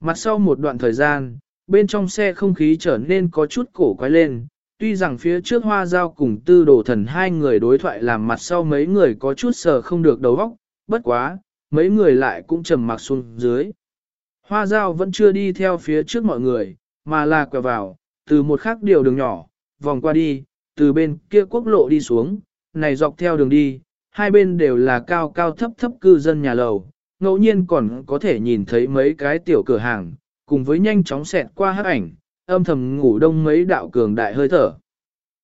Mặt sau một đoạn thời gian, bên trong xe không khí trở nên có chút cổ quái lên, tuy rằng phía trước hoa giao cùng tư đồ thần hai người đối thoại làm mặt sau mấy người có chút sờ không được đầu óc, bất quá, mấy người lại cũng trầm mặc xuống dưới. Hoa giao vẫn chưa đi theo phía trước mọi người, mà là quẹo vào, từ một khác điều đường nhỏ, vòng qua đi, từ bên kia quốc lộ đi xuống, này dọc theo đường đi, hai bên đều là cao cao thấp thấp cư dân nhà lầu, ngẫu nhiên còn có thể nhìn thấy mấy cái tiểu cửa hàng, cùng với nhanh chóng xẹt qua hắc ảnh, âm thầm ngủ đông mấy đạo cường đại hơi thở.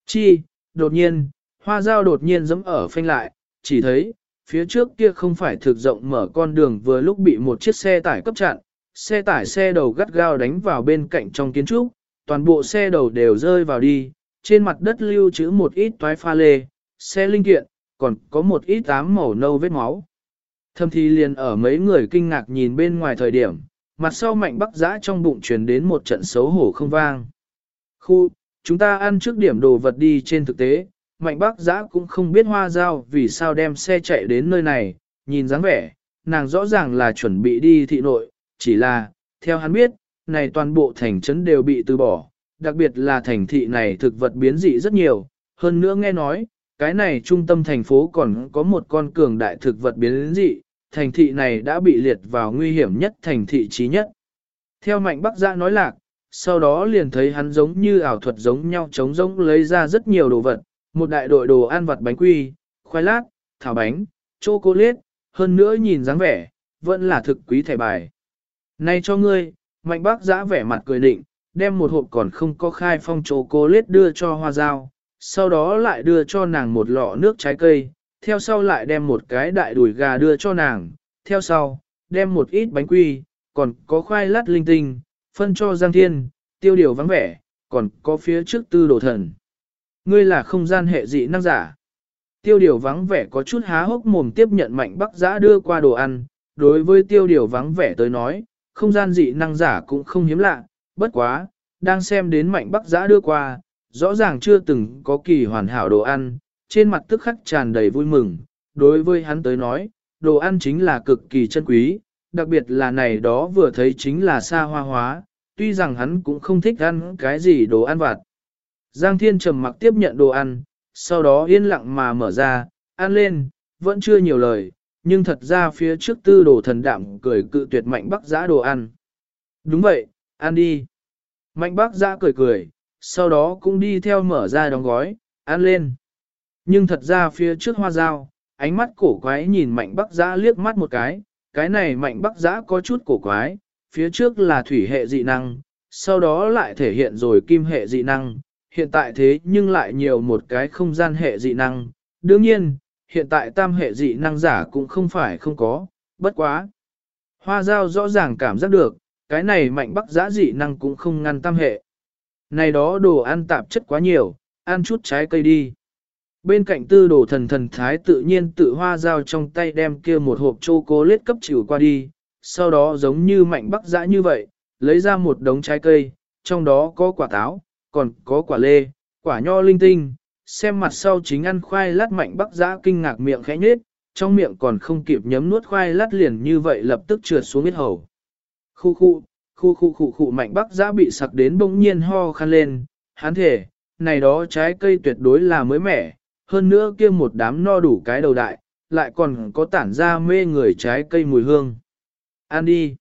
Chi, đột nhiên, hoa dao đột nhiên dẫm ở phanh lại, chỉ thấy, phía trước kia không phải thực rộng mở con đường vừa lúc bị một chiếc xe tải cấp chặn, xe tải xe đầu gắt gao đánh vào bên cạnh trong kiến trúc, toàn bộ xe đầu đều rơi vào đi, trên mặt đất lưu trữ một ít toái pha lê, xe linh kiện, còn có một ít tám màu nâu vết máu. Thâm thi liền ở mấy người kinh ngạc nhìn bên ngoài thời điểm, mặt sau mạnh bắc giã trong bụng truyền đến một trận xấu hổ không vang. Khu, chúng ta ăn trước điểm đồ vật đi trên thực tế, mạnh bắc giã cũng không biết hoa giao vì sao đem xe chạy đến nơi này, nhìn dáng vẻ, nàng rõ ràng là chuẩn bị đi thị nội, chỉ là, theo hắn biết, này toàn bộ thành trấn đều bị từ bỏ, đặc biệt là thành thị này thực vật biến dị rất nhiều, hơn nữa nghe nói, cái này trung tâm thành phố còn có một con cường đại thực vật biến dị, thành thị này đã bị liệt vào nguy hiểm nhất thành thị trí nhất. Theo mạnh bắc giã nói lạc, sau đó liền thấy hắn giống như ảo thuật giống nhau chống giống lấy ra rất nhiều đồ vật, một đại đội đồ ăn vặt bánh quy, khoai lát, thảo bánh, chocolate, hơn nữa nhìn dáng vẻ, vẫn là thực quý thẻ bài. Này cho ngươi, mạnh bác giã vẻ mặt cười định, đem một hộp còn không có khai phong chocolate đưa cho hoa dao, sau đó lại đưa cho nàng một lọ nước trái cây, theo sau lại đem một cái đại đùi gà đưa cho nàng, theo sau, đem một ít bánh quy, còn có khoai lát linh tinh, phân cho Giang Thiên, tiêu điều vắng vẻ, còn có phía trước tư đồ thần. Ngươi là không gian hệ dị năng giả. Tiêu điều vắng vẻ có chút há hốc mồm tiếp nhận mạnh bắc giã đưa qua đồ ăn, đối với tiêu điều vắng vẻ tới nói, không gian dị năng giả cũng không hiếm lạ, bất quá, đang xem đến mạnh bắc giã đưa qua, rõ ràng chưa từng có kỳ hoàn hảo đồ ăn, trên mặt tức khắc tràn đầy vui mừng, đối với hắn tới nói, đồ ăn chính là cực kỳ chân quý, đặc biệt là này đó vừa thấy chính là xa hoa hóa, tuy rằng hắn cũng không thích ăn cái gì đồ ăn vặt. Giang Thiên trầm mặc tiếp nhận đồ ăn, sau đó yên lặng mà mở ra, ăn lên, vẫn chưa nhiều lời, nhưng thật ra phía trước tư đồ thần đạm cười cự tuyệt mạnh bắc giã đồ ăn. Đúng vậy, ăn đi. Mạnh bắc giã cười cười, sau đó cũng đi theo mở ra đóng gói, ăn lên. Nhưng thật ra phía trước hoa dao, ánh mắt cổ quái nhìn mạnh bắc giã liếc mắt một cái, cái này mạnh bắc giã có chút cổ quái, phía trước là thủy hệ dị năng, sau đó lại thể hiện rồi kim hệ dị năng, hiện tại thế nhưng lại nhiều một cái không gian hệ dị năng. Đương nhiên, hiện tại tam hệ dị năng giả cũng không phải không có, bất quá. Hoa giao rõ ràng cảm giác được, cái này mạnh bắc giã dị năng cũng không ngăn tam hệ. Này đó đồ ăn tạp chất quá nhiều, ăn chút trái cây đi. Bên cạnh tư đồ thần thần thái tự nhiên tự hoa dao trong tay đem kia một hộp chocolate cấp chịu qua đi, sau đó giống như mạnh bắc dã như vậy, lấy ra một đống trái cây, trong đó có quả táo, còn có quả lê, quả nho linh tinh, xem mặt sau chính ăn khoai lát mạnh bắc dã kinh ngạc miệng khẽ nhết, trong miệng còn không kịp nhấm nuốt khoai lát liền như vậy lập tức trượt xuống huyết hầu. Khu khu, khu khu khu khu mạnh bắc dã bị sặc đến bỗng nhiên ho khăn lên, hắn thể, này đó trái cây tuyệt đối là mới mẻ, hơn nữa kia một đám no đủ cái đầu đại, lại còn có tản ra mê người trái cây mùi hương. Ăn đi.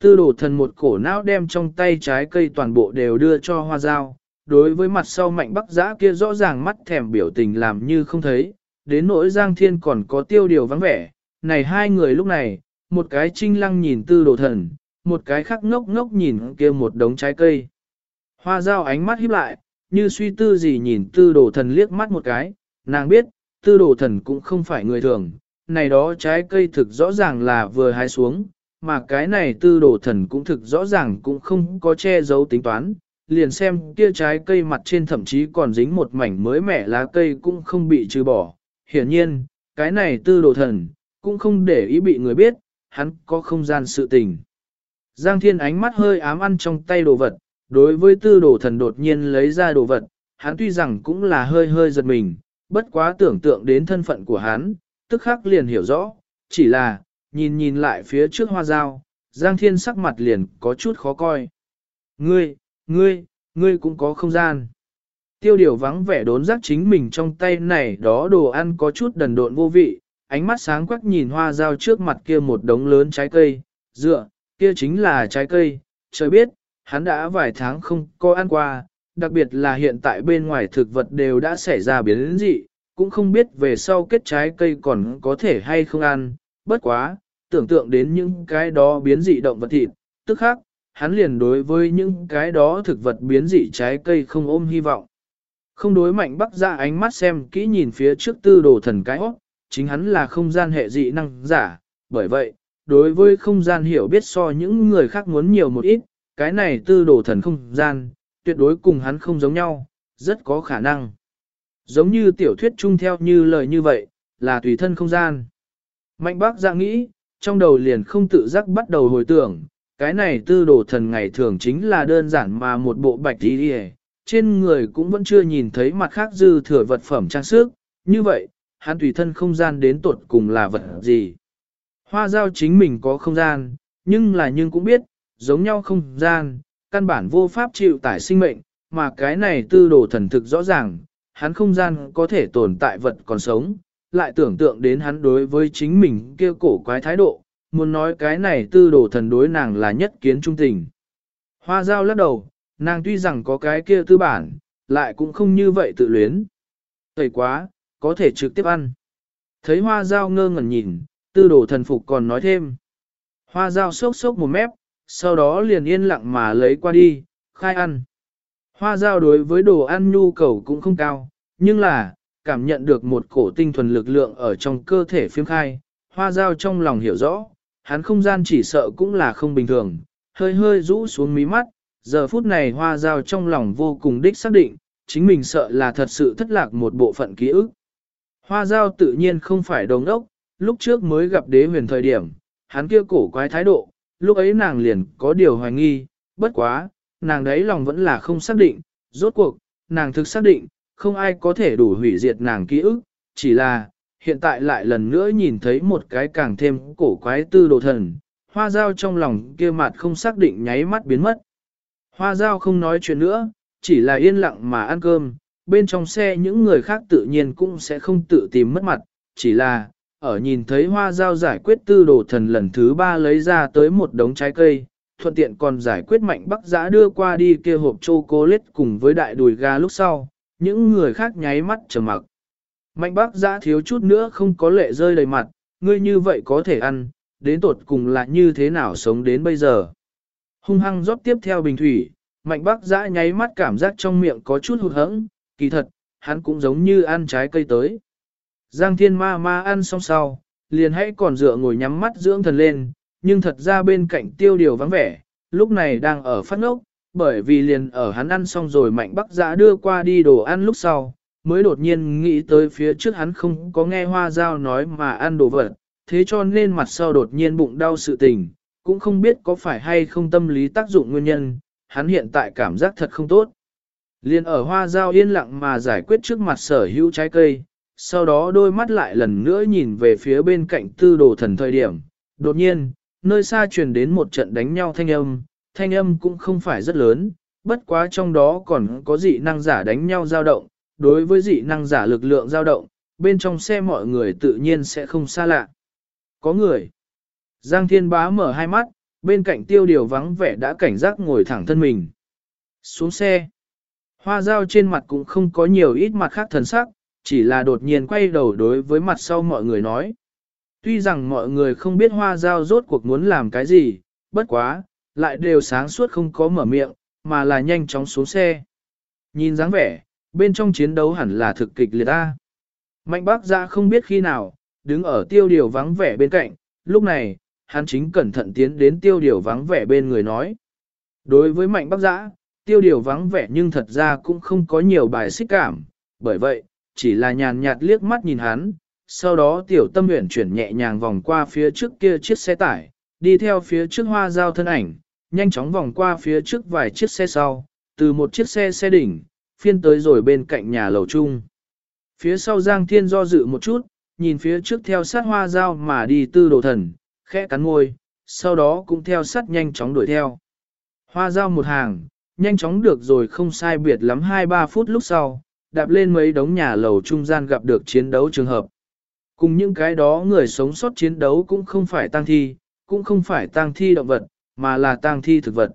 Tư đổ thần một cổ não đem trong tay trái cây toàn bộ đều đưa cho hoa dao, đối với mặt sau mạnh bắc giã kia rõ ràng mắt thèm biểu tình làm như không thấy, đến nỗi giang thiên còn có tiêu điều vắng vẻ, này hai người lúc này, một cái trinh lăng nhìn tư đồ thần, một cái khắc ngốc ngốc nhìn kia một đống trái cây. Hoa dao ánh mắt híp lại, như suy tư gì nhìn tư đồ thần liếc mắt một cái, nàng biết, tư đồ thần cũng không phải người thường, này đó trái cây thực rõ ràng là vừa hái xuống, mà cái này tư đồ thần cũng thực rõ ràng cũng không có che giấu tính toán, liền xem kia trái cây mặt trên thậm chí còn dính một mảnh mới mẻ lá cây cũng không bị trừ bỏ. Hiển nhiên, cái này tư đồ thần, cũng không để ý bị người biết, hắn có không gian sự tình. Giang thiên ánh mắt hơi ám ăn trong tay đồ vật, đối với tư đồ thần đột nhiên lấy ra đồ vật, hắn tuy rằng cũng là hơi hơi giật mình, bất quá tưởng tượng đến thân phận của hắn, tức khắc liền hiểu rõ, chỉ là, nhìn nhìn lại phía trước hoa dao, Giang Thiên sắc mặt liền có chút khó coi. Ngươi, ngươi, ngươi cũng có không gian. Tiêu điều vắng vẻ đốn giác chính mình trong tay này đó đồ ăn có chút đần độn vô vị, ánh mắt sáng quắc nhìn hoa dao trước mặt kia một đống lớn trái cây, dựa, kia chính là trái cây, trời biết, hắn đã vài tháng không có ăn qua, đặc biệt là hiện tại bên ngoài thực vật đều đã xảy ra biến dị, cũng không biết về sau kết trái cây còn có thể hay không ăn, bất quá, tưởng tượng đến những cái đó biến dị động vật thịt, tức khác, hắn liền đối với những cái đó thực vật biến dị trái cây không ôm hy vọng. Không đối mạnh bắc ra ánh mắt xem kỹ nhìn phía trước tư đồ thần cái hót, chính hắn là không gian hệ dị năng giả, bởi vậy, đối với không gian hiểu biết so những người khác muốn nhiều một ít, cái này tư đồ thần không gian, tuyệt đối cùng hắn không giống nhau, rất có khả năng. Giống như tiểu thuyết chung theo như lời như vậy, là tùy thân không gian. Mạnh bác dạ nghĩ, trong đầu liền không tự giác bắt đầu hồi tưởng, cái này tư đồ thần ngày thường chính là đơn giản mà một bộ bạch đi đi trên người cũng vẫn chưa nhìn thấy mặt khác dư thừa vật phẩm trang sức, như vậy, hắn tùy thân không gian đến tột cùng là vật gì. Hoa giao chính mình có không gian, nhưng là nhưng cũng biết, giống nhau không gian, căn bản vô pháp chịu tải sinh mệnh, mà cái này tư đồ thần thực rõ ràng, hắn không gian có thể tồn tại vật còn sống, lại tưởng tượng đến hắn đối với chính mình kia cổ quái thái độ, muốn nói cái này tư đồ thần đối nàng là nhất kiến trung tình. Hoa giao lắc đầu, nàng tuy rằng có cái kia tư bản, lại cũng không như vậy tự luyến. Thầy quá, có thể trực tiếp ăn. Thấy hoa giao ngơ ngẩn nhìn, tư đồ thần phục còn nói thêm. Hoa giao sốc sốc một mép, sau đó liền yên lặng mà lấy qua đi, khai ăn. Hoa giao đối với đồ ăn nhu cầu cũng không cao, nhưng là, cảm nhận được một cổ tinh thuần lực lượng ở trong cơ thể phiếm khai, hoa giao trong lòng hiểu rõ, hắn không gian chỉ sợ cũng là không bình thường, hơi hơi rũ xuống mí mắt, giờ phút này hoa giao trong lòng vô cùng đích xác định, chính mình sợ là thật sự thất lạc một bộ phận ký ức. Hoa giao tự nhiên không phải đồng ốc, lúc trước mới gặp đế huyền thời điểm, hắn kia cổ quái thái độ, lúc ấy nàng liền có điều hoài nghi, bất quá, nàng đấy lòng vẫn là không xác định, rốt cuộc, nàng thực xác định, không ai có thể đủ hủy diệt nàng ký ức, chỉ là, hiện tại lại lần nữa nhìn thấy một cái càng thêm cổ quái tư đồ thần, hoa dao trong lòng kia mặt không xác định nháy mắt biến mất. Hoa dao không nói chuyện nữa, chỉ là yên lặng mà ăn cơm, bên trong xe những người khác tự nhiên cũng sẽ không tự tìm mất mặt, chỉ là, ở nhìn thấy hoa giao giải quyết tư đồ thần lần thứ ba lấy ra tới một đống trái cây, thuận tiện còn giải quyết mạnh bắc giã đưa qua đi kia hộp chocolate cùng với đại đùi gà lúc sau, những người khác nháy mắt trầm mặc. Mạnh bắc giã thiếu chút nữa không có lệ rơi đầy mặt, ngươi như vậy có thể ăn, đến tột cùng là như thế nào sống đến bây giờ. Hung hăng rót tiếp theo bình thủy, mạnh bắc giã nháy mắt cảm giác trong miệng có chút hụt hẫng, kỳ thật, hắn cũng giống như ăn trái cây tới. Giang thiên ma ma ăn xong sau, liền hãy còn dựa ngồi nhắm mắt dưỡng thần lên, nhưng thật ra bên cạnh tiêu điều vắng vẻ, lúc này đang ở phát ngốc, bởi vì liền ở hắn ăn xong rồi mạnh bắc giã đưa qua đi đồ ăn lúc sau, mới đột nhiên nghĩ tới phía trước hắn không có nghe hoa giao nói mà ăn đồ vật, thế cho nên mặt sau đột nhiên bụng đau sự tình, cũng không biết có phải hay không tâm lý tác dụng nguyên nhân, hắn hiện tại cảm giác thật không tốt. Liên ở hoa giao yên lặng mà giải quyết trước mặt sở hữu trái cây, sau đó đôi mắt lại lần nữa nhìn về phía bên cạnh tư đồ thần thời điểm. Đột nhiên, nơi xa truyền đến một trận đánh nhau thanh âm, thanh âm cũng không phải rất lớn, bất quá trong đó còn có dị năng giả đánh nhau dao động, đối với dị năng giả lực lượng dao động, bên trong xe mọi người tự nhiên sẽ không xa lạ. Có người. Giang Thiên Bá mở hai mắt, bên cạnh tiêu điều vắng vẻ đã cảnh giác ngồi thẳng thân mình. Xuống xe. Hoa dao trên mặt cũng không có nhiều ít mặt khác thần sắc, chỉ là đột nhiên quay đầu đối với mặt sau mọi người nói. Tuy rằng mọi người không biết hoa giao rốt cuộc muốn làm cái gì, bất quá, lại đều sáng suốt không có mở miệng, mà là nhanh chóng xuống xe. Nhìn dáng vẻ, bên trong chiến đấu hẳn là thực kịch liệt ta. Mạnh bác ra không biết khi nào, đứng ở tiêu điều vắng vẻ bên cạnh, lúc này, hắn chính cẩn thận tiến đến tiêu điều vắng vẻ bên người nói. Đối với mạnh bác giã, tiêu điều vắng vẻ nhưng thật ra cũng không có nhiều bài xích cảm, bởi vậy, chỉ là nhàn nhạt liếc mắt nhìn hắn, sau đó tiểu tâm nguyện chuyển nhẹ nhàng vòng qua phía trước kia chiếc xe tải, đi theo phía trước hoa giao thân ảnh, nhanh chóng vòng qua phía trước vài chiếc xe sau, từ một chiếc xe xe đỉnh, phiên tới rồi bên cạnh nhà lầu chung. Phía sau Giang Thiên do dự một chút, nhìn phía trước theo sát hoa giao mà đi tư đồ thần, khẽ cắn môi, sau đó cũng theo sát nhanh chóng đuổi theo. Hoa giao một hàng, nhanh chóng được rồi không sai biệt lắm 2-3 phút lúc sau, đạp lên mấy đống nhà lầu trung gian gặp được chiến đấu trường hợp. Cùng những cái đó người sống sót chiến đấu cũng không phải tang thi, cũng không phải tang thi động vật, mà là tang thi thực vật.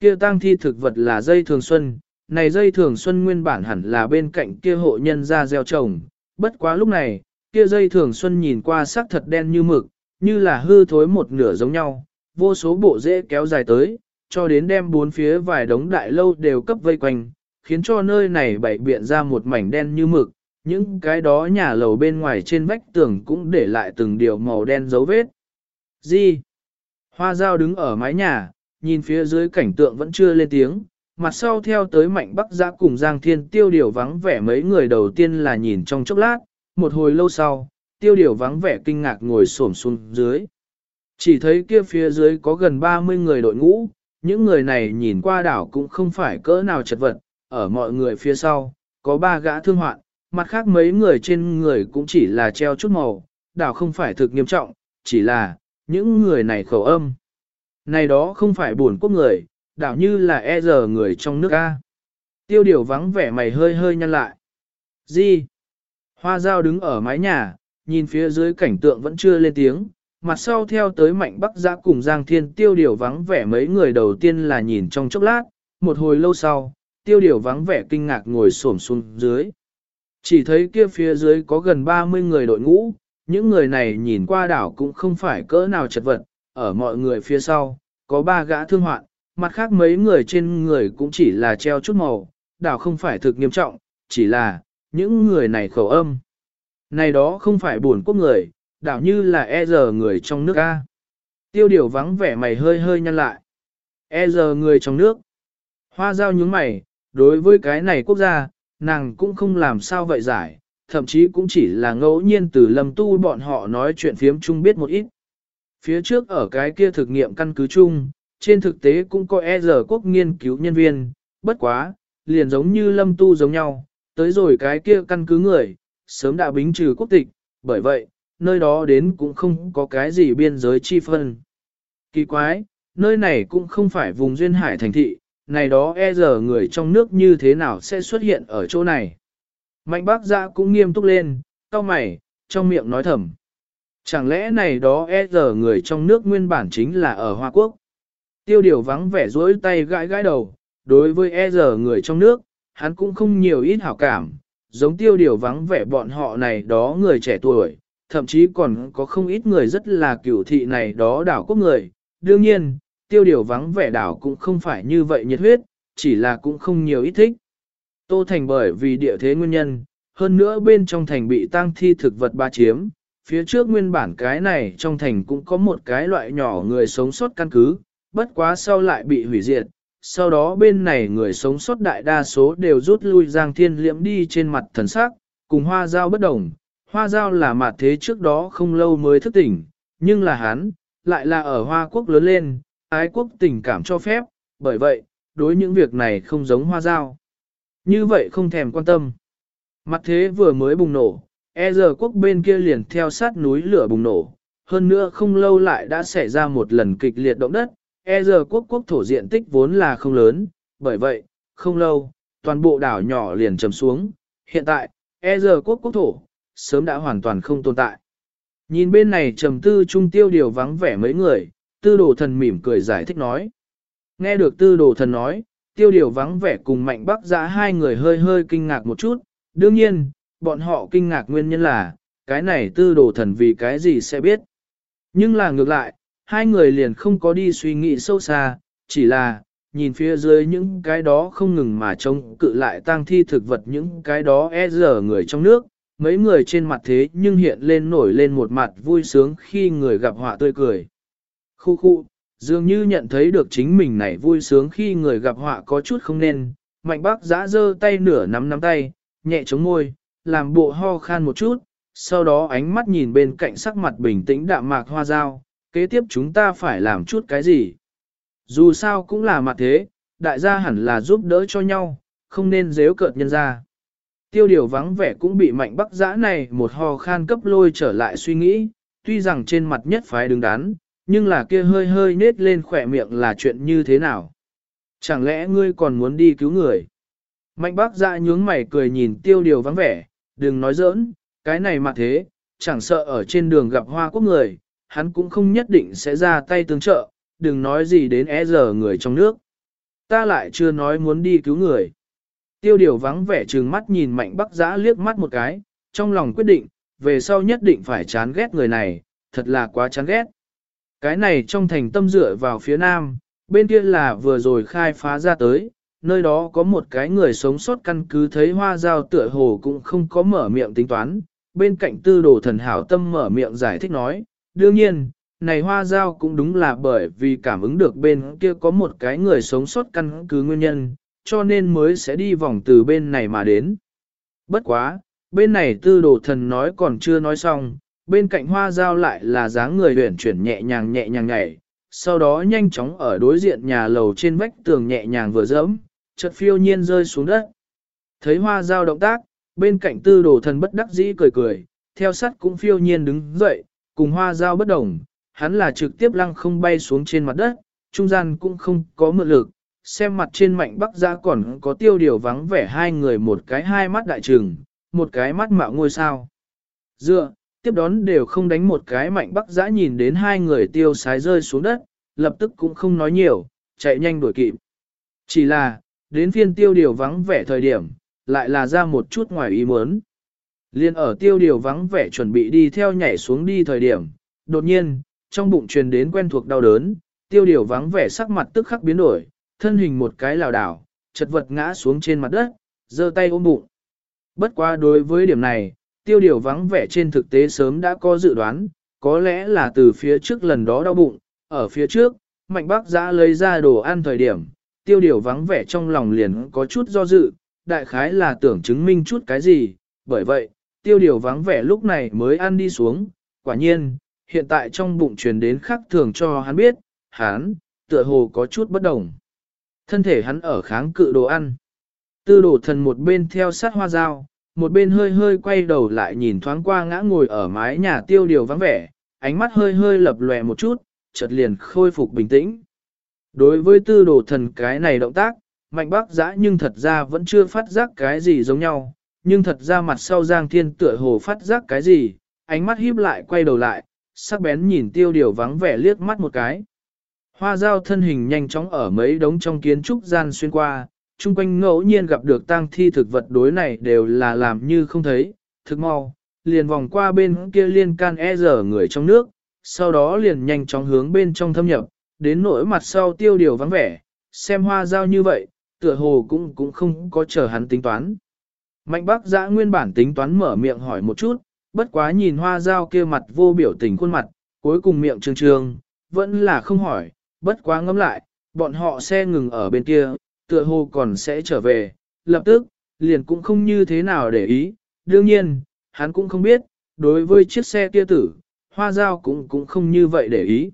Kia tang thi thực vật là dây thường xuân, này dây thường xuân nguyên bản hẳn là bên cạnh kia hộ nhân ra gieo trồng, bất quá lúc này, kia dây thường xuân nhìn qua sắc thật đen như mực, như là hư thối một nửa giống nhau, vô số bộ rễ kéo dài tới, cho đến đem bốn phía vài đống đại lâu đều cấp vây quanh, khiến cho nơi này bảy biện ra một mảnh đen như mực, những cái đó nhà lầu bên ngoài trên vách tường cũng để lại từng điều màu đen dấu vết. Gì? Hoa dao đứng ở mái nhà, nhìn phía dưới cảnh tượng vẫn chưa lên tiếng, mặt sau theo tới mạnh bắc giã cùng Giang Thiên tiêu điều vắng vẻ mấy người đầu tiên là nhìn trong chốc lát, một hồi lâu sau, tiêu điều vắng vẻ kinh ngạc ngồi xổm xuống dưới. Chỉ thấy kia phía dưới có gần 30 người đội ngũ, những người này nhìn qua đảo cũng không phải cỡ nào chật vật, ở mọi người phía sau, có ba gã thương hoạn, mặt khác mấy người trên người cũng chỉ là treo chút màu, đảo không phải thực nghiêm trọng, chỉ là, những người này khẩu âm. Này đó không phải buồn quốc người, đảo như là e giờ người trong nước A. Tiêu điều vắng vẻ mày hơi hơi nhăn lại. Gì? Hoa dao đứng ở mái nhà, nhìn phía dưới cảnh tượng vẫn chưa lên tiếng, mặt sau theo tới mạnh bắc giã cùng Giang Thiên tiêu điều vắng vẻ mấy người đầu tiên là nhìn trong chốc lát, một hồi lâu sau, tiêu điều vắng vẻ kinh ngạc ngồi xổm xuống dưới. Chỉ thấy kia phía dưới có gần 30 người đội ngũ, những người này nhìn qua đảo cũng không phải cỡ nào chật vật, ở mọi người phía sau, có ba gã thương hoạn, mặt khác mấy người trên người cũng chỉ là treo chút màu, đảo không phải thực nghiêm trọng, chỉ là, những người này khẩu âm. Này đó không phải buồn quốc người, đảo như là e giờ người trong nước A. Tiêu điều vắng vẻ mày hơi hơi nhăn lại. E giờ người trong nước. Hoa giao nhướng mày, đối với cái này quốc gia, nàng cũng không làm sao vậy giải, thậm chí cũng chỉ là ngẫu nhiên từ lâm tu bọn họ nói chuyện phiếm chung biết một ít. Phía trước ở cái kia thực nghiệm căn cứ chung, trên thực tế cũng có e giờ quốc nghiên cứu nhân viên, bất quá, liền giống như lâm tu giống nhau, tới rồi cái kia căn cứ người, sớm đã bính trừ quốc tịch, bởi vậy, nơi đó đến cũng không có cái gì biên giới chi phân. Kỳ quái, nơi này cũng không phải vùng duyên hải thành thị, này đó e giờ người trong nước như thế nào sẽ xuất hiện ở chỗ này. Mạnh bác giã cũng nghiêm túc lên, cao mày, trong miệng nói thầm. Chẳng lẽ này đó e giờ người trong nước nguyên bản chính là ở Hoa Quốc? Tiêu điều vắng vẻ rỗi tay gãi gãi đầu, đối với e giờ người trong nước, hắn cũng không nhiều ít hảo cảm, giống tiêu điều vắng vẻ bọn họ này đó người trẻ tuổi, thậm chí còn có không ít người rất là cửu thị này đó đảo quốc người. Đương nhiên, tiêu điều vắng vẻ đảo cũng không phải như vậy nhiệt huyết, chỉ là cũng không nhiều ít thích. Tô Thành bởi vì địa thế nguyên nhân, hơn nữa bên trong thành bị tăng thi thực vật ba chiếm, phía trước nguyên bản cái này trong thành cũng có một cái loại nhỏ người sống sót căn cứ, bất quá sau lại bị hủy diệt, sau đó bên này người sống sót đại đa số đều rút lui Giang Thiên Liễm đi trên mặt thần sắc, cùng hoa giao bất đồng. Hoa giao là mặt thế trước đó không lâu mới thức tỉnh, nhưng là hắn, lại là ở Hoa Quốc lớn lên, ái quốc tình cảm cho phép, bởi vậy, đối những việc này không giống hoa giao. Như vậy không thèm quan tâm. Mặt thế vừa mới bùng nổ, e giờ quốc bên kia liền theo sát núi lửa bùng nổ, hơn nữa không lâu lại đã xảy ra một lần kịch liệt động đất, e giờ quốc quốc thổ diện tích vốn là không lớn, bởi vậy, không lâu, toàn bộ đảo nhỏ liền trầm xuống, hiện tại, e giờ quốc quốc thổ, sớm đã hoàn toàn không tồn tại. Nhìn bên này trầm tư trung tiêu điều vắng vẻ mấy người, tư đồ thần mỉm cười giải thích nói. Nghe được tư đồ thần nói, tiêu điều vắng vẻ cùng mạnh bắc giã hai người hơi hơi kinh ngạc một chút, đương nhiên, bọn họ kinh ngạc nguyên nhân là, cái này tư đồ thần vì cái gì sẽ biết. Nhưng là ngược lại, hai người liền không có đi suy nghĩ sâu xa, chỉ là, nhìn phía dưới những cái đó không ngừng mà trông cự lại tang thi thực vật những cái đó e giờ người trong nước, mấy người trên mặt thế nhưng hiện lên nổi lên một mặt vui sướng khi người gặp họa tươi cười. Khu khu, dường như nhận thấy được chính mình này vui sướng khi người gặp họa có chút không nên, mạnh bác giã giơ tay nửa nắm nắm tay, nhẹ chống môi, làm bộ ho khan một chút, sau đó ánh mắt nhìn bên cạnh sắc mặt bình tĩnh đạm mạc hoa dao, kế tiếp chúng ta phải làm chút cái gì. Dù sao cũng là mặt thế, đại gia hẳn là giúp đỡ cho nhau, không nên dếu cợt nhân ra. Tiêu điều vắng vẻ cũng bị mạnh bắc giã này một ho khan cấp lôi trở lại suy nghĩ, tuy rằng trên mặt nhất phái đứng đắn, nhưng là kia hơi hơi nết lên khỏe miệng là chuyện như thế nào? Chẳng lẽ ngươi còn muốn đi cứu người? Mạnh bác dạ nhướng mày cười nhìn tiêu điều vắng vẻ, đừng nói giỡn, cái này mà thế, chẳng sợ ở trên đường gặp hoa quốc người, hắn cũng không nhất định sẽ ra tay tương trợ, đừng nói gì đến é e giờ người trong nước. Ta lại chưa nói muốn đi cứu người. Tiêu điều vắng vẻ trừng mắt nhìn mạnh bắc giã liếc mắt một cái, trong lòng quyết định, về sau nhất định phải chán ghét người này, thật là quá chán ghét. Cái này trong thành tâm dựa vào phía nam, bên kia là vừa rồi khai phá ra tới, nơi đó có một cái người sống sót căn cứ thấy hoa dao tựa hồ cũng không có mở miệng tính toán, bên cạnh tư đồ thần hảo tâm mở miệng giải thích nói, đương nhiên, này hoa dao cũng đúng là bởi vì cảm ứng được bên kia có một cái người sống sót căn cứ nguyên nhân, cho nên mới sẽ đi vòng từ bên này mà đến. Bất quá, bên này tư đồ thần nói còn chưa nói xong, bên cạnh hoa dao lại là dáng người huyển chuyển nhẹ nhàng nhẹ nhàng nhảy, sau đó nhanh chóng ở đối diện nhà lầu trên vách tường nhẹ nhàng vừa dẫm, chợt phiêu nhiên rơi xuống đất. Thấy hoa dao động tác, bên cạnh tư đồ thần bất đắc dĩ cười cười, theo sắt cũng phiêu nhiên đứng dậy, cùng hoa dao bất đồng, hắn là trực tiếp lăng không bay xuống trên mặt đất, trung gian cũng không có mượn lực, xem mặt trên mạnh bắc ra còn có tiêu điều vắng vẻ hai người một cái hai mắt đại trừng, một cái mắt mạo ngôi sao. Dựa, tiếp đón đều không đánh một cái mạnh bắc giã nhìn đến hai người tiêu sái rơi xuống đất, lập tức cũng không nói nhiều, chạy nhanh đuổi kịp. Chỉ là, đến phiên tiêu điều vắng vẻ thời điểm, lại là ra một chút ngoài ý muốn. Liên ở tiêu điều vắng vẻ chuẩn bị đi theo nhảy xuống đi thời điểm, đột nhiên, trong bụng truyền đến quen thuộc đau đớn, tiêu điều vắng vẻ sắc mặt tức khắc biến đổi, thân hình một cái lảo đảo, chật vật ngã xuống trên mặt đất, giơ tay ôm bụng. Bất quá đối với điểm này, tiêu điều vắng vẻ trên thực tế sớm đã có dự đoán, có lẽ là từ phía trước lần đó đau bụng, ở phía trước, mạnh bác giã lấy ra đồ ăn thời điểm, tiêu điều vắng vẻ trong lòng liền có chút do dự, đại khái là tưởng chứng minh chút cái gì, bởi vậy, tiêu điều vắng vẻ lúc này mới ăn đi xuống, quả nhiên, hiện tại trong bụng truyền đến khắc thường cho hắn biết, hắn, tựa hồ có chút bất đồng. Thân thể hắn ở kháng cự đồ ăn. Tư Đồ thần một bên theo sát hoa dao, một bên hơi hơi quay đầu lại nhìn thoáng qua ngã ngồi ở mái nhà tiêu điều vắng vẻ, ánh mắt hơi hơi lập lòe một chút, chợt liền khôi phục bình tĩnh. Đối với tư đồ thần cái này động tác, mạnh bác giã nhưng thật ra vẫn chưa phát giác cái gì giống nhau, nhưng thật ra mặt sau Giang Thiên tựa hồ phát giác cái gì, ánh mắt híp lại quay đầu lại, sắc bén nhìn tiêu điều vắng vẻ liếc mắt một cái. Hoa dao thân hình nhanh chóng ở mấy đống trong kiến trúc gian xuyên qua, chung quanh ngẫu nhiên gặp được tang thi thực vật đối này đều là làm như không thấy, thực mau, liền vòng qua bên kia liên can e dở người trong nước, sau đó liền nhanh chóng hướng bên trong thâm nhập, đến nỗi mặt sau tiêu điều vắng vẻ, xem hoa dao như vậy, tựa hồ cũng cũng không có chờ hắn tính toán. Mạnh bác giã nguyên bản tính toán mở miệng hỏi một chút, bất quá nhìn hoa dao kia mặt vô biểu tình khuôn mặt, cuối cùng miệng trương trương, vẫn là không hỏi, bất quá ngẫm lại, bọn họ xe ngừng ở bên kia, tựa hồ còn sẽ trở về, lập tức, liền cũng không như thế nào để ý, đương nhiên, hắn cũng không biết, đối với chiếc xe kia tử, hoa dao cũng cũng không như vậy để ý.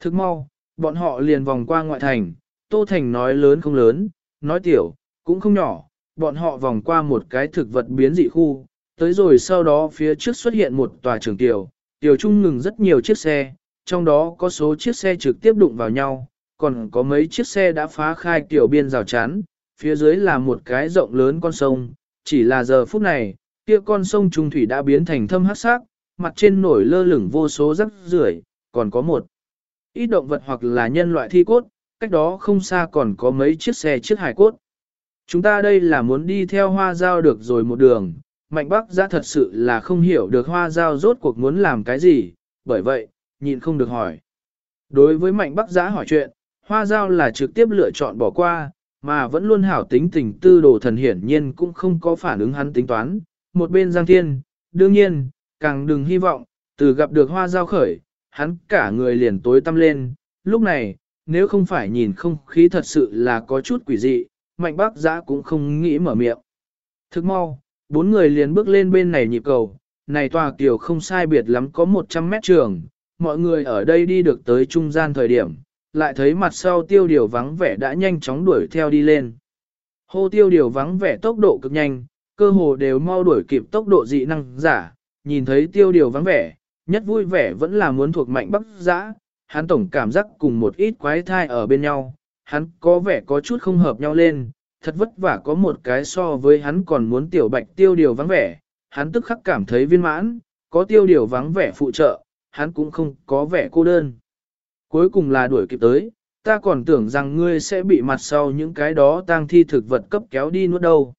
Thức mau, bọn họ liền vòng qua ngoại thành, Tô Thành nói lớn không lớn, nói tiểu, cũng không nhỏ, bọn họ vòng qua một cái thực vật biến dị khu, tới rồi sau đó phía trước xuất hiện một tòa trường tiểu, tiểu trung ngừng rất nhiều chiếc xe, trong đó có số chiếc xe trực tiếp đụng vào nhau, còn có mấy chiếc xe đã phá khai tiểu biên rào chắn, phía dưới là một cái rộng lớn con sông, chỉ là giờ phút này, kia con sông trung thủy đã biến thành thâm hắc sắc, mặt trên nổi lơ lửng vô số rắc rưởi, còn có một ít động vật hoặc là nhân loại thi cốt, cách đó không xa còn có mấy chiếc xe chiếc hải cốt. Chúng ta đây là muốn đi theo hoa giao được rồi một đường, mạnh bắc ra thật sự là không hiểu được hoa giao rốt cuộc muốn làm cái gì, bởi vậy, nhịn không được hỏi. Đối với mạnh bắc giã hỏi chuyện, hoa giao là trực tiếp lựa chọn bỏ qua, mà vẫn luôn hảo tính tình tư đồ thần hiển nhiên cũng không có phản ứng hắn tính toán. Một bên Giang Thiên, đương nhiên, càng đừng hy vọng, từ gặp được hoa giao khởi, hắn cả người liền tối tăm lên. Lúc này, nếu không phải nhìn không khí thật sự là có chút quỷ dị, mạnh bác giã cũng không nghĩ mở miệng. Thức mau, bốn người liền bước lên bên này nhịp cầu, này tòa kiều không sai biệt lắm có 100 mét trường, mọi người ở đây đi được tới trung gian thời điểm, lại thấy mặt sau tiêu điều vắng vẻ đã nhanh chóng đuổi theo đi lên. Hô tiêu điều vắng vẻ tốc độ cực nhanh, cơ hồ đều mau đuổi kịp tốc độ dị năng giả, nhìn thấy tiêu điều vắng vẻ, nhất vui vẻ vẫn là muốn thuộc mạnh bắc giã, hắn tổng cảm giác cùng một ít quái thai ở bên nhau, hắn có vẻ có chút không hợp nhau lên, thật vất vả có một cái so với hắn còn muốn tiểu bạch tiêu điều vắng vẻ, hắn tức khắc cảm thấy viên mãn, có tiêu điều vắng vẻ phụ trợ, hắn cũng không có vẻ cô đơn. Cuối cùng là đuổi kịp tới, ta còn tưởng rằng ngươi sẽ bị mặt sau những cái đó tang thi thực vật cấp kéo đi nuốt đâu.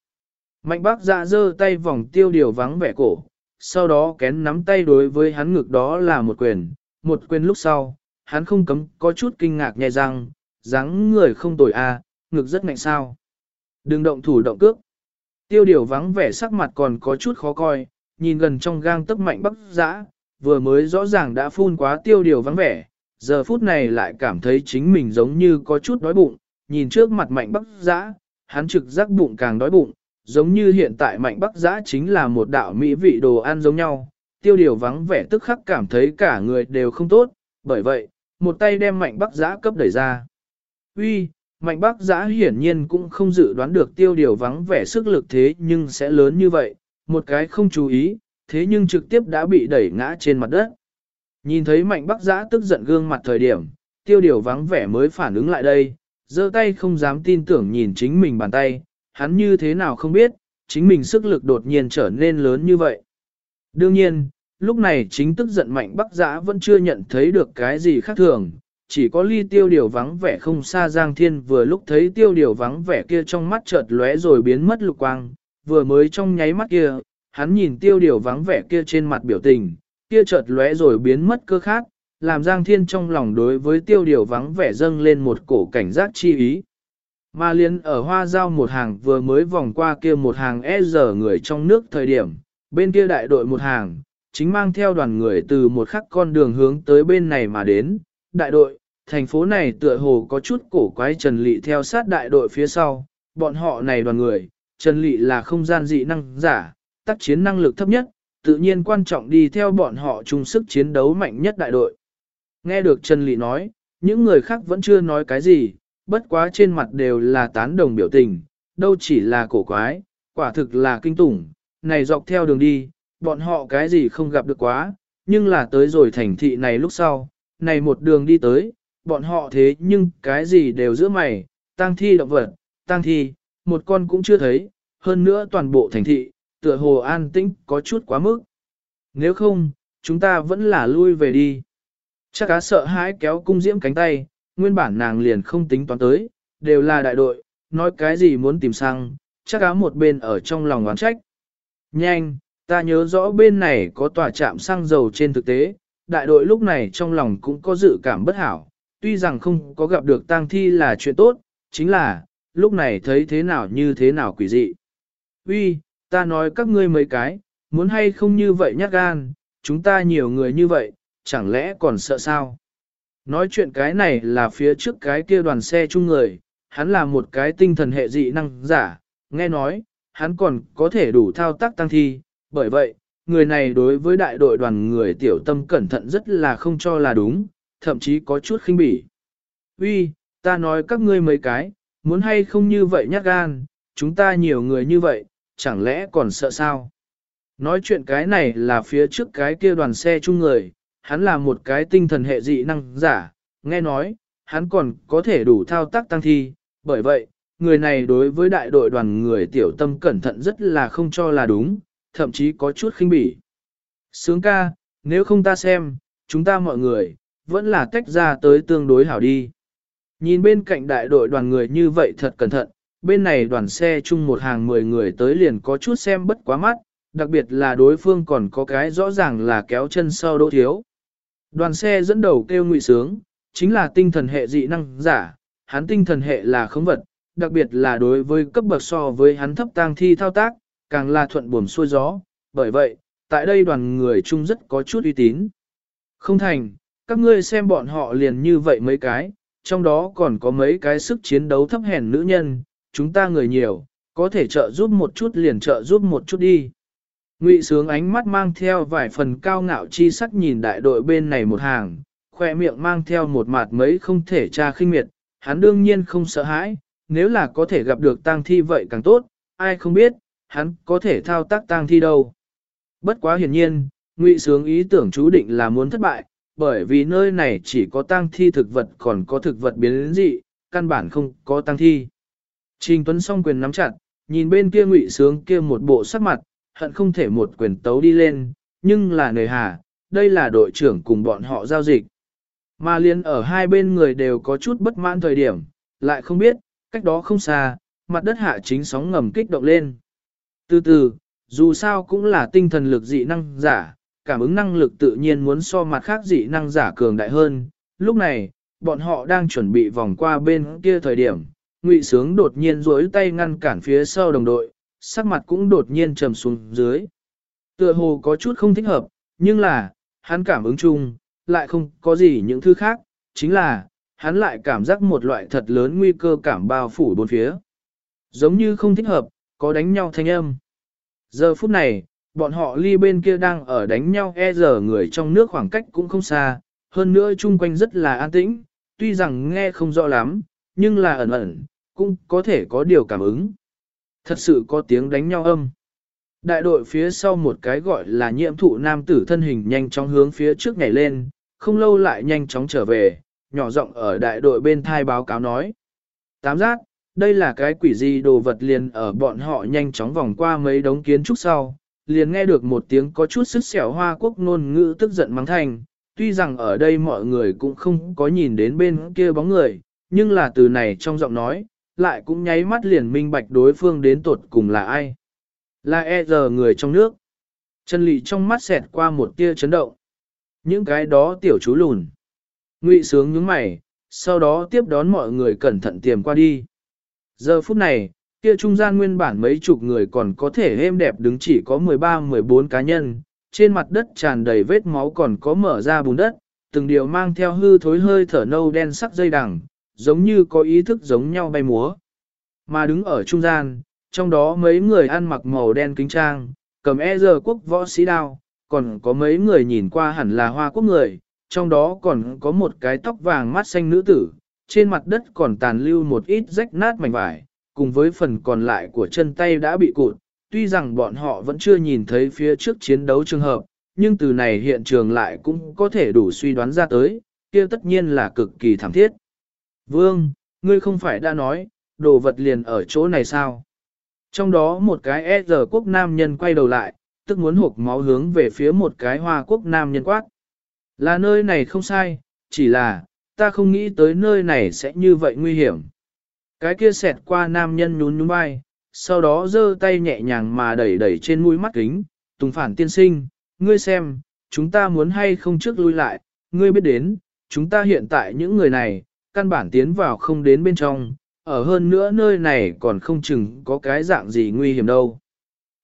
Mạnh bác dạ giơ tay vòng tiêu điều vắng vẻ cổ, sau đó kén nắm tay đối với hắn ngực đó là một quyền, một quyền lúc sau, hắn không cấm có chút kinh ngạc nhẹ răng, dáng người không tồi a, à, ngực rất mạnh sao. Đừng động thủ động cước. Tiêu điều vắng vẻ sắc mặt còn có chút khó coi, nhìn gần trong gang tức mạnh bác dã, vừa mới rõ ràng đã phun quá tiêu điều vắng vẻ, giờ phút này lại cảm thấy chính mình giống như có chút đói bụng, nhìn trước mặt mạnh bắc giã, hắn trực giác bụng càng đói bụng, giống như hiện tại mạnh bắc giã chính là một đạo mỹ vị đồ ăn giống nhau, tiêu điều vắng vẻ tức khắc cảm thấy cả người đều không tốt, bởi vậy, một tay đem mạnh bắc giã cấp đẩy ra. Uy, mạnh bắc giã hiển nhiên cũng không dự đoán được tiêu điều vắng vẻ sức lực thế nhưng sẽ lớn như vậy, một cái không chú ý, thế nhưng trực tiếp đã bị đẩy ngã trên mặt đất. Nhìn thấy mạnh bắc giã tức giận gương mặt thời điểm, tiêu điều vắng vẻ mới phản ứng lại đây, giơ tay không dám tin tưởng nhìn chính mình bàn tay, hắn như thế nào không biết, chính mình sức lực đột nhiên trở nên lớn như vậy. Đương nhiên, lúc này chính tức giận mạnh bắc giã vẫn chưa nhận thấy được cái gì khác thường, chỉ có ly tiêu điều vắng vẻ không xa Giang Thiên vừa lúc thấy tiêu điều vắng vẻ kia trong mắt chợt lóe rồi biến mất lục quang, vừa mới trong nháy mắt kia, hắn nhìn tiêu điều vắng vẻ kia trên mặt biểu tình, kia chợt lóe rồi biến mất cơ khác, làm Giang Thiên trong lòng đối với tiêu điều vắng vẻ dâng lên một cổ cảnh giác chi ý. Mà liên ở hoa giao một hàng vừa mới vòng qua kia một hàng e giờ người trong nước thời điểm, bên kia đại đội một hàng, chính mang theo đoàn người từ một khắc con đường hướng tới bên này mà đến. Đại đội, thành phố này tựa hồ có chút cổ quái Trần Lị theo sát đại đội phía sau, bọn họ này đoàn người, Trần Lị là không gian dị năng giả, tác chiến năng lực thấp nhất, tự nhiên quan trọng đi theo bọn họ chung sức chiến đấu mạnh nhất đại đội. Nghe được Trần Lị nói, những người khác vẫn chưa nói cái gì, bất quá trên mặt đều là tán đồng biểu tình, đâu chỉ là cổ quái, quả thực là kinh tủng, này dọc theo đường đi, bọn họ cái gì không gặp được quá, nhưng là tới rồi thành thị này lúc sau, này một đường đi tới, bọn họ thế nhưng cái gì đều giữa mày, tang thi động vật, tang thi, một con cũng chưa thấy, hơn nữa toàn bộ thành thị, tựa hồ an tĩnh có chút quá mức. Nếu không, chúng ta vẫn là lui về đi. Chắc cá sợ hãi kéo cung diễm cánh tay, nguyên bản nàng liền không tính toán tới, đều là đại đội, nói cái gì muốn tìm xăng, chắc cá một bên ở trong lòng oán trách. Nhanh, ta nhớ rõ bên này có tòa trạm xăng dầu trên thực tế, đại đội lúc này trong lòng cũng có dự cảm bất hảo, tuy rằng không có gặp được tang thi là chuyện tốt, chính là, lúc này thấy thế nào như thế nào quỷ dị. Uy, ta nói các ngươi mấy cái, muốn hay không như vậy nhát gan, chúng ta nhiều người như vậy, chẳng lẽ còn sợ sao? Nói chuyện cái này là phía trước cái kia đoàn xe chung người, hắn là một cái tinh thần hệ dị năng giả, nghe nói, hắn còn có thể đủ thao tác tăng thi, bởi vậy, người này đối với đại đội đoàn người tiểu tâm cẩn thận rất là không cho là đúng, thậm chí có chút khinh bỉ. Uy, ta nói các ngươi mấy cái, muốn hay không như vậy nhát gan, chúng ta nhiều người như vậy, chẳng lẽ còn sợ sao? Nói chuyện cái này là phía trước cái kia đoàn xe chung người, hắn là một cái tinh thần hệ dị năng giả, nghe nói, hắn còn có thể đủ thao tác tăng thi, bởi vậy, người này đối với đại đội đoàn người tiểu tâm cẩn thận rất là không cho là đúng, thậm chí có chút khinh bỉ. Sướng ca, nếu không ta xem, chúng ta mọi người, vẫn là tách ra tới tương đối hảo đi. Nhìn bên cạnh đại đội đoàn người như vậy thật cẩn thận, bên này đoàn xe chung một hàng 10 người tới liền có chút xem bất quá mắt, đặc biệt là đối phương còn có cái rõ ràng là kéo chân sau đỗ thiếu. Đoàn xe dẫn đầu kêu ngụy sướng, chính là tinh thần hệ dị năng giả, hắn tinh thần hệ là khống vật, đặc biệt là đối với cấp bậc so với hắn thấp tang thi thao tác, càng là thuận buồm xuôi gió, bởi vậy, tại đây đoàn người chung rất có chút uy tín. Không thành, các ngươi xem bọn họ liền như vậy mấy cái, trong đó còn có mấy cái sức chiến đấu thấp hèn nữ nhân, chúng ta người nhiều, có thể trợ giúp một chút liền trợ giúp một chút đi. Ngụy sướng ánh mắt mang theo vài phần cao ngạo chi sắc nhìn đại đội bên này một hàng, khoe miệng mang theo một mặt mấy không thể tra khinh miệt, hắn đương nhiên không sợ hãi, nếu là có thể gặp được tang thi vậy càng tốt, ai không biết, hắn có thể thao tác tang thi đâu. Bất quá hiển nhiên, ngụy sướng ý tưởng chú định là muốn thất bại, bởi vì nơi này chỉ có tang thi thực vật còn có thực vật biến dị, căn bản không có tang thi. Trình Tuấn song quyền nắm chặt, nhìn bên kia ngụy sướng kia một bộ sắc mặt, hận không thể một quyền tấu đi lên, nhưng là nề hà, đây là đội trưởng cùng bọn họ giao dịch. Mà liên ở hai bên người đều có chút bất mãn thời điểm, lại không biết, cách đó không xa, mặt đất hạ chính sóng ngầm kích động lên. Từ từ, dù sao cũng là tinh thần lực dị năng giả, cảm ứng năng lực tự nhiên muốn so mặt khác dị năng giả cường đại hơn. Lúc này, bọn họ đang chuẩn bị vòng qua bên kia thời điểm, Ngụy Sướng đột nhiên duỗi tay ngăn cản phía sau đồng đội, sắc mặt cũng đột nhiên trầm xuống dưới. Tựa hồ có chút không thích hợp, nhưng là, hắn cảm ứng chung, lại không có gì những thứ khác, chính là, hắn lại cảm giác một loại thật lớn nguy cơ cảm bao phủ bốn phía. Giống như không thích hợp, có đánh nhau thanh âm. Giờ phút này, bọn họ ly bên kia đang ở đánh nhau e giờ người trong nước khoảng cách cũng không xa, hơn nữa chung quanh rất là an tĩnh, tuy rằng nghe không rõ lắm, nhưng là ẩn ẩn, cũng có thể có điều cảm ứng. Thật sự có tiếng đánh nhau âm. Đại đội phía sau một cái gọi là nhiệm thụ nam tử thân hình nhanh chóng hướng phía trước nhảy lên, không lâu lại nhanh chóng trở về, nhỏ giọng ở đại đội bên thai báo cáo nói. Tám giác, đây là cái quỷ gì đồ vật liền ở bọn họ nhanh chóng vòng qua mấy đống kiến trúc sau, liền nghe được một tiếng có chút sức xẻo hoa quốc ngôn ngữ tức giận mắng thành. Tuy rằng ở đây mọi người cũng không có nhìn đến bên kia bóng người, nhưng là từ này trong giọng nói, lại cũng nháy mắt liền minh bạch đối phương đến tột cùng là ai. Là e giờ người trong nước. Chân lị trong mắt xẹt qua một tia chấn động. Những cái đó tiểu chú lùn. Ngụy sướng nhướng mày, sau đó tiếp đón mọi người cẩn thận tiềm qua đi. Giờ phút này, kia trung gian nguyên bản mấy chục người còn có thể êm đẹp đứng chỉ có 13-14 cá nhân, trên mặt đất tràn đầy vết máu còn có mở ra bùn đất, từng điều mang theo hư thối hơi thở nâu đen sắc dây đằng, giống như có ý thức giống nhau bay múa. Mà đứng ở trung gian, trong đó mấy người ăn mặc màu đen kính trang, cầm e giờ quốc võ sĩ đao, còn có mấy người nhìn qua hẳn là hoa quốc người, trong đó còn có một cái tóc vàng mắt xanh nữ tử, trên mặt đất còn tàn lưu một ít rách nát mảnh vải, cùng với phần còn lại của chân tay đã bị cụt. Tuy rằng bọn họ vẫn chưa nhìn thấy phía trước chiến đấu trường hợp, nhưng từ này hiện trường lại cũng có thể đủ suy đoán ra tới, kia tất nhiên là cực kỳ thảm thiết. Vương, ngươi không phải đã nói, đồ vật liền ở chỗ này sao? Trong đó một cái e giờ quốc nam nhân quay đầu lại, tức muốn hộp máu hướng về phía một cái hoa quốc nam nhân quát. Là nơi này không sai, chỉ là, ta không nghĩ tới nơi này sẽ như vậy nguy hiểm. Cái kia xẹt qua nam nhân nhún nhún vai, sau đó giơ tay nhẹ nhàng mà đẩy đẩy trên mũi mắt kính, tùng phản tiên sinh, ngươi xem, chúng ta muốn hay không trước lui lại, ngươi biết đến, chúng ta hiện tại những người này, căn bản tiến vào không đến bên trong, ở hơn nữa nơi này còn không chừng có cái dạng gì nguy hiểm đâu.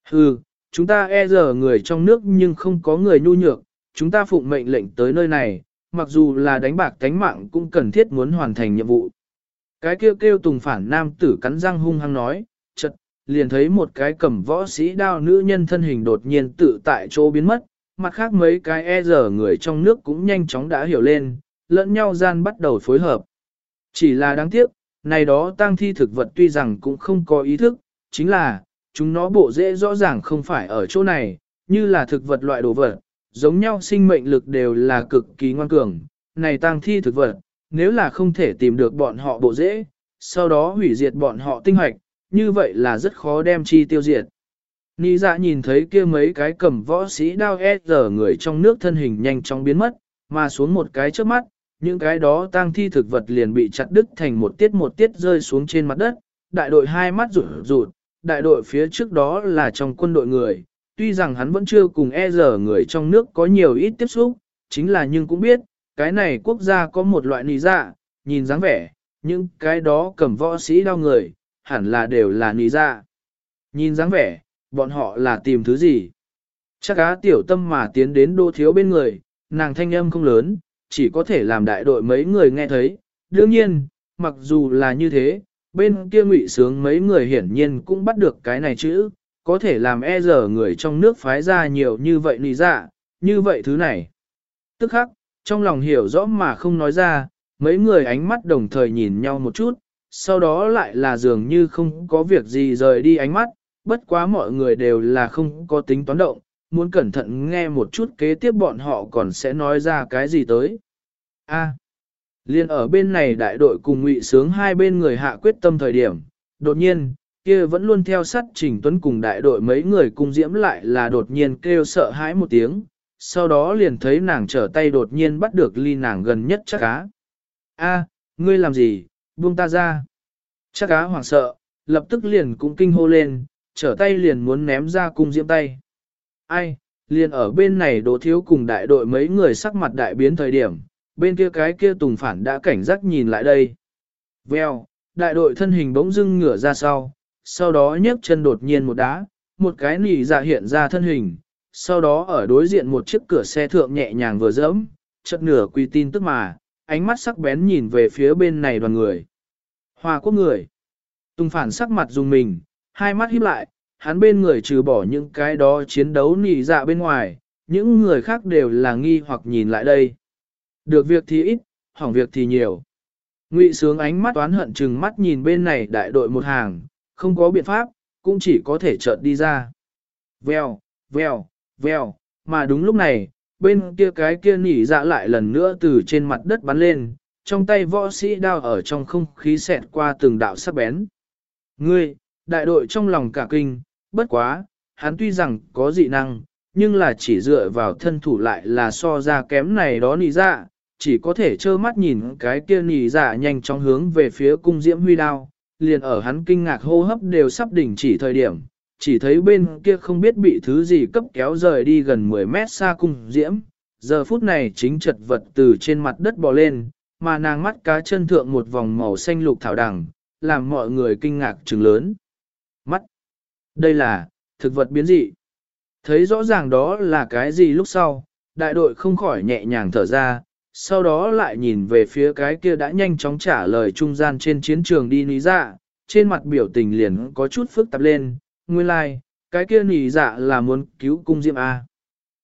Hừ, chúng ta e giờ người trong nước nhưng không có người nhu nhược, chúng ta phụng mệnh lệnh tới nơi này, mặc dù là đánh bạc tánh mạng cũng cần thiết muốn hoàn thành nhiệm vụ. Cái kêu kêu tùng phản nam tử cắn răng hung hăng nói, chật, liền thấy một cái cầm võ sĩ đao nữ nhân thân hình đột nhiên tự tại chỗ biến mất, mặt khác mấy cái e giờ người trong nước cũng nhanh chóng đã hiểu lên, lẫn nhau gian bắt đầu phối hợp. Chỉ là đáng tiếc, này đó tang thi thực vật tuy rằng cũng không có ý thức, chính là, chúng nó bộ dễ rõ ràng không phải ở chỗ này, như là thực vật loại đồ vật, giống nhau sinh mệnh lực đều là cực kỳ ngoan cường, này tang thi thực vật, nếu là không thể tìm được bọn họ bộ dễ, sau đó hủy diệt bọn họ tinh hoạch, như vậy là rất khó đem chi tiêu diệt. Nị dạ nhìn thấy kia mấy cái cầm võ sĩ đao e giờ người trong nước thân hình nhanh chóng biến mất, mà xuống một cái trước mắt, những cái đó tang thi thực vật liền bị chặt đứt thành một tiết một tiết rơi xuống trên mặt đất, đại đội hai mắt rụt rụt, đại đội phía trước đó là trong quân đội người, tuy rằng hắn vẫn chưa cùng e giờ người trong nước có nhiều ít tiếp xúc, chính là nhưng cũng biết, cái này quốc gia có một loại nì dạ, nhìn dáng vẻ, những cái đó cầm võ sĩ đau người, hẳn là đều là nì dạ. Nhìn dáng vẻ, bọn họ là tìm thứ gì? Chắc á tiểu tâm mà tiến đến đô thiếu bên người, nàng thanh âm không lớn, chỉ có thể làm đại đội mấy người nghe thấy. Đương nhiên, mặc dù là như thế, bên kia ngụy sướng mấy người hiển nhiên cũng bắt được cái này chữ, có thể làm e giờ người trong nước phái ra nhiều như vậy nì dạ, như vậy thứ này. Tức khắc, trong lòng hiểu rõ mà không nói ra, mấy người ánh mắt đồng thời nhìn nhau một chút, sau đó lại là dường như không có việc gì rời đi ánh mắt, bất quá mọi người đều là không có tính toán động, muốn cẩn thận nghe một chút kế tiếp bọn họ còn sẽ nói ra cái gì tới. A. À, liên ở bên này đại đội cùng ngụy sướng hai bên người hạ quyết tâm thời điểm, đột nhiên, kia vẫn luôn theo sát Trình Tuấn cùng đại đội mấy người cùng diễm lại là đột nhiên kêu sợ hãi một tiếng, sau đó liền thấy nàng trở tay đột nhiên bắt được ly nàng gần nhất chắc cá. A, à, ngươi làm gì, buông ta ra. Chắc cá hoảng sợ, lập tức liền cũng kinh hô lên, trở tay liền muốn ném ra cung diễm tay. Ai, liền ở bên này đỗ thiếu cùng đại đội mấy người sắc mặt đại biến thời điểm, bên kia cái kia tùng phản đã cảnh giác nhìn lại đây. Vèo, đại đội thân hình bỗng dưng ngửa ra sau, sau đó nhấc chân đột nhiên một đá, một cái nỉ dạ hiện ra thân hình, sau đó ở đối diện một chiếc cửa xe thượng nhẹ nhàng vừa dẫm, chật nửa quy tin tức mà, ánh mắt sắc bén nhìn về phía bên này đoàn người. Hoa quốc người. Tùng phản sắc mặt dùng mình, hai mắt híp lại, hắn bên người trừ bỏ những cái đó chiến đấu nỉ dạ bên ngoài, những người khác đều là nghi hoặc nhìn lại đây. Được việc thì ít, hỏng việc thì nhiều. Ngụy sướng ánh mắt toán hận chừng mắt nhìn bên này đại đội một hàng, không có biện pháp, cũng chỉ có thể chợt đi ra. Vèo, vèo, vèo, mà đúng lúc này, bên kia cái kia nỉ dạ lại lần nữa từ trên mặt đất bắn lên, trong tay võ sĩ đao ở trong không khí xẹt qua từng đạo sắc bén. Ngươi, đại đội trong lòng cả kinh, bất quá, hắn tuy rằng có dị năng, nhưng là chỉ dựa vào thân thủ lại là so ra kém này đó nì dạ, chỉ có thể trơ mắt nhìn cái kia nì dạ nhanh chóng hướng về phía cung diễm huy đao, liền ở hắn kinh ngạc hô hấp đều sắp đỉnh chỉ thời điểm, chỉ thấy bên kia không biết bị thứ gì cấp kéo rời đi gần 10 mét xa cung diễm, giờ phút này chính chật vật từ trên mặt đất bò lên, mà nàng mắt cá chân thượng một vòng màu xanh lục thảo đằng, làm mọi người kinh ngạc trừng lớn. Mắt! Đây là, thực vật biến dị. Thấy rõ ràng đó là cái gì lúc sau, đại đội không khỏi nhẹ nhàng thở ra, sau đó lại nhìn về phía cái kia đã nhanh chóng trả lời trung gian trên chiến trường đi lý dạ, trên mặt biểu tình liền có chút phức tạp lên, nguyên lai, like, cái kia nỉ dạ là muốn cứu cung diễm A.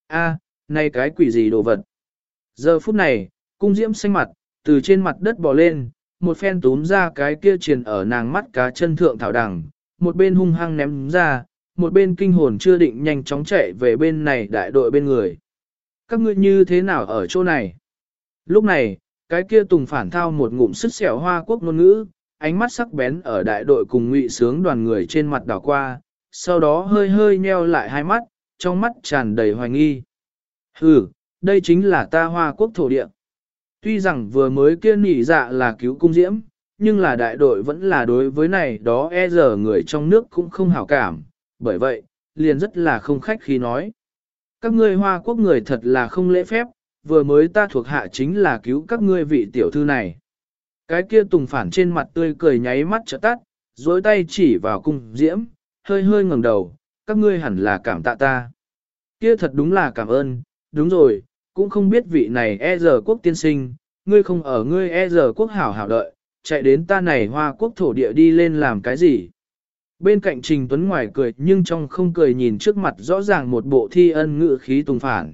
A, này cái quỷ gì đồ vật. Giờ phút này, cung diễm xanh mặt, từ trên mặt đất bò lên, một phen túm ra cái kia triền ở nàng mắt cá chân thượng thảo đằng, một bên hung hăng ném ra, một bên kinh hồn chưa định nhanh chóng chạy về bên này đại đội bên người. Các ngươi như thế nào ở chỗ này? Lúc này, cái kia tùng phản thao một ngụm sức xẻo hoa quốc ngôn ngữ, ánh mắt sắc bén ở đại đội cùng ngụy sướng đoàn người trên mặt đảo qua, sau đó hơi hơi nheo lại hai mắt, trong mắt tràn đầy hoài nghi. Hừ, đây chính là ta hoa quốc thổ địa. Tuy rằng vừa mới kia nỉ dạ là cứu cung diễm, nhưng là đại đội vẫn là đối với này đó e giờ người trong nước cũng không hảo cảm, bởi vậy, liền rất là không khách khi nói. Các ngươi hoa quốc người thật là không lễ phép, vừa mới ta thuộc hạ chính là cứu các ngươi vị tiểu thư này. Cái kia tùng phản trên mặt tươi cười nháy mắt trợ tắt, dối tay chỉ vào cung diễm, hơi hơi ngẩng đầu, các ngươi hẳn là cảm tạ ta. Kia thật đúng là cảm ơn, đúng rồi, cũng không biết vị này e giờ quốc tiên sinh, ngươi không ở ngươi e giờ quốc hảo hảo đợi, chạy đến ta này hoa quốc thổ địa đi lên làm cái gì. Bên cạnh Trình Tuấn ngoài cười nhưng trong không cười nhìn trước mặt rõ ràng một bộ thi ân ngự khí tùng phản.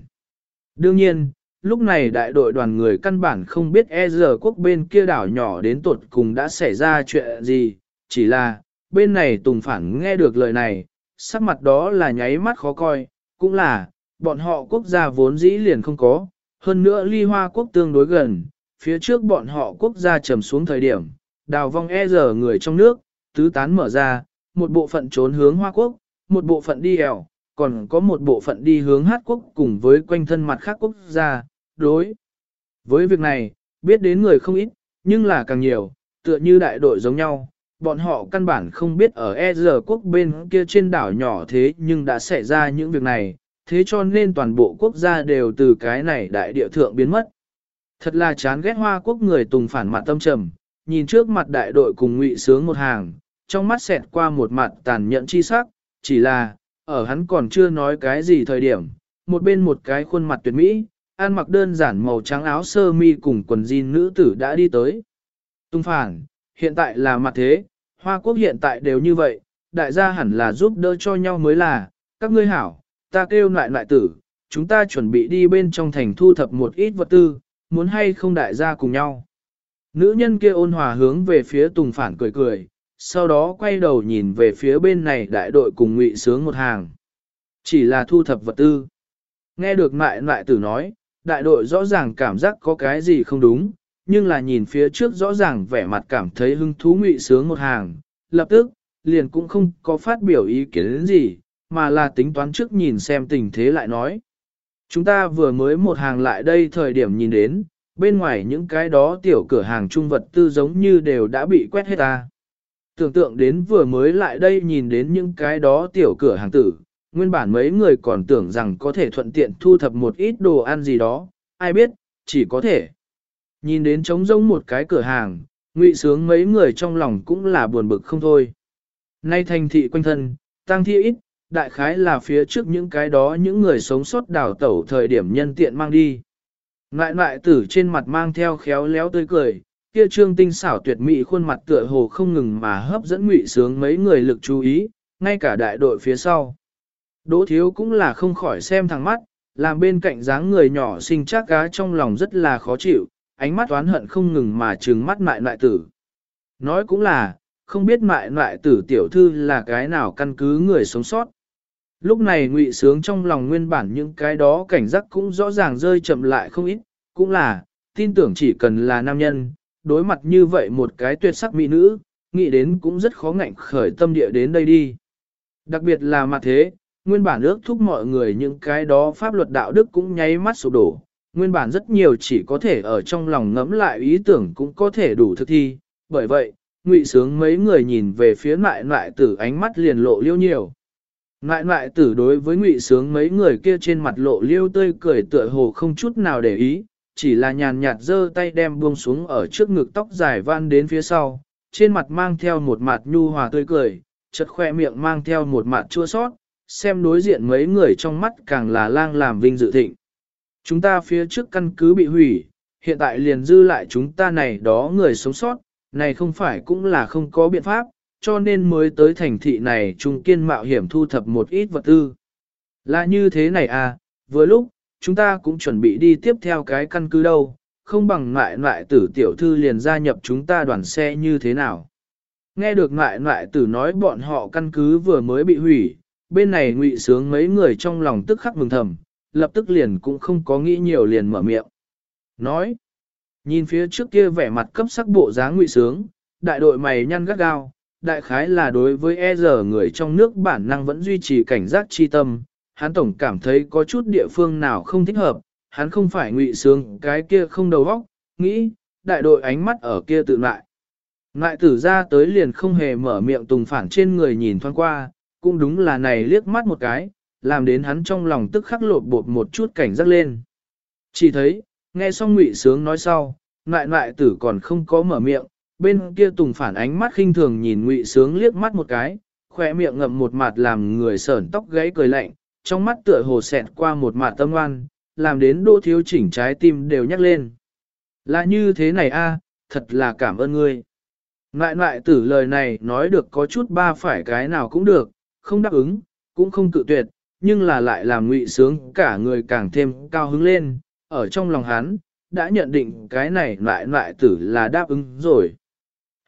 Đương nhiên, lúc này đại đội đoàn người căn bản không biết e giờ quốc bên kia đảo nhỏ đến tuột cùng đã xảy ra chuyện gì, chỉ là, bên này tùng phản nghe được lời này, sắc mặt đó là nháy mắt khó coi, cũng là, bọn họ quốc gia vốn dĩ liền không có, hơn nữa ly hoa quốc tương đối gần, phía trước bọn họ quốc gia trầm xuống thời điểm, đào vong e giờ người trong nước, tứ tán mở ra, một bộ phận trốn hướng hoa quốc, một bộ phận đi ẻo, còn có một bộ phận đi hướng hát quốc cùng với quanh thân mặt khác quốc gia, đối. Với việc này, biết đến người không ít, nhưng là càng nhiều, tựa như đại đội giống nhau, bọn họ căn bản không biết ở E giờ quốc bên kia trên đảo nhỏ thế nhưng đã xảy ra những việc này, thế cho nên toàn bộ quốc gia đều từ cái này đại địa thượng biến mất. Thật là chán ghét hoa quốc người tùng phản mặt tâm trầm, nhìn trước mặt đại đội cùng ngụy sướng một hàng, trong mắt xẹt qua một mặt tàn nhẫn chi sắc, chỉ là, ở hắn còn chưa nói cái gì thời điểm, một bên một cái khuôn mặt tuyệt mỹ, ăn mặc đơn giản màu trắng áo sơ mi cùng quần jean nữ tử đã đi tới. Tung phản, hiện tại là mặt thế, Hoa Quốc hiện tại đều như vậy, đại gia hẳn là giúp đỡ cho nhau mới là, các ngươi hảo, ta kêu lại lại tử, chúng ta chuẩn bị đi bên trong thành thu thập một ít vật tư, muốn hay không đại gia cùng nhau. Nữ nhân kia ôn hòa hướng về phía Tùng Phản cười cười, sau đó quay đầu nhìn về phía bên này đại đội cùng ngụy sướng một hàng. Chỉ là thu thập vật tư. Nghe được mại mại tử nói, đại đội rõ ràng cảm giác có cái gì không đúng, nhưng là nhìn phía trước rõ ràng vẻ mặt cảm thấy hứng thú ngụy sướng một hàng, lập tức, liền cũng không có phát biểu ý kiến gì, mà là tính toán trước nhìn xem tình thế lại nói. Chúng ta vừa mới một hàng lại đây thời điểm nhìn đến, bên ngoài những cái đó tiểu cửa hàng trung vật tư giống như đều đã bị quét hết ta. Tưởng tượng đến vừa mới lại đây nhìn đến những cái đó tiểu cửa hàng tử, nguyên bản mấy người còn tưởng rằng có thể thuận tiện thu thập một ít đồ ăn gì đó, ai biết, chỉ có thể. Nhìn đến trống rỗng một cái cửa hàng, ngụy sướng mấy người trong lòng cũng là buồn bực không thôi. Nay thành thị quanh thân, tăng thi ít, đại khái là phía trước những cái đó những người sống sót đảo tẩu thời điểm nhân tiện mang đi. Ngại ngại tử trên mặt mang theo khéo léo tươi cười, kia trương tinh xảo tuyệt mỹ khuôn mặt tựa hồ không ngừng mà hấp dẫn ngụy sướng mấy người lực chú ý, ngay cả đại đội phía sau. Đỗ thiếu cũng là không khỏi xem thằng mắt, làm bên cạnh dáng người nhỏ xinh chắc gá trong lòng rất là khó chịu, ánh mắt oán hận không ngừng mà trừng mắt mại mại tử. Nói cũng là, không biết mại mại tử tiểu thư là cái nào căn cứ người sống sót. Lúc này ngụy sướng trong lòng nguyên bản những cái đó cảnh giác cũng rõ ràng rơi chậm lại không ít, cũng là, tin tưởng chỉ cần là nam nhân, đối mặt như vậy một cái tuyệt sắc mỹ nữ, nghĩ đến cũng rất khó ngạnh khởi tâm địa đến đây đi. Đặc biệt là mặt thế, nguyên bản ước thúc mọi người những cái đó pháp luật đạo đức cũng nháy mắt sụp đổ, nguyên bản rất nhiều chỉ có thể ở trong lòng ngẫm lại ý tưởng cũng có thể đủ thực thi, bởi vậy, ngụy sướng mấy người nhìn về phía mại mại tử ánh mắt liền lộ liêu nhiều ngại ngại tử đối với ngụy sướng mấy người kia trên mặt lộ liêu tươi cười tựa hồ không chút nào để ý, chỉ là nhàn nhạt giơ tay đem buông xuống ở trước ngực tóc dài van đến phía sau, trên mặt mang theo một mặt nhu hòa tươi cười, chật khoe miệng mang theo một mặt chua sót, xem đối diện mấy người trong mắt càng là lang làm vinh dự thịnh. Chúng ta phía trước căn cứ bị hủy, hiện tại liền dư lại chúng ta này đó người sống sót, này không phải cũng là không có biện pháp, cho nên mới tới thành thị này trung kiên mạo hiểm thu thập một ít vật tư. Là như thế này à, vừa lúc, chúng ta cũng chuẩn bị đi tiếp theo cái căn cứ đâu, không bằng ngại ngại tử tiểu thư liền gia nhập chúng ta đoàn xe như thế nào. Nghe được ngại ngại tử nói bọn họ căn cứ vừa mới bị hủy, bên này ngụy sướng mấy người trong lòng tức khắc mừng thầm, lập tức liền cũng không có nghĩ nhiều liền mở miệng. Nói, nhìn phía trước kia vẻ mặt cấp sắc bộ dáng ngụy sướng, đại đội mày nhăn gắt gao, đại khái là đối với e giờ người trong nước bản năng vẫn duy trì cảnh giác chi tâm, hắn tổng cảm thấy có chút địa phương nào không thích hợp, hắn không phải ngụy sướng cái kia không đầu óc, nghĩ, đại đội ánh mắt ở kia tự lại. Ngại tử ra tới liền không hề mở miệng tùng phản trên người nhìn thoáng qua, cũng đúng là này liếc mắt một cái, làm đến hắn trong lòng tức khắc lột bột một chút cảnh giác lên. Chỉ thấy, nghe xong ngụy sướng nói sau, ngại ngại tử còn không có mở miệng, bên kia tùng phản ánh mắt khinh thường nhìn ngụy sướng liếc mắt một cái, khoe miệng ngậm một mặt làm người sởn tóc gãy cười lạnh, trong mắt tựa hồ xẹt qua một mặt tâm ngoan, làm đến đỗ thiếu chỉnh trái tim đều nhắc lên. Là như thế này a, thật là cảm ơn ngươi. Ngại ngại tử lời này nói được có chút ba phải cái nào cũng được, không đáp ứng, cũng không cự tuyệt, nhưng là lại làm ngụy sướng cả người càng thêm cao hứng lên, ở trong lòng hắn, đã nhận định cái này lại lại tử là đáp ứng rồi.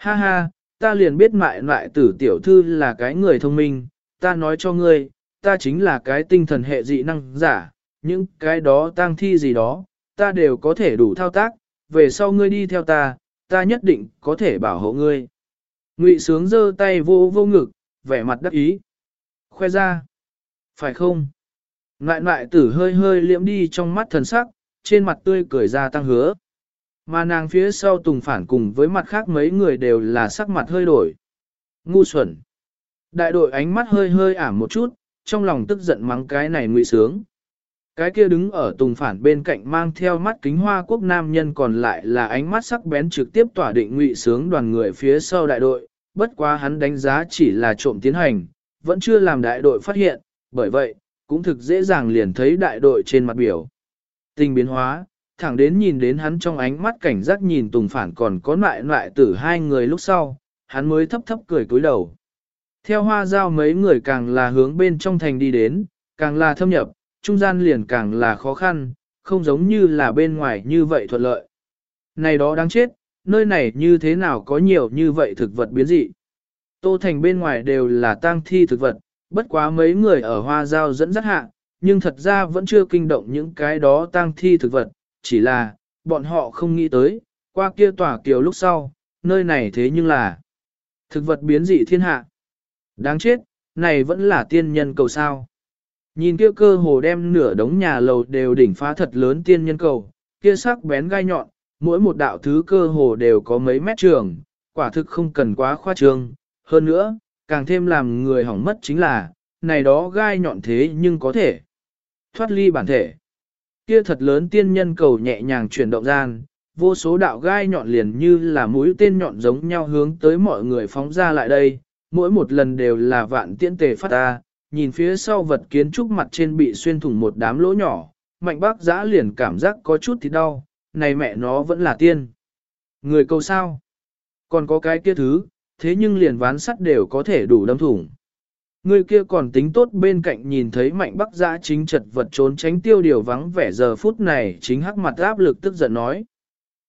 Ha ha, ta liền biết mại mại tử tiểu thư là cái người thông minh, ta nói cho ngươi, ta chính là cái tinh thần hệ dị năng giả, những cái đó tang thi gì đó, ta đều có thể đủ thao tác, về sau ngươi đi theo ta, ta nhất định có thể bảo hộ ngươi. Ngụy sướng giơ tay vô vô ngực, vẻ mặt đắc ý. Khoe ra. Phải không? Ngại ngại tử hơi hơi liễm đi trong mắt thần sắc, trên mặt tươi cười ra tăng hứa. Mà nàng phía sau tùng phản cùng với mặt khác mấy người đều là sắc mặt hơi đổi. Ngu xuẩn. Đại đội ánh mắt hơi hơi ảm một chút, trong lòng tức giận mắng cái này ngụy sướng. Cái kia đứng ở tùng phản bên cạnh mang theo mắt kính hoa quốc nam nhân còn lại là ánh mắt sắc bén trực tiếp tỏa định ngụy sướng đoàn người phía sau đại đội, bất quá hắn đánh giá chỉ là trộm tiến hành, vẫn chưa làm đại đội phát hiện, bởi vậy, cũng thực dễ dàng liền thấy đại đội trên mặt biểu. Tình biến hóa, thẳng đến nhìn đến hắn trong ánh mắt cảnh giác nhìn Tùng Phản còn có lại lại tử hai người lúc sau, hắn mới thấp thấp cười cúi đầu. Theo hoa giao mấy người càng là hướng bên trong thành đi đến, càng là thâm nhập, trung gian liền càng là khó khăn, không giống như là bên ngoài như vậy thuận lợi. Này đó đáng chết, nơi này như thế nào có nhiều như vậy thực vật biến dị. Tô thành bên ngoài đều là tang thi thực vật, Bất quá mấy người ở hoa giao dẫn dắt hạ, nhưng thật ra vẫn chưa kinh động những cái đó tang thi thực vật, chỉ là, bọn họ không nghĩ tới, qua kia tỏa kiều lúc sau, nơi này thế nhưng là thực vật biến dị thiên hạ. Đáng chết, này vẫn là tiên nhân cầu sao. Nhìn kia cơ hồ đem nửa đống nhà lầu đều đỉnh phá thật lớn tiên nhân cầu, kia sắc bén gai nhọn, mỗi một đạo thứ cơ hồ đều có mấy mét trường, quả thực không cần quá khoa trương. Hơn nữa, càng thêm làm người hỏng mất chính là, này đó gai nhọn thế nhưng có thể thoát ly bản thể. Kia thật lớn tiên nhân cầu nhẹ nhàng chuyển động gian, vô số đạo gai nhọn liền như là mũi tên nhọn giống nhau hướng tới mọi người phóng ra lại đây, mỗi một lần đều là vạn tiễn tề phát ra, nhìn phía sau vật kiến trúc mặt trên bị xuyên thủng một đám lỗ nhỏ, mạnh bác giã liền cảm giác có chút thì đau, này mẹ nó vẫn là tiên. Người cầu sao? Còn có cái kia thứ, thế nhưng liền ván sắt đều có thể đủ đâm thủng. Người kia còn tính tốt bên cạnh nhìn thấy mạnh bắc giã chính chật vật trốn tránh tiêu điều vắng vẻ giờ phút này chính hắc mặt áp lực tức giận nói.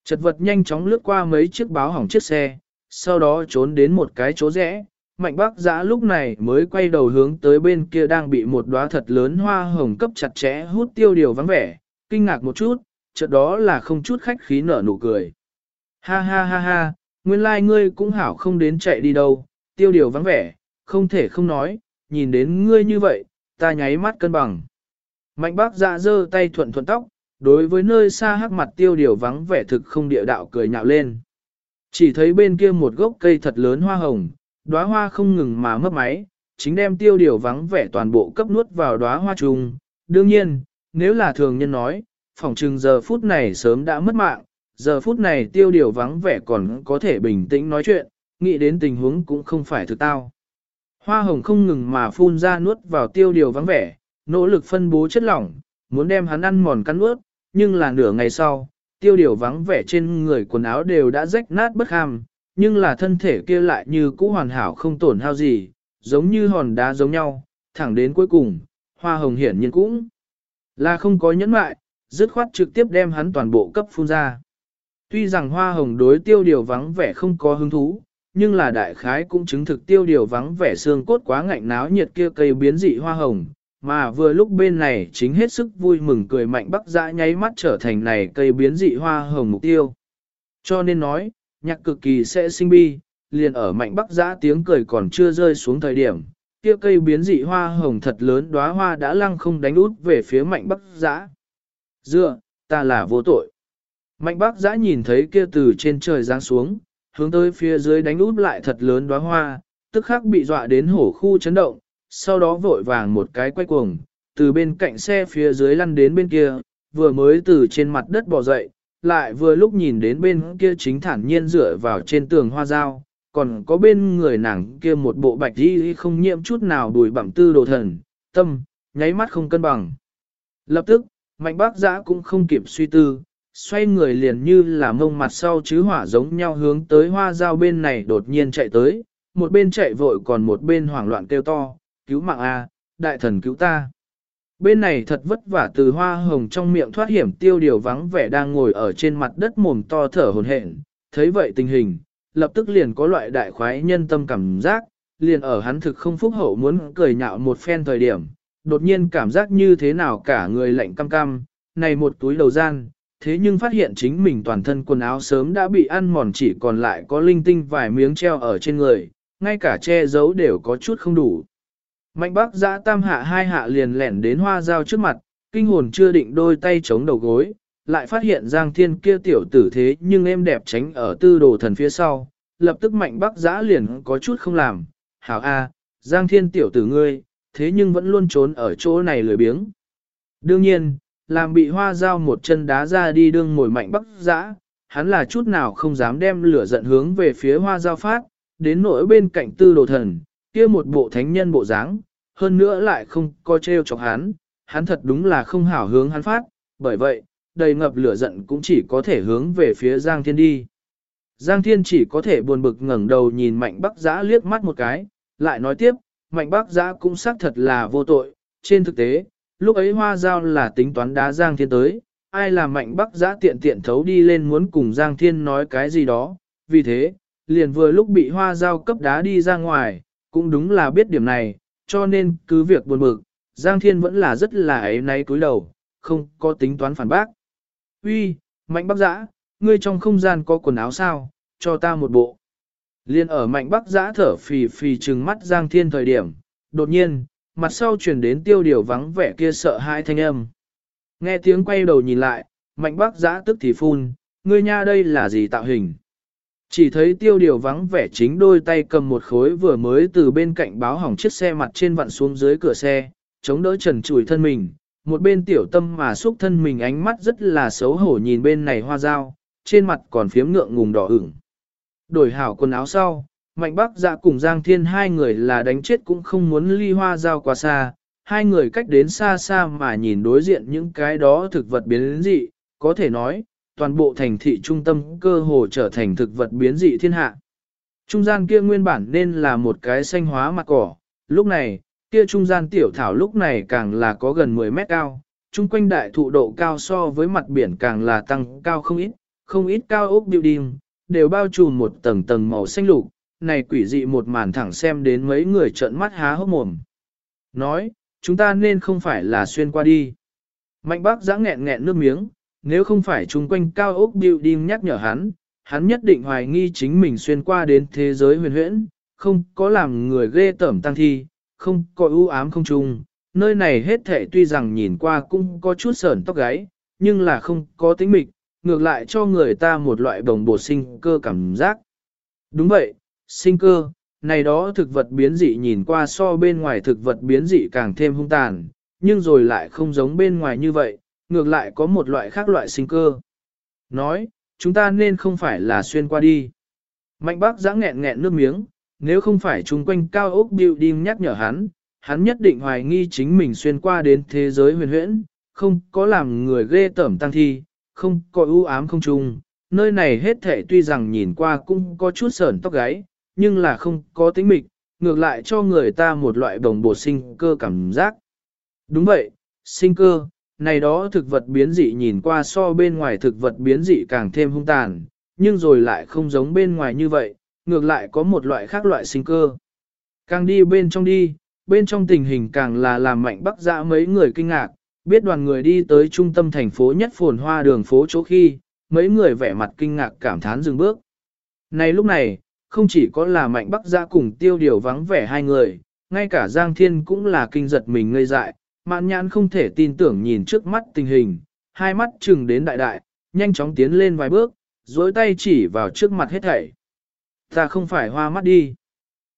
Chật vật nhanh chóng lướt qua mấy chiếc báo hỏng chiếc xe, sau đó trốn đến một cái chỗ rẽ. Mạnh bác giã lúc này mới quay đầu hướng tới bên kia đang bị một đóa thật lớn hoa hồng cấp chặt chẽ hút tiêu điều vắng vẻ, kinh ngạc một chút, chợt đó là không chút khách khí nở nụ cười. Ha ha ha ha, nguyên lai like ngươi cũng hảo không đến chạy đi đâu, tiêu điều vắng vẻ, không thể không nói, nhìn đến ngươi như vậy, ta nháy mắt cân bằng. Mạnh bác dạ dơ tay thuận thuận tóc, đối với nơi xa hắc mặt tiêu điều vắng vẻ thực không địa đạo cười nhạo lên. Chỉ thấy bên kia một gốc cây thật lớn hoa hồng, đóa hoa không ngừng mà mất máy, chính đem tiêu điều vắng vẻ toàn bộ cấp nuốt vào đóa hoa trùng. Đương nhiên, nếu là thường nhân nói, phòng trừng giờ phút này sớm đã mất mạng, giờ phút này tiêu điều vắng vẻ còn có thể bình tĩnh nói chuyện, nghĩ đến tình huống cũng không phải thực tao. Hoa hồng không ngừng mà phun ra nuốt vào tiêu điều vắng vẻ, nỗ lực phân bố chất lỏng, muốn đem hắn ăn mòn cắn nuốt, nhưng là nửa ngày sau, tiêu điều vắng vẻ trên người quần áo đều đã rách nát bất ham, nhưng là thân thể kia lại như cũ hoàn hảo không tổn hao gì, giống như hòn đá giống nhau, thẳng đến cuối cùng, hoa hồng hiển nhiên cũng là không có nhẫn mại, dứt khoát trực tiếp đem hắn toàn bộ cấp phun ra. Tuy rằng hoa hồng đối tiêu điều vắng vẻ không có hứng thú, nhưng là đại khái cũng chứng thực tiêu điều vắng vẻ xương cốt quá ngạnh náo nhiệt kia cây biến dị hoa hồng, mà vừa lúc bên này chính hết sức vui mừng cười mạnh bắc dã nháy mắt trở thành này cây biến dị hoa hồng mục tiêu. Cho nên nói, nhạc cực kỳ sẽ sinh bi, liền ở mạnh bắc dã tiếng cười còn chưa rơi xuống thời điểm, kia cây biến dị hoa hồng thật lớn đóa hoa đã lăng không đánh út về phía mạnh bắc dã. Dựa, ta là vô tội. Mạnh bắc dã nhìn thấy kia từ trên trời giáng xuống, hướng tới phía dưới đánh út lại thật lớn đóa hoa, tức khắc bị dọa đến hổ khu chấn động, sau đó vội vàng một cái quay cuồng, từ bên cạnh xe phía dưới lăn đến bên kia, vừa mới từ trên mặt đất bò dậy, lại vừa lúc nhìn đến bên kia chính thản nhiên dựa vào trên tường hoa dao, còn có bên người nàng kia một bộ bạch y không nhiễm chút nào đùi bẩm tư đồ thần, tâm, nháy mắt không cân bằng. Lập tức, mạnh bác giã cũng không kịp suy tư, xoay người liền như là mông mặt sau chứ hỏa giống nhau hướng tới hoa dao bên này đột nhiên chạy tới, một bên chạy vội còn một bên hoảng loạn kêu to, cứu mạng A, đại thần cứu ta. Bên này thật vất vả từ hoa hồng trong miệng thoát hiểm tiêu điều vắng vẻ đang ngồi ở trên mặt đất mồm to thở hồn hển, thấy vậy tình hình, lập tức liền có loại đại khoái nhân tâm cảm giác, liền ở hắn thực không phúc hậu muốn cười nhạo một phen thời điểm, đột nhiên cảm giác như thế nào cả người lạnh cam cam, này một túi đầu gian, thế nhưng phát hiện chính mình toàn thân quần áo sớm đã bị ăn mòn chỉ còn lại có linh tinh vài miếng treo ở trên người, ngay cả che giấu đều có chút không đủ. Mạnh bác giã tam hạ hai hạ liền lẻn đến hoa dao trước mặt, kinh hồn chưa định đôi tay chống đầu gối, lại phát hiện Giang Thiên kia tiểu tử thế nhưng em đẹp tránh ở tư đồ thần phía sau, lập tức mạnh bác giã liền có chút không làm, hảo a, Giang Thiên tiểu tử ngươi, thế nhưng vẫn luôn trốn ở chỗ này lười biếng. Đương nhiên, làm bị hoa dao một chân đá ra đi đương ngồi mạnh bắc giã, hắn là chút nào không dám đem lửa giận hướng về phía hoa dao phát, đến nỗi bên cạnh tư đồ thần, kia một bộ thánh nhân bộ dáng, hơn nữa lại không co treo chọc hắn, hắn thật đúng là không hảo hướng hắn phát, bởi vậy, đầy ngập lửa giận cũng chỉ có thể hướng về phía Giang Thiên đi. Giang Thiên chỉ có thể buồn bực ngẩng đầu nhìn Mạnh Bắc Giã liếc mắt một cái, lại nói tiếp, Mạnh Bắc Giã cũng xác thật là vô tội, trên thực tế, lúc ấy hoa giao là tính toán đá Giang Thiên tới, ai làm Mạnh Bắc Giã tiện tiện thấu đi lên muốn cùng Giang Thiên nói cái gì đó, vì thế, liền vừa lúc bị hoa giao cấp đá đi ra ngoài, cũng đúng là biết điểm này, cho nên cứ việc buồn bực, Giang Thiên vẫn là rất là ấy náy cúi đầu, không có tính toán phản bác. Uy, mạnh bắc giã, ngươi trong không gian có quần áo sao, cho ta một bộ. Liên ở mạnh bắc giã thở phì phì trừng mắt Giang Thiên thời điểm, đột nhiên, mặt sau truyền đến tiêu điều vắng vẻ kia sợ hãi thanh âm. Nghe tiếng quay đầu nhìn lại, mạnh bắc giã tức thì phun, ngươi nha đây là gì tạo hình. Chỉ thấy tiêu điều vắng vẻ chính đôi tay cầm một khối vừa mới từ bên cạnh báo hỏng chiếc xe mặt trên vặn xuống dưới cửa xe, chống đỡ trần chùi thân mình, một bên tiểu tâm mà xúc thân mình ánh mắt rất là xấu hổ nhìn bên này hoa dao, trên mặt còn phiếm ngượng ngùng đỏ ửng. Đổi hảo quần áo sau, Mạnh Bắc dạ cùng Giang Thiên hai người là đánh chết cũng không muốn ly hoa giao quá xa, hai người cách đến xa xa mà nhìn đối diện những cái đó thực vật biến dị, có thể nói, toàn bộ thành thị trung tâm cơ hồ trở thành thực vật biến dị thiên hạ. Trung gian kia nguyên bản nên là một cái xanh hóa mặt cỏ, lúc này, kia trung gian tiểu thảo lúc này càng là có gần 10 mét cao, chung quanh đại thụ độ cao so với mặt biển càng là tăng cao không ít, không ít cao ốc building, đều bao trùm một tầng tầng màu xanh lục, này quỷ dị một màn thẳng xem đến mấy người trợn mắt há hốc mồm. Nói, chúng ta nên không phải là xuyên qua đi. Mạnh bác giã nghẹn nghẹn nước miếng, nếu không phải chung quanh cao ốc building nhắc nhở hắn, hắn nhất định hoài nghi chính mình xuyên qua đến thế giới huyền huyễn, không có làm người ghê tởm tăng thi, không có ưu ám không chung, nơi này hết thể tuy rằng nhìn qua cũng có chút sờn tóc gáy, nhưng là không có tính mịch, ngược lại cho người ta một loại đồng bột sinh cơ cảm giác. Đúng vậy, sinh cơ, này đó thực vật biến dị nhìn qua so bên ngoài thực vật biến dị càng thêm hung tàn, nhưng rồi lại không giống bên ngoài như vậy, ngược lại có một loại khác loại sinh cơ. Nói, chúng ta nên không phải là xuyên qua đi. Mạnh bác giã nghẹn nghẹn nước miếng, nếu không phải chung quanh cao ốc building nhắc nhở hắn, hắn nhất định hoài nghi chính mình xuyên qua đến thế giới huyền huyễn, không có làm người ghê tởm tăng thi, không có ưu ám không chung. Nơi này hết thể tuy rằng nhìn qua cũng có chút sởn tóc gáy, nhưng là không có tính mịch, ngược lại cho người ta một loại đồng bộ sinh cơ cảm giác. Đúng vậy, sinh cơ, này đó thực vật biến dị nhìn qua so bên ngoài thực vật biến dị càng thêm hung tàn, nhưng rồi lại không giống bên ngoài như vậy, ngược lại có một loại khác loại sinh cơ. Càng đi bên trong đi, bên trong tình hình càng là làm mạnh bắc dã mấy người kinh ngạc, biết đoàn người đi tới trung tâm thành phố nhất phồn hoa đường phố chỗ khi, mấy người vẻ mặt kinh ngạc cảm thán dừng bước. Này lúc này, không chỉ có là mạnh bắc dã cùng tiêu điều vắng vẻ hai người, ngay cả Giang Thiên cũng là kinh giật mình ngây dại, mạn nhãn không thể tin tưởng nhìn trước mắt tình hình, hai mắt chừng đến đại đại, nhanh chóng tiến lên vài bước, dối tay chỉ vào trước mặt hết thảy. Ta không phải hoa mắt đi.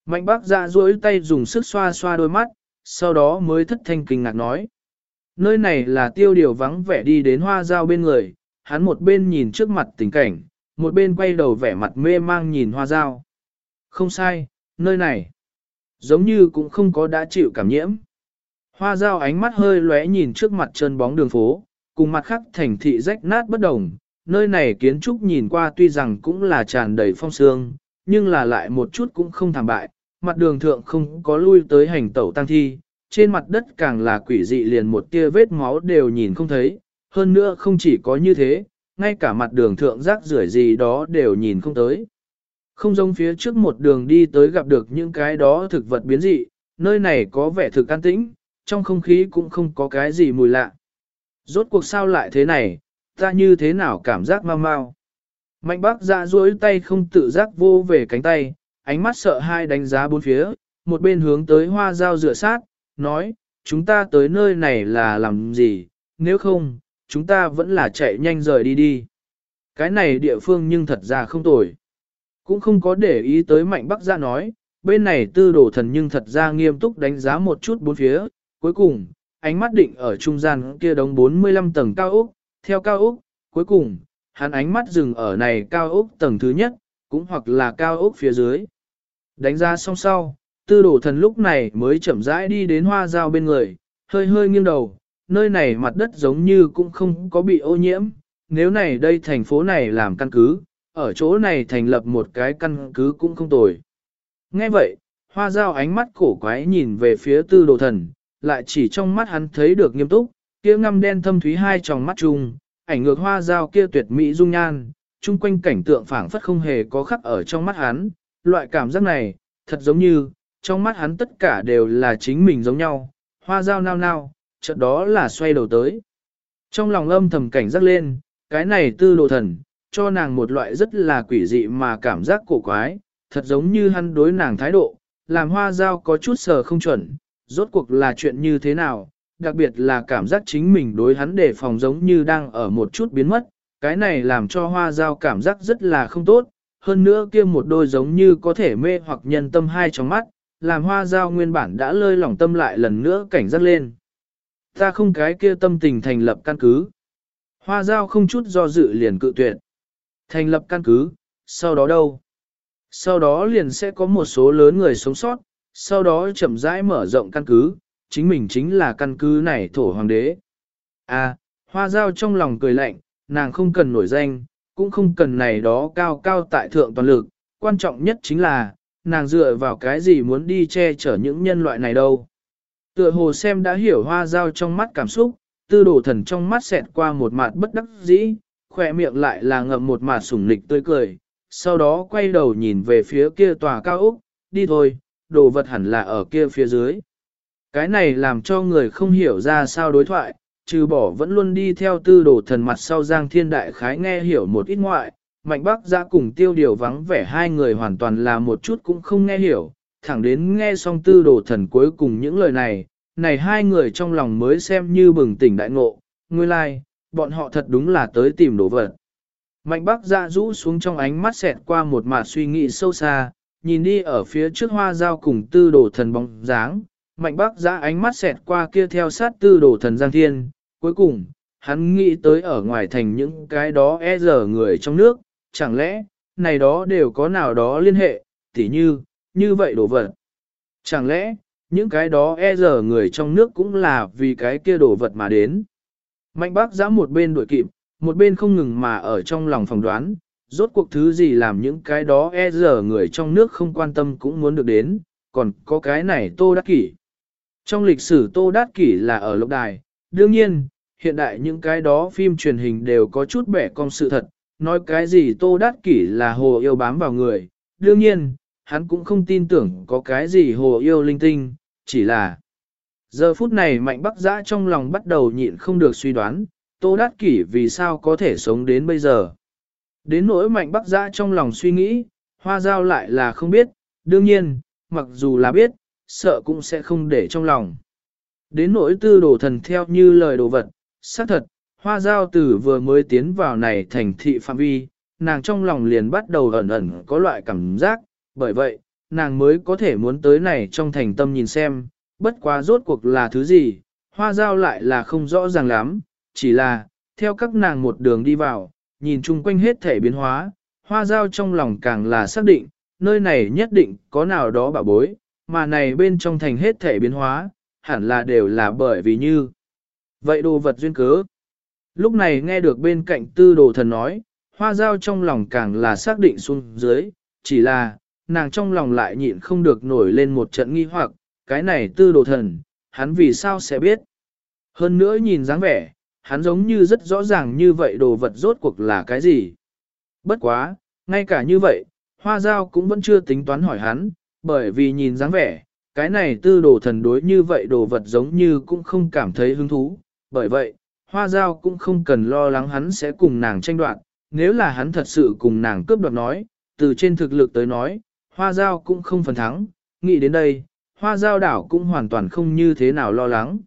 Mạnh bác dạ dối tay dùng sức xoa xoa đôi mắt, sau đó mới thất thanh kinh ngạc nói. Nơi này là tiêu điều vắng vẻ đi đến hoa dao bên người, hắn một bên nhìn trước mặt tình cảnh, một bên quay đầu vẻ mặt mê mang nhìn hoa dao. Không sai, nơi này, giống như cũng không có đã chịu cảm nhiễm. Hoa dao ánh mắt hơi lóe nhìn trước mặt chân bóng đường phố, cùng mặt khác thành thị rách nát bất đồng. Nơi này kiến trúc nhìn qua tuy rằng cũng là tràn đầy phong sương, nhưng là lại một chút cũng không thảm bại, mặt đường thượng không có lui tới hành tẩu tăng thi, trên mặt đất càng là quỷ dị liền một tia vết máu đều nhìn không thấy, hơn nữa không chỉ có như thế, ngay cả mặt đường thượng rác rưởi gì đó đều nhìn không tới. Không giống phía trước một đường đi tới gặp được những cái đó thực vật biến dị, nơi này có vẻ thực an tĩnh, trong không khí cũng không có cái gì mùi lạ. Rốt cuộc sao lại thế này, ta như thế nào cảm giác mau mau. Mạnh bác dạ duỗi tay không tự giác vô về cánh tay, ánh mắt sợ hai đánh giá bốn phía, một bên hướng tới hoa dao rửa sát, nói, chúng ta tới nơi này là làm gì, nếu không, chúng ta vẫn là chạy nhanh rời đi đi. Cái này địa phương nhưng thật ra không tồi. Cũng không có để ý tới mạnh bắc ra nói, bên này tư đồ thần nhưng thật ra nghiêm túc đánh giá một chút bốn phía, cuối cùng, ánh mắt định ở trung gian kia đống 45 tầng cao ốc, theo cao ốc, cuối cùng, hắn ánh mắt dừng ở này cao ốc tầng thứ nhất, cũng hoặc là cao ốc phía dưới. Đánh ra xong sau, tư đổ thần lúc này mới chậm rãi đi đến hoa dao bên người, hơi hơi nghiêng đầu, nơi này mặt đất giống như cũng không có bị ô nhiễm, nếu này đây thành phố này làm căn cứ, ở chỗ này thành lập một cái căn cứ cũng không tồi. Nghe vậy, hoa dao ánh mắt cổ quái nhìn về phía tư đồ thần, lại chỉ trong mắt hắn thấy được nghiêm túc, kia ngăm đen thâm thúy hai tròng mắt chung, ảnh ngược hoa dao kia tuyệt mỹ dung nhan, chung quanh cảnh tượng phảng phất không hề có khắc ở trong mắt hắn, loại cảm giác này, thật giống như, trong mắt hắn tất cả đều là chính mình giống nhau, hoa dao nao nao, chợt đó là xoay đầu tới. Trong lòng âm thầm cảnh giác lên, cái này tư đồ thần, cho nàng một loại rất là quỷ dị mà cảm giác cổ quái, thật giống như hắn đối nàng thái độ, làm hoa dao có chút sờ không chuẩn, rốt cuộc là chuyện như thế nào, đặc biệt là cảm giác chính mình đối hắn đề phòng giống như đang ở một chút biến mất, cái này làm cho hoa dao cảm giác rất là không tốt, hơn nữa kia một đôi giống như có thể mê hoặc nhân tâm hai trong mắt, làm hoa dao nguyên bản đã lơi lỏng tâm lại lần nữa cảnh giác lên. Ta không cái kia tâm tình thành lập căn cứ. Hoa dao không chút do dự liền cự tuyệt. Thành lập căn cứ, sau đó đâu? Sau đó liền sẽ có một số lớn người sống sót, sau đó chậm rãi mở rộng căn cứ, chính mình chính là căn cứ này thổ hoàng đế. À, hoa dao trong lòng cười lạnh, nàng không cần nổi danh, cũng không cần này đó cao cao tại thượng toàn lực, quan trọng nhất chính là, nàng dựa vào cái gì muốn đi che chở những nhân loại này đâu. Tựa hồ xem đã hiểu hoa dao trong mắt cảm xúc, tư đồ thần trong mắt xẹt qua một mặt bất đắc dĩ, khỏe miệng lại là ngậm một mặt sủng nịch tươi cười, sau đó quay đầu nhìn về phía kia tòa cao úc, đi thôi, đồ vật hẳn là ở kia phía dưới. Cái này làm cho người không hiểu ra sao đối thoại, trừ bỏ vẫn luôn đi theo tư đồ thần mặt sau Giang Thiên Đại Khái nghe hiểu một ít ngoại, Mạnh Bắc ra cùng tiêu điều vắng vẻ hai người hoàn toàn là một chút cũng không nghe hiểu, thẳng đến nghe xong tư đồ thần cuối cùng những lời này, này hai người trong lòng mới xem như bừng tỉnh đại ngộ, nguyên lai, like, bọn họ thật đúng là tới tìm đồ vật. Mạnh Bắc dạ ra rũ xuống trong ánh mắt xẹt qua một mạt suy nghĩ sâu xa, nhìn đi ở phía trước hoa giao cùng tư đồ thần bóng dáng, mạnh Bắc ra ánh mắt xẹt qua kia theo sát tư đồ thần Giang Thiên, cuối cùng, hắn nghĩ tới ở ngoài thành những cái đó e dở người trong nước, chẳng lẽ, này đó đều có nào đó liên hệ, tỉ như, như vậy đồ vật. Chẳng lẽ, những cái đó e dở người trong nước cũng là vì cái kia đồ vật mà đến. Mạnh bác giã một bên đuổi kịp, một bên không ngừng mà ở trong lòng phòng đoán, rốt cuộc thứ gì làm những cái đó e giờ người trong nước không quan tâm cũng muốn được đến, còn có cái này Tô Đắc Kỷ. Trong lịch sử Tô Đắc Kỷ là ở lục đài, đương nhiên, hiện đại những cái đó phim truyền hình đều có chút bẻ cong sự thật, nói cái gì Tô Đắc Kỷ là hồ yêu bám vào người, đương nhiên, hắn cũng không tin tưởng có cái gì hồ yêu linh tinh, chỉ là Giờ phút này mạnh bắc giã trong lòng bắt đầu nhịn không được suy đoán, Tô Đát Kỷ vì sao có thể sống đến bây giờ. Đến nỗi mạnh bắc giã trong lòng suy nghĩ, hoa giao lại là không biết, đương nhiên, mặc dù là biết, sợ cũng sẽ không để trong lòng. Đến nỗi tư đồ thần theo như lời đồ vật, xác thật, hoa giao tử vừa mới tiến vào này thành thị phạm vi, nàng trong lòng liền bắt đầu ẩn ẩn có loại cảm giác, bởi vậy, nàng mới có thể muốn tới này trong thành tâm nhìn xem, bất quá rốt cuộc là thứ gì, hoa giao lại là không rõ ràng lắm, chỉ là, theo các nàng một đường đi vào, nhìn chung quanh hết thể biến hóa, hoa giao trong lòng càng là xác định, nơi này nhất định có nào đó bảo bối, mà này bên trong thành hết thể biến hóa, hẳn là đều là bởi vì như. Vậy đồ vật duyên cớ. Lúc này nghe được bên cạnh tư đồ thần nói, hoa giao trong lòng càng là xác định xuống dưới, chỉ là, nàng trong lòng lại nhịn không được nổi lên một trận nghi hoặc, cái này tư đồ thần, hắn vì sao sẽ biết. Hơn nữa nhìn dáng vẻ, hắn giống như rất rõ ràng như vậy đồ vật rốt cuộc là cái gì. Bất quá, ngay cả như vậy, hoa giao cũng vẫn chưa tính toán hỏi hắn, bởi vì nhìn dáng vẻ, cái này tư đồ thần đối như vậy đồ vật giống như cũng không cảm thấy hứng thú. Bởi vậy, hoa giao cũng không cần lo lắng hắn sẽ cùng nàng tranh đoạt, nếu là hắn thật sự cùng nàng cướp đoạt nói, từ trên thực lực tới nói, hoa giao cũng không phần thắng, nghĩ đến đây, hoa giao đảo cũng hoàn toàn không như thế nào lo lắng.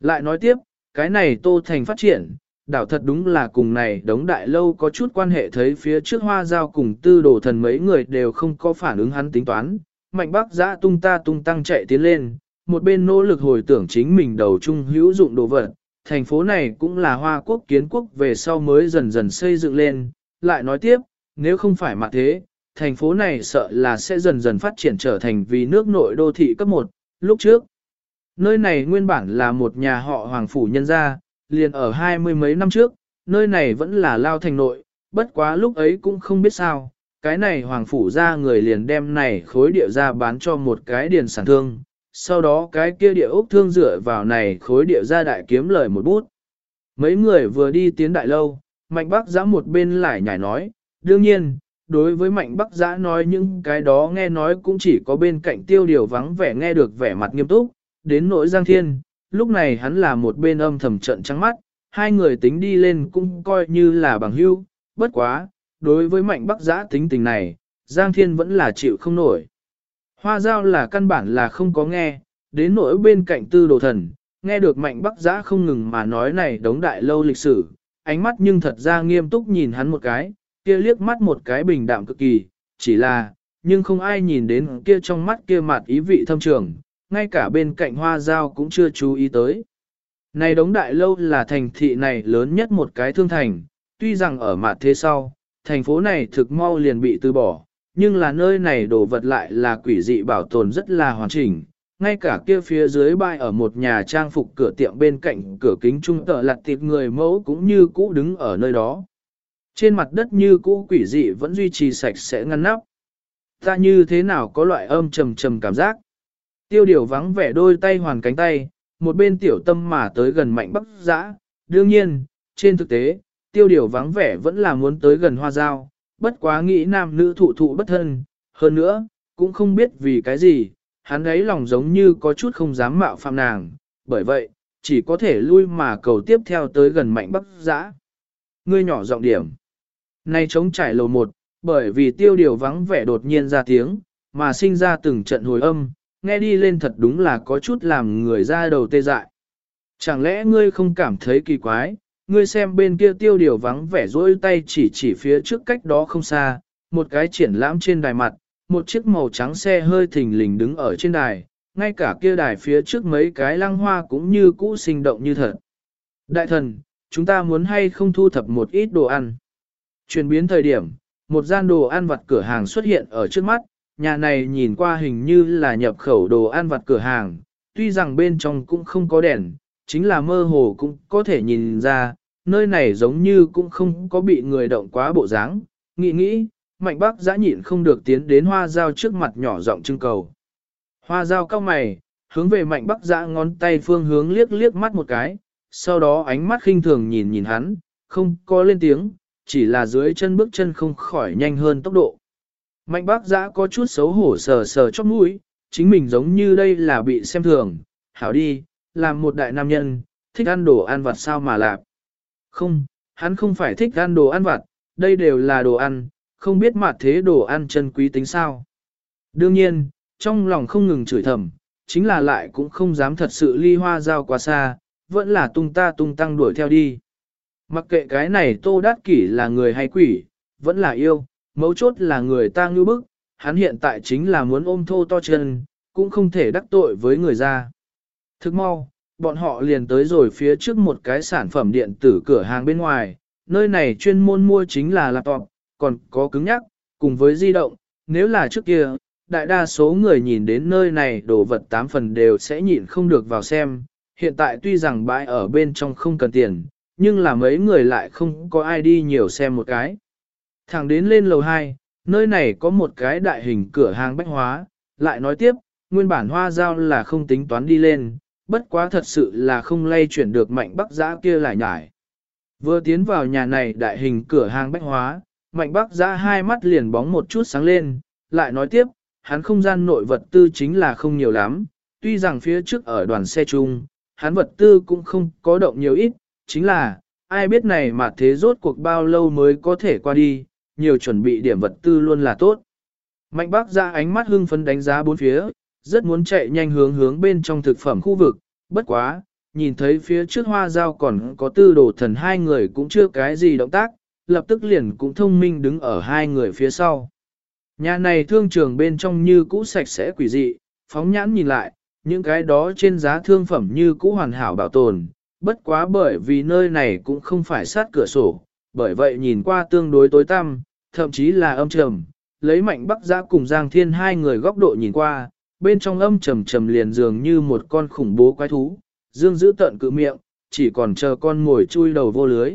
Lại nói tiếp, cái này tô thành phát triển, đảo thật đúng là cùng này đống đại lâu có chút quan hệ thấy phía trước hoa giao cùng tư đồ thần mấy người đều không có phản ứng hắn tính toán, mạnh bác giã tung ta tung tăng chạy tiến lên, một bên nỗ lực hồi tưởng chính mình đầu chung hữu dụng đồ vật, thành phố này cũng là hoa quốc kiến quốc về sau mới dần dần xây dựng lên, lại nói tiếp, nếu không phải mà thế, thành phố này sợ là sẽ dần dần phát triển trở thành vì nước nội đô thị cấp 1, lúc trước. Nơi này nguyên bản là một nhà họ hoàng phủ nhân gia, liền ở hai mươi mấy năm trước, nơi này vẫn là lao thành nội, bất quá lúc ấy cũng không biết sao, cái này hoàng phủ ra người liền đem này khối địa ra bán cho một cái điền sản thương, sau đó cái kia địa ốc thương dựa vào này khối địa ra đại kiếm lời một bút. Mấy người vừa đi tiến đại lâu, mạnh bác giã một bên lại nhảy nói, đương nhiên, đối với mạnh bắc giã nói những cái đó nghe nói cũng chỉ có bên cạnh tiêu điều vắng vẻ nghe được vẻ mặt nghiêm túc, đến nỗi giang thiên, lúc này hắn là một bên âm thầm trận trắng mắt, hai người tính đi lên cũng coi như là bằng hữu, bất quá, đối với mạnh bắc giã tính tình này, giang thiên vẫn là chịu không nổi. Hoa giao là căn bản là không có nghe, đến nỗi bên cạnh tư đồ thần, nghe được mạnh bắc giã không ngừng mà nói này đống đại lâu lịch sử, ánh mắt nhưng thật ra nghiêm túc nhìn hắn một cái, kia liếc mắt một cái bình đạm cực kỳ, chỉ là, nhưng không ai nhìn đến kia trong mắt kia mặt ý vị thâm trường, ngay cả bên cạnh hoa giao cũng chưa chú ý tới. Này đống đại lâu là thành thị này lớn nhất một cái thương thành, tuy rằng ở mặt thế sau, thành phố này thực mau liền bị từ bỏ, nhưng là nơi này đồ vật lại là quỷ dị bảo tồn rất là hoàn chỉnh. Ngay cả kia phía dưới bay ở một nhà trang phục cửa tiệm bên cạnh cửa kính trung tợ lặt tiệp người mẫu cũng như cũ đứng ở nơi đó. Trên mặt đất như cũ quỷ dị vẫn duy trì sạch sẽ ngăn nắp. Ta như thế nào có loại âm trầm trầm cảm giác. Tiêu điều vắng vẻ đôi tay hoàn cánh tay, một bên tiểu tâm mà tới gần mạnh bắc giã. Đương nhiên, trên thực tế, tiêu điều vắng vẻ vẫn là muốn tới gần hoa dao, bất quá nghĩ nam nữ thụ thụ bất thân. Hơn nữa, cũng không biết vì cái gì, hắn ấy lòng giống như có chút không dám mạo phạm nàng, bởi vậy, chỉ có thể lui mà cầu tiếp theo tới gần mạnh bắc giã. Ngươi nhỏ giọng điểm. Nay trống trải lầu một, bởi vì tiêu điều vắng vẻ đột nhiên ra tiếng, mà sinh ra từng trận hồi âm, nghe đi lên thật đúng là có chút làm người ra đầu tê dại. Chẳng lẽ ngươi không cảm thấy kỳ quái, ngươi xem bên kia tiêu điều vắng vẻ rỗi tay chỉ chỉ phía trước cách đó không xa, một cái triển lãm trên đài mặt, một chiếc màu trắng xe hơi thình lình đứng ở trên đài, ngay cả kia đài phía trước mấy cái lăng hoa cũng như cũ sinh động như thật. Đại thần, chúng ta muốn hay không thu thập một ít đồ ăn. Chuyển biến thời điểm, một gian đồ ăn vặt cửa hàng xuất hiện ở trước mắt, nhà này nhìn qua hình như là nhập khẩu đồ ăn vặt cửa hàng, tuy rằng bên trong cũng không có đèn, chính là mơ hồ cũng có thể nhìn ra, nơi này giống như cũng không có bị người động quá bộ dáng. Nghĩ nghĩ, mạnh bác giã nhịn không được tiến đến hoa dao trước mặt nhỏ giọng trưng cầu. Hoa dao cao mày, hướng về mạnh bác giã ngón tay phương hướng liếc liếc mắt một cái, sau đó ánh mắt khinh thường nhìn nhìn hắn, không có lên tiếng, chỉ là dưới chân bước chân không khỏi nhanh hơn tốc độ. Mạnh bác giã có chút xấu hổ sờ sờ chóp mũi, chính mình giống như đây là bị xem thường, hảo đi, làm một đại nam nhân, thích ăn đồ ăn vặt sao mà lạp. Không, hắn không phải thích ăn đồ ăn vặt, đây đều là đồ ăn, không biết mặt thế đồ ăn chân quý tính sao. Đương nhiên, trong lòng không ngừng chửi thầm, chính là lại cũng không dám thật sự ly hoa giao quá xa, vẫn là tung ta tung tăng đuổi theo đi. Mặc kệ cái này tô đát kỷ là người hay quỷ, vẫn là yêu, mấu chốt là người ta ngư bức, hắn hiện tại chính là muốn ôm thô to chân, cũng không thể đắc tội với người ra. Thức mau, bọn họ liền tới rồi phía trước một cái sản phẩm điện tử cửa hàng bên ngoài, nơi này chuyên môn mua chính là laptop, còn có cứng nhắc, cùng với di động, nếu là trước kia, đại đa số người nhìn đến nơi này đồ vật tám phần đều sẽ nhịn không được vào xem, hiện tại tuy rằng bãi ở bên trong không cần tiền, nhưng là mấy người lại không có ai đi nhiều xem một cái. Thẳng đến lên lầu 2, nơi này có một cái đại hình cửa hàng bách hóa, lại nói tiếp, nguyên bản hoa giao là không tính toán đi lên, bất quá thật sự là không lay chuyển được mạnh bắc giã kia lại nhải. Vừa tiến vào nhà này đại hình cửa hàng bách hóa, mạnh bắc giã hai mắt liền bóng một chút sáng lên, lại nói tiếp, hắn không gian nội vật tư chính là không nhiều lắm, tuy rằng phía trước ở đoàn xe chung, hắn vật tư cũng không có động nhiều ít, chính là, ai biết này mà thế rốt cuộc bao lâu mới có thể qua đi, nhiều chuẩn bị điểm vật tư luôn là tốt. Mạnh bác ra ánh mắt hưng phấn đánh giá bốn phía, rất muốn chạy nhanh hướng hướng bên trong thực phẩm khu vực, bất quá, nhìn thấy phía trước hoa dao còn có tư đồ thần hai người cũng chưa cái gì động tác, lập tức liền cũng thông minh đứng ở hai người phía sau. Nhà này thương trường bên trong như cũ sạch sẽ quỷ dị, phóng nhãn nhìn lại, những cái đó trên giá thương phẩm như cũ hoàn hảo bảo tồn, bất quá bởi vì nơi này cũng không phải sát cửa sổ, bởi vậy nhìn qua tương đối tối tăm, thậm chí là âm trầm, lấy mạnh bắc giã cùng Giang Thiên hai người góc độ nhìn qua, bên trong âm trầm trầm liền dường như một con khủng bố quái thú, dương giữ tận cự miệng, chỉ còn chờ con ngồi chui đầu vô lưới.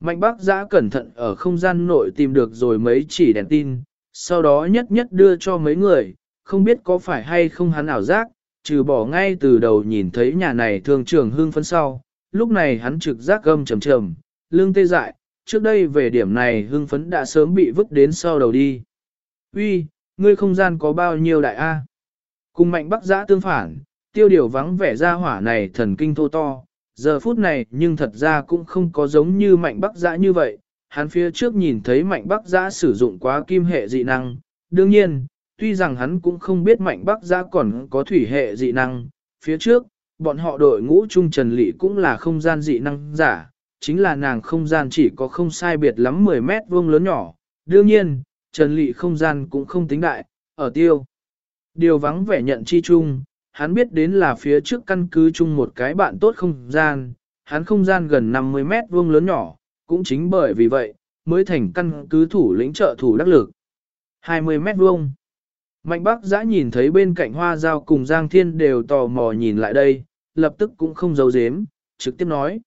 Mạnh bắc giã cẩn thận ở không gian nội tìm được rồi mấy chỉ đèn tin, sau đó nhất nhất đưa cho mấy người, không biết có phải hay không hắn ảo giác, trừ bỏ ngay từ đầu nhìn thấy nhà này thường trường hương phấn sau, lúc này hắn trực giác gâm trầm trầm, lương tê dại, trước đây về điểm này hưng phấn đã sớm bị vứt đến sau đầu đi. Uy, ngươi không gian có bao nhiêu đại A? Cùng mạnh bắc giã tương phản, tiêu điều vắng vẻ ra hỏa này thần kinh thô to, giờ phút này nhưng thật ra cũng không có giống như mạnh bắc giã như vậy, hắn phía trước nhìn thấy mạnh bắc giã sử dụng quá kim hệ dị năng, đương nhiên, tuy rằng hắn cũng không biết mạnh bắc giã còn có thủy hệ dị năng, phía trước, bọn họ đội ngũ trung trần lị cũng là không gian dị năng giả, chính là nàng không gian chỉ có không sai biệt lắm 10 mét vuông lớn nhỏ, đương nhiên, trần lị không gian cũng không tính đại, ở tiêu. Điều vắng vẻ nhận chi chung, hắn biết đến là phía trước căn cứ chung một cái bạn tốt không gian, hắn không gian gần 50 mét vuông lớn nhỏ, cũng chính bởi vì vậy, mới thành căn cứ thủ lĩnh trợ thủ đắc lực. 20 mét vuông. Mạnh Bắc giã nhìn thấy bên cạnh hoa giao cùng Giang Thiên đều tò mò nhìn lại đây, lập tức cũng không giấu giếm, trực tiếp nói.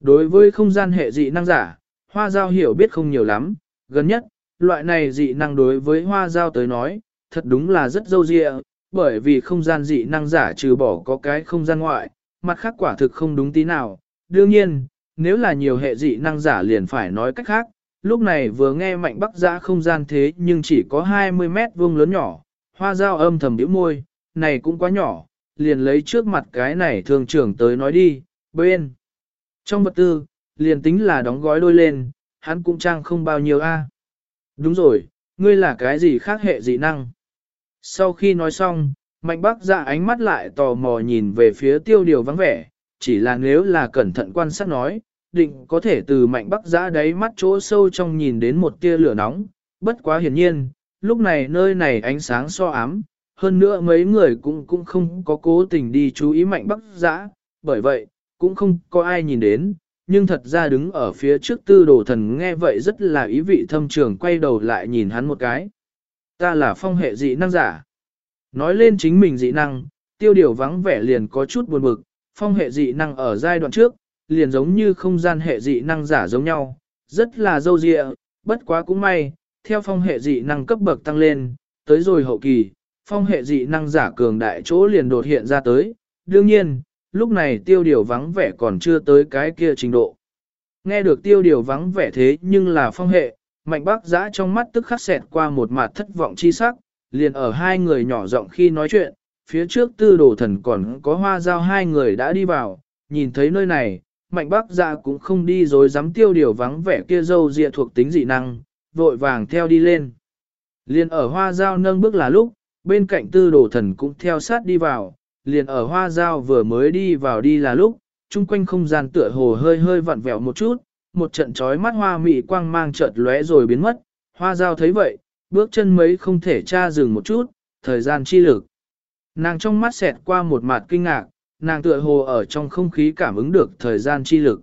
Đối với không gian hệ dị năng giả, hoa giao hiểu biết không nhiều lắm, gần nhất, loại này dị năng đối với hoa giao tới nói, thật đúng là rất dâu dịa, bởi vì không gian dị năng giả trừ bỏ có cái không gian ngoại, mặt khác quả thực không đúng tí nào. Đương nhiên, nếu là nhiều hệ dị năng giả liền phải nói cách khác, lúc này vừa nghe mạnh bắc giã không gian thế nhưng chỉ có 20 mét vuông lớn nhỏ, hoa dao âm thầm điểm môi, này cũng quá nhỏ, liền lấy trước mặt cái này thường trưởng tới nói đi, bên. Trong vật tư, liền tính là đóng gói đôi lên, hắn cũng trang không bao nhiêu a. Đúng rồi, ngươi là cái gì khác hệ dị năng? Sau khi nói xong, mạnh bắc giã ánh mắt lại tò mò nhìn về phía tiêu điều vắng vẻ, chỉ là nếu là cẩn thận quan sát nói, định có thể từ mạnh bắc giã đáy mắt chỗ sâu trong nhìn đến một tia lửa nóng, bất quá hiển nhiên, lúc này nơi này ánh sáng so ám, hơn nữa mấy người cũng cũng không có cố tình đi chú ý mạnh bắc giã, bởi vậy, cũng không có ai nhìn đến, nhưng thật ra đứng ở phía trước tư đồ thần nghe vậy rất là ý vị thâm trường quay đầu lại nhìn hắn một cái. Ta là phong hệ dị năng giả. Nói lên chính mình dị năng, tiêu điều vắng vẻ liền có chút buồn bực, phong hệ dị năng ở giai đoạn trước, liền giống như không gian hệ dị năng giả giống nhau, rất là dâu dịa, bất quá cũng may, theo phong hệ dị năng cấp bậc tăng lên, tới rồi hậu kỳ, phong hệ dị năng giả cường đại chỗ liền đột hiện ra tới, đương nhiên, lúc này tiêu điều vắng vẻ còn chưa tới cái kia trình độ. Nghe được tiêu điều vắng vẻ thế nhưng là phong hệ, mạnh bác giã trong mắt tức khắc xẹt qua một mặt thất vọng chi sắc, liền ở hai người nhỏ giọng khi nói chuyện, phía trước tư đồ thần còn có hoa giao hai người đã đi vào, nhìn thấy nơi này, mạnh bác dạ cũng không đi rồi dám tiêu điều vắng vẻ kia dâu dịa thuộc tính dị năng, vội vàng theo đi lên. Liền ở hoa giao nâng bước là lúc, bên cạnh tư đồ thần cũng theo sát đi vào, liền ở hoa giao vừa mới đi vào đi là lúc, chung quanh không gian tựa hồ hơi hơi vặn vẹo một chút, một trận trói mắt hoa mị quang mang chợt lóe rồi biến mất, hoa giao thấy vậy, bước chân mấy không thể tra dừng một chút, thời gian chi lực. Nàng trong mắt xẹt qua một mặt kinh ngạc, nàng tựa hồ ở trong không khí cảm ứng được thời gian chi lực.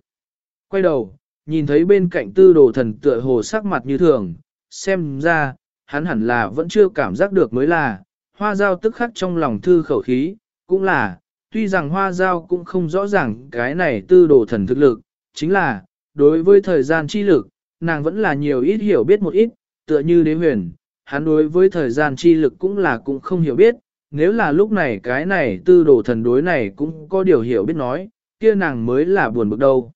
Quay đầu, nhìn thấy bên cạnh tư đồ thần tựa hồ sắc mặt như thường, xem ra, hắn hẳn là vẫn chưa cảm giác được mới là, hoa giao tức khắc trong lòng thư khẩu khí, cũng là, tuy rằng hoa giao cũng không rõ ràng cái này tư đồ thần thực lực, chính là, đối với thời gian chi lực, nàng vẫn là nhiều ít hiểu biết một ít, tựa như đế huyền, hắn đối với thời gian chi lực cũng là cũng không hiểu biết, nếu là lúc này cái này tư đồ thần đối này cũng có điều hiểu biết nói, kia nàng mới là buồn bực đâu.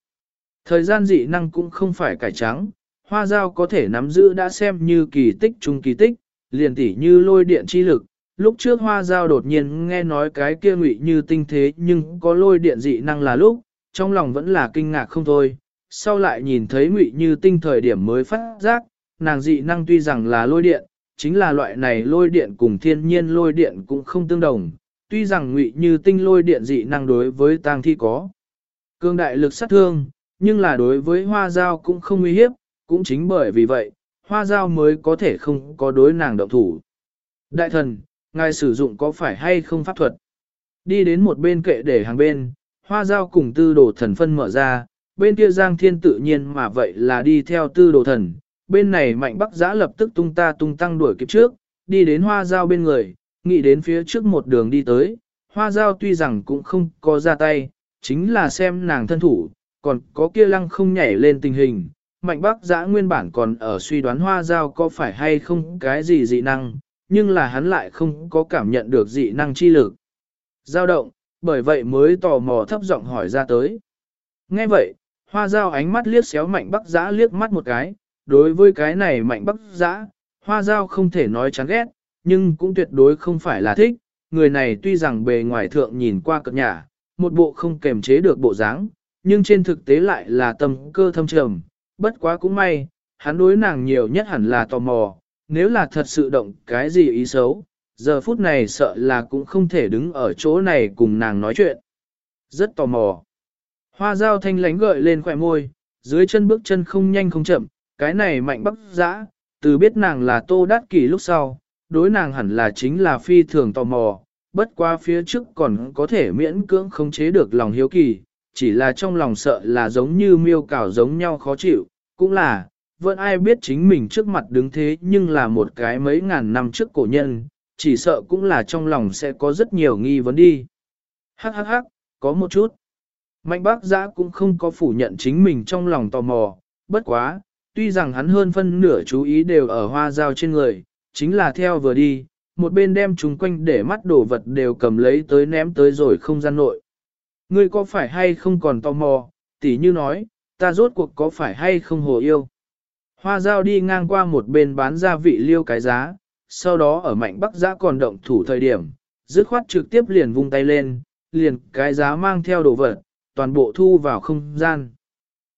Thời gian dị năng cũng không phải cải trắng, hoa giao có thể nắm giữ đã xem như kỳ tích trung kỳ tích, liền tỉ như lôi điện chi lực. Lúc trước hoa giao đột nhiên nghe nói cái kia ngụy như tinh thế nhưng có lôi điện dị năng là lúc, trong lòng vẫn là kinh ngạc không thôi. Sau lại nhìn thấy ngụy như tinh thời điểm mới phát giác, nàng dị năng tuy rằng là lôi điện, chính là loại này lôi điện cùng thiên nhiên lôi điện cũng không tương đồng, tuy rằng ngụy như tinh lôi điện dị năng đối với tang thi có. Cương đại lực sát thương, nhưng là đối với hoa giao cũng không nguy hiếp, cũng chính bởi vì vậy, hoa giao mới có thể không có đối nàng động thủ. Đại thần, ngài sử dụng có phải hay không pháp thuật? Đi đến một bên kệ để hàng bên, hoa giao cùng tư đồ thần phân mở ra, bên kia giang thiên tự nhiên mà vậy là đi theo tư đồ thần, bên này mạnh bắc giã lập tức tung ta tung tăng đuổi kịp trước, đi đến hoa giao bên người, nghĩ đến phía trước một đường đi tới, hoa giao tuy rằng cũng không có ra tay, chính là xem nàng thân thủ, còn có kia lăng không nhảy lên tình hình. Mạnh bắc giã nguyên bản còn ở suy đoán hoa giao có phải hay không cái gì dị năng, nhưng là hắn lại không có cảm nhận được dị năng chi lực. Giao động, bởi vậy mới tò mò thấp giọng hỏi ra tới. Nghe vậy, Hoa dao ánh mắt liếc xéo mạnh bắc giã liếc mắt một cái, đối với cái này mạnh bắc giã, hoa dao không thể nói chán ghét, nhưng cũng tuyệt đối không phải là thích, người này tuy rằng bề ngoài thượng nhìn qua cợt nhả một bộ không kềm chế được bộ dáng, nhưng trên thực tế lại là tâm cơ thâm trầm, bất quá cũng may, hắn đối nàng nhiều nhất hẳn là tò mò, nếu là thật sự động cái gì ý xấu, giờ phút này sợ là cũng không thể đứng ở chỗ này cùng nàng nói chuyện. Rất tò mò. Hoa dao thanh lánh gợi lên khỏe môi, dưới chân bước chân không nhanh không chậm, cái này mạnh bắc dã, từ biết nàng là tô đát kỷ lúc sau, đối nàng hẳn là chính là phi thường tò mò, bất qua phía trước còn có thể miễn cưỡng khống chế được lòng hiếu kỳ, chỉ là trong lòng sợ là giống như miêu cào giống nhau khó chịu, cũng là, vẫn ai biết chính mình trước mặt đứng thế nhưng là một cái mấy ngàn năm trước cổ nhân, chỉ sợ cũng là trong lòng sẽ có rất nhiều nghi vấn đi. Hắc hắc hắc, có một chút. Mạnh bác giã cũng không có phủ nhận chính mình trong lòng tò mò, bất quá, tuy rằng hắn hơn phân nửa chú ý đều ở hoa dao trên người, chính là theo vừa đi, một bên đem chúng quanh để mắt đổ vật đều cầm lấy tới ném tới rồi không gian nội. Ngươi có phải hay không còn tò mò, tỉ như nói, ta rốt cuộc có phải hay không hồ yêu. Hoa dao đi ngang qua một bên bán gia vị liêu cái giá, sau đó ở mạnh bắc giã còn động thủ thời điểm, dứt khoát trực tiếp liền vung tay lên, liền cái giá mang theo đồ vật, toàn bộ thu vào không gian.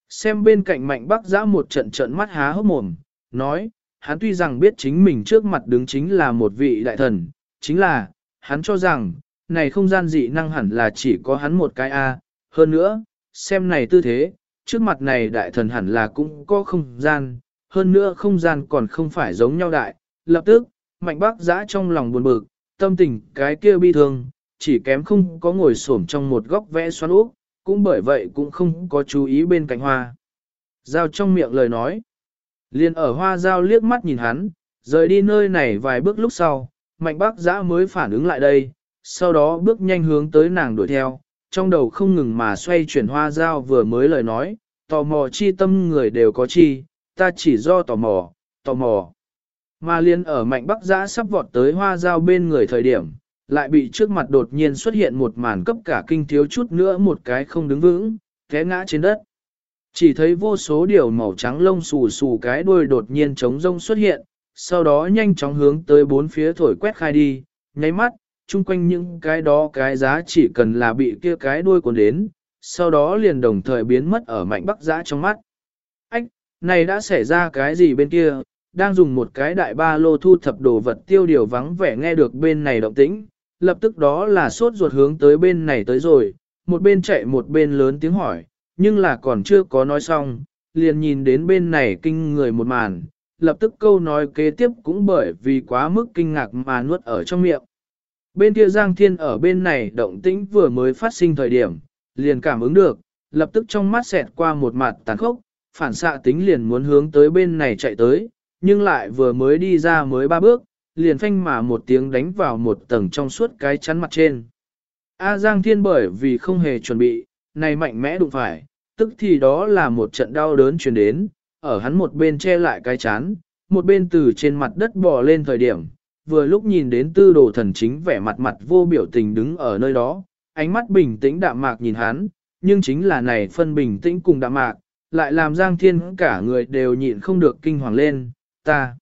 Xem bên cạnh mạnh bắc giã một trận trận mắt há hốc mồm, nói, hắn tuy rằng biết chính mình trước mặt đứng chính là một vị đại thần, chính là, hắn cho rằng, này không gian dị năng hẳn là chỉ có hắn một cái A, hơn nữa, xem này tư thế, trước mặt này đại thần hẳn là cũng có không gian, hơn nữa không gian còn không phải giống nhau đại, lập tức, mạnh bác giã trong lòng buồn bực, tâm tình cái kia bi thương, chỉ kém không có ngồi xổm trong một góc vẽ xoắn úp, cũng bởi vậy cũng không có chú ý bên cạnh hoa. Giao trong miệng lời nói, liền ở hoa giao liếc mắt nhìn hắn, rời đi nơi này vài bước lúc sau, mạnh bác giã mới phản ứng lại đây, sau đó bước nhanh hướng tới nàng đuổi theo, trong đầu không ngừng mà xoay chuyển hoa giao vừa mới lời nói, tò mò chi tâm người đều có chi, ta chỉ do tò mò, tò mò. Mà liên ở mạnh bắc giã sắp vọt tới hoa giao bên người thời điểm, lại bị trước mặt đột nhiên xuất hiện một màn cấp cả kinh thiếu chút nữa một cái không đứng vững, té ngã trên đất. Chỉ thấy vô số điều màu trắng lông xù xù cái đuôi đột nhiên trống rông xuất hiện, sau đó nhanh chóng hướng tới bốn phía thổi quét khai đi, nháy mắt, chung quanh những cái đó cái giá chỉ cần là bị kia cái đuôi cuốn đến, sau đó liền đồng thời biến mất ở mạnh bắc giã trong mắt. Ách, này đã xảy ra cái gì bên kia, đang dùng một cái đại ba lô thu thập đồ vật tiêu điều vắng vẻ nghe được bên này động tĩnh, lập tức đó là sốt ruột hướng tới bên này tới rồi, một bên chạy một bên lớn tiếng hỏi, nhưng là còn chưa có nói xong, liền nhìn đến bên này kinh người một màn, lập tức câu nói kế tiếp cũng bởi vì quá mức kinh ngạc mà nuốt ở trong miệng. Bên kia Giang Thiên ở bên này động tĩnh vừa mới phát sinh thời điểm, liền cảm ứng được, lập tức trong mắt xẹt qua một mặt tàn khốc, phản xạ tính liền muốn hướng tới bên này chạy tới, nhưng lại vừa mới đi ra mới ba bước, liền phanh mà một tiếng đánh vào một tầng trong suốt cái chắn mặt trên. A Giang Thiên bởi vì không hề chuẩn bị, này mạnh mẽ đụng phải, tức thì đó là một trận đau đớn truyền đến, ở hắn một bên che lại cái chán, một bên từ trên mặt đất bò lên thời điểm, vừa lúc nhìn đến tư đồ thần chính vẻ mặt mặt vô biểu tình đứng ở nơi đó, ánh mắt bình tĩnh đạm mạc nhìn hắn, nhưng chính là này phân bình tĩnh cùng đạm mạc, lại làm Giang Thiên cả người đều nhịn không được kinh hoàng lên, ta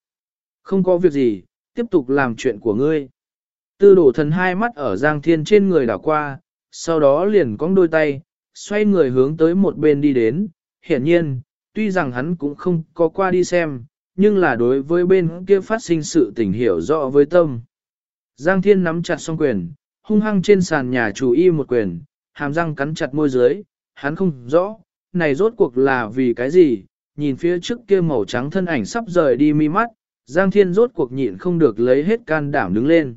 không có việc gì, tiếp tục làm chuyện của ngươi. Tư đổ thần hai mắt ở Giang Thiên trên người đảo qua, sau đó liền cong đôi tay, xoay người hướng tới một bên đi đến, hiển nhiên, tuy rằng hắn cũng không có qua đi xem, nhưng là đối với bên kia phát sinh sự tình hiểu rõ với tâm. Giang Thiên nắm chặt song quyền, hung hăng trên sàn nhà chủ y một quyền, hàm răng cắn chặt môi dưới, hắn không rõ, này rốt cuộc là vì cái gì, nhìn phía trước kia màu trắng thân ảnh sắp rời đi mi mắt, Giang Thiên rốt cuộc nhịn không được lấy hết can đảm đứng lên.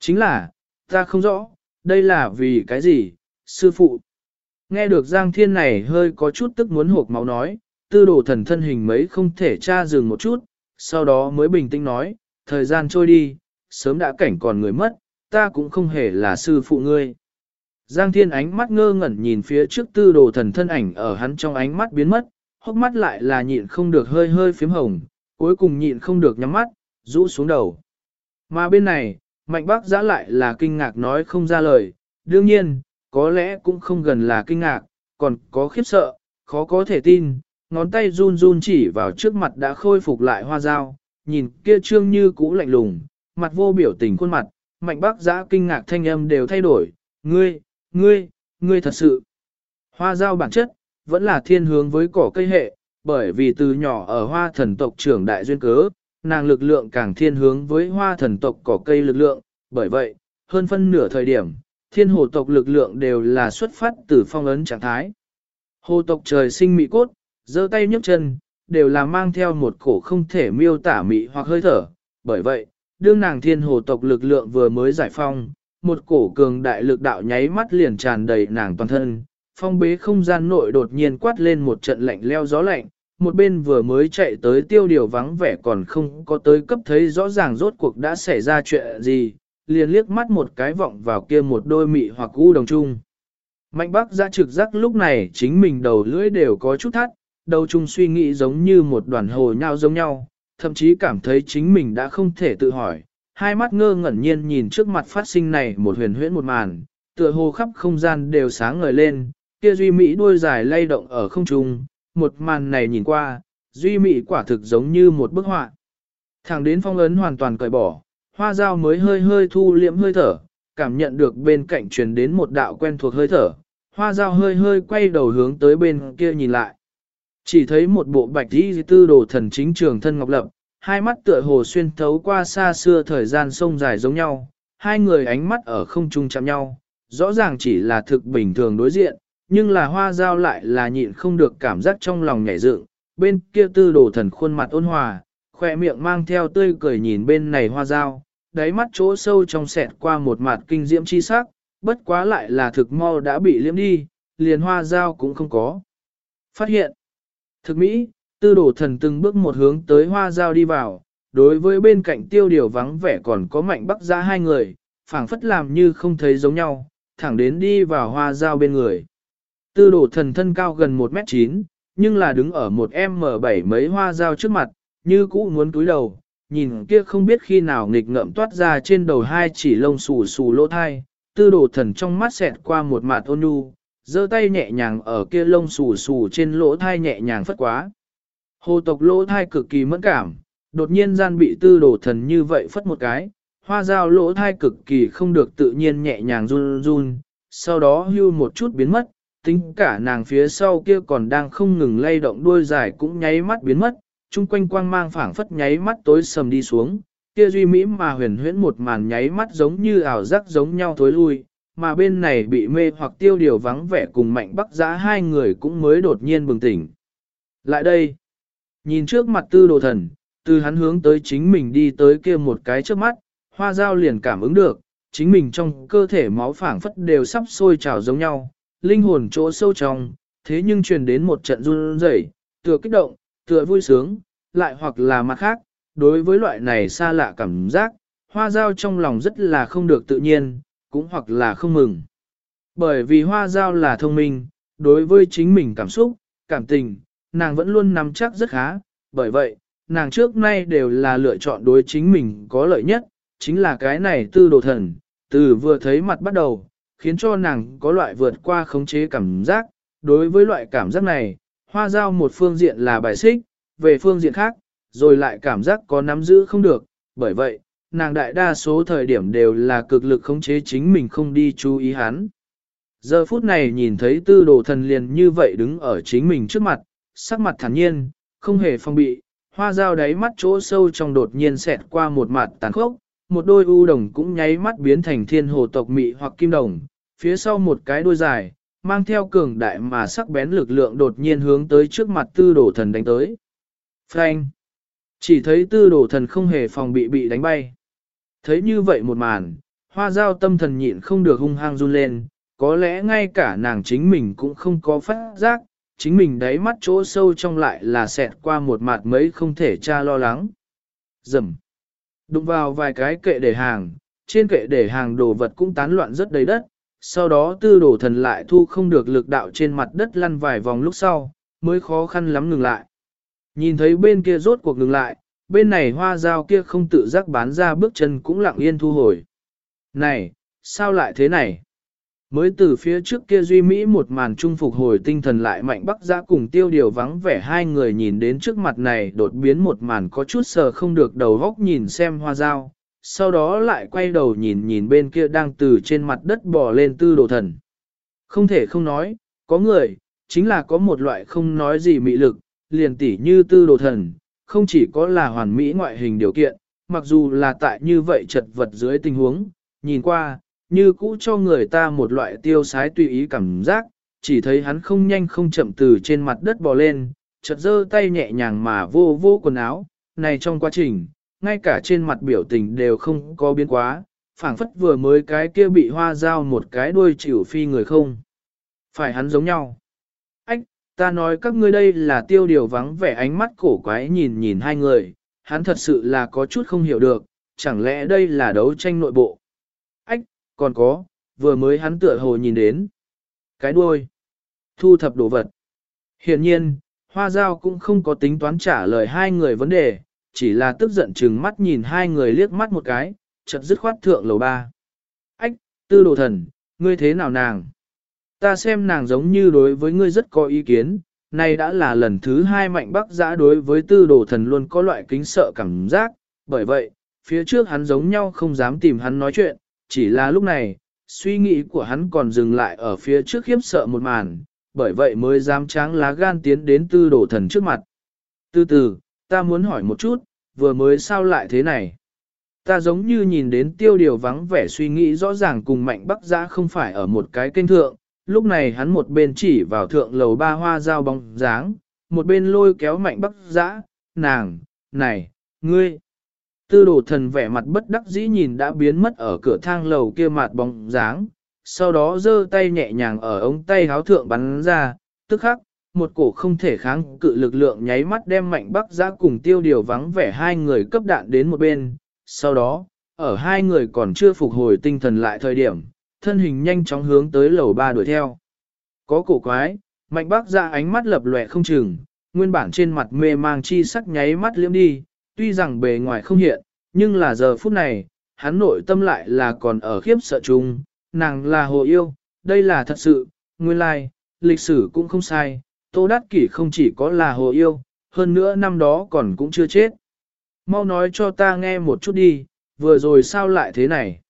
Chính là, ta không rõ, đây là vì cái gì, sư phụ. Nghe được Giang Thiên này hơi có chút tức muốn hộp máu nói, tư đồ thần thân hình mấy không thể tra dừng một chút, sau đó mới bình tĩnh nói, thời gian trôi đi, sớm đã cảnh còn người mất, ta cũng không hề là sư phụ ngươi. Giang Thiên ánh mắt ngơ ngẩn nhìn phía trước tư đồ thần thân ảnh ở hắn trong ánh mắt biến mất, hốc mắt lại là nhịn không được hơi hơi phím hồng, cuối cùng nhịn không được nhắm mắt, rũ xuống đầu. Mà bên này, mạnh bác giã lại là kinh ngạc nói không ra lời, đương nhiên, có lẽ cũng không gần là kinh ngạc, còn có khiếp sợ, khó có thể tin, ngón tay run run chỉ vào trước mặt đã khôi phục lại hoa dao, nhìn kia trương như cũ lạnh lùng, mặt vô biểu tình khuôn mặt, mạnh bác giã kinh ngạc thanh âm đều thay đổi, ngươi, ngươi, ngươi thật sự. Hoa dao bản chất, vẫn là thiên hướng với cỏ cây hệ, bởi vì từ nhỏ ở hoa thần tộc trưởng đại duyên cớ, nàng lực lượng càng thiên hướng với hoa thần tộc cỏ cây lực lượng, bởi vậy, hơn phân nửa thời điểm, thiên hồ tộc lực lượng đều là xuất phát từ phong ấn trạng thái. Hồ tộc trời sinh mị cốt, giơ tay nhấc chân, đều là mang theo một cổ không thể miêu tả mị hoặc hơi thở, bởi vậy, đương nàng thiên hồ tộc lực lượng vừa mới giải phong, một cổ cường đại lực đạo nháy mắt liền tràn đầy nàng toàn thân, phong bế không gian nội đột nhiên quát lên một trận lạnh leo gió lạnh, một bên vừa mới chạy tới tiêu điều vắng vẻ còn không có tới cấp thấy rõ ràng rốt cuộc đã xảy ra chuyện gì, liền liếc mắt một cái vọng vào kia một đôi mị hoặc u đồng chung. Mạnh bác ra trực giác lúc này chính mình đầu lưỡi đều có chút thắt, đầu chung suy nghĩ giống như một đoàn hồ nhau giống nhau, thậm chí cảm thấy chính mình đã không thể tự hỏi, hai mắt ngơ ngẩn nhiên nhìn trước mặt phát sinh này một huyền huyễn một màn, tựa hồ khắp không gian đều sáng ngời lên, kia duy mỹ đuôi dài lay động ở không trung, một màn này nhìn qua, duy mỹ quả thực giống như một bức họa. Thẳng đến phong ấn hoàn toàn cởi bỏ, hoa dao mới hơi hơi thu liễm hơi thở, cảm nhận được bên cạnh truyền đến một đạo quen thuộc hơi thở, hoa dao hơi hơi quay đầu hướng tới bên kia nhìn lại. Chỉ thấy một bộ bạch y tư đồ thần chính trường thân ngọc lập, hai mắt tựa hồ xuyên thấu qua xa xưa thời gian sông dài giống nhau, hai người ánh mắt ở không trung chạm nhau, rõ ràng chỉ là thực bình thường đối diện, nhưng là hoa giao lại là nhịn không được cảm giác trong lòng nhảy dựng, bên kia tư đồ thần khuôn mặt ôn hòa, khoe miệng mang theo tươi cười nhìn bên này hoa giao, đáy mắt chỗ sâu trong sẹt qua một mặt kinh diễm chi sắc, bất quá lại là thực mau đã bị liếm đi, liền hoa giao cũng không có. Phát hiện, thực mỹ, tư đồ thần từng bước một hướng tới hoa giao đi vào, đối với bên cạnh tiêu điều vắng vẻ còn có mạnh bắc ra hai người, phảng phất làm như không thấy giống nhau, thẳng đến đi vào hoa giao bên người. Tư đồ thần thân cao gần 1m9, nhưng là đứng ở một M7 mấy hoa dao trước mặt, như cũ muốn túi đầu, nhìn kia không biết khi nào nghịch ngợm toát ra trên đầu hai chỉ lông xù xù lỗ thai, tư đồ thần trong mắt xẹt qua một mặt ôn nhu, giơ tay nhẹ nhàng ở kia lông xù xù trên lỗ thai nhẹ nhàng phất quá. Hồ tộc lỗ thai cực kỳ mẫn cảm, đột nhiên gian bị tư đồ thần như vậy phất một cái, hoa dao lỗ thai cực kỳ không được tự nhiên nhẹ nhàng run run, sau đó hưu một chút biến mất, tính cả nàng phía sau kia còn đang không ngừng lay động đuôi dài cũng nháy mắt biến mất, chung quanh quang mang phảng phất nháy mắt tối sầm đi xuống, kia duy mỹ mà huyền huyễn một màn nháy mắt giống như ảo giác giống nhau thối lui, mà bên này bị mê hoặc tiêu điều vắng vẻ cùng mạnh bắc giã hai người cũng mới đột nhiên bừng tỉnh. Lại đây, nhìn trước mặt tư đồ thần, từ hắn hướng tới chính mình đi tới kia một cái trước mắt, hoa dao liền cảm ứng được, chính mình trong cơ thể máu phảng phất đều sắp sôi trào giống nhau, linh hồn chỗ sâu trong, thế nhưng truyền đến một trận run rẩy, tựa kích động, tựa vui sướng, lại hoặc là mặt khác, đối với loại này xa lạ cảm giác, hoa dao trong lòng rất là không được tự nhiên, cũng hoặc là không mừng. Bởi vì hoa dao là thông minh, đối với chính mình cảm xúc, cảm tình, nàng vẫn luôn nắm chắc rất khá, bởi vậy, nàng trước nay đều là lựa chọn đối chính mình có lợi nhất, chính là cái này tư đồ thần, từ vừa thấy mặt bắt đầu, khiến cho nàng có loại vượt qua khống chế cảm giác. Đối với loại cảm giác này, hoa giao một phương diện là bài xích, về phương diện khác, rồi lại cảm giác có nắm giữ không được, bởi vậy, nàng đại đa số thời điểm đều là cực lực khống chế chính mình không đi chú ý hắn. Giờ phút này nhìn thấy tư đồ thần liền như vậy đứng ở chính mình trước mặt, sắc mặt thản nhiên, không hề phong bị, hoa dao đáy mắt chỗ sâu trong đột nhiên xẹt qua một mặt tàn khốc, một đôi u đồng cũng nháy mắt biến thành thiên hồ tộc mị hoặc kim đồng, phía sau một cái đuôi dài, mang theo cường đại mà sắc bén lực lượng đột nhiên hướng tới trước mặt tư đổ thần đánh tới. Frank! Chỉ thấy tư đổ thần không hề phòng bị bị đánh bay. Thấy như vậy một màn, hoa giao tâm thần nhịn không được hung hăng run lên, có lẽ ngay cả nàng chính mình cũng không có phát giác, chính mình đáy mắt chỗ sâu trong lại là xẹt qua một mặt mấy không thể tra lo lắng. Dầm! Đụng vào vài cái kệ để hàng, trên kệ để hàng đồ vật cũng tán loạn rất đầy đất, sau đó tư đổ thần lại thu không được lực đạo trên mặt đất lăn vài vòng lúc sau, mới khó khăn lắm ngừng lại. Nhìn thấy bên kia rốt cuộc ngừng lại, bên này hoa dao kia không tự giác bán ra bước chân cũng lặng yên thu hồi. Này, sao lại thế này? Mới từ phía trước kia duy mỹ một màn trung phục hồi tinh thần lại mạnh bắc giã cùng tiêu điều vắng vẻ hai người nhìn đến trước mặt này đột biến một màn có chút sờ không được đầu góc nhìn xem hoa dao, sau đó lại quay đầu nhìn nhìn bên kia đang từ trên mặt đất bò lên tư đồ thần. Không thể không nói, có người, chính là có một loại không nói gì mị lực, liền tỉ như tư đồ thần, không chỉ có là hoàn mỹ ngoại hình điều kiện, mặc dù là tại như vậy chật vật dưới tình huống, nhìn qua, như cũ cho người ta một loại tiêu sái tùy ý cảm giác, chỉ thấy hắn không nhanh không chậm từ trên mặt đất bò lên, chợt giơ tay nhẹ nhàng mà vô vô quần áo, này trong quá trình, ngay cả trên mặt biểu tình đều không có biến quá, phảng phất vừa mới cái kia bị hoa dao một cái đuôi chịu phi người không. Phải hắn giống nhau. Ách, ta nói các ngươi đây là tiêu điều vắng vẻ ánh mắt cổ quái nhìn nhìn hai người, hắn thật sự là có chút không hiểu được, chẳng lẽ đây là đấu tranh nội bộ. Ách, còn có, vừa mới hắn tựa hồ nhìn đến. Cái đuôi. Thu thập đồ vật. Hiện nhiên, hoa giao cũng không có tính toán trả lời hai người vấn đề, chỉ là tức giận chừng mắt nhìn hai người liếc mắt một cái, chợt dứt khoát thượng lầu ba. Ách, tư đồ thần, ngươi thế nào nàng? Ta xem nàng giống như đối với ngươi rất có ý kiến, này đã là lần thứ hai mạnh bắc giã đối với tư đồ thần luôn có loại kính sợ cảm giác, bởi vậy, phía trước hắn giống nhau không dám tìm hắn nói chuyện, chỉ là lúc này, suy nghĩ của hắn còn dừng lại ở phía trước khiếp sợ một màn, bởi vậy mới dám tráng lá gan tiến đến tư đồ thần trước mặt. Từ từ, ta muốn hỏi một chút, vừa mới sao lại thế này? Ta giống như nhìn đến tiêu điều vắng vẻ suy nghĩ rõ ràng cùng mạnh bắc giã không phải ở một cái kênh thượng, lúc này hắn một bên chỉ vào thượng lầu ba hoa dao bóng dáng, một bên lôi kéo mạnh bắc giã, nàng, này, ngươi. Tư đồ thần vẻ mặt bất đắc dĩ nhìn đã biến mất ở cửa thang lầu kia mặt bóng dáng, sau đó giơ tay nhẹ nhàng ở ống tay háo thượng bắn ra, tức khắc, một cổ không thể kháng cự lực lượng nháy mắt đem mạnh bắc giã cùng tiêu điều vắng vẻ hai người cấp đạn đến một bên, sau đó, ở hai người còn chưa phục hồi tinh thần lại thời điểm, thân hình nhanh chóng hướng tới lầu ba đuổi theo. Có cổ quái, mạnh bắc giã ánh mắt lập lòe không chừng, nguyên bản trên mặt mê mang chi sắc nháy mắt liễm đi, tuy rằng bề ngoài không hiện, nhưng là giờ phút này, hắn nội tâm lại là còn ở khiếp sợ chung, nàng là hồ yêu, đây là thật sự, nguyên lai, lịch sử cũng không sai, Tô Đát Kỷ không chỉ có là hồ yêu, hơn nữa năm đó còn cũng chưa chết. Mau nói cho ta nghe một chút đi, vừa rồi sao lại thế này?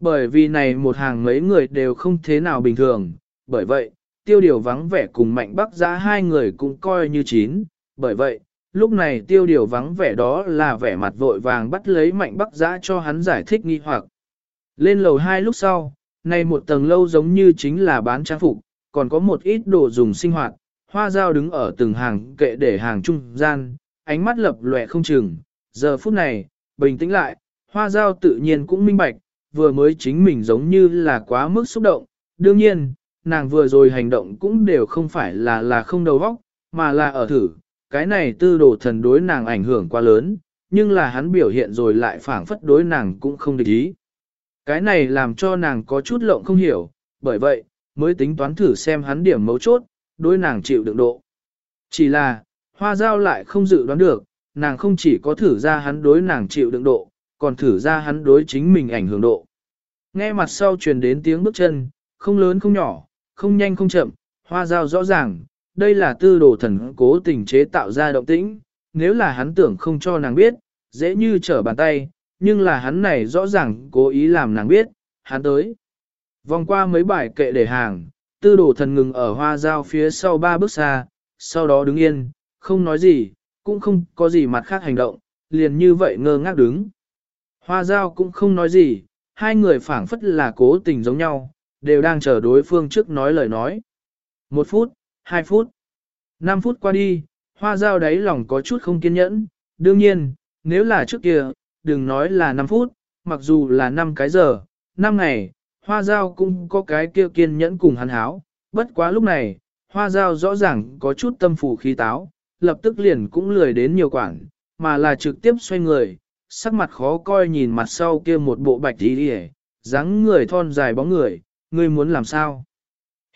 Bởi vì này một hàng mấy người đều không thế nào bình thường, bởi vậy, tiêu điều vắng vẻ cùng mạnh bắc giá hai người cũng coi như chín, bởi vậy, lúc này tiêu điều vắng vẻ đó là vẻ mặt vội vàng bắt lấy mạnh bắc giá cho hắn giải thích nghi hoặc. Lên lầu hai lúc sau, này một tầng lâu giống như chính là bán trang phục, còn có một ít đồ dùng sinh hoạt, hoa dao đứng ở từng hàng kệ để hàng trung gian, ánh mắt lập lòe không chừng, giờ phút này, bình tĩnh lại, hoa dao tự nhiên cũng minh bạch, vừa mới chính mình giống như là quá mức xúc động, đương nhiên, nàng vừa rồi hành động cũng đều không phải là là không đầu óc, mà là ở thử, cái này tư đồ thần đối nàng ảnh hưởng quá lớn, nhưng là hắn biểu hiện rồi lại phản phất đối nàng cũng không địch ý. Cái này làm cho nàng có chút lộng không hiểu, bởi vậy, mới tính toán thử xem hắn điểm mấu chốt, đối nàng chịu đựng độ. Chỉ là, hoa giao lại không dự đoán được, nàng không chỉ có thử ra hắn đối nàng chịu đựng độ, còn thử ra hắn đối chính mình ảnh hưởng độ. Nghe mặt sau truyền đến tiếng bước chân, không lớn không nhỏ, không nhanh không chậm, hoa giao rõ ràng, đây là tư đồ thần cố tình chế tạo ra động tĩnh, nếu là hắn tưởng không cho nàng biết, dễ như trở bàn tay, nhưng là hắn này rõ ràng cố ý làm nàng biết, hắn tới. Vòng qua mấy bài kệ để hàng, tư đồ thần ngừng ở hoa dao phía sau ba bước xa, sau đó đứng yên, không nói gì, cũng không có gì mặt khác hành động, liền như vậy ngơ ngác đứng. Hoa dao cũng không nói gì, hai người phảng phất là cố tình giống nhau, đều đang chờ đối phương trước nói lời nói. Một phút, hai phút, năm phút qua đi, hoa dao đáy lòng có chút không kiên nhẫn, đương nhiên, nếu là trước kia, đừng nói là năm phút, mặc dù là năm cái giờ, năm ngày, hoa giao cũng có cái kia kiên nhẫn cùng hắn háo, bất quá lúc này, hoa giao rõ ràng có chút tâm phủ khí táo, lập tức liền cũng lười đến nhiều quản, mà là trực tiếp xoay người, sắc mặt khó coi nhìn mặt sau kia một bộ bạch đi đi dáng người thon dài bóng người, ngươi muốn làm sao?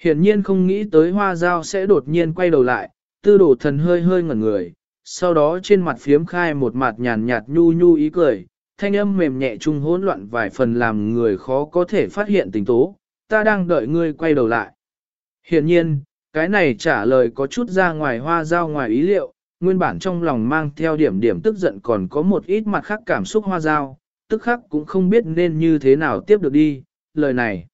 Hiển nhiên không nghĩ tới hoa dao sẽ đột nhiên quay đầu lại, tư đổ thần hơi hơi ngẩn người, sau đó trên mặt phiếm khai một mặt nhàn nhạt nhu nhu ý cười, thanh âm mềm nhẹ trung hỗn loạn vài phần làm người khó có thể phát hiện tình tố. ta đang đợi ngươi quay đầu lại. Hiện nhiên, cái này trả lời có chút ra ngoài hoa giao ngoài ý liệu, nguyên bản trong lòng mang theo điểm điểm tức giận còn có một ít mặt khác cảm xúc hoa giao, tức khắc cũng không biết nên như thế nào tiếp được đi, lời này.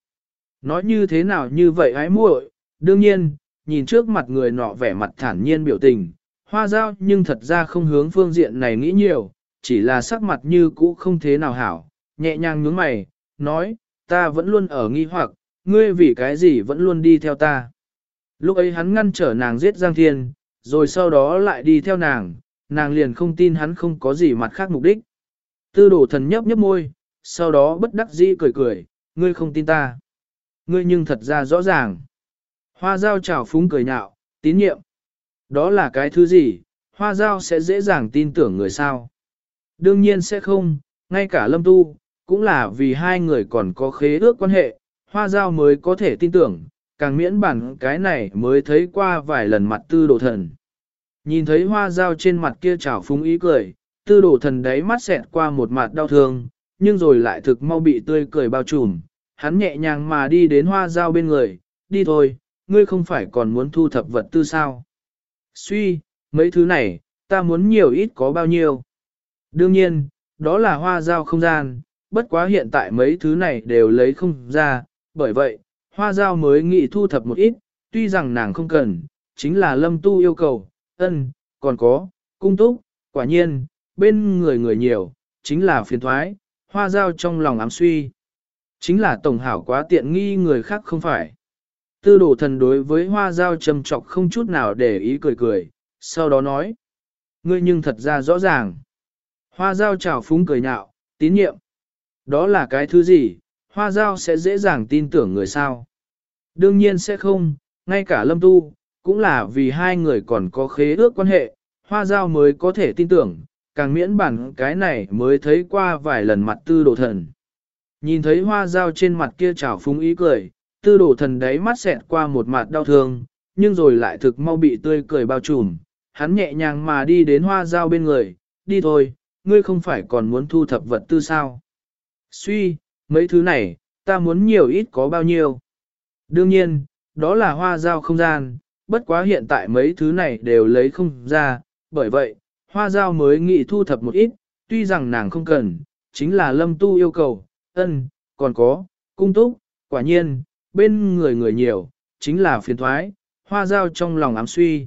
Nói như thế nào như vậy ái muội, đương nhiên, nhìn trước mặt người nọ vẻ mặt thản nhiên biểu tình, hoa giao nhưng thật ra không hướng phương diện này nghĩ nhiều, chỉ là sắc mặt như cũ không thế nào hảo, nhẹ nhàng nhướng mày, nói, ta vẫn luôn ở nghi hoặc, ngươi vì cái gì vẫn luôn đi theo ta. Lúc ấy hắn ngăn trở nàng giết Giang Thiên, rồi sau đó lại đi theo nàng, nàng liền không tin hắn không có gì mặt khác mục đích. Tư đồ thần nhấp nhấp môi, sau đó bất đắc dĩ cười cười, ngươi không tin ta. Ngươi nhưng thật ra rõ ràng. Hoa dao trào phúng cười nhạo, tín nhiệm. Đó là cái thứ gì, hoa dao sẽ dễ dàng tin tưởng người sao. Đương nhiên sẽ không, ngay cả lâm tu, cũng là vì hai người còn có khế ước quan hệ, hoa giao mới có thể tin tưởng, càng miễn bản cái này mới thấy qua vài lần mặt tư đồ thần. Nhìn thấy hoa dao trên mặt kia trào phúng ý cười, tư đồ thần đấy mắt xẹt qua một mặt đau thương, nhưng rồi lại thực mau bị tươi cười bao trùm. Hắn nhẹ nhàng mà đi đến hoa dao bên người, đi thôi, ngươi không phải còn muốn thu thập vật tư sao. Suy, mấy thứ này, ta muốn nhiều ít có bao nhiêu. Đương nhiên, đó là hoa giao không gian, bất quá hiện tại mấy thứ này đều lấy không ra, bởi vậy, hoa giao mới nghị thu thập một ít, tuy rằng nàng không cần, chính là lâm tu yêu cầu, ân, còn có, cung túc, quả nhiên, bên người người nhiều, chính là phiền thoái, hoa giao trong lòng ám suy. Chính là tổng hảo quá tiện nghi người khác không phải. Tư đồ thần đối với hoa giao trầm trọc không chút nào để ý cười cười, sau đó nói. Ngươi nhưng thật ra rõ ràng. Hoa dao chào phúng cười nhạo, tín nhiệm. Đó là cái thứ gì, hoa dao sẽ dễ dàng tin tưởng người sao? Đương nhiên sẽ không, ngay cả lâm tu, cũng là vì hai người còn có khế ước quan hệ, hoa dao mới có thể tin tưởng, càng miễn bản cái này mới thấy qua vài lần mặt tư đồ thần. Nhìn thấy hoa dao trên mặt kia trào phúng ý cười, tư đồ thần đấy mắt xẹt qua một mặt đau thương, nhưng rồi lại thực mau bị tươi cười bao trùm. Hắn nhẹ nhàng mà đi đến hoa dao bên người, đi thôi, ngươi không phải còn muốn thu thập vật tư sao. Suy, mấy thứ này, ta muốn nhiều ít có bao nhiêu. Đương nhiên, đó là hoa Giao không gian, bất quá hiện tại mấy thứ này đều lấy không ra, bởi vậy, hoa Giao mới nghĩ thu thập một ít, tuy rằng nàng không cần, chính là lâm tu yêu cầu, ân, còn có, cung túc, quả nhiên, bên người người nhiều, chính là phiền thoái, hoa Giao trong lòng ám suy.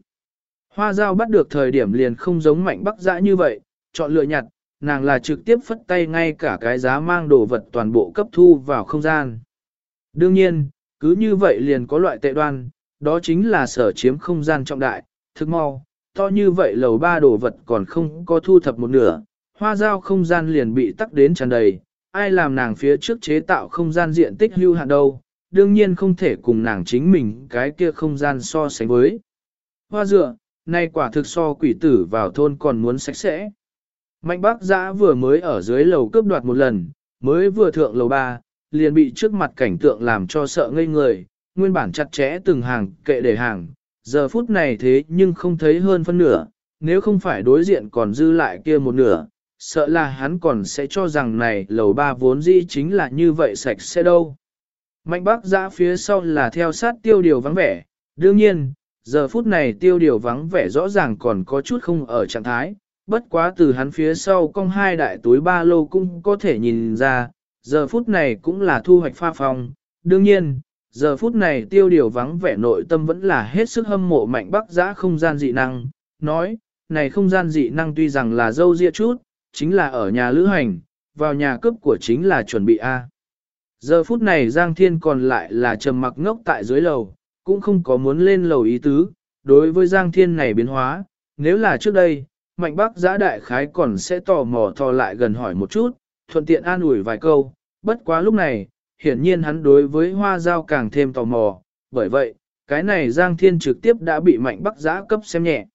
Hoa Giao bắt được thời điểm liền không giống mạnh bắc dã như vậy, chọn lựa nhặt, nàng là trực tiếp phất tay ngay cả cái giá mang đồ vật toàn bộ cấp thu vào không gian. Đương nhiên, cứ như vậy liền có loại tệ đoan, đó chính là sở chiếm không gian trọng đại, thực mau, to như vậy lầu ba đồ vật còn không có thu thập một nửa, hoa dao không gian liền bị tắc đến tràn đầy, ai làm nàng phía trước chế tạo không gian diện tích hưu hạn đâu, đương nhiên không thể cùng nàng chính mình cái kia không gian so sánh với. Hoa dựa, nay quả thực so quỷ tử vào thôn còn muốn sạch sẽ. Mạnh bác giã vừa mới ở dưới lầu cướp đoạt một lần, mới vừa thượng lầu ba, liền bị trước mặt cảnh tượng làm cho sợ ngây người, nguyên bản chặt chẽ từng hàng kệ để hàng, giờ phút này thế nhưng không thấy hơn phân nửa, nếu không phải đối diện còn dư lại kia một nửa, sợ là hắn còn sẽ cho rằng này lầu ba vốn dĩ chính là như vậy sạch sẽ đâu. Mạnh bác giã phía sau là theo sát tiêu điều vắng vẻ, đương nhiên, giờ phút này tiêu điều vắng vẻ rõ ràng còn có chút không ở trạng thái, bất quá từ hắn phía sau cong hai đại túi ba lô cũng có thể nhìn ra, giờ phút này cũng là thu hoạch pha phong, đương nhiên, giờ phút này tiêu điều vắng vẻ nội tâm vẫn là hết sức hâm mộ mạnh bắc giã không gian dị năng, nói, này không gian dị năng tuy rằng là dâu dịa chút, chính là ở nhà lữ hành, vào nhà cướp của chính là chuẩn bị A. Giờ phút này Giang Thiên còn lại là trầm mặc ngốc tại dưới lầu, cũng không có muốn lên lầu ý tứ, đối với Giang Thiên này biến hóa, nếu là trước đây, Mạnh Bắc giã đại khái còn sẽ tò mò thò lại gần hỏi một chút, thuận tiện an ủi vài câu, bất quá lúc này, hiển nhiên hắn đối với hoa giao càng thêm tò mò, bởi vậy, cái này Giang Thiên trực tiếp đã bị Mạnh Bắc giã cấp xem nhẹ.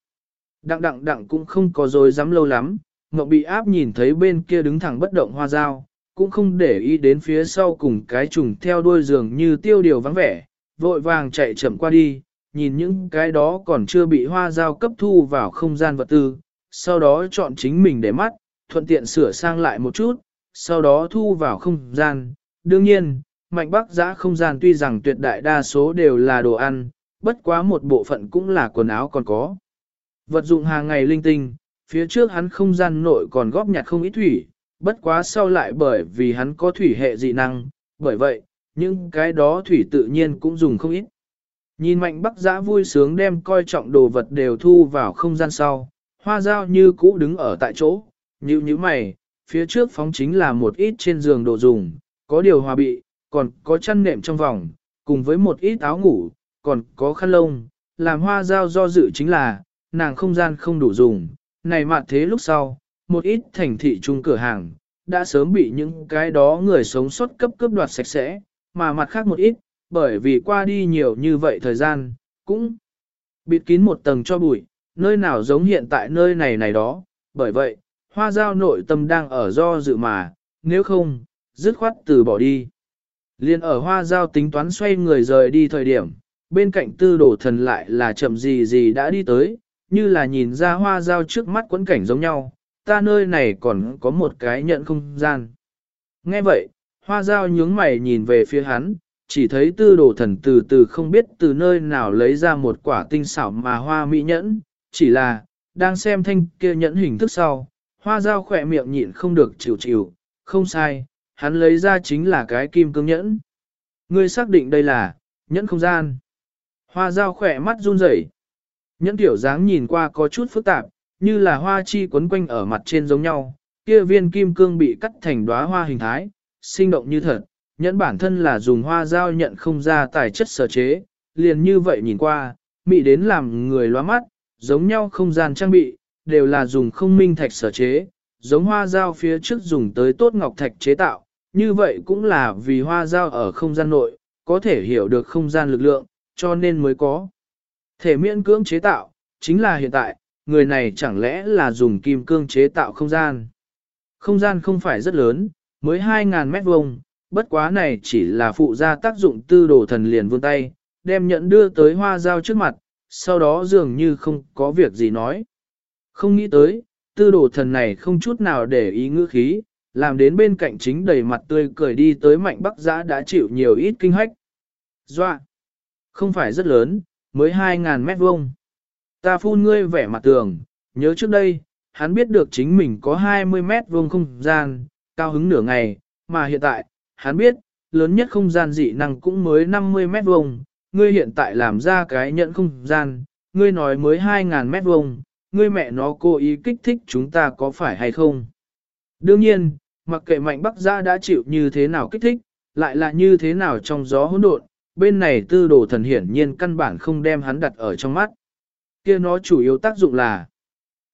Đặng đặng đặng cũng không có dối dám lâu lắm, Ngọc bị áp nhìn thấy bên kia đứng thẳng bất động hoa giao, cũng không để ý đến phía sau cùng cái trùng theo đuôi giường như tiêu điều vắng vẻ, vội vàng chạy chậm qua đi, nhìn những cái đó còn chưa bị hoa giao cấp thu vào không gian vật tư, sau đó chọn chính mình để mắt, thuận tiện sửa sang lại một chút, sau đó thu vào không gian. Đương nhiên, mạnh bắc giã không gian tuy rằng tuyệt đại đa số đều là đồ ăn, bất quá một bộ phận cũng là quần áo còn có. Vật dụng hàng ngày linh tinh, phía trước hắn không gian nội còn góp nhặt không ít thủy, bất quá sau lại bởi vì hắn có thủy hệ dị năng, bởi vậy, những cái đó thủy tự nhiên cũng dùng không ít. Nhìn mạnh bắc giã vui sướng đem coi trọng đồ vật đều thu vào không gian sau, hoa dao như cũ đứng ở tại chỗ, như như mày, phía trước phóng chính là một ít trên giường đồ dùng, có điều hòa bị, còn có chăn nệm trong vòng, cùng với một ít áo ngủ, còn có khăn lông, làm hoa dao do dự chính là, nàng không gian không đủ dùng, này mặt thế lúc sau, một ít thành thị trung cửa hàng, đã sớm bị những cái đó người sống sót cấp cướp đoạt sạch sẽ, mà mặt khác một ít, bởi vì qua đi nhiều như vậy thời gian, cũng bịt kín một tầng cho bụi, nơi nào giống hiện tại nơi này này đó, bởi vậy, hoa giao nội tâm đang ở do dự mà, nếu không, dứt khoát từ bỏ đi. Liên ở hoa giao tính toán xoay người rời đi thời điểm, bên cạnh tư đổ thần lại là chậm gì gì đã đi tới, như là nhìn ra hoa giao trước mắt quẫn cảnh giống nhau, ta nơi này còn có một cái nhận không gian. Nghe vậy, hoa giao nhướng mày nhìn về phía hắn, chỉ thấy tư đồ thần từ từ không biết từ nơi nào lấy ra một quả tinh xảo mà hoa mỹ nhẫn, chỉ là, đang xem thanh kia nhẫn hình thức sau, hoa dao khỏe miệng nhịn không được chịu chịu, không sai, hắn lấy ra chính là cái kim cương nhẫn. Ngươi xác định đây là, nhẫn không gian. Hoa dao khỏe mắt run rẩy, Nhẫn tiểu dáng nhìn qua có chút phức tạp, như là hoa chi quấn quanh ở mặt trên giống nhau, kia viên kim cương bị cắt thành đóa hoa hình thái, sinh động như thật, nhẫn bản thân là dùng hoa dao nhận không ra tài chất sở chế, liền như vậy nhìn qua, mị đến làm người loa mắt, giống nhau không gian trang bị, đều là dùng không minh thạch sở chế, giống hoa dao phía trước dùng tới tốt ngọc thạch chế tạo, như vậy cũng là vì hoa dao ở không gian nội, có thể hiểu được không gian lực lượng, cho nên mới có. Thể miễn cưỡng chế tạo, chính là hiện tại, người này chẳng lẽ là dùng kim cương chế tạo không gian. Không gian không phải rất lớn, mới 2.000 mét vuông, bất quá này chỉ là phụ gia tác dụng tư đồ thần liền vươn tay, đem nhận đưa tới hoa dao trước mặt, sau đó dường như không có việc gì nói. Không nghĩ tới, tư đồ thần này không chút nào để ý ngữ khí, làm đến bên cạnh chính đầy mặt tươi cười đi tới mạnh bắc giã đã chịu nhiều ít kinh hách. Doa! Không phải rất lớn, mới 2.000 mét vuông. Ta phun ngươi vẻ mặt tường, nhớ trước đây, hắn biết được chính mình có 20 mét vuông không gian, cao hứng nửa ngày, mà hiện tại, hắn biết, lớn nhất không gian dị năng cũng mới 50 mét vuông, ngươi hiện tại làm ra cái nhận không gian, ngươi nói mới 2.000 mét vuông, ngươi mẹ nó cố ý kích thích chúng ta có phải hay không? Đương nhiên, mặc kệ mạnh bắc gia đã chịu như thế nào kích thích, lại là như thế nào trong gió hỗn độn, bên này tư đồ thần hiển nhiên căn bản không đem hắn đặt ở trong mắt. kia nó chủ yếu tác dụng là,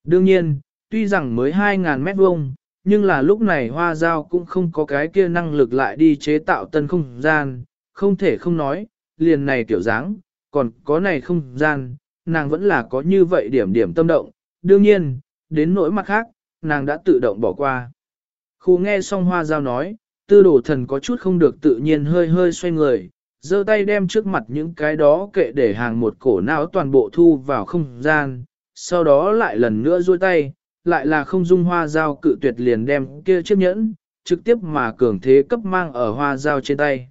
đương nhiên, tuy rằng mới 2.000 mét vuông, nhưng là lúc này hoa giao cũng không có cái kia năng lực lại đi chế tạo tân không gian, không thể không nói, liền này tiểu dáng, còn có này không gian, nàng vẫn là có như vậy điểm điểm tâm động, đương nhiên, đến nỗi mặt khác, nàng đã tự động bỏ qua. Khu nghe xong hoa giao nói, tư đồ thần có chút không được tự nhiên hơi hơi xoay người, giơ tay đem trước mặt những cái đó kệ để hàng một cổ não toàn bộ thu vào không gian, sau đó lại lần nữa duỗi tay, lại là không dung hoa dao cự tuyệt liền đem kia chiếc nhẫn, trực tiếp mà cường thế cấp mang ở hoa dao trên tay.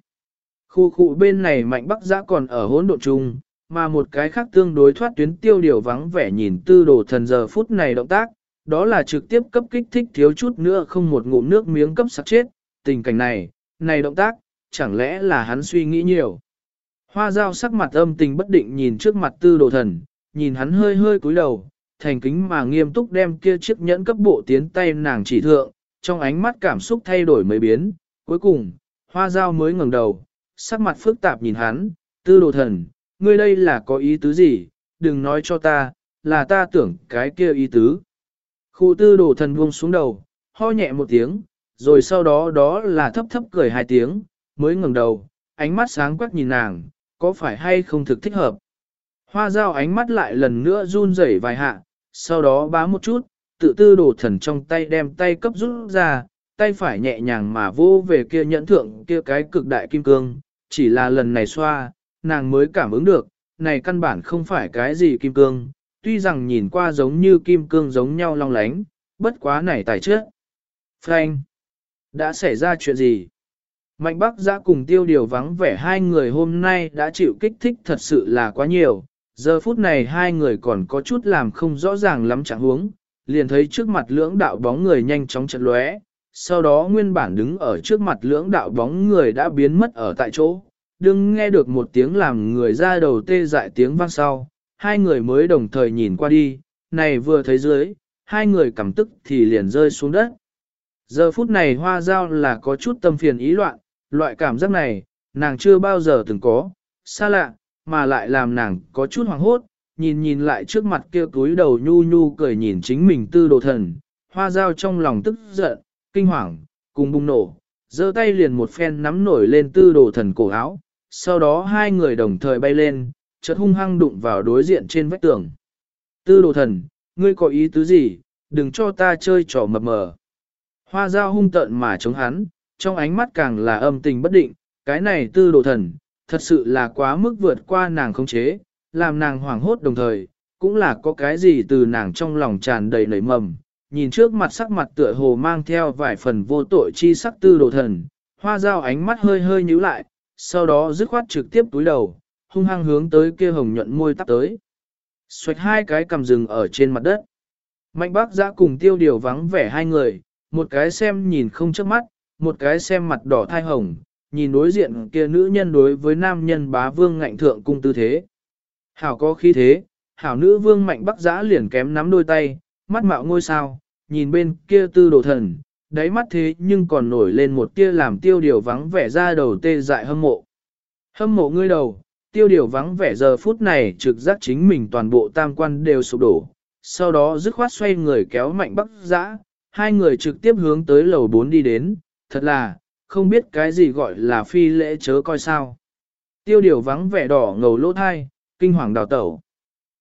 Khu khu bên này mạnh bắc giã còn ở hỗn độn chung, mà một cái khác tương đối thoát tuyến tiêu điều vắng vẻ nhìn tư đồ thần giờ phút này động tác, đó là trực tiếp cấp kích thích thiếu chút nữa không một ngụm nước miếng cấp sặc chết, tình cảnh này, này động tác, chẳng lẽ là hắn suy nghĩ nhiều. Hoa dao sắc mặt âm tình bất định nhìn trước mặt tư đồ thần, nhìn hắn hơi hơi cúi đầu, thành kính mà nghiêm túc đem kia chiếc nhẫn cấp bộ tiến tay nàng chỉ thượng, trong ánh mắt cảm xúc thay đổi mấy biến, cuối cùng, hoa dao mới ngẩng đầu, sắc mặt phức tạp nhìn hắn, tư đồ thần, ngươi đây là có ý tứ gì, đừng nói cho ta, là ta tưởng cái kia ý tứ. Khu tư đồ thần buông xuống đầu, ho nhẹ một tiếng, rồi sau đó đó là thấp thấp cười hai tiếng, mới ngẩng đầu, ánh mắt sáng quắc nhìn nàng, có phải hay không thực thích hợp. Hoa dao ánh mắt lại lần nữa run rẩy vài hạ, sau đó bá một chút, tự tư đồ thần trong tay đem tay cấp rút ra, tay phải nhẹ nhàng mà vô về kia nhẫn thượng kia cái cực đại kim cương, chỉ là lần này xoa, nàng mới cảm ứng được, này căn bản không phải cái gì kim cương, tuy rằng nhìn qua giống như kim cương giống nhau long lánh, bất quá này tài trước. Frank! Đã xảy ra chuyện gì? Mạnh Bắc Giã cùng tiêu điều vắng vẻ hai người hôm nay đã chịu kích thích thật sự là quá nhiều. Giờ phút này hai người còn có chút làm không rõ ràng lắm chẳng huống, liền thấy trước mặt lưỡng đạo bóng người nhanh chóng chật lóe, sau đó nguyên bản đứng ở trước mặt lưỡng đạo bóng người đã biến mất ở tại chỗ. Đừng nghe được một tiếng làm người ra đầu tê dại tiếng vang sau, hai người mới đồng thời nhìn qua đi, này vừa thấy dưới, hai người cảm tức thì liền rơi xuống đất. Giờ phút này hoa giao là có chút tâm phiền ý loạn, loại cảm giác này, nàng chưa bao giờ từng có, xa lạ, mà lại làm nàng có chút hoảng hốt, nhìn nhìn lại trước mặt kia túi đầu nhu nhu cười nhìn chính mình tư đồ thần, hoa giao trong lòng tức giận, kinh hoàng, cùng bùng nổ, giơ tay liền một phen nắm nổi lên tư đồ thần cổ áo, sau đó hai người đồng thời bay lên, chợt hung hăng đụng vào đối diện trên vách tường. Tư đồ thần, ngươi có ý tứ gì, đừng cho ta chơi trò mập mờ. Hoa dao hung tợn mà chống hắn, trong ánh mắt càng là âm tình bất định, cái này tư đồ thần, thật sự là quá mức vượt qua nàng khống chế, làm nàng hoảng hốt đồng thời, cũng là có cái gì từ nàng trong lòng tràn đầy nảy mầm. Nhìn trước mặt sắc mặt tựa hồ mang theo vài phần vô tội chi sắc tư đồ thần, hoa dao ánh mắt hơi hơi nhíu lại, sau đó dứt khoát trực tiếp túi đầu, hung hăng hướng tới kia hồng nhuận môi tắp tới. Xoạch hai cái cầm rừng ở trên mặt đất. Mạnh bác giã cùng tiêu điều vắng vẻ hai người, một cái xem nhìn không trước mắt, một cái xem mặt đỏ thai hồng, nhìn đối diện kia nữ nhân đối với nam nhân bá vương ngạnh thượng cung tư thế. Hảo có khí thế, hảo nữ vương mạnh bắc giã liền kém nắm đôi tay, mắt mạo ngôi sao, nhìn bên kia tư đồ thần, đáy mắt thế nhưng còn nổi lên một tia làm tiêu điều vắng vẻ ra đầu tê dại hâm mộ. Hâm mộ ngươi đầu, tiêu điều vắng vẻ giờ phút này trực giác chính mình toàn bộ tam quan đều sụp đổ, sau đó dứt khoát xoay người kéo mạnh bắc giã, hai người trực tiếp hướng tới lầu 4 đi đến, thật là, không biết cái gì gọi là phi lễ chớ coi sao. Tiêu điều vắng vẻ đỏ ngầu lỗ thai, kinh hoàng đào tẩu.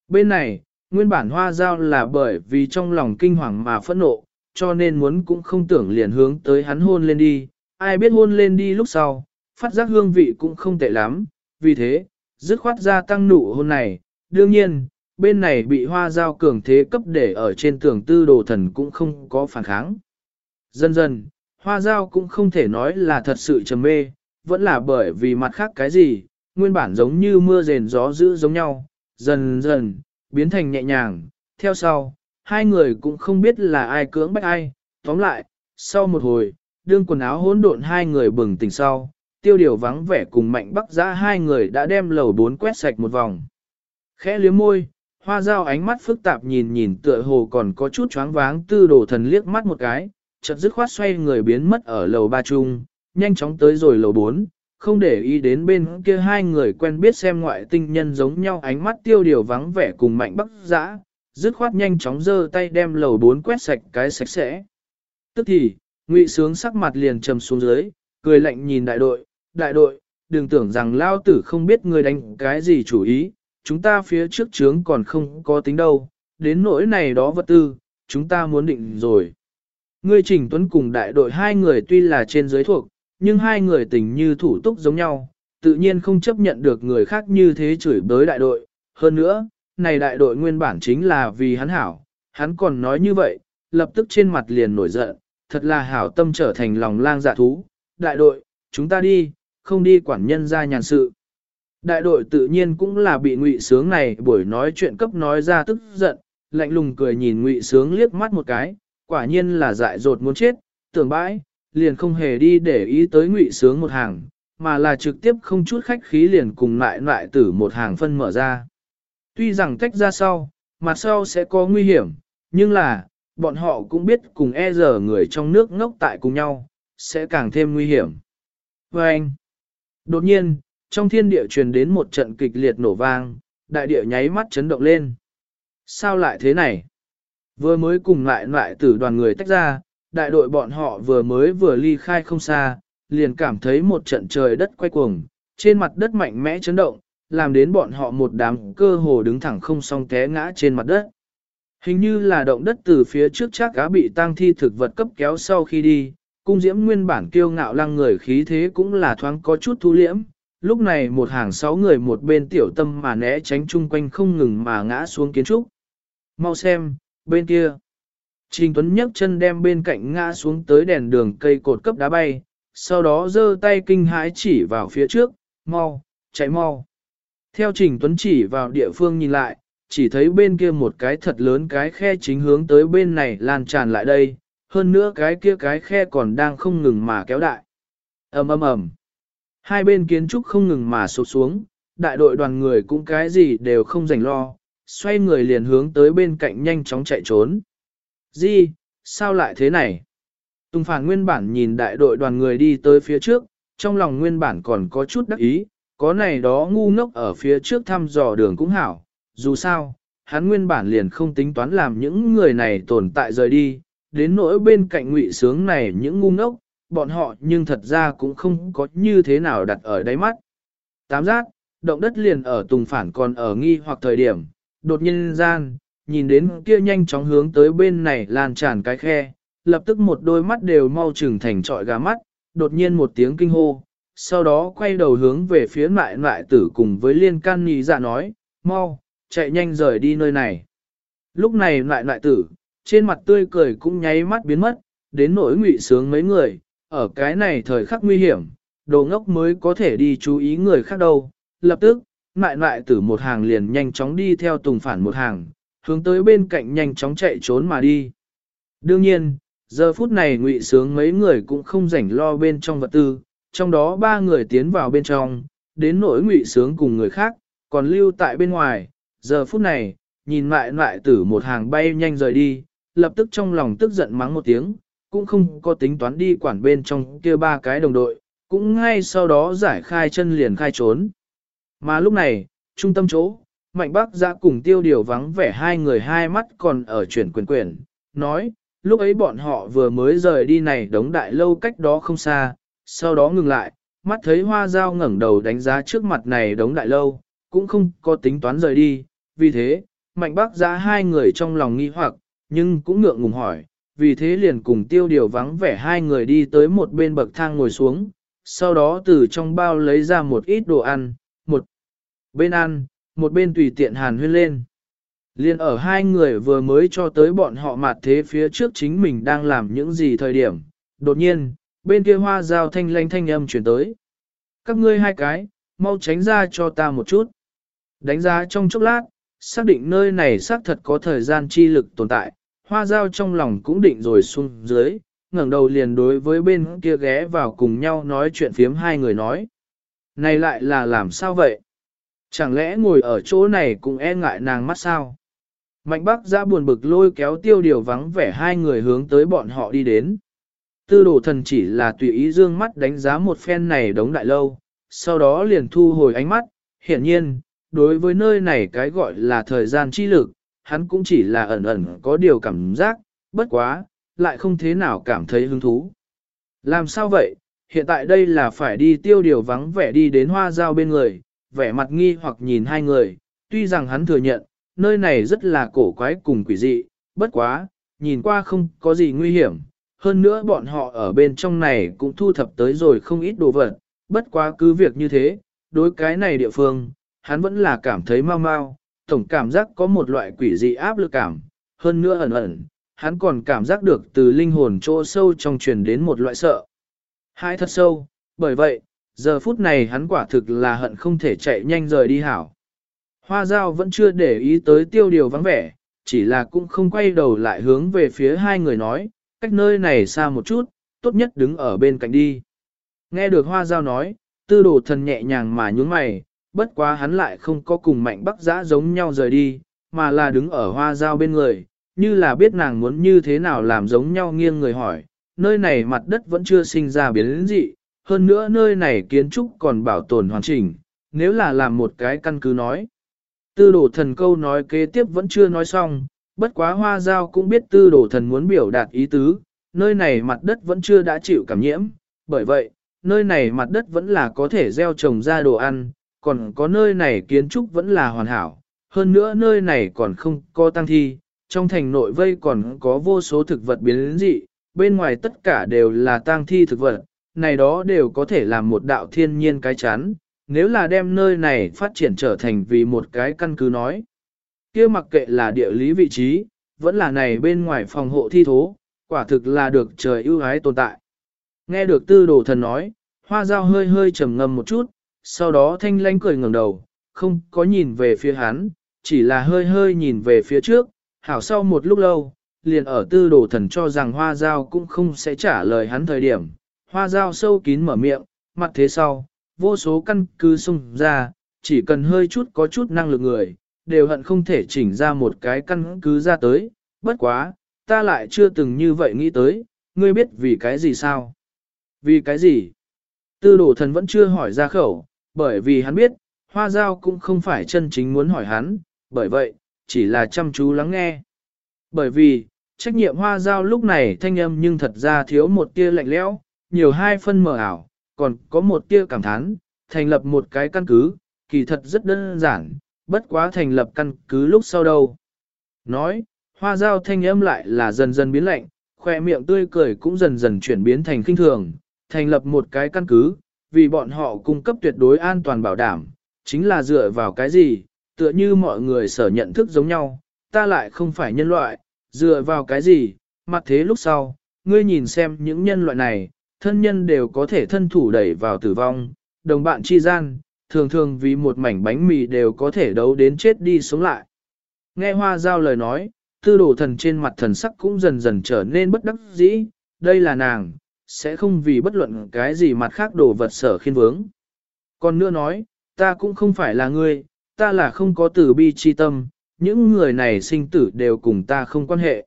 Bên này, nguyên bản hoa giao là bởi vì trong lòng kinh hoàng mà phẫn nộ, cho nên muốn cũng không tưởng liền hướng tới hắn hôn lên đi, ai biết hôn lên đi lúc sau, phát giác hương vị cũng không tệ lắm, vì thế, dứt khoát ra tăng nụ hôn này, đương nhiên, bên này bị hoa giao cường thế cấp để ở trên tường tư đồ thần cũng không có phản kháng. Dần dần, hoa giao cũng không thể nói là thật sự trầm mê, vẫn là bởi vì mặt khác cái gì, nguyên bản giống như mưa rền gió dữ giống nhau, dần dần, biến thành nhẹ nhàng, theo sau, hai người cũng không biết là ai cưỡng bách ai, tóm lại, sau một hồi, đương quần áo hỗn độn hai người bừng tỉnh sau, tiêu điều vắng vẻ cùng mạnh bắc giã hai người đã đem lầu bốn quét sạch một vòng. Khẽ liếm môi, hoa dao ánh mắt phức tạp nhìn nhìn tựa hồ còn có chút choáng váng tư đồ thần liếc mắt một cái, chợt dứt khoát xoay người biến mất ở lầu ba trung, nhanh chóng tới rồi lầu bốn, không để ý đến bên kia hai người quen biết xem ngoại tinh nhân giống nhau ánh mắt tiêu điều vắng vẻ cùng mạnh bắc giã, dứt khoát nhanh chóng giơ tay đem lầu bốn quét sạch cái sạch sẽ. Tức thì, ngụy sướng sắc mặt liền trầm xuống dưới, cười lạnh nhìn đại đội, đại đội, đừng tưởng rằng lao tử không biết người đánh cái gì chủ ý, chúng ta phía trước trướng còn không có tính đâu, đến nỗi này đó vật tư, chúng ta muốn định rồi. Ngươi Trình Tuấn cùng đại đội hai người tuy là trên giới thuộc, nhưng hai người tình như thủ túc giống nhau, tự nhiên không chấp nhận được người khác như thế chửi bới đại đội. Hơn nữa, này đại đội nguyên bản chính là vì hắn hảo, hắn còn nói như vậy, lập tức trên mặt liền nổi giận, thật là hảo tâm trở thành lòng lang dạ thú. Đại đội, chúng ta đi, không đi quản nhân ra nhàn sự. Đại đội tự nhiên cũng là bị ngụy sướng này buổi nói chuyện cấp nói ra tức giận, lạnh lùng cười nhìn ngụy sướng liếc mắt một cái, quả nhiên là dại dột muốn chết, tưởng bãi, liền không hề đi để ý tới ngụy sướng một hàng, mà là trực tiếp không chút khách khí liền cùng lại lại tử một hàng phân mở ra. Tuy rằng cách ra sau, mặt sau sẽ có nguy hiểm, nhưng là, bọn họ cũng biết cùng e giờ người trong nước ngốc tại cùng nhau, sẽ càng thêm nguy hiểm. Và anh, đột nhiên, trong thiên địa truyền đến một trận kịch liệt nổ vang, đại địa nháy mắt chấn động lên. Sao lại thế này? Vừa mới cùng lại lại tử đoàn người tách ra, đại đội bọn họ vừa mới vừa ly khai không xa, liền cảm thấy một trận trời đất quay cuồng, trên mặt đất mạnh mẽ chấn động, làm đến bọn họ một đám cơ hồ đứng thẳng không song té ngã trên mặt đất. Hình như là động đất từ phía trước chắc cá bị tang thi thực vật cấp kéo sau khi đi, cung diễm nguyên bản kiêu ngạo lăng người khí thế cũng là thoáng có chút thu liễm. Lúc này một hàng sáu người một bên tiểu tâm mà né tránh chung quanh không ngừng mà ngã xuống kiến trúc. Mau xem, bên kia. Trình Tuấn nhấc chân đem bên cạnh ngã xuống tới đèn đường cây cột cấp đá bay, sau đó giơ tay kinh hãi chỉ vào phía trước, mau, chạy mau. Theo Trình Tuấn chỉ vào địa phương nhìn lại, chỉ thấy bên kia một cái thật lớn cái khe chính hướng tới bên này lan tràn lại đây, hơn nữa cái kia cái khe còn đang không ngừng mà kéo đại. ầm ầm ầm, Hai bên kiến trúc không ngừng mà sụp xuống, đại đội đoàn người cũng cái gì đều không rảnh lo, xoay người liền hướng tới bên cạnh nhanh chóng chạy trốn. Di, sao lại thế này? Tùng phản nguyên bản nhìn đại đội đoàn người đi tới phía trước, trong lòng nguyên bản còn có chút đắc ý, có này đó ngu ngốc ở phía trước thăm dò đường cũng hảo, dù sao, hắn nguyên bản liền không tính toán làm những người này tồn tại rời đi, đến nỗi bên cạnh ngụy sướng này những ngu ngốc, bọn họ nhưng thật ra cũng không có như thế nào đặt ở đáy mắt. Tám giác, động đất liền ở tùng phản còn ở nghi hoặc thời điểm, đột nhiên gian, nhìn đến kia nhanh chóng hướng tới bên này lan tràn cái khe, lập tức một đôi mắt đều mau trừng thành trọi gà mắt, đột nhiên một tiếng kinh hô, sau đó quay đầu hướng về phía lại lại tử cùng với liên can nhì dạ nói, mau, chạy nhanh rời đi nơi này. Lúc này lại lại tử, trên mặt tươi cười cũng nháy mắt biến mất, đến nỗi ngụy sướng mấy người, ở cái này thời khắc nguy hiểm, đồ ngốc mới có thể đi chú ý người khác đâu. Lập tức, mại mại tử một hàng liền nhanh chóng đi theo tùng phản một hàng, hướng tới bên cạnh nhanh chóng chạy trốn mà đi. Đương nhiên, giờ phút này ngụy sướng mấy người cũng không rảnh lo bên trong vật tư, trong đó ba người tiến vào bên trong, đến nỗi ngụy sướng cùng người khác, còn lưu tại bên ngoài, giờ phút này, nhìn lại lại tử một hàng bay nhanh rời đi, lập tức trong lòng tức giận mắng một tiếng, cũng không có tính toán đi quản bên trong kia ba cái đồng đội, cũng ngay sau đó giải khai chân liền khai trốn. Mà lúc này, trung tâm chỗ, Mạnh Bắc Giã cùng tiêu điều vắng vẻ hai người hai mắt còn ở chuyển quyền quyền, nói, lúc ấy bọn họ vừa mới rời đi này đống đại lâu cách đó không xa, sau đó ngừng lại, mắt thấy hoa dao ngẩng đầu đánh giá trước mặt này đống đại lâu, cũng không có tính toán rời đi, vì thế, Mạnh Bắc Giã hai người trong lòng nghi hoặc, nhưng cũng ngượng ngùng hỏi, vì thế liền cùng tiêu điều vắng vẻ hai người đi tới một bên bậc thang ngồi xuống, sau đó từ trong bao lấy ra một ít đồ ăn, một bên ăn, một bên tùy tiện hàn huyên lên. Liên ở hai người vừa mới cho tới bọn họ mặt thế phía trước chính mình đang làm những gì thời điểm, đột nhiên, bên kia hoa dao thanh lanh thanh âm chuyển tới. Các ngươi hai cái, mau tránh ra cho ta một chút. Đánh giá trong chốc lát, xác định nơi này xác thật có thời gian chi lực tồn tại, hoa dao trong lòng cũng định rồi xuống dưới, ngẩng đầu liền đối với bên kia ghé vào cùng nhau nói chuyện phiếm hai người nói. Này lại là làm sao vậy? Chẳng lẽ ngồi ở chỗ này cũng e ngại nàng mắt sao? Mạnh bắc ra buồn bực lôi kéo tiêu điều vắng vẻ hai người hướng tới bọn họ đi đến. Tư đồ thần chỉ là tùy ý dương mắt đánh giá một phen này đống đại lâu, sau đó liền thu hồi ánh mắt, hiển nhiên, đối với nơi này cái gọi là thời gian chi lực, hắn cũng chỉ là ẩn ẩn có điều cảm giác, bất quá, lại không thế nào cảm thấy hứng thú. Làm sao vậy, hiện tại đây là phải đi tiêu điều vắng vẻ đi đến hoa giao bên người, vẻ mặt nghi hoặc nhìn hai người, tuy rằng hắn thừa nhận, nơi này rất là cổ quái cùng quỷ dị, bất quá, nhìn qua không có gì nguy hiểm, hơn nữa bọn họ ở bên trong này cũng thu thập tới rồi không ít đồ vật, bất quá cứ việc như thế, đối cái này địa phương, hắn vẫn là cảm thấy mau mau, tổng cảm giác có một loại quỷ dị áp lực cảm, hơn nữa ẩn ẩn, hắn còn cảm giác được từ linh hồn chỗ sâu trong truyền đến một loại sợ. Hai thật sâu, bởi vậy, giờ phút này hắn quả thực là hận không thể chạy nhanh rời đi hảo. Hoa dao vẫn chưa để ý tới tiêu điều vắng vẻ, chỉ là cũng không quay đầu lại hướng về phía hai người nói, cách nơi này xa một chút, tốt nhất đứng ở bên cạnh đi. Nghe được hoa dao nói, tư đồ thần nhẹ nhàng mà nhún mày, bất quá hắn lại không có cùng mạnh bắc giã giống nhau rời đi, mà là đứng ở hoa dao bên người, như là biết nàng muốn như thế nào làm giống nhau nghiêng người hỏi, nơi này mặt đất vẫn chưa sinh ra biến dị, hơn nữa nơi này kiến trúc còn bảo tồn hoàn chỉnh, nếu là làm một cái căn cứ nói. Tư đồ thần câu nói kế tiếp vẫn chưa nói xong, bất quá hoa giao cũng biết tư đồ thần muốn biểu đạt ý tứ, nơi này mặt đất vẫn chưa đã chịu cảm nhiễm, bởi vậy, nơi này mặt đất vẫn là có thể gieo trồng ra đồ ăn, còn có nơi này kiến trúc vẫn là hoàn hảo, hơn nữa nơi này còn không có tăng thi, trong thành nội vây còn có vô số thực vật biến dị, bên ngoài tất cả đều là tang thi thực vật, này đó đều có thể làm một đạo thiên nhiên cái chán, nếu là đem nơi này phát triển trở thành vì một cái căn cứ nói. kia mặc kệ là địa lý vị trí, vẫn là này bên ngoài phòng hộ thi thố, quả thực là được trời ưu ái tồn tại. Nghe được tư đồ thần nói, hoa dao hơi hơi trầm ngâm một chút, sau đó thanh lánh cười ngẩng đầu, không có nhìn về phía hắn, chỉ là hơi hơi nhìn về phía trước, hảo sau một lúc lâu, liền ở tư đồ thần cho rằng hoa dao cũng không sẽ trả lời hắn thời điểm. Hoa dao sâu kín mở miệng, mặt thế sau, vô số căn cứ xung ra, chỉ cần hơi chút có chút năng lực người, đều hận không thể chỉnh ra một cái căn cứ ra tới, bất quá, ta lại chưa từng như vậy nghĩ tới, ngươi biết vì cái gì sao? Vì cái gì? Tư đồ thần vẫn chưa hỏi ra khẩu, bởi vì hắn biết, hoa giao cũng không phải chân chính muốn hỏi hắn, bởi vậy, chỉ là chăm chú lắng nghe. Bởi vì, trách nhiệm hoa giao lúc này thanh âm nhưng thật ra thiếu một tia lạnh lẽo, nhiều hai phân mờ ảo, còn có một tia cảm thán, thành lập một cái căn cứ, kỳ thật rất đơn giản, bất quá thành lập căn cứ lúc sau đâu. Nói, hoa giao thanh âm lại là dần dần biến lạnh, khoe miệng tươi cười cũng dần dần chuyển biến thành kinh thường, thành lập một cái căn cứ, vì bọn họ cung cấp tuyệt đối an toàn bảo đảm, chính là dựa vào cái gì, tựa như mọi người sở nhận thức giống nhau, ta lại không phải nhân loại, dựa vào cái gì, mặt thế lúc sau, ngươi nhìn xem những nhân loại này, thân nhân đều có thể thân thủ đẩy vào tử vong, đồng bạn chi gian, thường thường vì một mảnh bánh mì đều có thể đấu đến chết đi sống lại. Nghe hoa giao lời nói, tư đồ thần trên mặt thần sắc cũng dần dần trở nên bất đắc dĩ, đây là nàng, sẽ không vì bất luận cái gì mặt khác đồ vật sở khiên vướng. Còn nữa nói, ta cũng không phải là ngươi, ta là không có tử bi chi tâm, những người này sinh tử đều cùng ta không quan hệ.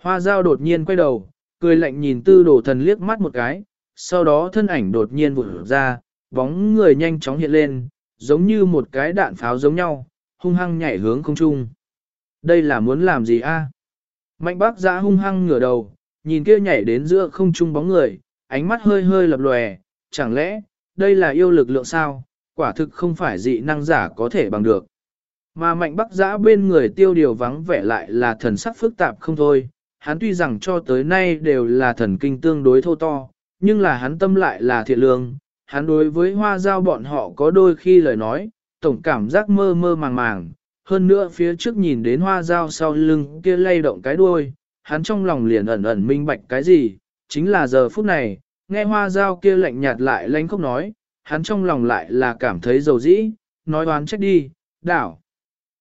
Hoa giao đột nhiên quay đầu, cười lạnh nhìn tư đồ thần liếc mắt một cái, sau đó thân ảnh đột nhiên vụt ra, bóng người nhanh chóng hiện lên, giống như một cái đạn pháo giống nhau, hung hăng nhảy hướng không trung. Đây là muốn làm gì a? Mạnh bác giã hung hăng ngửa đầu, nhìn kia nhảy đến giữa không trung bóng người, ánh mắt hơi hơi lập lòe, chẳng lẽ, đây là yêu lực lượng sao, quả thực không phải dị năng giả có thể bằng được. Mà mạnh bắc giã bên người tiêu điều vắng vẻ lại là thần sắc phức tạp không thôi, hắn tuy rằng cho tới nay đều là thần kinh tương đối thô to, nhưng là hắn tâm lại là thiện lương, hắn đối với hoa giao bọn họ có đôi khi lời nói, tổng cảm giác mơ mơ màng màng, hơn nữa phía trước nhìn đến hoa giao sau lưng kia lay động cái đuôi, hắn trong lòng liền ẩn ẩn minh bạch cái gì, chính là giờ phút này, nghe hoa giao kia lạnh nhạt lại lánh không nói, hắn trong lòng lại là cảm thấy dầu dĩ, nói đoán trách đi, đảo.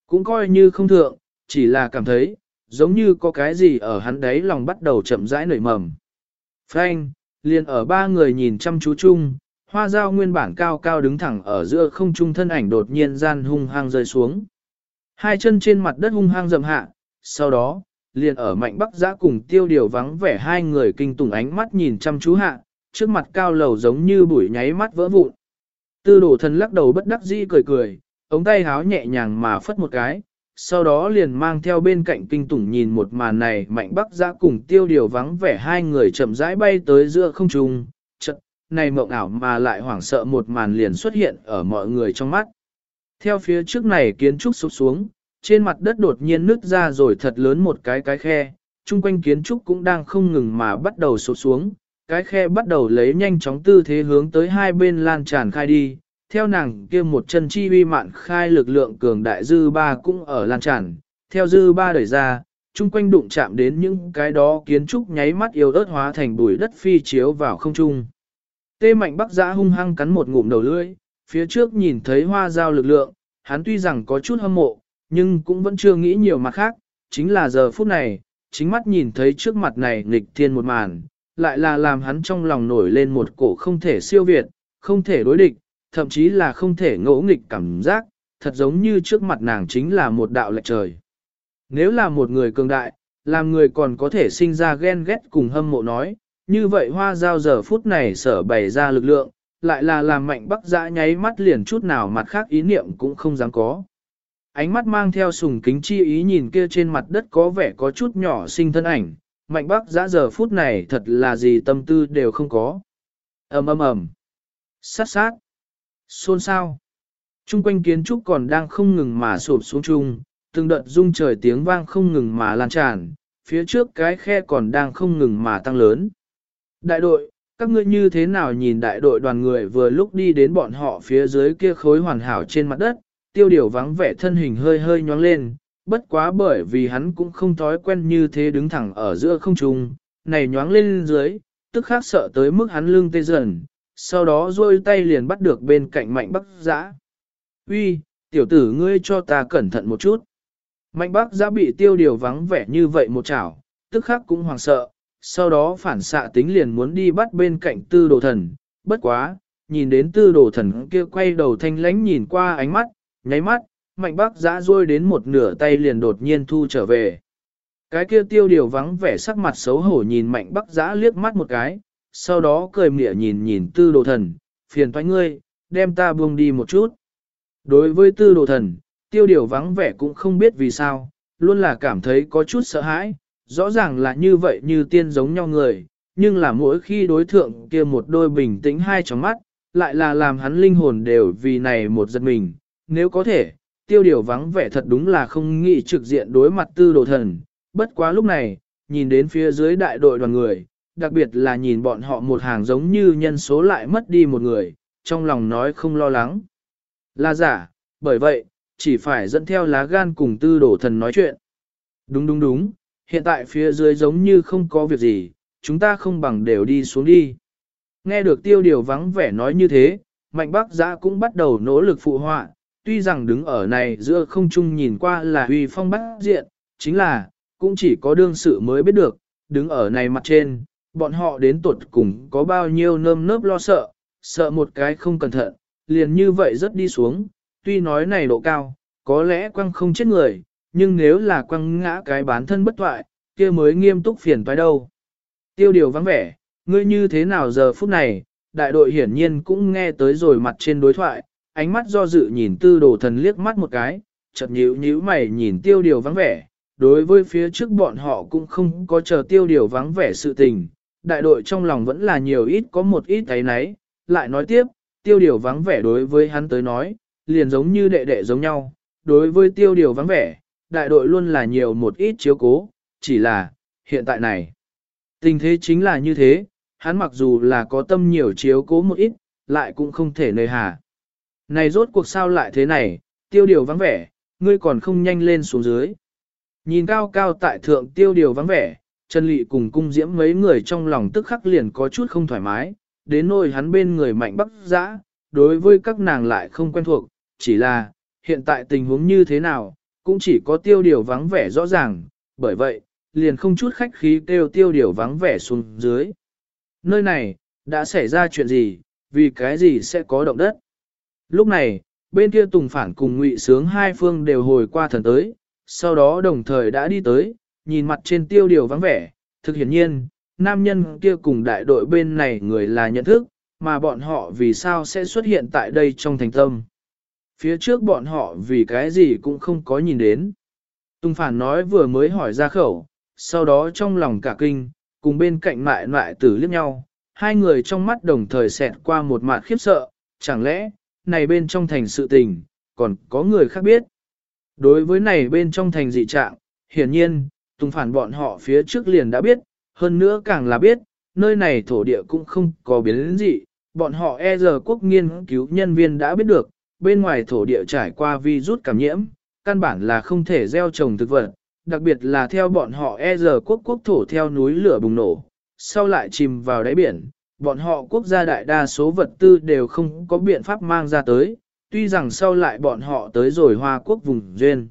Cũng coi như không thượng, chỉ là cảm thấy, giống như có cái gì ở hắn đấy lòng bắt đầu chậm rãi nảy mầm. Frank, liền ở ba người nhìn chăm chú chung, hoa dao nguyên bản cao cao đứng thẳng ở giữa không trung thân ảnh đột nhiên gian hung hăng rơi xuống. Hai chân trên mặt đất hung hăng dầm hạ, sau đó, liền ở mạnh bắc giã cùng tiêu điều vắng vẻ hai người kinh tủng ánh mắt nhìn chăm chú hạ, trước mặt cao lầu giống như bụi nháy mắt vỡ vụn. Tư đổ thần lắc đầu bất đắc dĩ cười cười, ống tay háo nhẹ nhàng mà phất một cái, sau đó liền mang theo bên cạnh kinh tủng nhìn một màn này mạnh bắc giã cùng tiêu điều vắng vẻ hai người chậm rãi bay tới giữa không trung, chật, này mộng ảo mà lại hoảng sợ một màn liền xuất hiện ở mọi người trong mắt. Theo phía trước này kiến trúc sụp xuống, trên mặt đất đột nhiên nứt ra rồi thật lớn một cái cái khe, chung quanh kiến trúc cũng đang không ngừng mà bắt đầu sụp xuống, cái khe bắt đầu lấy nhanh chóng tư thế hướng tới hai bên lan tràn khai đi, theo nàng kia một chân chi uy mạn khai lực lượng cường đại dư ba cũng ở lan tràn, theo dư ba đẩy ra, chung quanh đụng chạm đến những cái đó kiến trúc nháy mắt yếu ớt hóa thành bụi đất phi chiếu vào không trung. Tê mạnh bắc giã hung hăng cắn một ngụm đầu lưỡi, phía trước nhìn thấy hoa giao lực lượng, hắn tuy rằng có chút hâm mộ, nhưng cũng vẫn chưa nghĩ nhiều mặt khác, chính là giờ phút này, chính mắt nhìn thấy trước mặt này nghịch thiên một màn, lại là làm hắn trong lòng nổi lên một cổ không thể siêu việt, không thể đối địch, thậm chí là không thể ngỗ nghịch cảm giác, thật giống như trước mặt nàng chính là một đạo lệch trời. Nếu là một người cường đại, làm người còn có thể sinh ra ghen ghét cùng hâm mộ nói, như vậy hoa giao giờ phút này sở bày ra lực lượng, lại là làm mạnh bắc dã nháy mắt liền chút nào mặt khác ý niệm cũng không dám có. Ánh mắt mang theo sùng kính chi ý nhìn kia trên mặt đất có vẻ có chút nhỏ sinh thân ảnh, mạnh bắc dã giờ phút này thật là gì tâm tư đều không có. ầm ầm ầm, sát sát, xôn xao. Trung quanh kiến trúc còn đang không ngừng mà sụp xuống chung, từng đợt rung trời tiếng vang không ngừng mà lan tràn, phía trước cái khe còn đang không ngừng mà tăng lớn. Đại đội, các ngươi như thế nào nhìn đại đội đoàn người vừa lúc đi đến bọn họ phía dưới kia khối hoàn hảo trên mặt đất, tiêu điều vắng vẻ thân hình hơi hơi nhoáng lên, bất quá bởi vì hắn cũng không thói quen như thế đứng thẳng ở giữa không trung, này nhoáng lên dưới, tức khác sợ tới mức hắn lưng tê dần, sau đó rôi tay liền bắt được bên cạnh mạnh bắc giã. Uy, tiểu tử ngươi cho ta cẩn thận một chút. Mạnh bắc giã bị tiêu điều vắng vẻ như vậy một chảo, tức khắc cũng hoàng sợ, sau đó phản xạ tính liền muốn đi bắt bên cạnh tư đồ thần, bất quá, nhìn đến tư đồ thần kia quay đầu thanh lánh nhìn qua ánh mắt, nháy mắt, mạnh bắc giã rôi đến một nửa tay liền đột nhiên thu trở về. Cái kia tiêu điều vắng vẻ sắc mặt xấu hổ nhìn mạnh bắc giã liếc mắt một cái, sau đó cười mỉa nhìn nhìn tư đồ thần, phiền thoái ngươi, đem ta buông đi một chút. Đối với tư đồ thần, tiêu điều vắng vẻ cũng không biết vì sao, luôn là cảm thấy có chút sợ hãi, rõ ràng là như vậy như tiên giống nhau người, nhưng là mỗi khi đối thượng kia một đôi bình tĩnh hai tròng mắt, lại là làm hắn linh hồn đều vì này một giật mình, nếu có thể, tiêu điều vắng vẻ thật đúng là không nghĩ trực diện đối mặt tư đồ thần, bất quá lúc này, nhìn đến phía dưới đại đội đoàn người, đặc biệt là nhìn bọn họ một hàng giống như nhân số lại mất đi một người, trong lòng nói không lo lắng. Là giả, bởi vậy, chỉ phải dẫn theo lá gan cùng tư đổ thần nói chuyện. Đúng đúng đúng, hiện tại phía dưới giống như không có việc gì, chúng ta không bằng đều đi xuống đi. Nghe được tiêu điều vắng vẻ nói như thế, mạnh bác giã cũng bắt đầu nỗ lực phụ họa, tuy rằng đứng ở này giữa không trung nhìn qua là huy phong bác diện, chính là, cũng chỉ có đương sự mới biết được, đứng ở này mặt trên, bọn họ đến tuột cùng có bao nhiêu nơm nớp lo sợ, sợ một cái không cẩn thận, liền như vậy rất đi xuống, tuy nói này độ cao, có lẽ quăng không chết người, nhưng nếu là quăng ngã cái bán thân bất thoại, kia mới nghiêm túc phiền toái đâu. Tiêu điều vắng vẻ, ngươi như thế nào giờ phút này, đại đội hiển nhiên cũng nghe tới rồi mặt trên đối thoại, ánh mắt do dự nhìn tư đồ thần liếc mắt một cái, chợt nhíu nhíu mày nhìn tiêu điều vắng vẻ, đối với phía trước bọn họ cũng không có chờ tiêu điều vắng vẻ sự tình, đại đội trong lòng vẫn là nhiều ít có một ít thấy nấy, lại nói tiếp, tiêu điều vắng vẻ đối với hắn tới nói, liền giống như đệ đệ giống nhau, đối với tiêu điều vắng vẻ, đại đội luôn là nhiều một ít chiếu cố, chỉ là, hiện tại này, tình thế chính là như thế, hắn mặc dù là có tâm nhiều chiếu cố một ít, lại cũng không thể nơi hà. Này rốt cuộc sao lại thế này, tiêu điều vắng vẻ, ngươi còn không nhanh lên xuống dưới. Nhìn cao cao tại thượng tiêu điều vắng vẻ, Trần Lị cùng cung diễm mấy người trong lòng tức khắc liền có chút không thoải mái, đến nỗi hắn bên người mạnh bắc dã, đối với các nàng lại không quen thuộc, chỉ là, hiện tại tình huống như thế nào, cũng chỉ có tiêu điều vắng vẻ rõ ràng, bởi vậy, liền không chút khách khí kêu tiêu điều vắng vẻ xuống dưới. Nơi này, đã xảy ra chuyện gì, vì cái gì sẽ có động đất. Lúc này, bên kia Tùng Phản cùng Ngụy Sướng hai phương đều hồi qua thần tới, sau đó đồng thời đã đi tới, nhìn mặt trên tiêu điều vắng vẻ, thực hiển nhiên, nam nhân kia cùng đại đội bên này người là nhận thức, mà bọn họ vì sao sẽ xuất hiện tại đây trong thành tâm. Phía trước bọn họ vì cái gì cũng không có nhìn đến. Tùng Phản nói vừa mới hỏi ra khẩu, sau đó trong lòng cả kinh, cùng bên cạnh mại mại tử liếc nhau, hai người trong mắt đồng thời xẹt qua một mặt khiếp sợ, chẳng lẽ, này bên trong thành sự tình, còn có người khác biết. Đối với này bên trong thành dị trạng, hiển nhiên, Tùng Phản bọn họ phía trước liền đã biết, hơn nữa càng là biết, nơi này thổ địa cũng không có biến dị, bọn họ e giờ quốc nghiên cứu nhân viên đã biết được, bên ngoài thổ địa trải qua vi rút cảm nhiễm, căn bản là không thể gieo trồng thực vật, đặc biệt là theo bọn họ e giờ quốc quốc thổ theo núi lửa bùng nổ, sau lại chìm vào đáy biển, bọn họ quốc gia đại đa số vật tư đều không có biện pháp mang ra tới, tuy rằng sau lại bọn họ tới rồi Hoa quốc vùng duyên.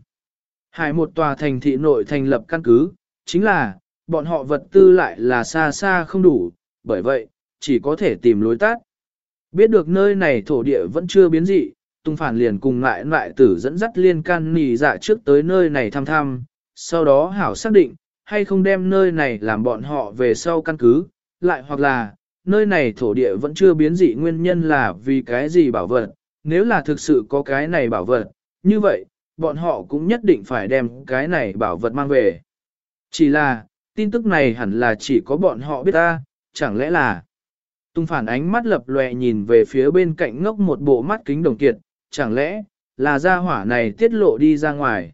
Hải một tòa thành thị nội thành lập căn cứ, chính là, bọn họ vật tư lại là xa xa không đủ, bởi vậy, chỉ có thể tìm lối tắt. Biết được nơi này thổ địa vẫn chưa biến dị, Tung Phản liền cùng lại lại tử dẫn dắt liên can nì dạ trước tới nơi này thăm thăm, sau đó hảo xác định, hay không đem nơi này làm bọn họ về sau căn cứ, lại hoặc là, nơi này thổ địa vẫn chưa biến dị nguyên nhân là vì cái gì bảo vật, nếu là thực sự có cái này bảo vật, như vậy, bọn họ cũng nhất định phải đem cái này bảo vật mang về. Chỉ là, tin tức này hẳn là chỉ có bọn họ biết ta, chẳng lẽ là... Tung phản ánh mắt lập lòe nhìn về phía bên cạnh ngốc một bộ mắt kính đồng kiệt, chẳng lẽ là gia hỏa này tiết lộ đi ra ngoài.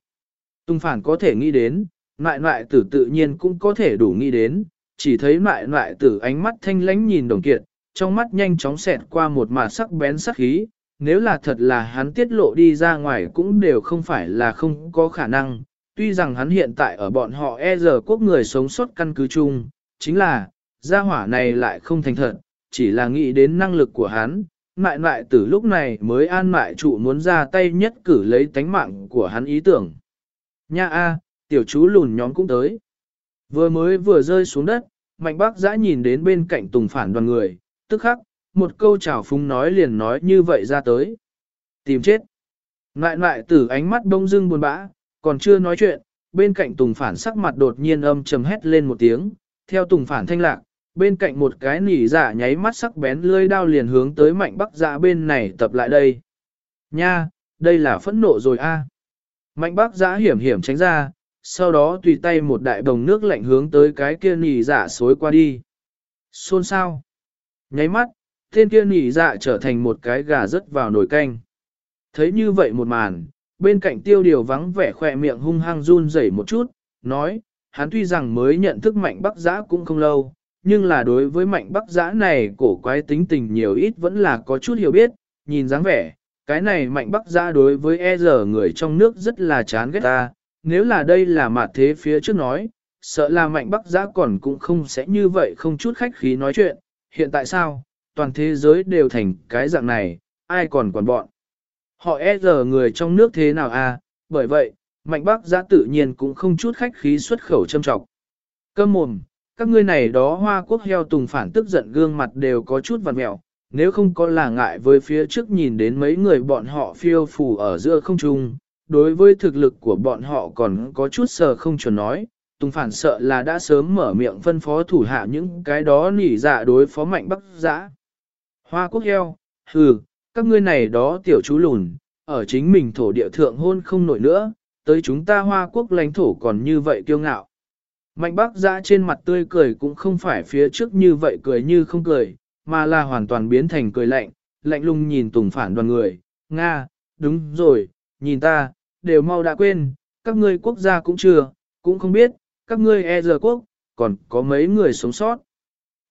Tung phản có thể nghĩ đến, mại mại tử tự nhiên cũng có thể đủ nghĩ đến, chỉ thấy mại mại tử ánh mắt thanh lánh nhìn đồng kiệt, trong mắt nhanh chóng xẹt qua một mạt sắc bén sắc khí, nếu là thật là hắn tiết lộ đi ra ngoài cũng đều không phải là không có khả năng, tuy rằng hắn hiện tại ở bọn họ e giờ quốc người sống sót căn cứ chung, chính là, gia hỏa này lại không thành thật, chỉ là nghĩ đến năng lực của hắn, mại mại từ lúc này mới an mại trụ muốn ra tay nhất cử lấy tánh mạng của hắn ý tưởng. Nha a, tiểu chú lùn nhóm cũng tới. Vừa mới vừa rơi xuống đất, mạnh bác giã nhìn đến bên cạnh tùng phản đoàn người, tức khắc, một câu chào phúng nói liền nói như vậy ra tới. Tìm chết. Ngại ngại tử ánh mắt bông dưng buồn bã, còn chưa nói chuyện, bên cạnh tùng phản sắc mặt đột nhiên âm trầm hét lên một tiếng, theo tùng phản thanh lạc, bên cạnh một cái nỉ giả nháy mắt sắc bén lưỡi đao liền hướng tới mạnh bắc dạ bên này tập lại đây. Nha, đây là phẫn nộ rồi a. Mạnh bắc giã hiểm hiểm tránh ra, sau đó tùy tay một đại đồng nước lạnh hướng tới cái kia nỉ giả xối qua đi. Xôn sao? Nháy mắt, tên kia nỉ dạ trở thành một cái gà rớt vào nồi canh. Thấy như vậy một màn, bên cạnh tiêu điều vắng vẻ khỏe miệng hung hăng run rẩy một chút, nói, hắn tuy rằng mới nhận thức mạnh bắc giã cũng không lâu, nhưng là đối với mạnh bắc giã này cổ quái tính tình nhiều ít vẫn là có chút hiểu biết, nhìn dáng vẻ, cái này mạnh bắc giã đối với e giờ người trong nước rất là chán ghét ta, nếu là đây là mặt thế phía trước nói, sợ là mạnh bắc giã còn cũng không sẽ như vậy không chút khách khí nói chuyện, hiện tại sao, toàn thế giới đều thành cái dạng này, ai còn quản bọn. Họ e giờ người trong nước thế nào à, bởi vậy, mạnh bắc giã tự nhiên cũng không chút khách khí xuất khẩu châm trọng. Cơm mồm, các ngươi này đó hoa quốc heo tùng phản tức giận gương mặt đều có chút vặt mẹo, nếu không có là ngại với phía trước nhìn đến mấy người bọn họ phiêu phù ở giữa không trung, đối với thực lực của bọn họ còn có chút sờ không chuẩn nói, Tùng phản sợ là đã sớm mở miệng phân phó thủ hạ những cái đó nỉ dạ đối phó mạnh bắc giã. Hoa quốc heo, hừ, các ngươi này đó tiểu chú lùn, ở chính mình thổ địa thượng hôn không nổi nữa, tới chúng ta hoa quốc lãnh thổ còn như vậy kiêu ngạo. Mạnh bác giã trên mặt tươi cười cũng không phải phía trước như vậy cười như không cười, mà là hoàn toàn biến thành cười lạnh, lạnh lùng nhìn tùng phản đoàn người, Nga, đúng rồi, nhìn ta, đều mau đã quên, các ngươi quốc gia cũng chưa, cũng không biết, các ngươi e giờ quốc, còn có mấy người sống sót.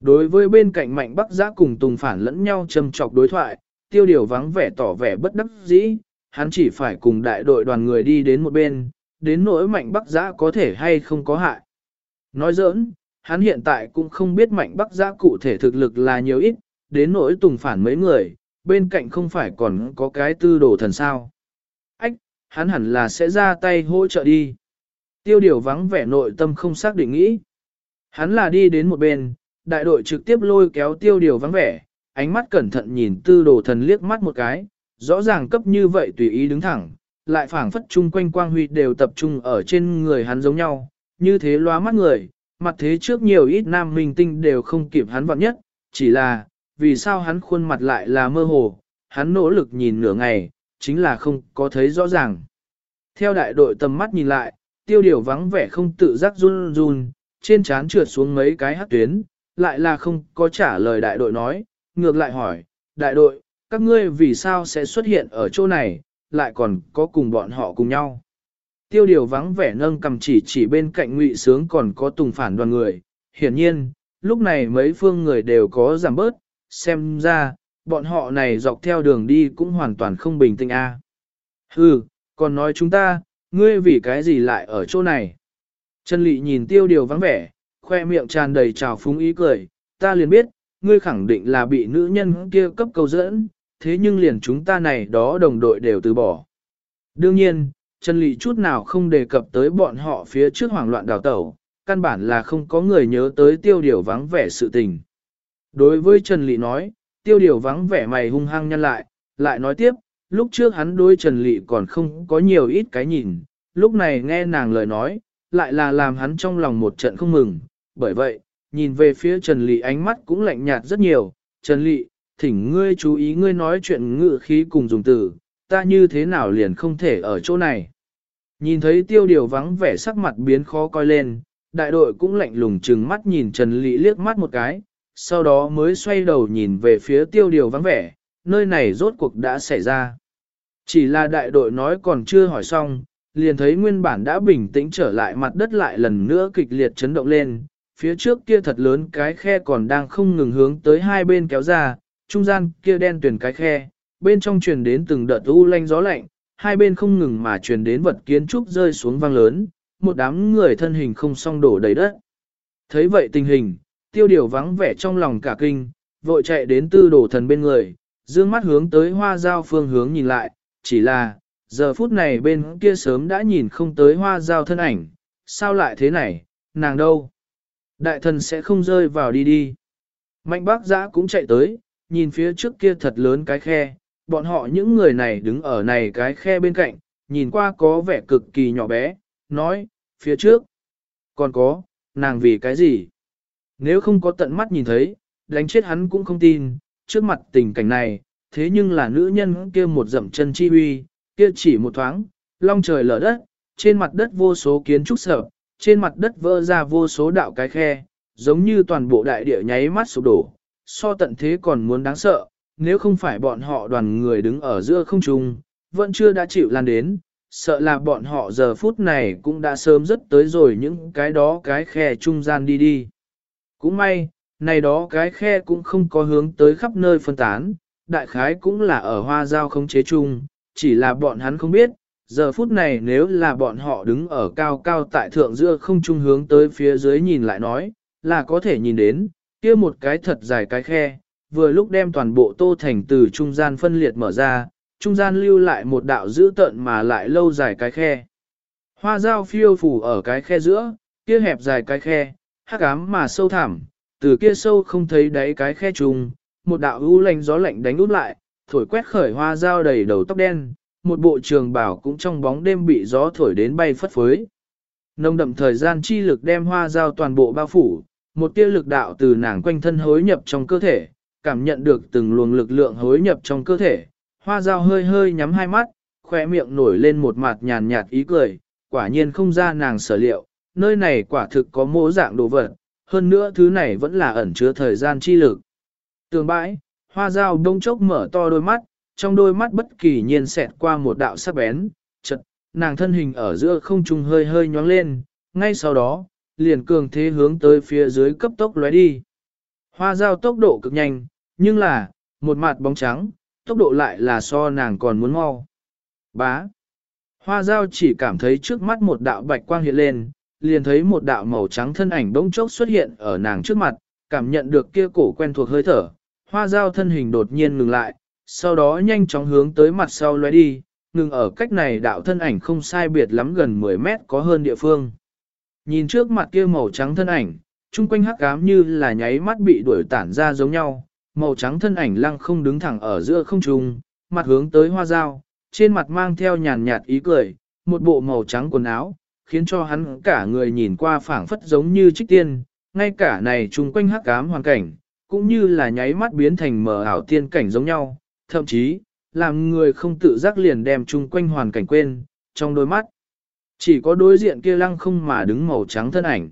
Đối với bên cạnh mạnh bắc giã cùng tùng phản lẫn nhau châm chọc đối thoại, tiêu điều vắng vẻ tỏ vẻ bất đắc dĩ, hắn chỉ phải cùng đại đội đoàn người đi đến một bên, đến nỗi mạnh bắc giã có thể hay không có hại. Nói giỡn, hắn hiện tại cũng không biết mạnh bắc giã cụ thể thực lực là nhiều ít, đến nỗi tùng phản mấy người, bên cạnh không phải còn có cái tư đồ thần sao. Ách, hắn hẳn là sẽ ra tay hỗ trợ đi. Tiêu điều vắng vẻ nội tâm không xác định nghĩ. Hắn là đi đến một bên, đại đội trực tiếp lôi kéo tiêu điều vắng vẻ, ánh mắt cẩn thận nhìn tư đồ thần liếc mắt một cái, rõ ràng cấp như vậy tùy ý đứng thẳng, lại phảng phất chung quanh quang huy đều tập trung ở trên người hắn giống nhau, như thế loa mắt người, mặt thế trước nhiều ít nam minh tinh đều không kịp hắn vọng nhất, chỉ là, vì sao hắn khuôn mặt lại là mơ hồ, hắn nỗ lực nhìn nửa ngày, chính là không có thấy rõ ràng. Theo đại đội tầm mắt nhìn lại, tiêu điều vắng vẻ không tự giác run run, trên trán trượt xuống mấy cái hát tuyến, lại là không có trả lời đại đội nói, ngược lại hỏi, đại đội, các ngươi vì sao sẽ xuất hiện ở chỗ này, lại còn có cùng bọn họ cùng nhau. Tiêu điều vắng vẻ nâng cầm chỉ chỉ bên cạnh ngụy sướng còn có tùng phản đoàn người, hiển nhiên, lúc này mấy phương người đều có giảm bớt, xem ra, bọn họ này dọc theo đường đi cũng hoàn toàn không bình tĩnh a. À. Hừ, còn nói chúng ta, ngươi vì cái gì lại ở chỗ này? Trần Lị nhìn tiêu điều vắng vẻ, khoe miệng tràn đầy trào phúng ý cười, ta liền biết, ngươi khẳng định là bị nữ nhân kia cấp câu dẫn, thế nhưng liền chúng ta này đó đồng đội đều từ bỏ. Đương nhiên, Trần Lị chút nào không đề cập tới bọn họ phía trước hoảng loạn đào tẩu, căn bản là không có người nhớ tới tiêu điều vắng vẻ sự tình. Đối với Trần Lị nói, tiêu điều vắng vẻ mày hung hăng nhăn lại, lại nói tiếp, lúc trước hắn đối Trần Lị còn không có nhiều ít cái nhìn, lúc này nghe nàng lời nói, lại là làm hắn trong lòng một trận không mừng, bởi vậy, nhìn về phía Trần Lị ánh mắt cũng lạnh nhạt rất nhiều, Trần Lị, thỉnh ngươi chú ý ngươi nói chuyện ngự khí cùng dùng từ, ta như thế nào liền không thể ở chỗ này. Nhìn thấy tiêu điều vắng vẻ sắc mặt biến khó coi lên, đại đội cũng lạnh lùng chừng mắt nhìn Trần Lị liếc mắt một cái, sau đó mới xoay đầu nhìn về phía tiêu điều vắng vẻ, nơi này rốt cuộc đã xảy ra. Chỉ là đại đội nói còn chưa hỏi xong, liền thấy nguyên bản đã bình tĩnh trở lại mặt đất lại lần nữa kịch liệt chấn động lên, phía trước kia thật lớn cái khe còn đang không ngừng hướng tới hai bên kéo ra, trung gian kia đen tuyển cái khe, bên trong truyền đến từng đợt u lanh gió lạnh, hai bên không ngừng mà truyền đến vật kiến trúc rơi xuống vang lớn, một đám người thân hình không song đổ đầy đất. Thấy vậy tình hình, tiêu điều vắng vẻ trong lòng cả kinh, vội chạy đến tư đồ thần bên người, dương mắt hướng tới hoa giao phương hướng nhìn lại, chỉ là, giờ phút này bên kia sớm đã nhìn không tới hoa giao thân ảnh, sao lại thế này, nàng đâu? Đại thần sẽ không rơi vào đi đi. Mạnh bác giã cũng chạy tới, nhìn phía trước kia thật lớn cái khe, bọn họ những người này đứng ở này cái khe bên cạnh, nhìn qua có vẻ cực kỳ nhỏ bé, nói, phía trước, còn có, nàng vì cái gì? Nếu không có tận mắt nhìn thấy, đánh chết hắn cũng không tin, trước mặt tình cảnh này, thế nhưng là nữ nhân kia một dậm chân chi uy, kia chỉ một thoáng, long trời lở đất, trên mặt đất vô số kiến trúc sở, trên mặt đất vỡ ra vô số đạo cái khe, giống như toàn bộ đại địa nháy mắt sụp đổ, so tận thế còn muốn đáng sợ, nếu không phải bọn họ đoàn người đứng ở giữa không trung, vẫn chưa đã chịu lan đến, sợ là bọn họ giờ phút này cũng đã sớm rất tới rồi những cái đó cái khe trung gian đi đi. Cũng may, này đó cái khe cũng không có hướng tới khắp nơi phân tán, đại khái cũng là ở hoa giao không chế chung, chỉ là bọn hắn không biết, giờ phút này nếu là bọn họ đứng ở cao cao tại thượng giữa không trung hướng tới phía dưới nhìn lại nói, là có thể nhìn đến, kia một cái thật dài cái khe, vừa lúc đem toàn bộ tô thành từ trung gian phân liệt mở ra, trung gian lưu lại một đạo dữ tận mà lại lâu dài cái khe. Hoa dao phiêu phủ ở cái khe giữa, kia hẹp dài cái khe, hắc ám mà sâu thẳm, từ kia sâu không thấy đáy cái khe trùng, một đạo u lạnh gió lạnh đánh út lại, thổi quét khởi hoa dao đầy đầu tóc đen, một bộ trường bảo cũng trong bóng đêm bị gió thổi đến bay phất phới. Nông đậm thời gian chi lực đem hoa dao toàn bộ bao phủ, một tia lực đạo từ nàng quanh thân hối nhập trong cơ thể, cảm nhận được từng luồng lực lượng hối nhập trong cơ thể. Hoa dao hơi hơi nhắm hai mắt, khỏe miệng nổi lên một mặt nhàn nhạt ý cười, quả nhiên không ra nàng sở liệu, nơi này quả thực có mô dạng đồ vật, hơn nữa thứ này vẫn là ẩn chứa thời gian chi lực. Tường bãi, hoa dao đông chốc mở to đôi mắt, trong đôi mắt bất kỳ nhiên xẹt qua một đạo sắc bén, chật, nàng thân hình ở giữa không trung hơi hơi nhoáng lên, ngay sau đó, liền cường thế hướng tới phía dưới cấp tốc lóe đi. Hoa dao tốc độ cực nhanh, nhưng là, một mặt bóng trắng, tốc độ lại là so nàng còn muốn mau. Bá. Hoa dao chỉ cảm thấy trước mắt một đạo bạch quang hiện lên, liền thấy một đạo màu trắng thân ảnh bỗng chốc xuất hiện ở nàng trước mặt, cảm nhận được kia cổ quen thuộc hơi thở. Hoa dao thân hình đột nhiên ngừng lại, sau đó nhanh chóng hướng tới mặt sau lóe đi, ngừng ở cách này đạo thân ảnh không sai biệt lắm gần 10 mét có hơn địa phương. Nhìn trước mặt kia màu trắng thân ảnh, chung quanh hắc ám như là nháy mắt bị đuổi tản ra giống nhau, màu trắng thân ảnh lăng không đứng thẳng ở giữa không trung, mặt hướng tới hoa dao, trên mặt mang theo nhàn nhạt ý cười, một bộ màu trắng quần áo, khiến cho hắn cả người nhìn qua phảng phất giống như trích tiên, ngay cả này chung quanh hắc ám hoàn cảnh, cũng như là nháy mắt biến thành mờ ảo tiên cảnh giống nhau, thậm chí, làm người không tự giác liền đem chung quanh hoàn cảnh quên, trong đôi mắt. Chỉ có đối diện kia lăng không mà đứng màu trắng thân ảnh.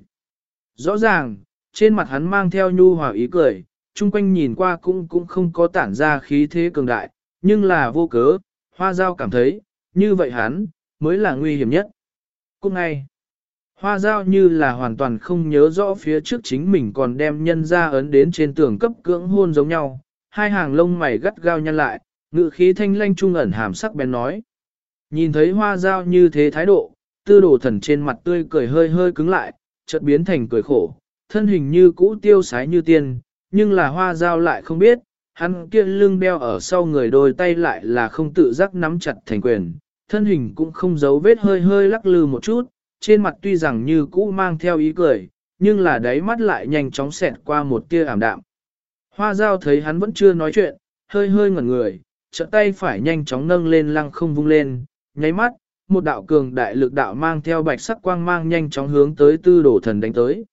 Rõ ràng, trên mặt hắn mang theo nhu hòa ý cười, chung quanh nhìn qua cũng cũng không có tản ra khí thế cường đại, nhưng là vô cớ, hoa giao cảm thấy, như vậy hắn, mới là nguy hiểm nhất. Cũng ngay, hoa giao như là hoàn toàn không nhớ rõ phía trước chính mình còn đem nhân ra ấn đến trên tường cấp cưỡng hôn giống nhau, hai hàng lông mày gắt gao nhăn lại, ngự khí thanh lanh trung ẩn hàm sắc bén nói. Nhìn thấy hoa giao như thế thái độ, tư đồ thần trên mặt tươi cười hơi hơi cứng lại, chợt biến thành cười khổ, thân hình như cũ tiêu sái như tiên, nhưng là hoa giao lại không biết, hắn kia lưng đeo ở sau người đôi tay lại là không tự giác nắm chặt thành quyền, thân hình cũng không giấu vết hơi hơi lắc lư một chút, trên mặt tuy rằng như cũ mang theo ý cười, nhưng là đáy mắt lại nhanh chóng xẹt qua một tia ảm đạm. Hoa giao thấy hắn vẫn chưa nói chuyện, hơi hơi ngẩn người, trợ tay phải nhanh chóng nâng lên lăng không vung lên, nháy mắt, một đạo cường đại lực đạo mang theo bạch sắc quang mang nhanh chóng hướng tới tư đổ thần đánh tới.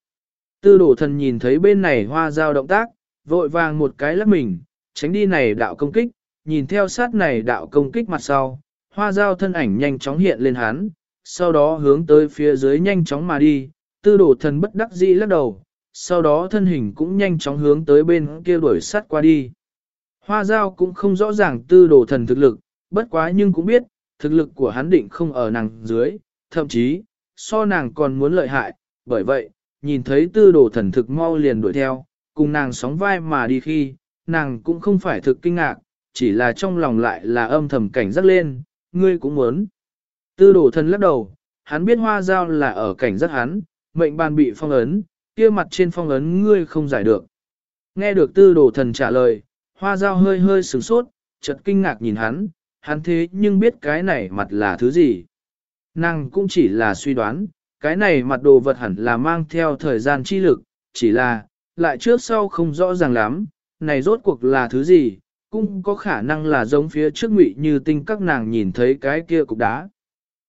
Tư đổ thần nhìn thấy bên này hoa giao động tác, vội vàng một cái lắc mình, tránh đi này đạo công kích, nhìn theo sát này đạo công kích mặt sau, hoa giao thân ảnh nhanh chóng hiện lên hắn, sau đó hướng tới phía dưới nhanh chóng mà đi, tư đổ thần bất đắc dĩ lắc đầu, sau đó thân hình cũng nhanh chóng hướng tới bên kia đuổi sát qua đi. Hoa giao cũng không rõ ràng tư đồ thần thực lực, bất quá nhưng cũng biết, thực lực của hắn định không ở nàng dưới, thậm chí, so nàng còn muốn lợi hại, bởi vậy, nhìn thấy tư đồ thần thực mau liền đuổi theo, cùng nàng sóng vai mà đi khi, nàng cũng không phải thực kinh ngạc, chỉ là trong lòng lại là âm thầm cảnh giác lên, ngươi cũng muốn. Tư đồ thần lắc đầu, hắn biết hoa giao là ở cảnh giác hắn, mệnh bàn bị phong ấn, kia mặt trên phong ấn ngươi không giải được. Nghe được tư đồ thần trả lời, hoa dao hơi hơi sửng sốt, chợt kinh ngạc nhìn hắn, hắn thế nhưng biết cái này mặt là thứ gì. Nàng cũng chỉ là suy đoán, cái này mặt đồ vật hẳn là mang theo thời gian chi lực, chỉ là, lại trước sau không rõ ràng lắm, này rốt cuộc là thứ gì, cũng có khả năng là giống phía trước ngụy như tinh các nàng nhìn thấy cái kia cục đá.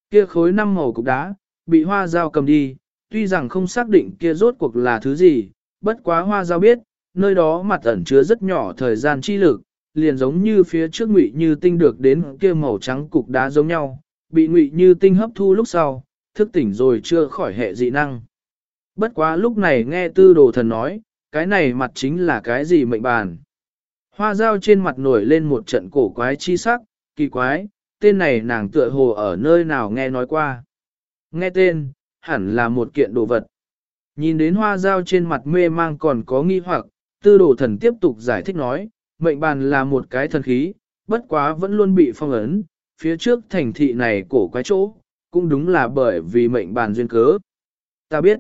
Kia khối năm màu cục đá, bị hoa dao cầm đi, tuy rằng không xác định kia rốt cuộc là thứ gì, bất quá hoa Giao biết, nơi đó mặt ẩn chứa rất nhỏ thời gian chi lực, liền giống như phía trước ngụy như tinh được đến kia màu trắng cục đá giống nhau, bị ngụy như tinh hấp thu lúc sau, thức tỉnh rồi chưa khỏi hệ dị năng. Bất quá lúc này nghe tư đồ thần nói, cái này mặt chính là cái gì mệnh bàn. Hoa dao trên mặt nổi lên một trận cổ quái chi sắc, kỳ quái, tên này nàng tựa hồ ở nơi nào nghe nói qua. Nghe tên, hẳn là một kiện đồ vật. Nhìn đến hoa dao trên mặt mê mang còn có nghi hoặc, tư đồ thần tiếp tục giải thích nói, mệnh bàn là một cái thần khí, bất quá vẫn luôn bị phong ấn, phía trước thành thị này cổ quái chỗ, cũng đúng là bởi vì mệnh bàn duyên cớ. Ta biết,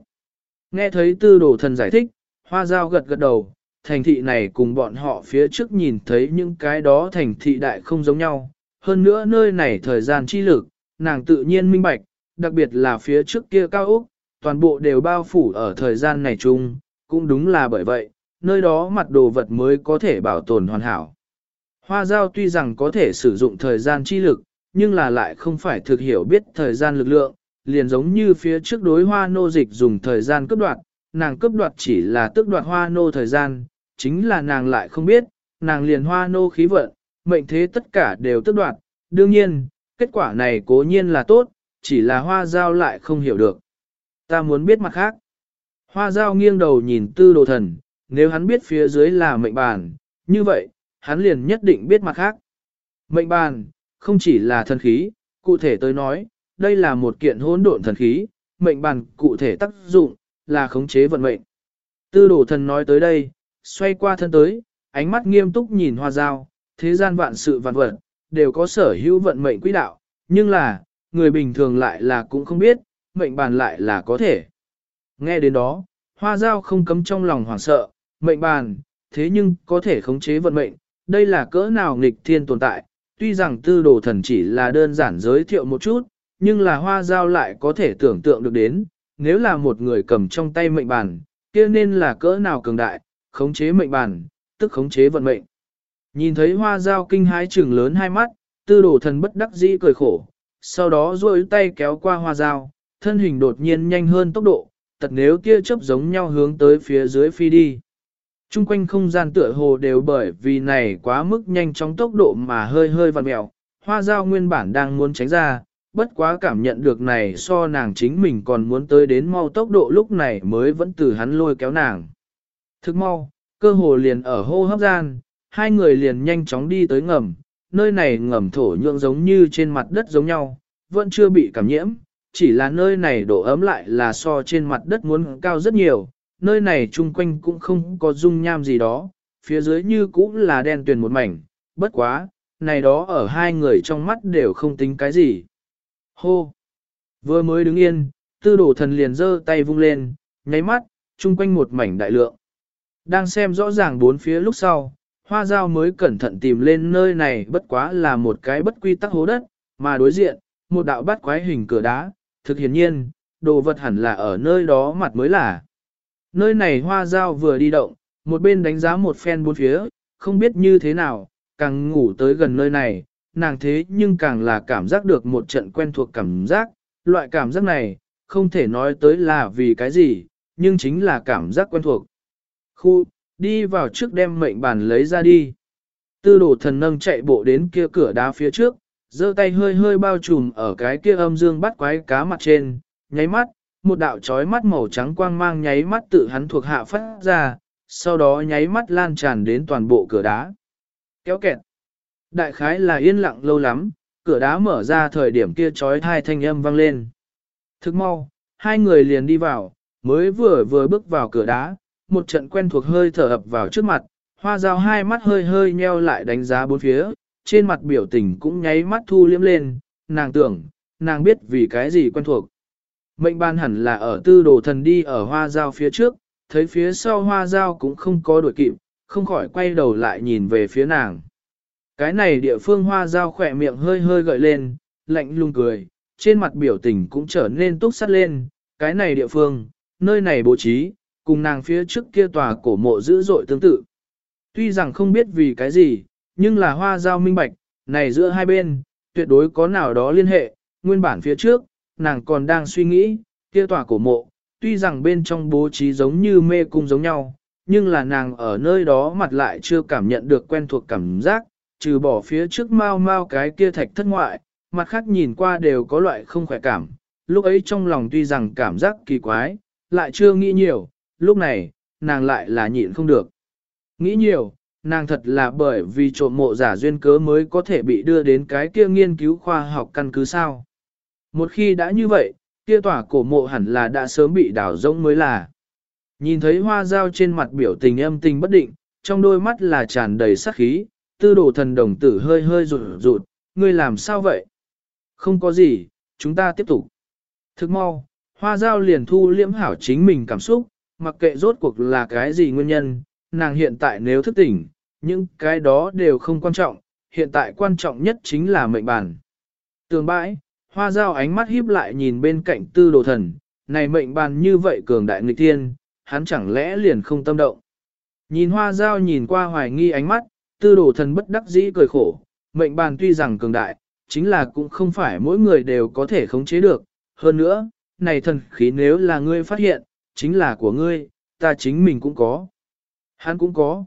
nghe thấy tư đồ thần giải thích, hoa dao gật gật đầu, thành thị này cùng bọn họ phía trước nhìn thấy những cái đó thành thị đại không giống nhau, hơn nữa nơi này thời gian chi lực, nàng tự nhiên minh bạch, đặc biệt là phía trước kia cao ốc, toàn bộ đều bao phủ ở thời gian này chung, cũng đúng là bởi vậy, nơi đó mặt đồ vật mới có thể bảo tồn hoàn hảo. Hoa giao tuy rằng có thể sử dụng thời gian chi lực, nhưng là lại không phải thực hiểu biết thời gian lực lượng, liền giống như phía trước đối hoa nô dịch dùng thời gian cấp đoạt, nàng cấp đoạt chỉ là tức đoạt hoa nô thời gian, chính là nàng lại không biết, nàng liền hoa nô khí vận, mệnh thế tất cả đều tức đoạt, đương nhiên, kết quả này cố nhiên là tốt, chỉ là hoa giao lại không hiểu được. Ta muốn biết mặt khác. Hoa giao nghiêng đầu nhìn tư đồ thần, nếu hắn biết phía dưới là mệnh bàn, như vậy, hắn liền nhất định biết mặt khác. Mệnh bàn, không chỉ là thần khí, cụ thể tôi nói, đây là một kiện hỗn độn thần khí, mệnh bàn cụ thể tác dụng, là khống chế vận mệnh. Tư đồ thần nói tới đây, xoay qua thân tới, ánh mắt nghiêm túc nhìn hoa giao, thế gian vạn sự vạn vật, đều có sở hữu vận mệnh quỹ đạo, nhưng là, người bình thường lại là cũng không biết, mệnh bàn lại là có thể. Nghe đến đó, hoa giao không cấm trong lòng hoảng sợ, mệnh bàn, thế nhưng có thể khống chế vận mệnh, đây là cỡ nào nghịch thiên tồn tại, tuy rằng tư đồ thần chỉ là đơn giản giới thiệu một chút, nhưng là hoa giao lại có thể tưởng tượng được đến, nếu là một người cầm trong tay mệnh bàn, kia nên là cỡ nào cường đại, khống chế mệnh bàn, tức khống chế vận mệnh. Nhìn thấy hoa giao kinh hái trừng lớn hai mắt, tư đồ thần bất đắc dĩ cười khổ, sau đó duỗi tay kéo qua hoa dao, thân hình đột nhiên nhanh hơn tốc độ, tật nếu tia chớp giống nhau hướng tới phía dưới phi đi. Trung quanh không gian tựa hồ đều bởi vì này quá mức nhanh chóng tốc độ mà hơi hơi vặn mèo, hoa dao nguyên bản đang muốn tránh ra, bất quá cảm nhận được này so nàng chính mình còn muốn tới đến mau tốc độ lúc này mới vẫn từ hắn lôi kéo nàng. Thức mau, cơ hồ liền ở hô hấp gian, hai người liền nhanh chóng đi tới ngầm, nơi này ngầm thổ nhượng giống như trên mặt đất giống nhau, vẫn chưa bị cảm nhiễm, chỉ là nơi này độ ấm lại là so trên mặt đất muốn cao rất nhiều, nơi này chung quanh cũng không có dung nham gì đó, phía dưới như cũng là đen tuyền một mảnh, bất quá, này đó ở hai người trong mắt đều không tính cái gì. Hô! Vừa mới đứng yên, tư đổ thần liền giơ tay vung lên, nháy mắt, chung quanh một mảnh đại lượng. Đang xem rõ ràng bốn phía lúc sau, hoa dao mới cẩn thận tìm lên nơi này bất quá là một cái bất quy tắc hố đất, mà đối diện, một đạo bát quái hình cửa đá, thực hiển nhiên, đồ vật hẳn là ở nơi đó mặt mới là. Nơi này hoa dao vừa đi động, một bên đánh giá một phen bốn phía, không biết như thế nào, càng ngủ tới gần nơi này, nàng thế nhưng càng là cảm giác được một trận quen thuộc cảm giác, loại cảm giác này, không thể nói tới là vì cái gì, nhưng chính là cảm giác quen thuộc. Khu, đi vào trước đem mệnh bàn lấy ra đi. Tư đồ thần nâng chạy bộ đến kia cửa đá phía trước, giơ tay hơi hơi bao trùm ở cái kia âm dương bắt quái cá mặt trên, nháy mắt, một đạo chói mắt màu trắng quang mang nháy mắt tự hắn thuộc hạ phát ra, sau đó nháy mắt lan tràn đến toàn bộ cửa đá. Kéo kẹt. Đại khái là yên lặng lâu lắm, cửa đá mở ra thời điểm kia chói thai thanh âm vang lên. Thức mau, hai người liền đi vào, mới vừa vừa bước vào cửa đá, một trận quen thuộc hơi thở ập vào trước mặt, hoa dao hai mắt hơi hơi nheo lại đánh giá bốn phía, trên mặt biểu tình cũng nháy mắt thu liếm lên, nàng tưởng, nàng biết vì cái gì quen thuộc. Mệnh ban hẳn là ở tư đồ thần đi ở hoa dao phía trước, thấy phía sau hoa dao cũng không có đuổi kịp, không khỏi quay đầu lại nhìn về phía nàng. Cái này địa phương hoa dao khỏe miệng hơi hơi gợi lên, lạnh lùng cười, trên mặt biểu tình cũng trở nên túc sắt lên, cái này địa phương, nơi này bố trí, cùng nàng phía trước kia tòa cổ mộ dữ dội tương tự. Tuy rằng không biết vì cái gì, nhưng là hoa giao minh bạch, này giữa hai bên, tuyệt đối có nào đó liên hệ, nguyên bản phía trước, nàng còn đang suy nghĩ, kia tòa cổ mộ, tuy rằng bên trong bố trí giống như mê cung giống nhau, nhưng là nàng ở nơi đó mặt lại chưa cảm nhận được quen thuộc cảm giác, trừ bỏ phía trước mau mau cái kia thạch thất ngoại, mặt khác nhìn qua đều có loại không khỏe cảm, lúc ấy trong lòng tuy rằng cảm giác kỳ quái, lại chưa nghĩ nhiều, lúc này, nàng lại là nhịn không được. Nghĩ nhiều, nàng thật là bởi vì trộm mộ giả duyên cớ mới có thể bị đưa đến cái kia nghiên cứu khoa học căn cứ sao. Một khi đã như vậy, kia tỏa cổ mộ hẳn là đã sớm bị đảo rỗng mới là. Nhìn thấy hoa dao trên mặt biểu tình âm tình bất định, trong đôi mắt là tràn đầy sát khí, tư đồ thần đồng tử hơi hơi rụt rụt, ngươi làm sao vậy? Không có gì, chúng ta tiếp tục. Thức mau, hoa dao liền thu liễm hảo chính mình cảm xúc, mặc kệ rốt cuộc là cái gì nguyên nhân, nàng hiện tại nếu thức tỉnh, những cái đó đều không quan trọng, hiện tại quan trọng nhất chính là mệnh bản. Tường bãi, hoa dao ánh mắt híp lại nhìn bên cạnh tư đồ thần, này mệnh bàn như vậy cường đại nghịch thiên, hắn chẳng lẽ liền không tâm động. Nhìn hoa dao nhìn qua hoài nghi ánh mắt, tư đồ thần bất đắc dĩ cười khổ, mệnh bàn tuy rằng cường đại, chính là cũng không phải mỗi người đều có thể khống chế được. Hơn nữa, này thần khí nếu là ngươi phát hiện, chính là của ngươi, ta chính mình cũng có. Hắn cũng có.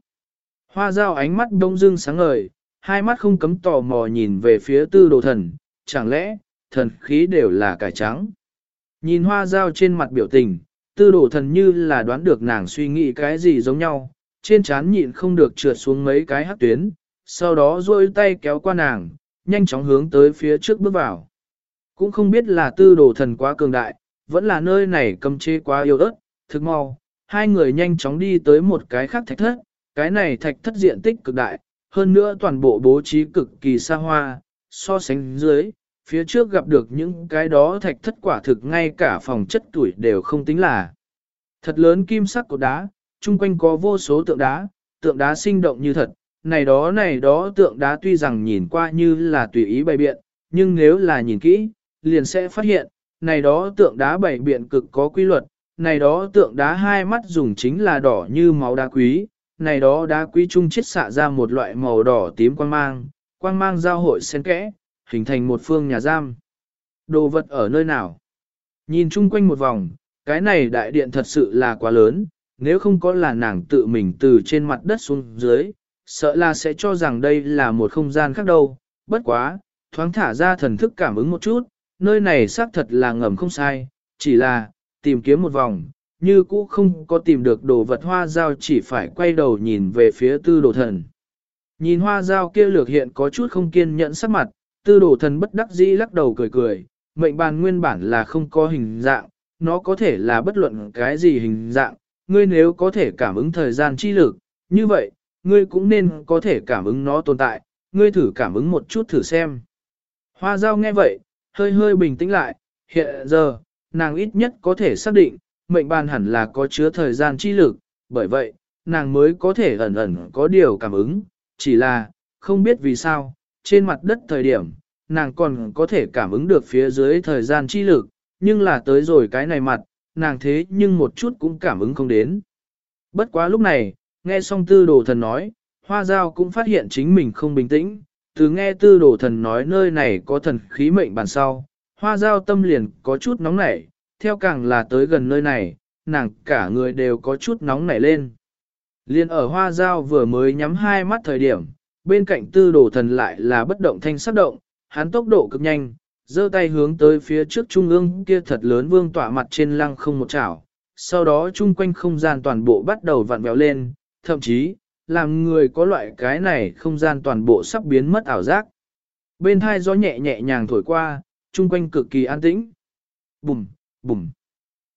Hoa dao ánh mắt đông dương sáng ngời, hai mắt không cấm tò mò nhìn về phía tư đồ thần, chẳng lẽ, thần khí đều là cải trắng. Nhìn hoa dao trên mặt biểu tình, tư đồ thần như là đoán được nàng suy nghĩ cái gì giống nhau, trên trán nhịn không được trượt xuống mấy cái hắc tuyến, sau đó duỗi tay kéo qua nàng, nhanh chóng hướng tới phía trước bước vào. Cũng không biết là tư đồ thần quá cường đại, vẫn là nơi này cầm chế quá yêu ớt, thực mau, hai người nhanh chóng đi tới một cái khác thạch thất, cái này thạch thất diện tích cực đại, hơn nữa toàn bộ bố trí cực kỳ xa hoa, so sánh dưới, phía trước gặp được những cái đó thạch thất quả thực ngay cả phòng chất tuổi đều không tính là. Thật lớn kim sắc của đá, chung quanh có vô số tượng đá, tượng đá sinh động như thật, này đó này đó tượng đá tuy rằng nhìn qua như là tùy ý bày biện, nhưng nếu là nhìn kỹ, liền sẽ phát hiện, này đó tượng đá bày biện cực có quy luật, này đó tượng đá hai mắt dùng chính là đỏ như máu đá quý, này đó đá quý trung chiết xạ ra một loại màu đỏ tím quang mang, quang mang giao hội xen kẽ, hình thành một phương nhà giam. Đồ vật ở nơi nào? Nhìn chung quanh một vòng, cái này đại điện thật sự là quá lớn, nếu không có là nàng tự mình từ trên mặt đất xuống dưới, sợ là sẽ cho rằng đây là một không gian khác đâu, bất quá, thoáng thả ra thần thức cảm ứng một chút, nơi này xác thật là ngầm không sai, chỉ là, tìm kiếm một vòng, như cũ không có tìm được đồ vật hoa dao chỉ phải quay đầu nhìn về phía tư đồ thần. Nhìn hoa dao kia lược hiện có chút không kiên nhẫn sắc mặt, tư đồ thần bất đắc dĩ lắc đầu cười cười, mệnh bàn nguyên bản là không có hình dạng, nó có thể là bất luận cái gì hình dạng, ngươi nếu có thể cảm ứng thời gian chi lực, như vậy, ngươi cũng nên có thể cảm ứng nó tồn tại, ngươi thử cảm ứng một chút thử xem. Hoa Dao nghe vậy, hơi hơi bình tĩnh lại, hiện giờ, nàng ít nhất có thể xác định, mệnh bàn hẳn là có chứa thời gian chi lực, bởi vậy, nàng mới có thể ẩn ẩn có điều cảm ứng, chỉ là, không biết vì sao, trên mặt đất thời điểm, nàng còn có thể cảm ứng được phía dưới thời gian chi lực, nhưng là tới rồi cái này mặt, nàng thế nhưng một chút cũng cảm ứng không đến. Bất quá lúc này, nghe xong tư đồ thần nói, hoa giao cũng phát hiện chính mình không bình tĩnh, từ nghe tư đồ thần nói nơi này có thần khí mệnh bàn sau, hoa giao tâm liền có chút nóng nảy, theo càng là tới gần nơi này, nàng cả người đều có chút nóng nảy lên. Liên ở hoa giao vừa mới nhắm hai mắt thời điểm, bên cạnh tư đồ thần lại là bất động thanh sắc động, hắn tốc độ cực nhanh, giơ tay hướng tới phía trước trung ương kia thật lớn vương tỏa mặt trên lăng không một chảo. Sau đó chung quanh không gian toàn bộ bắt đầu vặn vẹo lên, thậm chí, làm người có loại cái này không gian toàn bộ sắp biến mất ảo giác. Bên hai gió nhẹ nhẹ nhàng thổi qua, chung quanh cực kỳ an tĩnh. Bùm, bùm.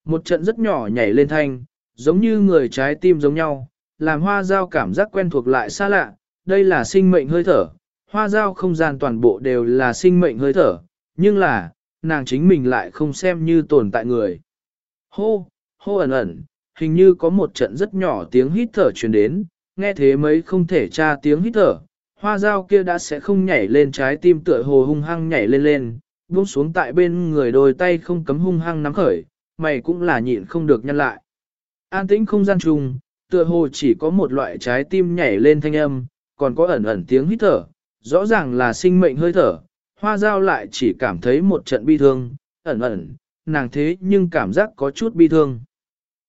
Một trận rất nhỏ nhảy lên thanh, giống như người trái tim giống nhau, làm hoa dao cảm giác quen thuộc lại xa lạ, đây là sinh mệnh hơi thở. Hoa dao không gian toàn bộ đều là sinh mệnh hơi thở, nhưng là, nàng chính mình lại không xem như tồn tại người. Hô, hô ẩn ẩn, hình như có một trận rất nhỏ tiếng hít thở truyền đến, nghe thế mấy không thể tra tiếng hít thở, hoa dao kia đã sẽ không nhảy lên trái tim tựa hồ hung hăng nhảy lên lên, buông xuống tại bên người đôi tay không cấm hung hăng nắm khởi, mày cũng là nhịn không được nhân lại. An tĩnh không gian trùng, tựa hồ chỉ có một loại trái tim nhảy lên thanh âm, còn có ẩn ẩn tiếng hít thở, rõ ràng là sinh mệnh hơi thở, hoa dao lại chỉ cảm thấy một trận bi thương, ẩn ẩn, nàng thế nhưng cảm giác có chút bi thương.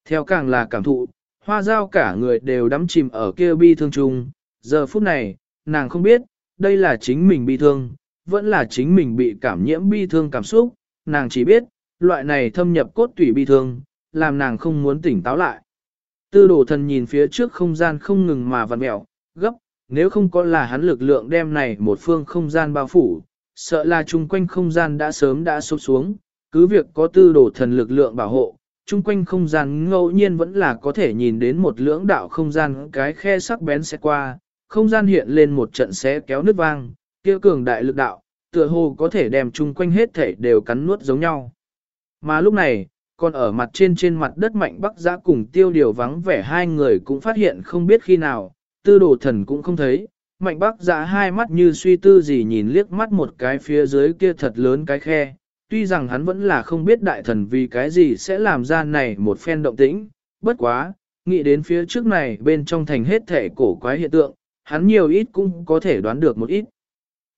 Theo càng là cảm thụ, hoa dao cả người đều đắm chìm ở kia bi thương chung, giờ phút này, nàng không biết, đây là chính mình bi thương, vẫn là chính mình bị cảm nhiễm bi thương cảm xúc, nàng chỉ biết, loại này thâm nhập cốt tủy bi thương, làm nàng không muốn tỉnh táo lại. Tư đồ thần nhìn phía trước không gian không ngừng mà vặn mẹo, gấp, nếu không có là hắn lực lượng đem này một phương không gian bao phủ, sợ là chung quanh không gian đã sớm đã sụp xuống, cứ việc có tư đồ thần lực lượng bảo hộ, chung quanh không gian ngẫu nhiên vẫn là có thể nhìn đến một lưỡng đạo không gian cái khe sắc bén sẽ qua, không gian hiện lên một trận xé kéo nước vang, kia cường đại lực đạo, tựa hồ có thể đem chung quanh hết thể đều cắn nuốt giống nhau. Mà lúc này, còn ở mặt trên trên mặt đất mạnh bắc giã cùng tiêu điều vắng vẻ hai người cũng phát hiện không biết khi nào, tư đồ thần cũng không thấy, mạnh bắc giã hai mắt như suy tư gì nhìn liếc mắt một cái phía dưới kia thật lớn cái khe, tuy rằng hắn vẫn là không biết đại thần vì cái gì sẽ làm ra này một phen động tĩnh, bất quá, nghĩ đến phía trước này bên trong thành hết thể cổ quái hiện tượng, hắn nhiều ít cũng có thể đoán được một ít.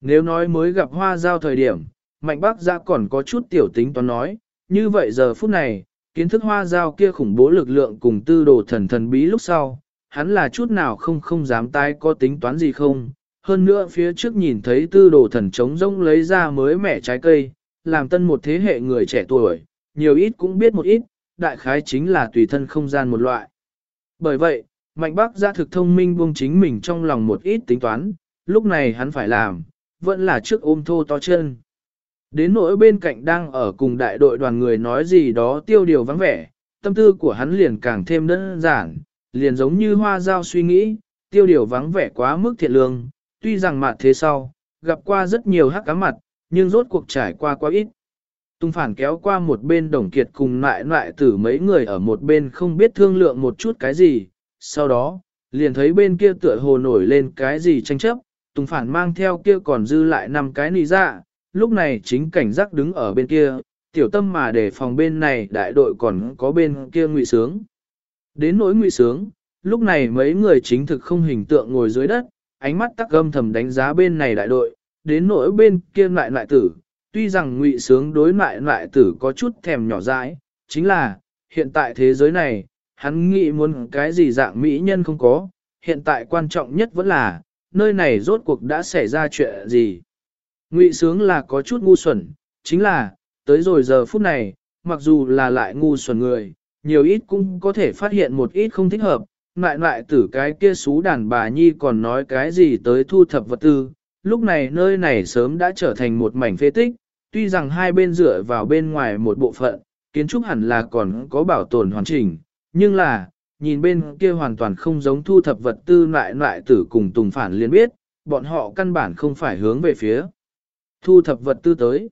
Nếu nói mới gặp hoa giao thời điểm, mạnh bác ra còn có chút tiểu tính toán nói, như vậy giờ phút này, kiến thức hoa giao kia khủng bố lực lượng cùng tư đồ thần thần bí lúc sau, hắn là chút nào không không dám tái có tính toán gì không. Hơn nữa phía trước nhìn thấy tư đồ thần trống rông lấy ra mới mẻ trái cây, làm tân một thế hệ người trẻ tuổi, nhiều ít cũng biết một ít, đại khái chính là tùy thân không gian một loại. Bởi vậy, Mạnh Bắc ra thực thông minh buông chính mình trong lòng một ít tính toán, lúc này hắn phải làm, vẫn là trước ôm thô to chân. Đến nỗi bên cạnh đang ở cùng đại đội đoàn người nói gì đó tiêu điều vắng vẻ, tâm tư của hắn liền càng thêm đơn giản, liền giống như hoa dao suy nghĩ, tiêu điều vắng vẻ quá mức thiện lương, tuy rằng mặt thế sau, gặp qua rất nhiều hắc cá mặt, nhưng rốt cuộc trải qua quá ít. Tung phản kéo qua một bên đồng kiệt cùng lại lại tử mấy người ở một bên không biết thương lượng một chút cái gì, sau đó, liền thấy bên kia tựa hồ nổi lên cái gì tranh chấp, Tùng phản mang theo kia còn dư lại năm cái nì dạ, lúc này chính cảnh giác đứng ở bên kia, tiểu tâm mà để phòng bên này đại đội còn có bên kia ngụy sướng. Đến nỗi ngụy sướng, lúc này mấy người chính thực không hình tượng ngồi dưới đất, ánh mắt tắc gâm thầm đánh giá bên này đại đội, đến nỗi bên kia lại lại tử, tuy rằng ngụy sướng đối lại lại tử có chút thèm nhỏ dãi, chính là, hiện tại thế giới này, hắn nghĩ muốn cái gì dạng mỹ nhân không có, hiện tại quan trọng nhất vẫn là, nơi này rốt cuộc đã xảy ra chuyện gì. Ngụy sướng là có chút ngu xuẩn, chính là, tới rồi giờ phút này, mặc dù là lại ngu xuẩn người, nhiều ít cũng có thể phát hiện một ít không thích hợp, lại lại tử cái kia xú đàn bà nhi còn nói cái gì tới thu thập vật tư, lúc này nơi này sớm đã trở thành một mảnh phế tích, tuy rằng hai bên dựa vào bên ngoài một bộ phận, kiến trúc hẳn là còn có bảo tồn hoàn chỉnh, nhưng là, nhìn bên kia hoàn toàn không giống thu thập vật tư lại lại tử cùng tùng phản liền biết, bọn họ căn bản không phải hướng về phía. Thu thập vật tư tới.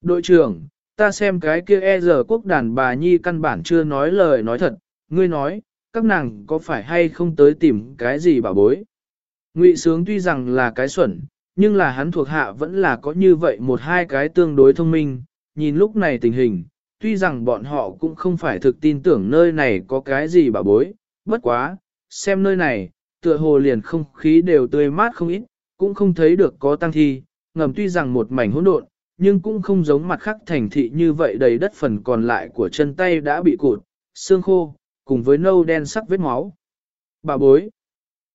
Đội trưởng, ta xem cái kia e giờ quốc đàn bà nhi căn bản chưa nói lời nói thật, ngươi nói, các nàng có phải hay không tới tìm cái gì bảo bối. Ngụy sướng tuy rằng là cái xuẩn, nhưng là hắn thuộc hạ vẫn là có như vậy một hai cái tương đối thông minh, nhìn lúc này tình hình, tuy rằng bọn họ cũng không phải thực tin tưởng nơi này có cái gì bảo bối, bất quá, xem nơi này, tựa hồ liền không khí đều tươi mát không ít, cũng không thấy được có tăng thi, ngầm tuy rằng một mảnh hỗn độn, nhưng cũng không giống mặt khác thành thị như vậy đầy đất phần còn lại của chân tay đã bị cụt, xương khô, cùng với nâu đen sắc vết máu. Bà bối.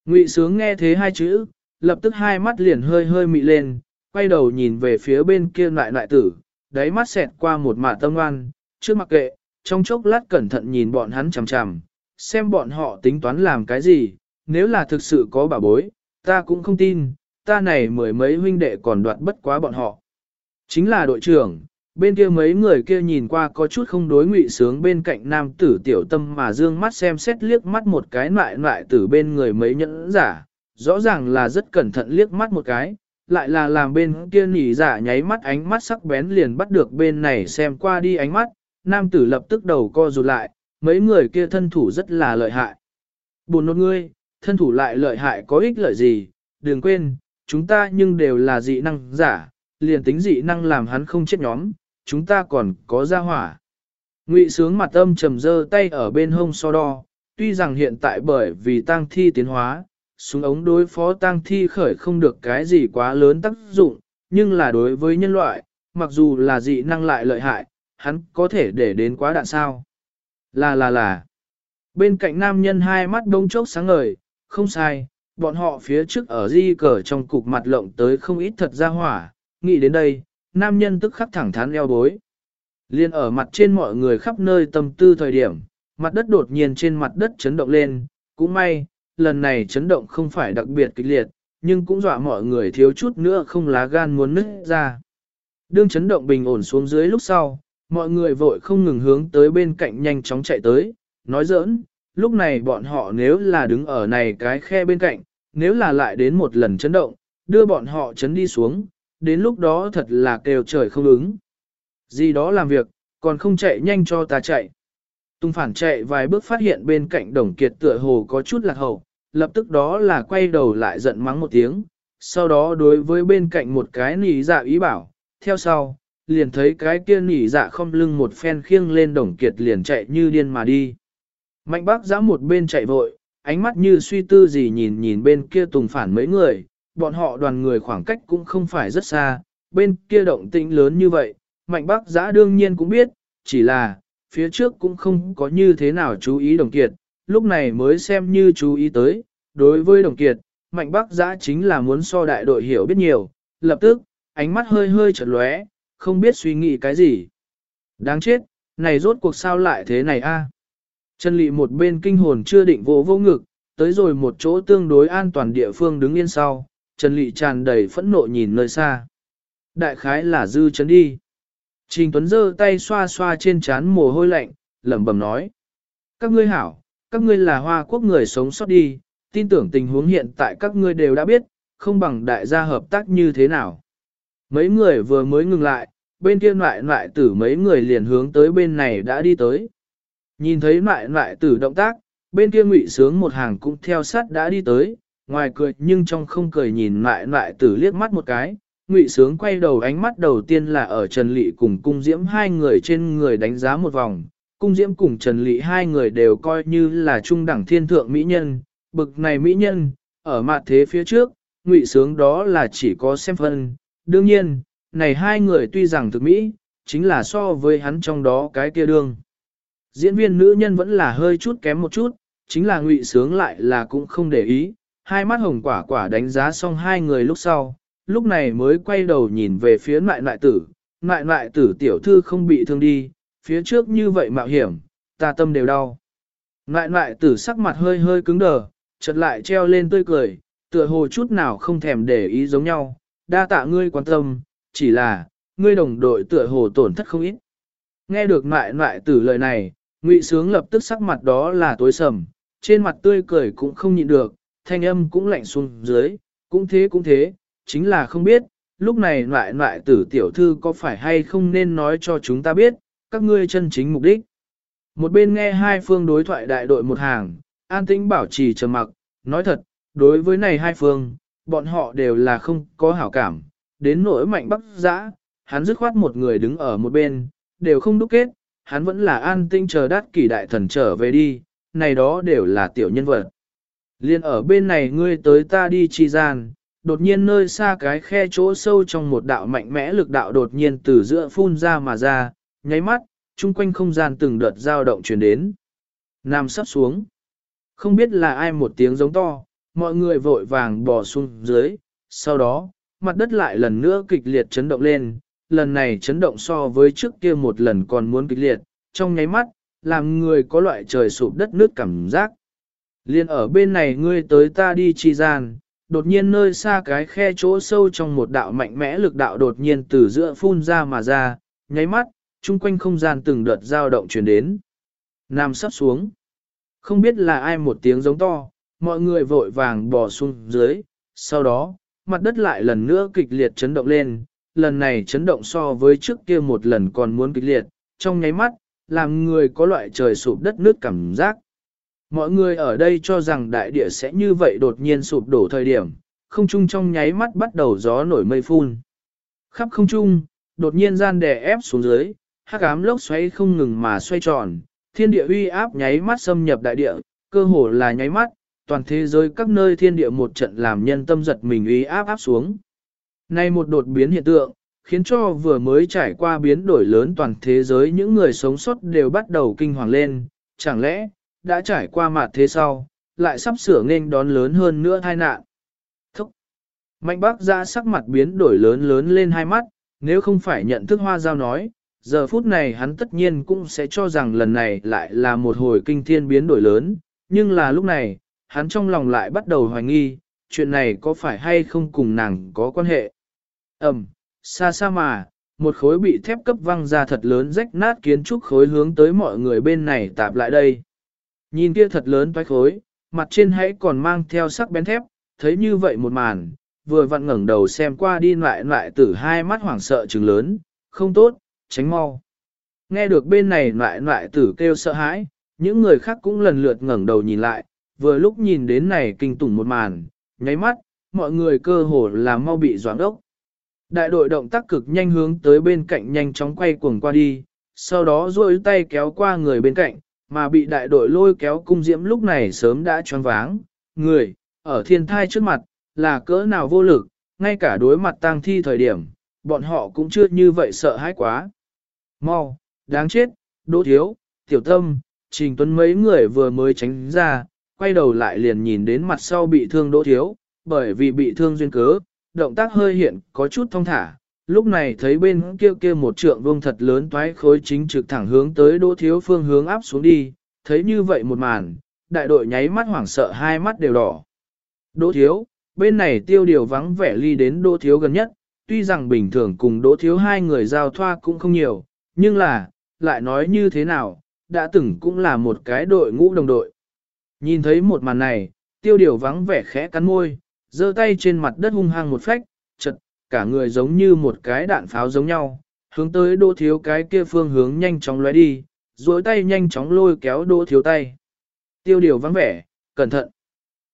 Ngụy sướng nghe thế hai chữ, lập tức hai mắt liền hơi hơi mị lên, quay đầu nhìn về phía bên kia lại lại tử, đáy mắt xẹt qua một mạ tâm ngoan, trước mặc kệ, trong chốc lát cẩn thận nhìn bọn hắn chằm chằm, xem bọn họ tính toán làm cái gì, nếu là thực sự có bà bối, ta cũng không tin, ta này mười mấy huynh đệ còn đoạt bất quá bọn họ. Chính là đội trưởng, bên kia mấy người kia nhìn qua có chút không đối ngụy sướng bên cạnh nam tử tiểu tâm mà dương mắt xem xét liếc mắt một cái lại lại từ bên người mấy nhẫn giả, rõ ràng là rất cẩn thận liếc mắt một cái, lại là làm bên kia nỉ giả nháy mắt ánh mắt sắc bén liền bắt được bên này xem qua đi ánh mắt, nam tử lập tức đầu co rụt lại, mấy người kia thân thủ rất là lợi hại. Buồn nốt ngươi, thân thủ lại lợi hại có ích lợi gì, đừng quên, chúng ta nhưng đều là dị năng giả, liền tính dị năng làm hắn không chết nhóm, chúng ta còn có gia hỏa. Ngụy sướng mặt âm trầm dơ tay ở bên hông so đo, tuy rằng hiện tại bởi vì tang thi tiến hóa, súng ống đối phó tang thi khởi không được cái gì quá lớn tác dụng, nhưng là đối với nhân loại, mặc dù là dị năng lại lợi hại, hắn có thể để đến quá đạn sao. Là là là. Bên cạnh nam nhân hai mắt đông chốc sáng ngời, không sai, bọn họ phía trước ở di cờ trong cục mặt lộng tới không ít thật ra hỏa, nghĩ đến đây, nam nhân tức khắc thẳng thắn eo bối. Liên ở mặt trên mọi người khắp nơi tâm tư thời điểm, mặt đất đột nhiên trên mặt đất chấn động lên, cũng may, lần này chấn động không phải đặc biệt kịch liệt, nhưng cũng dọa mọi người thiếu chút nữa không lá gan muốn nứt ra. Đương chấn động bình ổn xuống dưới lúc sau, mọi người vội không ngừng hướng tới bên cạnh nhanh chóng chạy tới, nói giỡn, lúc này bọn họ nếu là đứng ở này cái khe bên cạnh, nếu là lại đến một lần chấn động, đưa bọn họ chấn đi xuống, đến lúc đó thật là kêu trời không ứng. Gì đó làm việc, còn không chạy nhanh cho ta chạy. Tung phản chạy vài bước phát hiện bên cạnh đồng kiệt tựa hồ có chút lạc hậu, lập tức đó là quay đầu lại giận mắng một tiếng, sau đó đối với bên cạnh một cái nỉ dạ ý bảo, theo sau, liền thấy cái kia nỉ dạ không lưng một phen khiêng lên đồng kiệt liền chạy như điên mà đi. Mạnh bác giã một bên chạy vội, ánh mắt như suy tư gì nhìn nhìn bên kia tùng phản mấy người, bọn họ đoàn người khoảng cách cũng không phải rất xa, bên kia động tĩnh lớn như vậy, mạnh bác giã đương nhiên cũng biết, chỉ là, phía trước cũng không có như thế nào chú ý đồng kiệt, lúc này mới xem như chú ý tới, đối với đồng kiệt, mạnh bác giã chính là muốn so đại đội hiểu biết nhiều, lập tức, ánh mắt hơi hơi chợt lóe, không biết suy nghĩ cái gì. Đáng chết, này rốt cuộc sao lại thế này a? Trần Lị một bên kinh hồn chưa định vô vô ngực, tới rồi một chỗ tương đối an toàn địa phương đứng yên sau, Trần Lị tràn đầy phẫn nộ nhìn nơi xa. Đại khái là dư chấn đi. Trình Tuấn giơ tay xoa xoa trên trán mồ hôi lạnh, lẩm bẩm nói. Các ngươi hảo, các ngươi là hoa quốc người sống sót đi, tin tưởng tình huống hiện tại các ngươi đều đã biết, không bằng đại gia hợp tác như thế nào. Mấy người vừa mới ngừng lại, bên kia lại lại tử mấy người liền hướng tới bên này đã đi tới. Nhìn thấy lại lại tử động tác, bên kia ngụy sướng một hàng cũng theo sát đã đi tới, ngoài cười nhưng trong không cười nhìn lại lại tử liếc mắt một cái. Ngụy sướng quay đầu ánh mắt đầu tiên là ở Trần Lị cùng cung diễm hai người trên người đánh giá một vòng. Cung diễm cùng Trần Lị hai người đều coi như là trung đẳng thiên thượng mỹ nhân, bực này mỹ nhân, ở mặt thế phía trước, ngụy sướng đó là chỉ có xem phân. Đương nhiên, này hai người tuy rằng thực mỹ, chính là so với hắn trong đó cái kia đương. Diễn viên nữ nhân vẫn là hơi chút kém một chút, chính là ngụy sướng lại là cũng không để ý, hai mắt hồng quả quả đánh giá xong hai người lúc sau, lúc này mới quay đầu nhìn về phía mại mại tử, mại mại tử tiểu thư không bị thương đi, phía trước như vậy mạo hiểm, ta tâm đều đau. Mại mại tử sắc mặt hơi hơi cứng đờ, chợt lại treo lên tươi cười, tựa hồ chút nào không thèm để ý giống nhau, đa tạ ngươi quan tâm, chỉ là, ngươi đồng đội tựa hồ tổn thất không ít. Nghe được mại mại tử lời này, ngụy sướng lập tức sắc mặt đó là tối sầm, trên mặt tươi cười cũng không nhịn được, thanh âm cũng lạnh xuống dưới, cũng thế cũng thế, chính là không biết, lúc này loại loại tử tiểu thư có phải hay không nên nói cho chúng ta biết, các ngươi chân chính mục đích. Một bên nghe hai phương đối thoại đại đội một hàng, an tĩnh bảo trì trầm mặc, nói thật, đối với này hai phương, bọn họ đều là không có hảo cảm, đến nỗi mạnh bắc giã, hắn dứt khoát một người đứng ở một bên, đều không đúc kết, hắn vẫn là an tinh chờ đát kỷ đại thần trở về đi, này đó đều là tiểu nhân vật. Liên ở bên này ngươi tới ta đi chi gian, đột nhiên nơi xa cái khe chỗ sâu trong một đạo mạnh mẽ lực đạo đột nhiên từ giữa phun ra mà ra, nháy mắt, chung quanh không gian từng đợt dao động truyền đến. Nam sắp xuống. Không biết là ai một tiếng giống to, mọi người vội vàng bò xuống dưới, sau đó, mặt đất lại lần nữa kịch liệt chấn động lên, lần này chấn động so với trước kia một lần còn muốn kịch liệt, trong nháy mắt, làm người có loại trời sụp đất nước cảm giác. Liên ở bên này ngươi tới ta đi chi gian, đột nhiên nơi xa cái khe chỗ sâu trong một đạo mạnh mẽ lực đạo đột nhiên từ giữa phun ra mà ra, nháy mắt, chung quanh không gian từng đợt dao động truyền đến. Nam sắp xuống. Không biết là ai một tiếng giống to, mọi người vội vàng bò xuống dưới, sau đó, mặt đất lại lần nữa kịch liệt chấn động lên, lần này chấn động so với trước kia một lần còn muốn kịch liệt, trong nháy mắt, làm người có loại trời sụp đất nước cảm giác. Mọi người ở đây cho rằng đại địa sẽ như vậy đột nhiên sụp đổ thời điểm, không trung trong nháy mắt bắt đầu gió nổi mây phun. Khắp không trung, đột nhiên gian đè ép xuống dưới, hắc ám lốc xoáy không ngừng mà xoay tròn, thiên địa uy áp nháy mắt xâm nhập đại địa, cơ hồ là nháy mắt, toàn thế giới các nơi thiên địa một trận làm nhân tâm giật mình uy áp áp xuống. Nay một đột biến hiện tượng, khiến cho vừa mới trải qua biến đổi lớn toàn thế giới những người sống sót đều bắt đầu kinh hoàng lên, chẳng lẽ, đã trải qua mặt thế sau, lại sắp sửa nên đón lớn hơn nữa tai nạn. Thúc! Mạnh bác ra sắc mặt biến đổi lớn lớn lên hai mắt, nếu không phải nhận thức hoa giao nói, giờ phút này hắn tất nhiên cũng sẽ cho rằng lần này lại là một hồi kinh thiên biến đổi lớn, nhưng là lúc này, hắn trong lòng lại bắt đầu hoài nghi, chuyện này có phải hay không cùng nàng có quan hệ. Ẩm, xa xa mà, một khối bị thép cấp văng ra thật lớn rách nát kiến trúc khối hướng tới mọi người bên này tạp lại đây. Nhìn kia thật lớn toái khối, mặt trên hãy còn mang theo sắc bén thép, thấy như vậy một màn, vừa vặn ngẩng đầu xem qua đi lại lại tử hai mắt hoảng sợ trừng lớn, không tốt, tránh mau. Nghe được bên này lại lại tử kêu sợ hãi, những người khác cũng lần lượt ngẩng đầu nhìn lại, vừa lúc nhìn đến này kinh tủng một màn, nháy mắt, mọi người cơ hồ là mau bị doáng ốc. Đại đội động tác cực nhanh hướng tới bên cạnh nhanh chóng quay cuồng qua đi, sau đó duỗi tay kéo qua người bên cạnh, mà bị đại đội lôi kéo cung diễm lúc này sớm đã choáng váng, người, ở thiên thai trước mặt, là cỡ nào vô lực, ngay cả đối mặt tang thi thời điểm, bọn họ cũng chưa như vậy sợ hãi quá. Mau, đáng chết, đỗ thiếu, tiểu tâm, trình tuấn mấy người vừa mới tránh ra, quay đầu lại liền nhìn đến mặt sau bị thương đỗ thiếu, bởi vì bị thương duyên cớ, động tác hơi hiện có chút thông thả. Lúc này thấy bên kia kia một trượng vuông thật lớn toái khối chính trực thẳng hướng tới đỗ thiếu phương hướng áp xuống đi, thấy như vậy một màn, đại đội nháy mắt hoảng sợ hai mắt đều đỏ. Đỗ thiếu, bên này tiêu điều vắng vẻ ly đến đỗ thiếu gần nhất, tuy rằng bình thường cùng đỗ thiếu hai người giao thoa cũng không nhiều, nhưng là, lại nói như thế nào, đã từng cũng là một cái đội ngũ đồng đội. Nhìn thấy một màn này, tiêu điều vắng vẻ khẽ cắn môi, giơ tay trên mặt đất hung hăng một phách, cả người giống như một cái đạn pháo giống nhau, hướng tới đỗ thiếu cái kia phương hướng nhanh chóng lóe đi, duỗi tay nhanh chóng lôi kéo đỗ thiếu tay. Tiêu điều vắng vẻ, cẩn thận.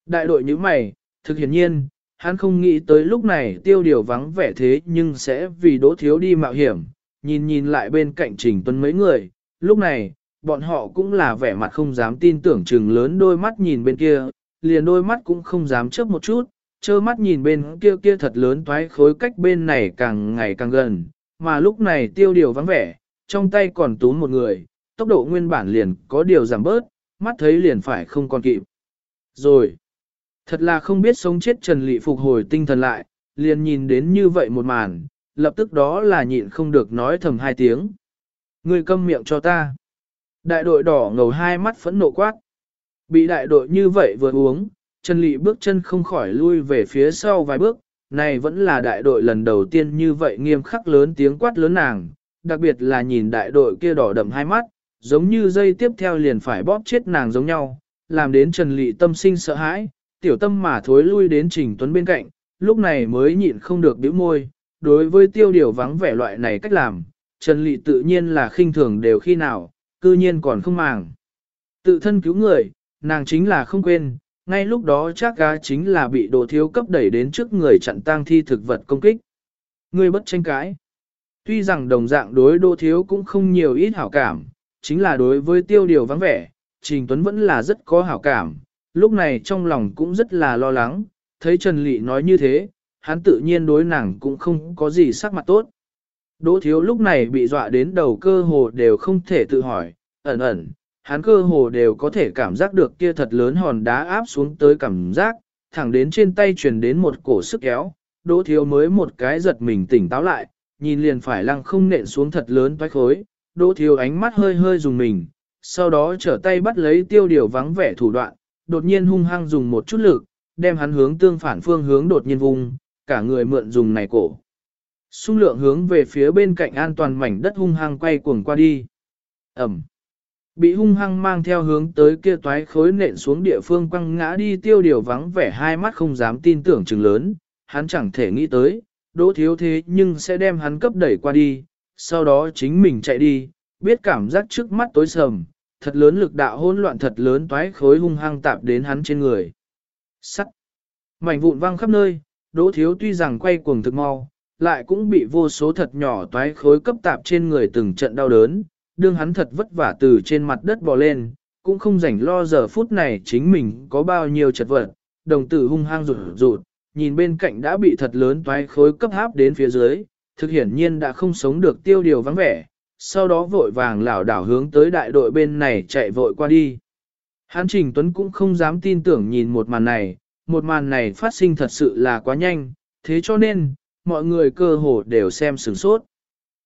Đại đội như mày, thực hiển nhiên, hắn không nghĩ tới lúc này tiêu điều vắng vẻ thế nhưng sẽ vì đỗ thiếu đi mạo hiểm, nhìn nhìn lại bên cạnh trình tuấn mấy người, lúc này, bọn họ cũng là vẻ mặt không dám tin tưởng chừng lớn đôi mắt nhìn bên kia, liền đôi mắt cũng không dám chớp một chút, trơ mắt nhìn bên kia kia thật lớn toái khối cách bên này càng ngày càng gần, mà lúc này tiêu điều vắng vẻ, trong tay còn túm một người, tốc độ nguyên bản liền có điều giảm bớt, mắt thấy liền phải không còn kịp. Rồi, thật là không biết sống chết Trần Lị phục hồi tinh thần lại, liền nhìn đến như vậy một màn, lập tức đó là nhịn không được nói thầm hai tiếng. Người câm miệng cho ta. Đại đội đỏ ngầu hai mắt phẫn nộ quát. Bị đại đội như vậy vừa uống, Trần Lị bước chân không khỏi lui về phía sau vài bước, này vẫn là đại đội lần đầu tiên như vậy nghiêm khắc lớn tiếng quát lớn nàng, đặc biệt là nhìn đại đội kia đỏ đậm hai mắt, giống như dây tiếp theo liền phải bóp chết nàng giống nhau, làm đến Trần Lị tâm sinh sợ hãi, tiểu tâm mà thối lui đến Trình Tuấn bên cạnh, lúc này mới nhịn không được bĩu môi, đối với tiêu điều vắng vẻ loại này cách làm, Trần Lị tự nhiên là khinh thường đều khi nào, cư nhiên còn không màng. Tự thân cứu người, nàng chính là không quên, ngay lúc đó chắc gá chính là bị đồ thiếu cấp đẩy đến trước người chặn tang thi thực vật công kích. Người bất tranh cãi. Tuy rằng đồng dạng đối đồ thiếu cũng không nhiều ít hảo cảm, chính là đối với tiêu điều vắng vẻ, Trình Tuấn vẫn là rất có hảo cảm, lúc này trong lòng cũng rất là lo lắng, thấy Trần Lị nói như thế, hắn tự nhiên đối nàng cũng không có gì sắc mặt tốt. Đỗ thiếu lúc này bị dọa đến đầu cơ hồ đều không thể tự hỏi, ẩn ẩn, hắn cơ hồ đều có thể cảm giác được kia thật lớn hòn đá áp xuống tới cảm giác, thẳng đến trên tay truyền đến một cổ sức kéo, đỗ thiếu mới một cái giật mình tỉnh táo lại, nhìn liền phải lăng không nện xuống thật lớn toái khối, đỗ thiếu ánh mắt hơi hơi dùng mình, sau đó trở tay bắt lấy tiêu điều vắng vẻ thủ đoạn, đột nhiên hung hăng dùng một chút lực, đem hắn hướng tương phản phương hướng đột nhiên vùng, cả người mượn dùng này cổ. Xung lượng hướng về phía bên cạnh an toàn mảnh đất hung hăng quay cuồng qua đi. Ẩm. Bị hung hăng mang theo hướng tới kia toái khối nện xuống địa phương quăng ngã đi tiêu điều vắng vẻ hai mắt không dám tin tưởng chừng lớn, hắn chẳng thể nghĩ tới, đỗ thiếu thế nhưng sẽ đem hắn cấp đẩy qua đi, sau đó chính mình chạy đi, biết cảm giác trước mắt tối sầm, thật lớn lực đạo hỗn loạn thật lớn toái khối hung hăng tạp đến hắn trên người. Sắt. Mảnh vụn văng khắp nơi, đỗ thiếu tuy rằng quay cuồng thực mau, lại cũng bị vô số thật nhỏ toái khối cấp tạp trên người từng trận đau đớn, đương hắn thật vất vả từ trên mặt đất bò lên, cũng không rảnh lo giờ phút này chính mình có bao nhiêu chật vật, đồng tử hung hăng rụt rụt, nhìn bên cạnh đã bị thật lớn toái khối cấp háp đến phía dưới, thực hiển nhiên đã không sống được tiêu điều vắng vẻ, sau đó vội vàng lảo đảo hướng tới đại đội bên này chạy vội qua đi. Hán Trình Tuấn cũng không dám tin tưởng nhìn một màn này, một màn này phát sinh thật sự là quá nhanh, thế cho nên, mọi người cơ hồ đều xem sửng sốt.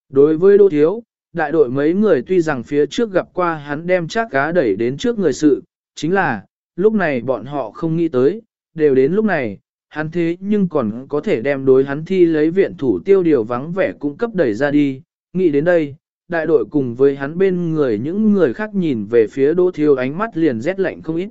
Đối với Đỗ Thiếu, đại đội mấy người tuy rằng phía trước gặp qua hắn đem chắc cá đẩy đến trước người sự, chính là, lúc này bọn họ không nghĩ tới, đều đến lúc này, hắn thế nhưng còn có thể đem đối hắn thi lấy viện thủ tiêu điều vắng vẻ cung cấp đẩy ra đi, nghĩ đến đây, đại đội cùng với hắn bên người những người khác nhìn về phía đỗ thiếu ánh mắt liền rét lạnh không ít.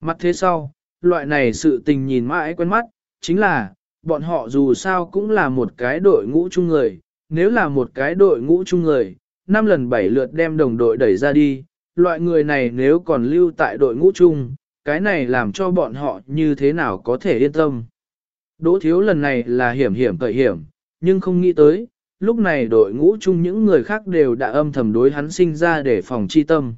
Mặt thế sau, loại này sự tình nhìn mãi quen mắt, chính là, bọn họ dù sao cũng là một cái đội ngũ chung người, nếu là một cái đội ngũ chung người, năm lần bảy lượt đem đồng đội đẩy ra đi, loại người này nếu còn lưu tại đội ngũ chung, cái này làm cho bọn họ như thế nào có thể yên tâm. Đỗ thiếu lần này là hiểm hiểm cởi hiểm, nhưng không nghĩ tới, lúc này đội ngũ chung những người khác đều đã âm thầm đối hắn sinh ra để phòng chi tâm.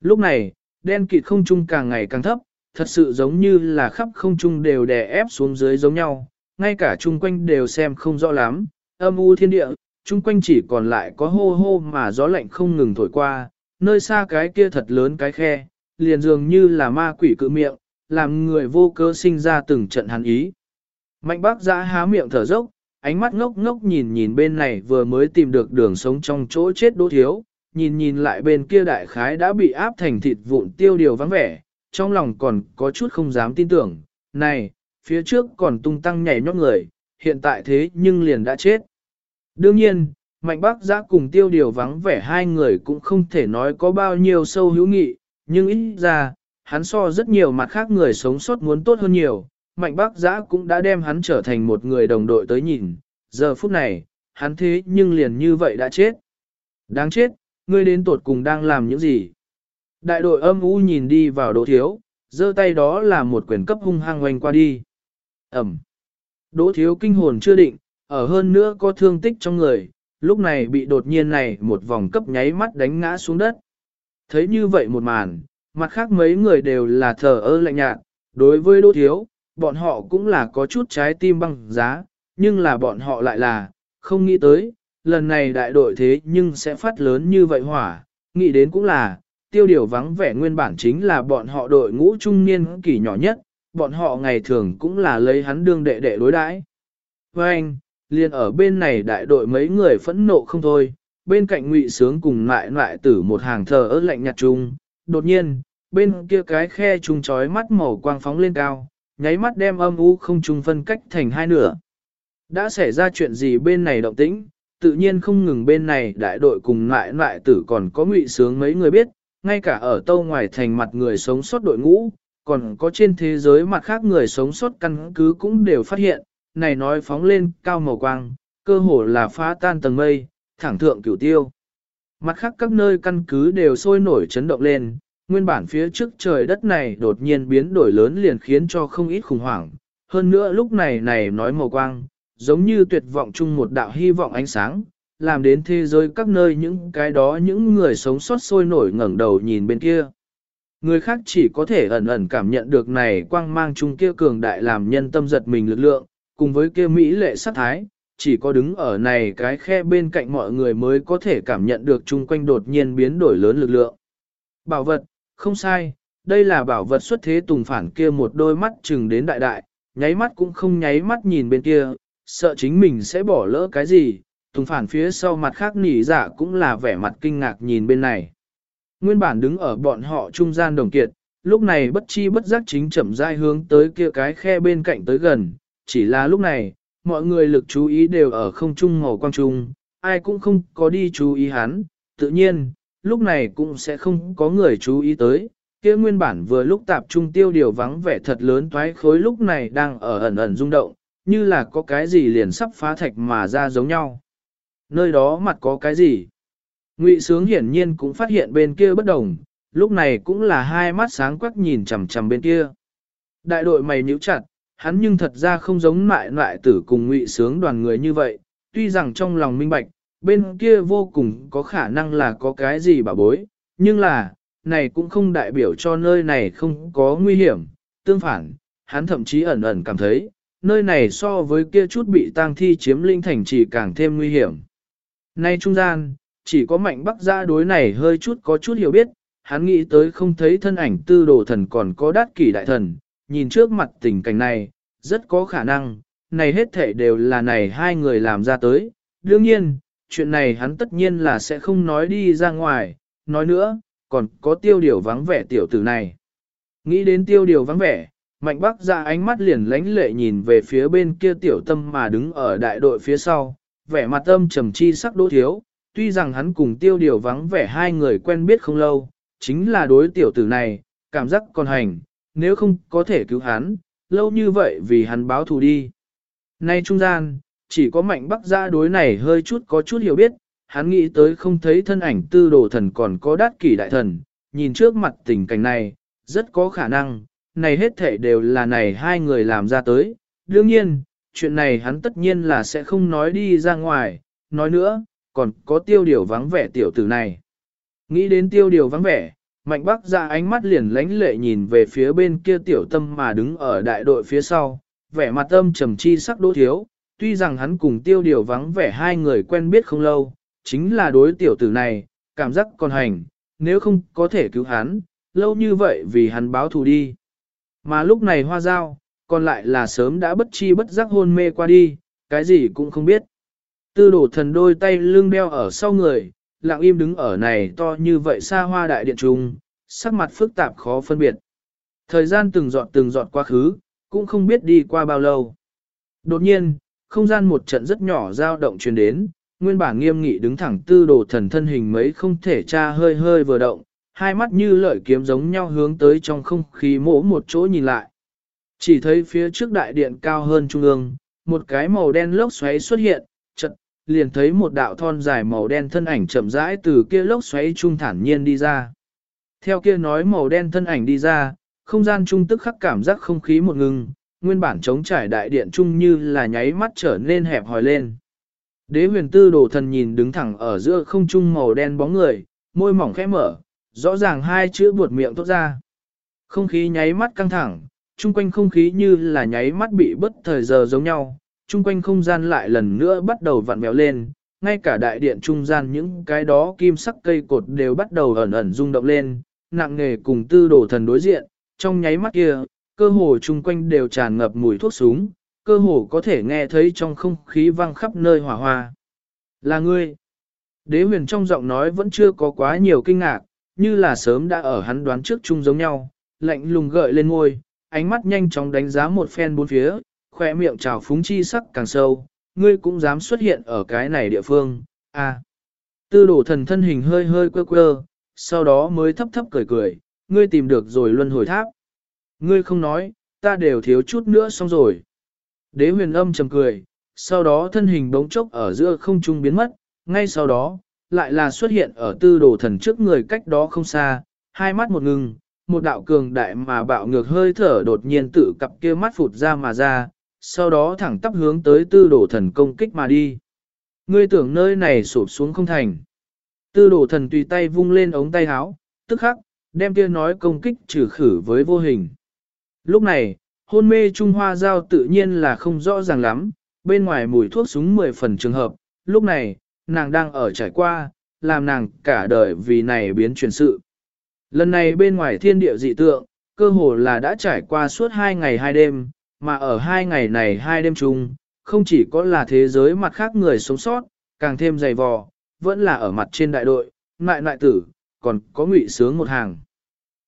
Lúc này, đen kịt không trung càng ngày càng thấp, thật sự giống như là khắp không trung đều đè ép xuống dưới giống nhau, ngay cả chung quanh đều xem không rõ lắm, âm u thiên địa, chung quanh chỉ còn lại có hô hô mà gió lạnh không ngừng thổi qua, nơi xa cái kia thật lớn cái khe, liền dường như là ma quỷ cự miệng, làm người vô cơ sinh ra từng trận hắn ý. Mạnh bác giã há miệng thở dốc, ánh mắt ngốc ngốc nhìn nhìn bên này vừa mới tìm được đường sống trong chỗ chết đỗ thiếu, nhìn nhìn lại bên kia đại khái đã bị áp thành thịt vụn tiêu điều vắng vẻ, trong lòng còn có chút không dám tin tưởng, này, phía trước còn tung tăng nhảy nhót người, hiện tại thế nhưng liền đã chết. Đương nhiên, mạnh bác giã cùng tiêu điều vắng vẻ hai người cũng không thể nói có bao nhiêu sâu hữu nghị, nhưng ít ra, hắn so rất nhiều mặt khác người sống sót muốn tốt hơn nhiều, mạnh bác giã cũng đã đem hắn trở thành một người đồng đội tới nhìn, giờ phút này, hắn thế nhưng liền như vậy đã chết. Đáng chết, ngươi đến tột cùng đang làm những gì? Đại đội âm u nhìn đi vào đỗ thiếu, giơ tay đó là một quyển cấp hung hăng hoành qua đi. Ẩm. Đỗ thiếu kinh hồn chưa định, ở hơn nữa có thương tích trong người, lúc này bị đột nhiên này một vòng cấp nháy mắt đánh ngã xuống đất. Thấy như vậy một màn, mặt khác mấy người đều là thờ ơ lạnh nhạt, đối với đỗ thiếu, bọn họ cũng là có chút trái tim băng giá, nhưng là bọn họ lại là, không nghĩ tới, lần này đại đội thế nhưng sẽ phát lớn như vậy hỏa, nghĩ đến cũng là, tiêu điều vắng vẻ nguyên bản chính là bọn họ đội ngũ trung niên kỳ nhỏ nhất, bọn họ ngày thường cũng là lấy hắn đương đệ đệ đối đãi. Với anh, liền ở bên này đại đội mấy người phẫn nộ không thôi, bên cạnh ngụy sướng cùng lại lại tử một hàng thờ ớt lạnh nhạt chung, đột nhiên, bên kia cái khe trùng chói mắt màu quang phóng lên cao, nháy mắt đem âm u không trùng phân cách thành hai nửa. Đã xảy ra chuyện gì bên này động tĩnh, tự nhiên không ngừng bên này đại đội cùng lại lại tử còn có ngụy sướng mấy người biết, ngay cả ở tâu ngoài thành mặt người sống sót đội ngũ, còn có trên thế giới mặt khác người sống sót căn cứ cũng đều phát hiện, này nói phóng lên cao màu quang, cơ hồ là phá tan tầng mây, thẳng thượng cửu tiêu. Mặt khác các nơi căn cứ đều sôi nổi chấn động lên, nguyên bản phía trước trời đất này đột nhiên biến đổi lớn liền khiến cho không ít khủng hoảng. Hơn nữa lúc này này nói màu quang, giống như tuyệt vọng chung một đạo hy vọng ánh sáng, làm đến thế giới các nơi những cái đó những người sống sót sôi nổi ngẩng đầu nhìn bên kia. Người khác chỉ có thể ẩn ẩn cảm nhận được này quang mang chung kia cường đại làm nhân tâm giật mình lực lượng, cùng với kia mỹ lệ sát thái, chỉ có đứng ở này cái khe bên cạnh mọi người mới có thể cảm nhận được chung quanh đột nhiên biến đổi lớn lực lượng. Bảo vật, không sai, đây là bảo vật xuất thế tùng phản kia một đôi mắt chừng đến đại đại, nháy mắt cũng không nháy mắt nhìn bên kia, sợ chính mình sẽ bỏ lỡ cái gì, tùng phản phía sau mặt khác nỉ giả cũng là vẻ mặt kinh ngạc nhìn bên này. Nguyên bản đứng ở bọn họ trung gian đồng kiệt, lúc này bất chi bất giác chính chậm rãi hướng tới kia cái khe bên cạnh tới gần, chỉ là lúc này, mọi người lực chú ý đều ở không trung màu quang trung, ai cũng không có đi chú ý hắn, tự nhiên, lúc này cũng sẽ không có người chú ý tới. Kia nguyên bản vừa lúc tạp trung tiêu điều vắng vẻ thật lớn toái khối lúc này đang ở ẩn ẩn rung động, như là có cái gì liền sắp phá thạch mà ra giống nhau. Nơi đó mặt có cái gì? Ngụy Sướng hiển nhiên cũng phát hiện bên kia bất đồng, lúc này cũng là hai mắt sáng quắc nhìn chằm chằm bên kia. Đại đội mày nhíu chặt, hắn nhưng thật ra không giống mại loại tử cùng Ngụy Sướng đoàn người như vậy, tuy rằng trong lòng minh bạch, bên kia vô cùng có khả năng là có cái gì bảo bối, nhưng là, này cũng không đại biểu cho nơi này không có nguy hiểm, tương phản, hắn thậm chí ẩn ẩn cảm thấy, nơi này so với kia chút bị tang thi chiếm linh thành chỉ càng thêm nguy hiểm. Nay trung gian, chỉ có mạnh bắc gia đối này hơi chút có chút hiểu biết, hắn nghĩ tới không thấy thân ảnh tư đồ thần còn có đát kỷ đại thần, nhìn trước mặt tình cảnh này, rất có khả năng, này hết thể đều là này hai người làm ra tới. Đương nhiên, chuyện này hắn tất nhiên là sẽ không nói đi ra ngoài, nói nữa, còn có tiêu điều vắng vẻ tiểu tử này. Nghĩ đến tiêu điều vắng vẻ, mạnh bắc ra ánh mắt liền lánh lệ nhìn về phía bên kia tiểu tâm mà đứng ở đại đội phía sau, vẻ mặt âm trầm chi sắc đỗ thiếu, tuy rằng hắn cùng tiêu điều vắng vẻ hai người quen biết không lâu, chính là đối tiểu tử này, cảm giác còn hành, nếu không có thể cứu hắn, lâu như vậy vì hắn báo thù đi. Nay trung gian, chỉ có mạnh bắc gia đối này hơi chút có chút hiểu biết, hắn nghĩ tới không thấy thân ảnh tư đồ thần còn có đát kỷ đại thần, nhìn trước mặt tình cảnh này, rất có khả năng, này hết thể đều là này hai người làm ra tới. Đương nhiên, chuyện này hắn tất nhiên là sẽ không nói đi ra ngoài, nói nữa, còn có tiêu điều vắng vẻ tiểu tử này. Nghĩ đến tiêu điều vắng vẻ, mạnh bắc ra ánh mắt liền lánh lệ nhìn về phía bên kia tiểu tâm mà đứng ở đại đội phía sau, vẻ mặt âm trầm chi sắc đỗ thiếu, tuy rằng hắn cùng tiêu điều vắng vẻ hai người quen biết không lâu, chính là đối tiểu tử này, cảm giác còn hành, nếu không có thể cứu hắn, lâu như vậy vì hắn báo thù đi. Mà lúc này hoa dao, còn lại là sớm đã bất chi bất giác hôn mê qua đi, cái gì cũng không biết. Tư đổ thần đôi tay lưng đeo ở sau người, lặng im đứng ở này to như vậy xa hoa đại điện trung, sắc mặt phức tạp khó phân biệt. Thời gian từng giọt từng giọt quá khứ, cũng không biết đi qua bao lâu. Đột nhiên, không gian một trận rất nhỏ dao động truyền đến, nguyên bản nghiêm nghị đứng thẳng tư đồ thần thân hình mấy không thể tra hơi hơi vừa động, hai mắt như lợi kiếm giống nhau hướng tới trong không khí mỗ một chỗ nhìn lại. Chỉ thấy phía trước đại điện cao hơn trung ương, một cái màu đen lốc xoáy xuất hiện, liền thấy một đạo thon dài màu đen thân ảnh chậm rãi từ kia lốc xoáy trung thản nhiên đi ra. Theo kia nói màu đen thân ảnh đi ra, không gian trung tức khắc cảm giác không khí một ngừng, nguyên bản chống trải đại điện trung như là nháy mắt trở nên hẹp hòi lên. Đế huyền tư đồ thần nhìn đứng thẳng ở giữa không trung màu đen bóng người, môi mỏng khẽ mở, rõ ràng hai chữ buột miệng tốt ra. Không khí nháy mắt căng thẳng, chung quanh không khí như là nháy mắt bị bất thời giờ giống nhau, chung quanh không gian lại lần nữa bắt đầu vặn vẹo lên, ngay cả đại điện trung gian những cái đó kim sắc cây cột đều bắt đầu ẩn ẩn rung động lên, nặng nghề cùng tư đồ thần đối diện, trong nháy mắt kia, cơ hồ chung quanh đều tràn ngập mùi thuốc súng, cơ hồ có thể nghe thấy trong không khí vang khắp nơi hỏa hoa. Là ngươi. Đế huyền trong giọng nói vẫn chưa có quá nhiều kinh ngạc, như là sớm đã ở hắn đoán trước chung giống nhau, lạnh lùng gợi lên ngôi, ánh mắt nhanh chóng đánh giá một phen bốn phía, khỏe miệng trào phúng chi sắc càng sâu, ngươi cũng dám xuất hiện ở cái này địa phương, à. Tư đổ thần thân hình hơi hơi quơ quơ, sau đó mới thấp thấp cười cười, ngươi tìm được rồi luân hồi tháp. Ngươi không nói, ta đều thiếu chút nữa xong rồi. Đế huyền âm trầm cười, sau đó thân hình bỗng chốc ở giữa không trung biến mất, ngay sau đó, lại là xuất hiện ở tư đồ thần trước người cách đó không xa, hai mắt một ngừng, một đạo cường đại mà bạo ngược hơi thở đột nhiên tự cặp kia mắt phụt ra mà ra, sau đó thẳng tắp hướng tới tư đồ thần công kích mà đi. Ngươi tưởng nơi này sụp xuống không thành. Tư đồ thần tùy tay vung lên ống tay áo, tức khắc, đem kia nói công kích trừ khử với vô hình. Lúc này, hôn mê Trung Hoa giao tự nhiên là không rõ ràng lắm, bên ngoài mùi thuốc súng 10 phần trường hợp, lúc này, nàng đang ở trải qua, làm nàng cả đời vì này biến chuyển sự. Lần này bên ngoài thiên địa dị tượng, cơ hồ là đã trải qua suốt hai ngày hai đêm, mà ở hai ngày này hai đêm chung, không chỉ có là thế giới mặt khác người sống sót, càng thêm dày vò, vẫn là ở mặt trên đại đội, ngại ngại tử, còn có ngụy sướng một hàng.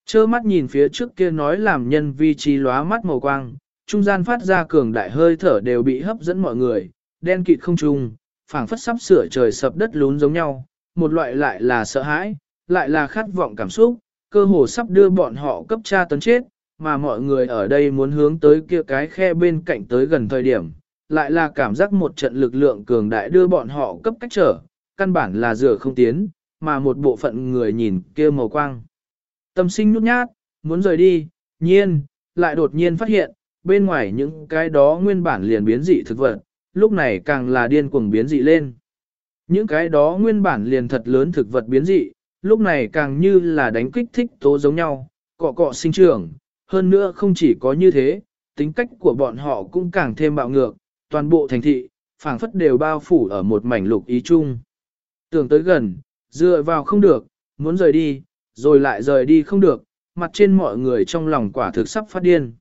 Chơ mắt nhìn phía trước kia nói làm nhân vi trí lóa mắt màu quang, trung gian phát ra cường đại hơi thở đều bị hấp dẫn mọi người, đen kịt không trung, phảng phất sắp sửa trời sập đất lún giống nhau, một loại lại là sợ hãi, lại là khát vọng cảm xúc, cơ hồ sắp đưa bọn họ cấp tra tấn chết, mà mọi người ở đây muốn hướng tới kia cái khe bên cạnh tới gần thời điểm, lại là cảm giác một trận lực lượng cường đại đưa bọn họ cấp cách trở, căn bản là rửa không tiến, mà một bộ phận người nhìn kia màu quang. Tâm sinh nút nhát, muốn rời đi, nhiên, lại đột nhiên phát hiện, bên ngoài những cái đó nguyên bản liền biến dị thực vật, lúc này càng là điên cuồng biến dị lên. Những cái đó nguyên bản liền thật lớn thực vật biến dị, lúc này càng như là đánh kích thích tố giống nhau, cọ cọ sinh trưởng, hơn nữa không chỉ có như thế, tính cách của bọn họ cũng càng thêm bạo ngược, toàn bộ thành thị, phảng phất đều bao phủ ở một mảnh lục ý chung. Tưởng tới gần, dựa vào không được, muốn rời đi, rồi lại rời đi không được, mặt trên mọi người trong lòng quả thực sắp phát điên.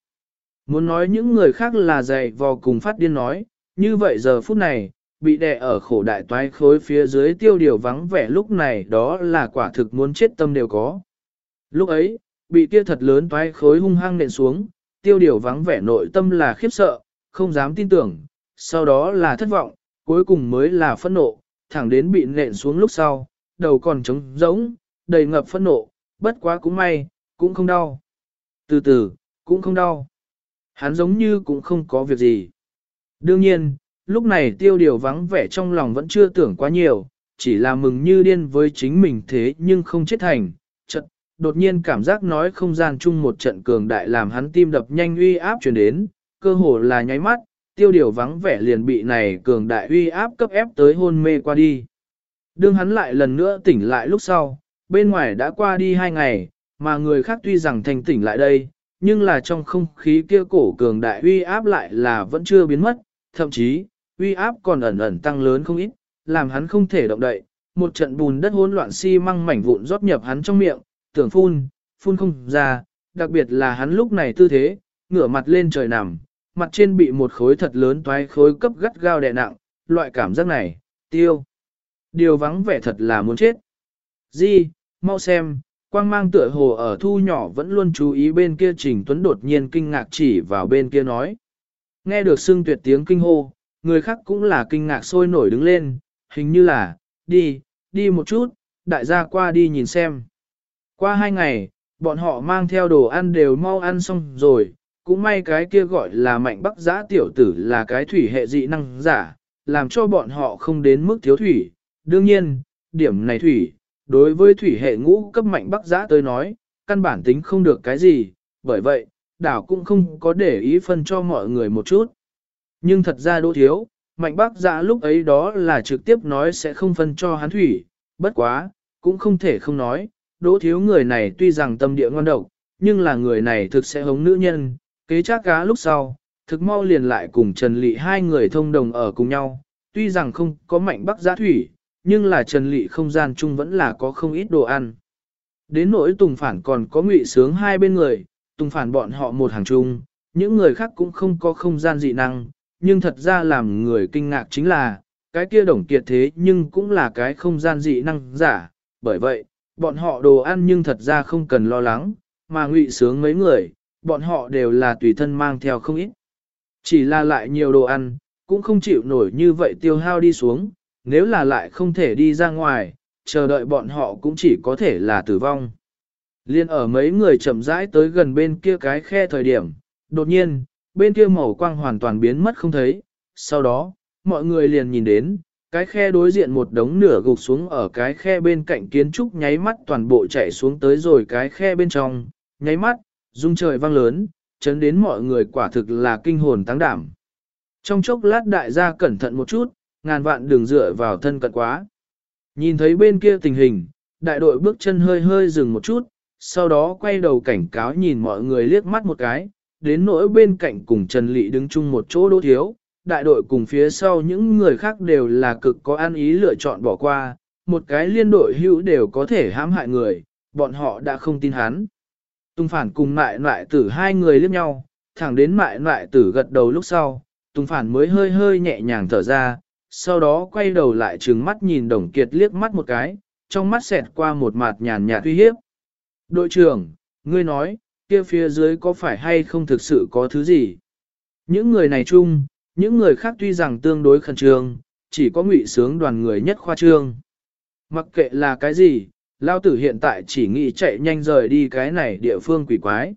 Muốn nói những người khác là dạy vò cùng phát điên nói, như vậy giờ phút này, bị đè ở khổ đại toái khối phía dưới tiêu điều vắng vẻ lúc này đó là quả thực muốn chết tâm đều có. Lúc ấy, bị kia thật lớn toái khối hung hăng nện xuống, tiêu điều vắng vẻ nội tâm là khiếp sợ, không dám tin tưởng, sau đó là thất vọng, cuối cùng mới là phẫn nộ, thẳng đến bị nện xuống lúc sau, đầu còn trống rỗng, đầy ngập phẫn nộ, bất quá cũng may, cũng không đau. Từ từ, cũng không đau. Hắn giống như cũng không có việc gì. Đương nhiên, lúc này tiêu điều vắng vẻ trong lòng vẫn chưa tưởng quá nhiều, chỉ là mừng như điên với chính mình thế nhưng không chết thành. Đột nhiên cảm giác nói không gian chung một trận cường đại làm hắn tim đập nhanh uy áp chuyển đến, cơ hồ là nháy mắt, tiêu điều vắng vẻ liền bị này cường đại uy áp cấp ép tới hôn mê qua đi. Đương hắn lại lần nữa tỉnh lại lúc sau, bên ngoài đã qua đi hai ngày, mà người khác tuy rằng thành tỉnh lại đây, nhưng là trong không khí kia cổ cường đại uy áp lại là vẫn chưa biến mất, thậm chí, uy áp còn ẩn ẩn tăng lớn không ít, làm hắn không thể động đậy. Một trận bùn đất hỗn loạn xi si măng mảnh vụn rót nhập hắn trong miệng, tưởng phun, phun không ra, đặc biệt là hắn lúc này tư thế, ngửa mặt lên trời nằm, mặt trên bị một khối thật lớn toái khối cấp gắt gao đè nặng, loại cảm giác này, tiêu. Điều vắng vẻ thật là muốn chết. Di, mau xem, quang mang tựa hồ ở thu nhỏ vẫn luôn chú ý bên kia Trình Tuấn đột nhiên kinh ngạc chỉ vào bên kia nói. Nghe được xưng tuyệt tiếng kinh hô, người khác cũng là kinh ngạc sôi nổi đứng lên, hình như là, đi, đi một chút, đại gia qua đi nhìn xem. Qua hai ngày, bọn họ mang theo đồ ăn đều mau ăn xong rồi, cũng may cái kia gọi là mạnh bắc giã tiểu tử là cái thủy hệ dị năng giả, làm cho bọn họ không đến mức thiếu thủy. Đương nhiên, điểm này thủy, đối với thủy hệ ngũ cấp mạnh bắc giã tới nói, căn bản tính không được cái gì, bởi vậy, đảo cũng không có để ý phân cho mọi người một chút. Nhưng thật ra đỗ thiếu, mạnh bắc giã lúc ấy đó là trực tiếp nói sẽ không phân cho hắn thủy, bất quá, cũng không thể không nói, đỗ thiếu người này tuy rằng tâm địa ngon độc, nhưng là người này thực sẽ hống nữ nhân, kế chắc cá lúc sau, thực mau liền lại cùng Trần Lị hai người thông đồng ở cùng nhau, tuy rằng không có mạnh bắc giã thủy, nhưng là Trần Lị không gian chung vẫn là có không ít đồ ăn. Đến nỗi Tùng Phản còn có ngụy sướng hai bên người, Tùng Phản bọn họ một hàng chung, những người khác cũng không có không gian dị năng, nhưng thật ra làm người kinh ngạc chính là, cái kia đồng kiệt thế nhưng cũng là cái không gian dị năng giả, bởi vậy, bọn họ đồ ăn nhưng thật ra không cần lo lắng, mà ngụy sướng mấy người, bọn họ đều là tùy thân mang theo không ít. Chỉ là lại nhiều đồ ăn, cũng không chịu nổi như vậy tiêu hao đi xuống, nếu là lại không thể đi ra ngoài, chờ đợi bọn họ cũng chỉ có thể là tử vong. Liên ở mấy người chậm rãi tới gần bên kia cái khe thời điểm, đột nhiên, bên kia màu quang hoàn toàn biến mất không thấy, sau đó, mọi người liền nhìn đến, cái khe đối diện một đống nửa gục xuống ở cái khe bên cạnh kiến trúc nháy mắt toàn bộ chạy xuống tới rồi cái khe bên trong, nháy mắt, rung trời vang lớn, chấn đến mọi người quả thực là kinh hồn tăng đảm. Trong chốc lát đại gia cẩn thận một chút, ngàn vạn đường dựa vào thân cận quá. Nhìn thấy bên kia tình hình, đại đội bước chân hơi hơi dừng một chút, sau đó quay đầu cảnh cáo nhìn mọi người liếc mắt một cái, đến nỗi bên cạnh cùng Trần Lị đứng chung một chỗ đỗ thiếu, đại đội cùng phía sau những người khác đều là cực có an ý lựa chọn bỏ qua, một cái liên đội hữu đều có thể hãm hại người, bọn họ đã không tin hắn. Tùng phản cùng mại ngoại tử hai người liếc nhau, thẳng đến mại ngoại tử gật đầu lúc sau, Tùng phản mới hơi hơi nhẹ nhàng thở ra, sau đó quay đầu lại trừng mắt nhìn Đồng Kiệt liếc mắt một cái, trong mắt xẹt qua một mặt nhàn nhạt uy hiếp. Đội trưởng, ngươi nói, kia phía dưới có phải hay không thực sự có thứ gì? Những người này chung, những người khác tuy rằng tương đối khẩn trương, chỉ có ngụy sướng đoàn người nhất khoa trương. Mặc kệ là cái gì, lao tử hiện tại chỉ nghĩ chạy nhanh rời đi cái này địa phương quỷ quái.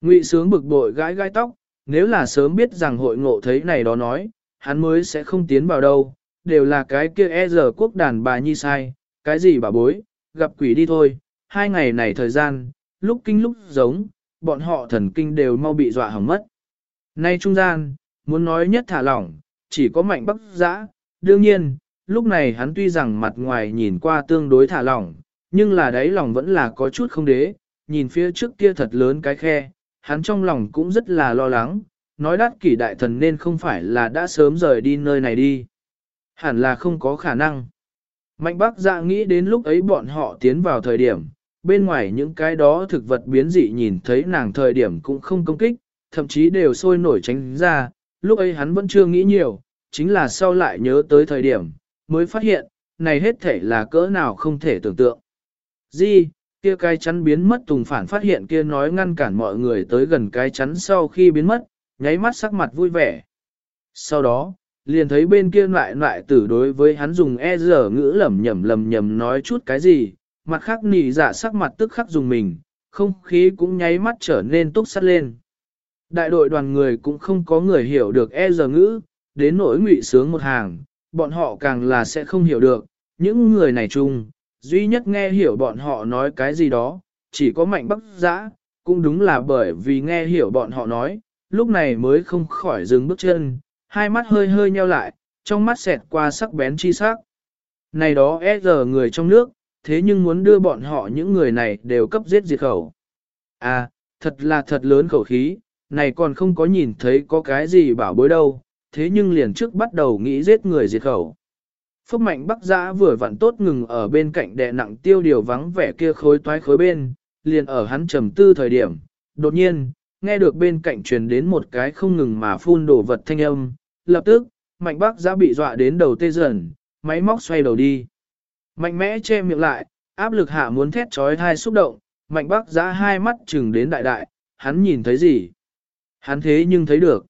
Ngụy sướng bực bội gãi gai tóc, nếu là sớm biết rằng hội ngộ thấy này đó nói, hắn mới sẽ không tiến vào đâu, đều là cái kia e giờ quốc đàn bà nhi sai, cái gì bà bối, gặp quỷ đi thôi, hai ngày này thời gian, lúc kinh lúc giống, bọn họ thần kinh đều mau bị dọa hỏng mất. Nay trung gian, muốn nói nhất thả lỏng, chỉ có mạnh bắc giã, đương nhiên, lúc này hắn tuy rằng mặt ngoài nhìn qua tương đối thả lỏng, nhưng là đáy lòng vẫn là có chút không đế, nhìn phía trước kia thật lớn cái khe, hắn trong lòng cũng rất là lo lắng, nói đắt kỷ đại thần nên không phải là đã sớm rời đi nơi này đi. Hẳn là không có khả năng. Mạnh bác dạ nghĩ đến lúc ấy bọn họ tiến vào thời điểm, bên ngoài những cái đó thực vật biến dị nhìn thấy nàng thời điểm cũng không công kích, thậm chí đều sôi nổi tránh ra, lúc ấy hắn vẫn chưa nghĩ nhiều, chính là sau lại nhớ tới thời điểm, mới phát hiện, này hết thể là cỡ nào không thể tưởng tượng. Di, kia cái chắn biến mất tùng phản phát hiện kia nói ngăn cản mọi người tới gần cái chắn sau khi biến mất, nháy mắt sắc mặt vui vẻ. Sau đó, liền thấy bên kia loại loại tử đối với hắn dùng e dở ngữ lẩm nhẩm lẩm nhẩm nói chút cái gì, mặt khác nỉ dạ sắc mặt tức khắc dùng mình, không khí cũng nháy mắt trở nên túc sắt lên. Đại đội đoàn người cũng không có người hiểu được e giờ ngữ, đến nỗi ngụy sướng một hàng, bọn họ càng là sẽ không hiểu được, những người này chung, duy nhất nghe hiểu bọn họ nói cái gì đó, chỉ có mạnh bắc giã, cũng đúng là bởi vì nghe hiểu bọn họ nói, lúc này mới không khỏi dừng bước chân, hai mắt hơi hơi nheo lại, trong mắt xẹt qua sắc bén chi sắc. Này đó e giờ người trong nước, thế nhưng muốn đưa bọn họ những người này đều cấp giết diệt khẩu. À, thật là thật lớn khẩu khí, này còn không có nhìn thấy có cái gì bảo bối đâu, thế nhưng liền trước bắt đầu nghĩ giết người diệt khẩu. Phúc mạnh bắc giã vừa vặn tốt ngừng ở bên cạnh đè nặng tiêu điều vắng vẻ kia khối toái khối bên, liền ở hắn trầm tư thời điểm. Đột nhiên, nghe được bên cạnh truyền đến một cái không ngừng mà phun đổ vật thanh âm, lập tức, mạnh bắc giã bị dọa đến đầu tê dần, máy móc xoay đầu đi. Mạnh mẽ che miệng lại, áp lực hạ muốn thét trói thai xúc động, mạnh bắc giã hai mắt chừng đến đại đại, hắn nhìn thấy gì? Hắn thế nhưng thấy được.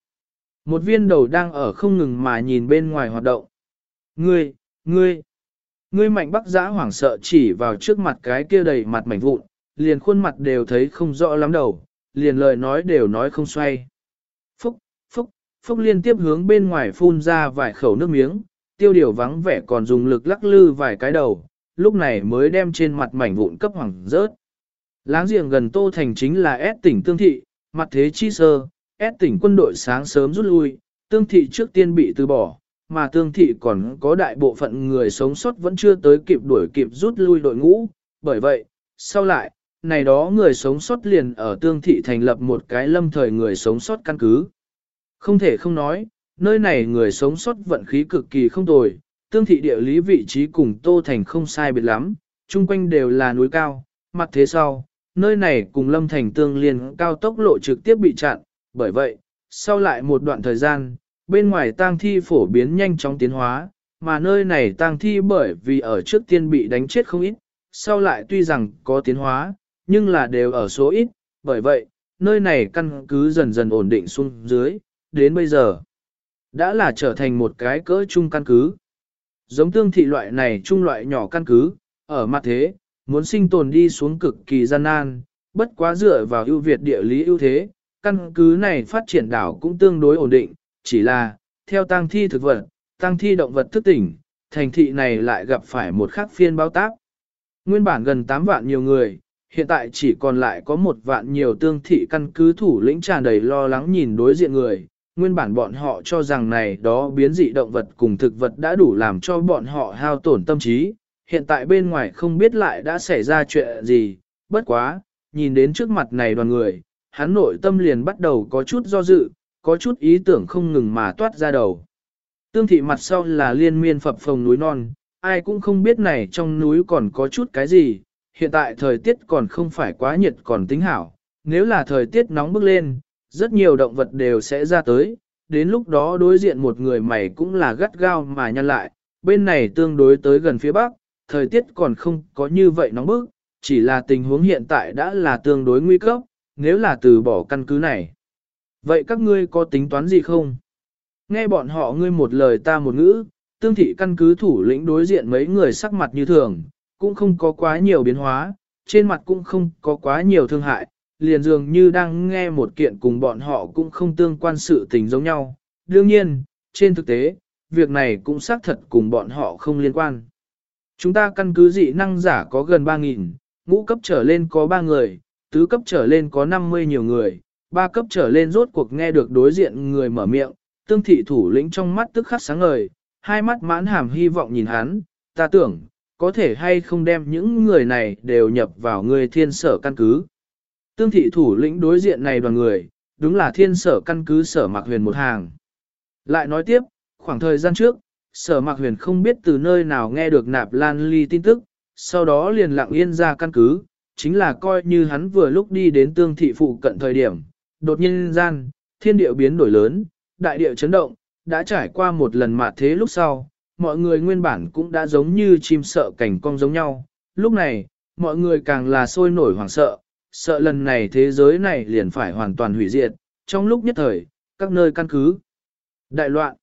Một viên đầu đang ở không ngừng mà nhìn bên ngoài hoạt động. Ngươi, ngươi, ngươi mạnh bắc giã hoảng sợ chỉ vào trước mặt cái kia đầy mặt mảnh vụn, liền khuôn mặt đều thấy không rõ lắm đầu, liền lời nói đều nói không xoay. Phúc, phúc, phúc liên tiếp hướng bên ngoài phun ra vài khẩu nước miếng, tiêu điều vắng vẻ còn dùng lực lắc lư vài cái đầu, lúc này mới đem trên mặt mảnh vụn cấp hoàng rớt. Láng giềng gần Tô Thành chính là S tỉnh Tương Thị, mặt thế chi sơ, S tỉnh quân đội sáng sớm rút lui, Tương Thị trước tiên bị từ bỏ, mà Tương Thị còn có đại bộ phận người sống sót vẫn chưa tới kịp đuổi kịp rút lui đội ngũ, bởi vậy, sau lại, này đó người sống sót liền ở Tương Thị thành lập một cái lâm thời người sống sót căn cứ. Không thể không nói, nơi này người sống sót vận khí cực kỳ không tồi, tương thị địa lý vị trí cùng Tô Thành không sai biệt lắm, chung quanh đều là núi cao, mặt thế sau, nơi này cùng Lâm Thành tương liên cao tốc lộ trực tiếp bị chặn, bởi vậy, sau lại một đoạn thời gian, bên ngoài tang thi phổ biến nhanh chóng tiến hóa, mà nơi này tang thi bởi vì ở trước tiên bị đánh chết không ít, sau lại tuy rằng có tiến hóa, nhưng là đều ở số ít, bởi vậy, nơi này căn cứ dần dần ổn định xuống dưới, đến bây giờ, đã là trở thành một cái cỡ chung căn cứ. Giống tương thị loại này trung loại nhỏ căn cứ, ở mặt thế, muốn sinh tồn đi xuống cực kỳ gian nan, bất quá dựa vào ưu việt địa lý ưu thế, căn cứ này phát triển đảo cũng tương đối ổn định, chỉ là, theo tăng thi thực vật, tăng thi động vật thức tỉnh, thành thị này lại gặp phải một khắc phiên báo tác. Nguyên bản gần 8 vạn nhiều người, hiện tại chỉ còn lại có một vạn nhiều tương thị căn cứ thủ lĩnh tràn đầy lo lắng nhìn đối diện người, nguyên bản bọn họ cho rằng này đó biến dị động vật cùng thực vật đã đủ làm cho bọn họ hao tổn tâm trí, hiện tại bên ngoài không biết lại đã xảy ra chuyện gì, bất quá, nhìn đến trước mặt này đoàn người, hắn nội tâm liền bắt đầu có chút do dự, có chút ý tưởng không ngừng mà toát ra đầu. Tương thị mặt sau là liên miên phập phồng núi non, ai cũng không biết này trong núi còn có chút cái gì, hiện tại thời tiết còn không phải quá nhiệt còn tính hảo, nếu là thời tiết nóng bức lên, rất nhiều động vật đều sẽ ra tới, đến lúc đó đối diện một người mày cũng là gắt gao mà nhăn lại, bên này tương đối tới gần phía bắc, thời tiết còn không có như vậy nóng bức, chỉ là tình huống hiện tại đã là tương đối nguy cấp, nếu là từ bỏ căn cứ này. Vậy các ngươi có tính toán gì không? Nghe bọn họ ngươi một lời ta một ngữ, tương thị căn cứ thủ lĩnh đối diện mấy người sắc mặt như thường, cũng không có quá nhiều biến hóa, trên mặt cũng không có quá nhiều thương hại, liền dường như đang nghe một kiện cùng bọn họ cũng không tương quan sự tình giống nhau. Đương nhiên, trên thực tế, việc này cũng xác thật cùng bọn họ không liên quan. Chúng ta căn cứ dị năng giả có gần 3.000, ngũ cấp trở lên có 3 người, tứ cấp trở lên có 50 nhiều người, ba cấp trở lên rốt cuộc nghe được đối diện người mở miệng, tương thị thủ lĩnh trong mắt tức khắc sáng ngời, hai mắt mãn hàm hy vọng nhìn hắn, ta tưởng, có thể hay không đem những người này đều nhập vào người thiên sở căn cứ. Tương thị thủ lĩnh đối diện này đoàn người, đúng là thiên sở căn cứ sở mạc huyền một hàng. Lại nói tiếp, khoảng thời gian trước, sở mạc huyền không biết từ nơi nào nghe được nạp lan ly tin tức, sau đó liền lặng yên ra căn cứ, chính là coi như hắn vừa lúc đi đến tương thị phụ cận thời điểm, đột nhiên gian, thiên địa biến đổi lớn, đại địa chấn động, đã trải qua một lần mà thế lúc sau, mọi người nguyên bản cũng đã giống như chim sợ cảnh cong giống nhau, lúc này, mọi người càng là sôi nổi hoảng sợ, sợ lần này thế giới này liền phải hoàn toàn hủy diệt, trong lúc nhất thời, các nơi căn cứ. Đại loạn.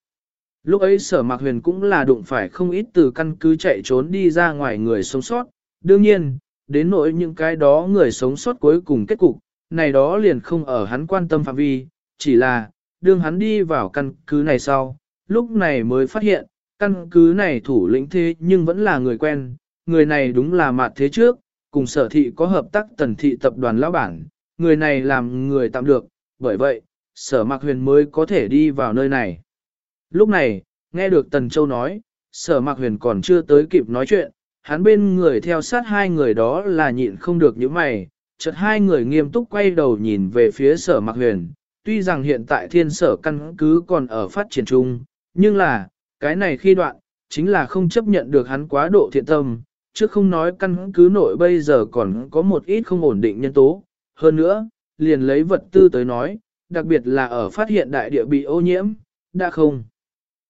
Lúc ấy sở mạc huyền cũng là đụng phải không ít từ căn cứ chạy trốn đi ra ngoài người sống sót, đương nhiên, đến nỗi những cái đó người sống sót cuối cùng kết cục, này đó liền không ở hắn quan tâm phạm vi, chỉ là, đương hắn đi vào căn cứ này sau, lúc này mới phát hiện, căn cứ này thủ lĩnh thế nhưng vẫn là người quen, người này đúng là mạt thế trước, cùng sở thị có hợp tác tần thị tập đoàn lão bản, người này làm người tạm được, bởi vậy, sở mạc huyền mới có thể đi vào nơi này. Lúc này, nghe được Tần Châu nói, sở mạc huyền còn chưa tới kịp nói chuyện, hắn bên người theo sát hai người đó là nhịn không được những mày, chợt hai người nghiêm túc quay đầu nhìn về phía sở mạc huyền, tuy rằng hiện tại thiên sở căn cứ còn ở phát triển chung, nhưng là, cái này khi đoạn, chính là không chấp nhận được hắn quá độ thiện tâm, chứ không nói căn cứ nội bây giờ còn có một ít không ổn định nhân tố. Hơn nữa, liền lấy vật tư tới nói, đặc biệt là ở phát hiện đại địa bị ô nhiễm, đã không.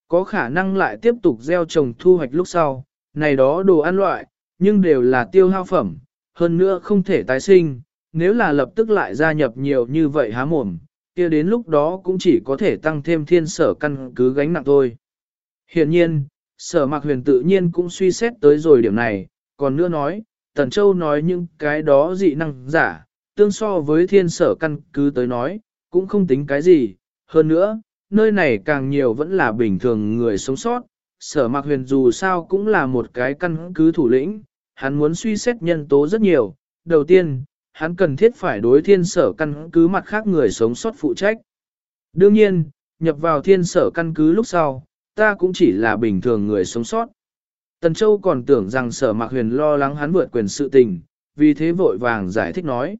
Có khả năng lại tiếp tục gieo trồng thu hoạch lúc sau, này đó đồ ăn loại, nhưng đều là tiêu hao phẩm, hơn nữa không thể tái sinh, nếu là lập tức lại gia nhập nhiều như vậy há mồm, kia đến lúc đó cũng chỉ có thể tăng thêm thiên sở căn cứ gánh nặng thôi. Hiện nhiên, sở mạc huyền tự nhiên cũng suy xét tới rồi điểm này, còn nữa nói, Tần Châu nói những cái đó dị năng giả, tương so với thiên sở căn cứ tới nói, cũng không tính cái gì, hơn nữa, nơi này càng nhiều vẫn là bình thường người sống sót, sở mạc huyền dù sao cũng là một cái căn cứ thủ lĩnh, hắn muốn suy xét nhân tố rất nhiều, đầu tiên, hắn cần thiết phải đối thiên sở căn cứ mặt khác người sống sót phụ trách. Đương nhiên, nhập vào thiên sở căn cứ lúc sau, ta cũng chỉ là bình thường người sống sót. Tần Châu còn tưởng rằng sở mạc huyền lo lắng hắn vượt quyền sự tình, vì thế vội vàng giải thích nói.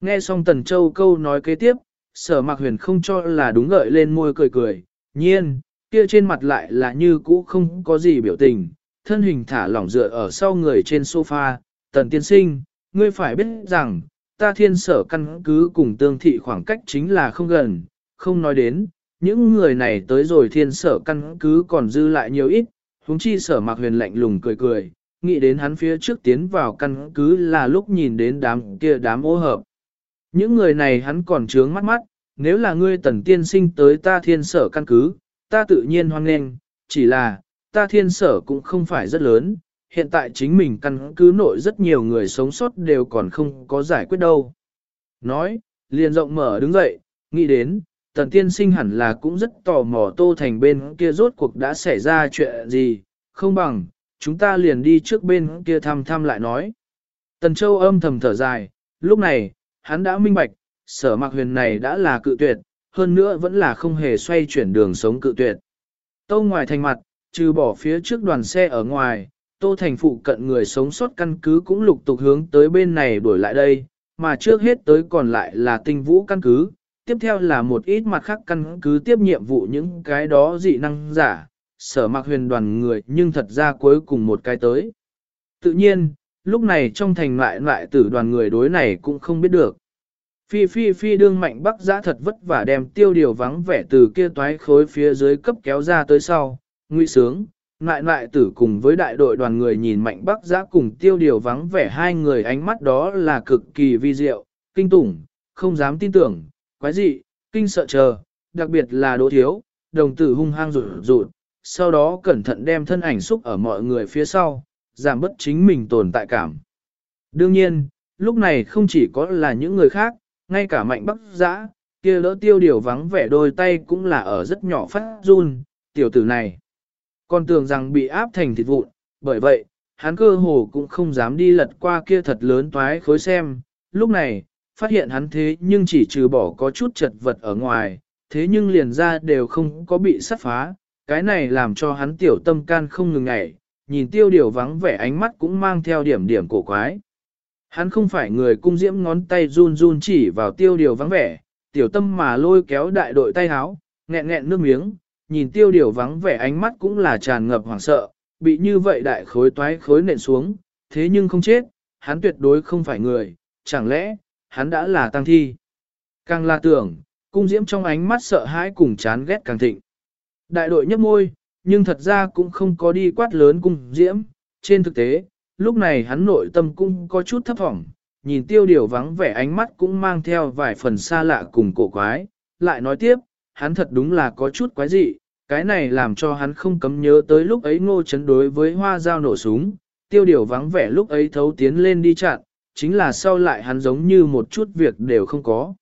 Nghe xong Tần Châu câu nói kế tiếp, sở mạc huyền không cho là đúng gợi lên môi cười cười, nhiên, kia trên mặt lại là như cũ không có gì biểu tình, thân hình thả lỏng dựa ở sau người trên sofa, tần tiên sinh, ngươi phải biết rằng, ta thiên sở căn cứ cùng tương thị khoảng cách chính là không gần, không nói đến, những người này tới rồi thiên sở căn cứ còn dư lại nhiều ít, huống chi sở mạc huyền lạnh lùng cười cười, nghĩ đến hắn phía trước tiến vào căn cứ là lúc nhìn đến đám kia đám ô hợp. Những người này hắn còn trướng mắt mắt, nếu là ngươi tần tiên sinh tới ta thiên sở căn cứ, ta tự nhiên hoan nghênh, chỉ là, ta thiên sở cũng không phải rất lớn, hiện tại chính mình căn cứ nội rất nhiều người sống sót đều còn không có giải quyết đâu. Nói, liền rộng mở đứng dậy, nghĩ đến, tần tiên sinh hẳn là cũng rất tò mò tô thành bên kia rốt cuộc đã xảy ra chuyện gì, không bằng, chúng ta liền đi trước bên kia thăm thăm lại nói. Tần Châu âm thầm thở dài, lúc này, hắn đã minh bạch, sở mạc huyền này đã là cự tuyệt, hơn nữa vẫn là không hề xoay chuyển đường sống cự tuyệt. Tâu ngoài thành mặt, trừ bỏ phía trước đoàn xe ở ngoài, tô thành phụ cận người sống sót căn cứ cũng lục tục hướng tới bên này đuổi lại đây, mà trước hết tới còn lại là tinh vũ căn cứ, tiếp theo là một ít mặt khác căn cứ tiếp nhiệm vụ những cái đó dị năng giả, sở mặc huyền đoàn người nhưng thật ra cuối cùng một cái tới. Tự nhiên, lúc này trong thành lại lại tử đoàn người đối này cũng không biết được. Phi phi phi đương mạnh bắc giã thật vất vả đem tiêu điều vắng vẻ từ kia toái khối phía dưới cấp kéo ra tới sau, nguy sướng, lại lại tử cùng với đại đội đoàn người nhìn mạnh bắc giã cùng tiêu điều vắng vẻ hai người ánh mắt đó là cực kỳ vi diệu, kinh tủng, không dám tin tưởng, quái dị, kinh sợ chờ, đặc biệt là đỗ thiếu, đồng tử hung hăng rụt rụt, sau đó cẩn thận đem thân ảnh xúc ở mọi người phía sau, giảm bất chính mình tồn tại cảm. Đương nhiên, lúc này không chỉ có là những người khác, ngay cả mạnh bắc giã, kia lỡ tiêu điều vắng vẻ đôi tay cũng là ở rất nhỏ phát run, tiểu tử này. Còn tưởng rằng bị áp thành thịt vụn, bởi vậy, hắn cơ hồ cũng không dám đi lật qua kia thật lớn toái khối xem, lúc này, phát hiện hắn thế nhưng chỉ trừ bỏ có chút chật vật ở ngoài, thế nhưng liền ra đều không có bị sắt phá, cái này làm cho hắn tiểu tâm can không ngừng ngảy, nhìn tiêu điều vắng vẻ ánh mắt cũng mang theo điểm điểm cổ quái. Hắn không phải người cung diễm ngón tay run run chỉ vào tiêu điều vắng vẻ, tiểu tâm mà lôi kéo đại đội tay háo, nghẹn nghẹn nước miếng, nhìn tiêu điều vắng vẻ ánh mắt cũng là tràn ngập hoảng sợ, bị như vậy đại khối toái khối nện xuống, thế nhưng không chết, hắn tuyệt đối không phải người, chẳng lẽ, hắn đã là tăng thi. Càng là tưởng, cung diễm trong ánh mắt sợ hãi cùng chán ghét càng thịnh. Đại đội nhấp môi, nhưng thật ra cũng không có đi quát lớn cung diễm, trên thực tế, lúc này hắn nội tâm cũng có chút thấp thỏm, nhìn tiêu điều vắng vẻ ánh mắt cũng mang theo vài phần xa lạ cùng cổ quái, lại nói tiếp, hắn thật đúng là có chút quái dị, cái này làm cho hắn không cấm nhớ tới lúc ấy ngô chấn đối với hoa dao nổ súng, tiêu điều vắng vẻ lúc ấy thấu tiến lên đi chặn, chính là sau lại hắn giống như một chút việc đều không có.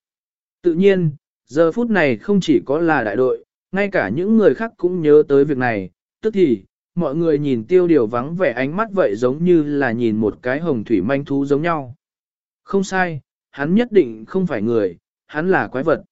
Tự nhiên, giờ phút này không chỉ có là đại đội, ngay cả những người khác cũng nhớ tới việc này, tức thì, mọi người nhìn tiêu điều vắng vẻ ánh mắt vậy giống như là nhìn một cái hồng thủy manh thú giống nhau. Không sai, hắn nhất định không phải người, hắn là quái vật.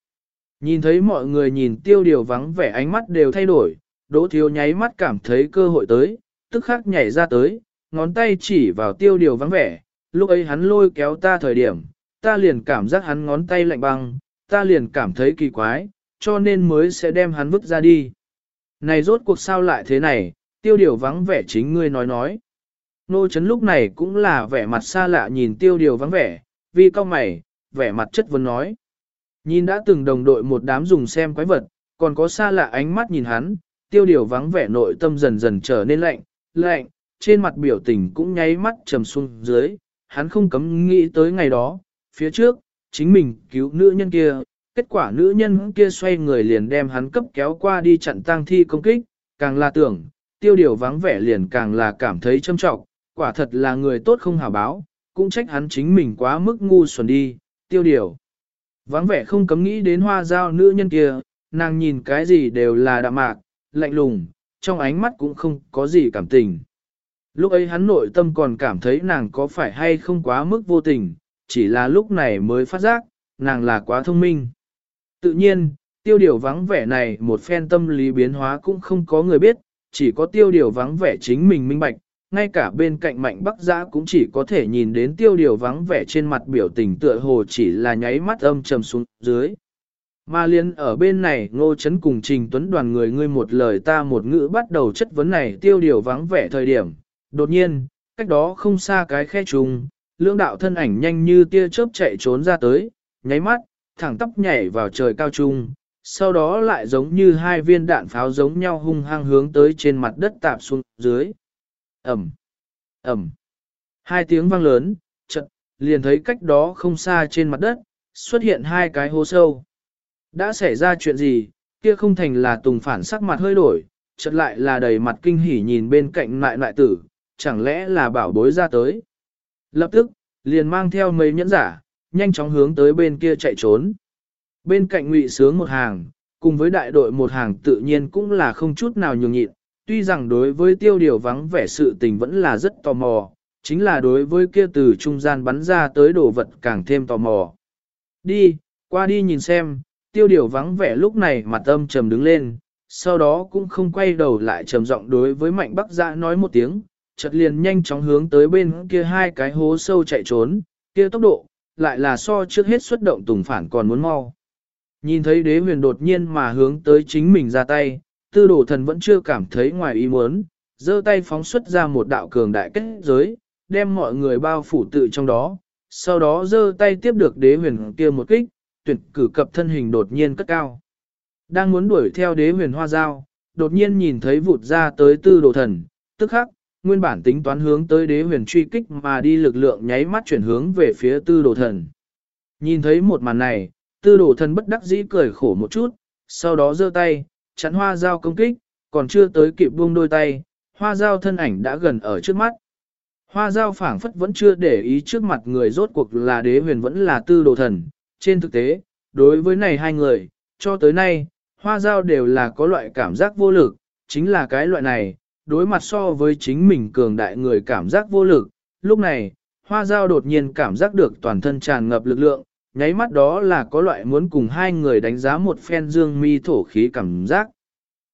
Nhìn thấy mọi người nhìn tiêu điều vắng vẻ ánh mắt đều thay đổi, đỗ thiếu nháy mắt cảm thấy cơ hội tới, tức khắc nhảy ra tới, ngón tay chỉ vào tiêu điều vắng vẻ, lúc ấy hắn lôi kéo ta thời điểm, ta liền cảm giác hắn ngón tay lạnh băng, ta liền cảm thấy kỳ quái, cho nên mới sẽ đem hắn vứt ra đi. Này rốt cuộc sao lại thế này, tiêu điều vắng vẻ chính ngươi nói nói. Nô chấn lúc này cũng là vẻ mặt xa lạ nhìn tiêu điều vắng vẻ, vì cao mày, vẻ mặt chất vấn nói. Nhìn đã từng đồng đội một đám dùng xem quái vật, còn có xa lạ ánh mắt nhìn hắn, tiêu điều vắng vẻ nội tâm dần dần trở nên lạnh, lạnh, trên mặt biểu tình cũng nháy mắt trầm xuống dưới, hắn không cấm nghĩ tới ngày đó, phía trước, chính mình cứu nữ nhân kia, kết quả nữ nhân kia xoay người liền đem hắn cấp kéo qua đi chặn tang thi công kích, càng là tưởng, tiêu điều vắng vẻ liền càng là cảm thấy châm trọng, quả thật là người tốt không hào báo, cũng trách hắn chính mình quá mức ngu xuẩn đi, tiêu điều. Vắng vẻ không cấm nghĩ đến hoa giao nữ nhân kia, nàng nhìn cái gì đều là đạm mạc, lạnh lùng, trong ánh mắt cũng không có gì cảm tình. Lúc ấy hắn nội tâm còn cảm thấy nàng có phải hay không quá mức vô tình, chỉ là lúc này mới phát giác, nàng là quá thông minh. Tự nhiên, tiêu điều vắng vẻ này một phen tâm lý biến hóa cũng không có người biết, chỉ có tiêu điều vắng vẻ chính mình minh bạch, ngay cả bên cạnh mạnh bắc giã cũng chỉ có thể nhìn đến tiêu điều vắng vẻ trên mặt biểu tình tựa hồ chỉ là nháy mắt âm trầm xuống dưới. Mà liên ở bên này ngô chấn cùng trình tuấn đoàn người ngươi một lời ta một ngữ bắt đầu chất vấn này tiêu điều vắng vẻ thời điểm. Đột nhiên, cách đó không xa cái khe trùng, lưỡng đạo thân ảnh nhanh như tia chớp chạy trốn ra tới, nháy mắt, thẳng tóc nhảy vào trời cao trung, sau đó lại giống như hai viên đạn pháo giống nhau hung hăng hướng tới trên mặt đất tạp xuống dưới. Ẩm, Ẩm. Hai tiếng vang lớn, chợt liền thấy cách đó không xa trên mặt đất, xuất hiện hai cái hố sâu. Đã xảy ra chuyện gì, kia không thành là tùng phản sắc mặt hơi đổi, chợt lại là đầy mặt kinh hỉ nhìn bên cạnh lại lại tử, chẳng lẽ là bảo bối ra tới. Lập tức, liền mang theo mấy nhẫn giả, nhanh chóng hướng tới bên kia chạy trốn. Bên cạnh ngụy sướng một hàng, cùng với đại đội một hàng tự nhiên cũng là không chút nào nhường nhịn, tuy rằng đối với tiêu điều vắng vẻ sự tình vẫn là rất tò mò, chính là đối với kia từ trung gian bắn ra tới đồ vật càng thêm tò mò. Đi, qua đi nhìn xem, tiêu điều vắng vẻ lúc này mặt âm trầm đứng lên, sau đó cũng không quay đầu lại trầm giọng đối với mạnh bắc dã nói một tiếng, chợt liền nhanh chóng hướng tới bên kia hai cái hố sâu chạy trốn, kia tốc độ, lại là so trước hết xuất động tùng phản còn muốn mau. Nhìn thấy đế huyền đột nhiên mà hướng tới chính mình ra tay, tư đồ thần vẫn chưa cảm thấy ngoài ý muốn, giơ tay phóng xuất ra một đạo cường đại kết giới, đem mọi người bao phủ tự trong đó, sau đó giơ tay tiếp được đế huyền kia một kích, tuyển cử cập thân hình đột nhiên cất cao. Đang muốn đuổi theo đế huyền hoa dao, đột nhiên nhìn thấy vụt ra tới tư đồ thần, tức khắc, nguyên bản tính toán hướng tới đế huyền truy kích mà đi lực lượng nháy mắt chuyển hướng về phía tư đồ thần. Nhìn thấy một màn này, tư đồ thần bất đắc dĩ cười khổ một chút, sau đó giơ tay, chắn hoa dao công kích, còn chưa tới kịp buông đôi tay, hoa dao thân ảnh đã gần ở trước mắt. Hoa dao phảng phất vẫn chưa để ý trước mặt người rốt cuộc là đế huyền vẫn là tư đồ thần. Trên thực tế, đối với này hai người, cho tới nay, hoa dao đều là có loại cảm giác vô lực, chính là cái loại này, đối mặt so với chính mình cường đại người cảm giác vô lực. Lúc này, hoa dao đột nhiên cảm giác được toàn thân tràn ngập lực lượng, nháy mắt đó là có loại muốn cùng hai người đánh giá một phen dương mi thổ khí cảm giác.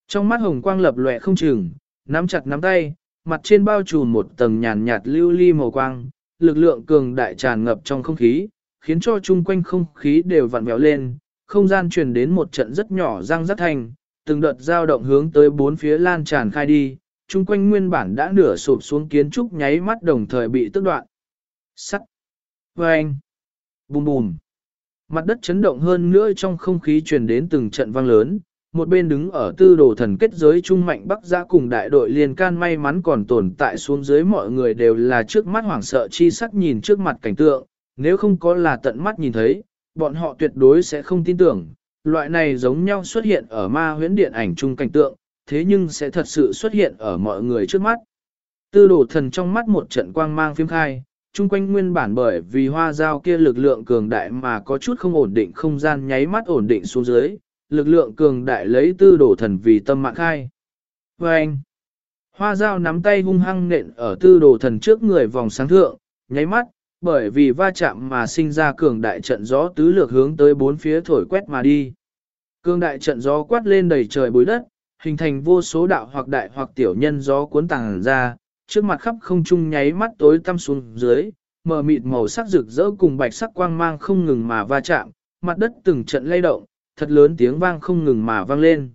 Trong mắt hồng quang lập lòe không chừng, nắm chặt nắm tay, mặt trên bao trùm một tầng nhàn nhạt lưu ly màu quang, lực lượng cường đại tràn ngập trong không khí, khiến cho chung quanh không khí đều vặn vẹo lên, không gian truyền đến một trận rất nhỏ răng rất thành, từng đợt dao động hướng tới bốn phía lan tràn khai đi, chung quanh nguyên bản đã nửa sụp xuống kiến trúc nháy mắt đồng thời bị tức đoạn. Sắt. Vâng. Bùm bùm. Mặt đất chấn động hơn nữa trong không khí truyền đến từng trận vang lớn, một bên đứng ở tư đồ thần kết giới trung mạnh bắc giã cùng đại đội liền can may mắn còn tồn tại xuống dưới mọi người đều là trước mắt hoảng sợ chi sắc nhìn trước mặt cảnh tượng, nếu không có là tận mắt nhìn thấy, bọn họ tuyệt đối sẽ không tin tưởng, loại này giống nhau xuất hiện ở ma huyễn điện ảnh chung cảnh tượng, thế nhưng sẽ thật sự xuất hiện ở mọi người trước mắt. Tư đồ thần trong mắt một trận quang mang phim khai, chung quanh nguyên bản bởi vì hoa dao kia lực lượng cường đại mà có chút không ổn định không gian nháy mắt ổn định xuống dưới, lực lượng cường đại lấy tư đồ thần vì tâm mạng khai. Và anh, hoa dao nắm tay hung hăng nện ở tư đồ thần trước người vòng sáng thượng, nháy mắt, bởi vì va chạm mà sinh ra cường đại trận gió tứ lược hướng tới bốn phía thổi quét mà đi. Cường đại trận gió quát lên đầy trời bối đất, hình thành vô số đạo hoặc đại hoặc tiểu nhân gió cuốn tàng ra, trước mặt khắp không trung nháy mắt tối tăm xuống dưới, mờ mịt màu sắc rực rỡ cùng bạch sắc quang mang không ngừng mà va chạm, mặt đất từng trận lay động, thật lớn tiếng vang không ngừng mà vang lên.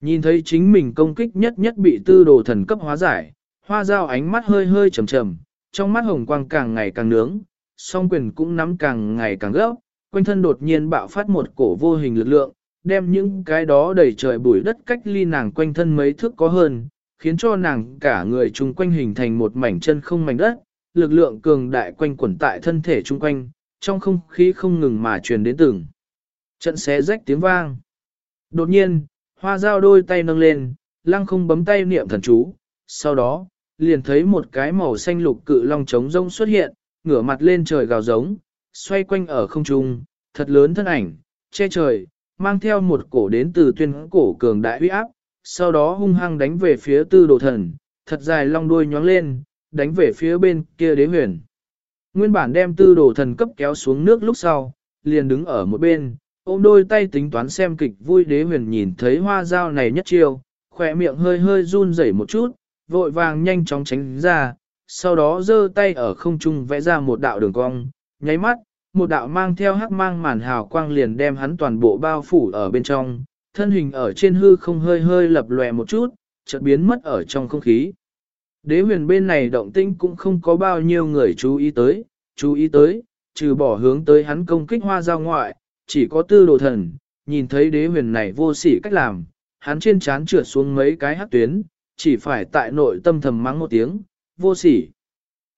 Nhìn thấy chính mình công kích nhất nhất bị tư đồ thần cấp hóa giải, hoa dao ánh mắt hơi hơi trầm trầm, trong mắt hồng quang càng ngày càng nướng, song quyền cũng nắm càng ngày càng gấp, quanh thân đột nhiên bạo phát một cổ vô hình lực lượng, đem những cái đó đầy trời bụi đất cách ly nàng quanh thân mấy thước có hơn, khiến cho nàng cả người chung quanh hình thành một mảnh chân không mảnh đất, lực lượng cường đại quanh quẩn tại thân thể chung quanh, trong không khí không ngừng mà truyền đến từng. Trận xé rách tiếng vang. Đột nhiên, hoa dao đôi tay nâng lên, lăng không bấm tay niệm thần chú, sau đó, liền thấy một cái màu xanh lục cự long trống rông xuất hiện, ngửa mặt lên trời gào giống, xoay quanh ở không trung, thật lớn thân ảnh, che trời, mang theo một cổ đến từ tuyên cổ cường đại uy áp, sau đó hung hăng đánh về phía tư đồ thần, thật dài long đuôi nhóng lên, đánh về phía bên kia đế huyền. Nguyên bản đem tư đồ thần cấp kéo xuống nước lúc sau, liền đứng ở một bên, ôm đôi tay tính toán xem kịch vui đế huyền nhìn thấy hoa dao này nhất chiêu, khỏe miệng hơi hơi run rẩy một chút, vội vàng nhanh chóng tránh ra, sau đó giơ tay ở không trung vẽ ra một đạo đường cong, nháy mắt, một đạo mang theo hắc mang màn hào quang liền đem hắn toàn bộ bao phủ ở bên trong, thân hình ở trên hư không hơi hơi lập lòe một chút, chợt biến mất ở trong không khí. Đế huyền bên này động tinh cũng không có bao nhiêu người chú ý tới, chú ý tới, trừ bỏ hướng tới hắn công kích hoa giao ngoại, chỉ có tư đồ thần, nhìn thấy đế huyền này vô sỉ cách làm, hắn trên trán trượt xuống mấy cái hắc tuyến, chỉ phải tại nội tâm thầm mắng một tiếng, vô sỉ.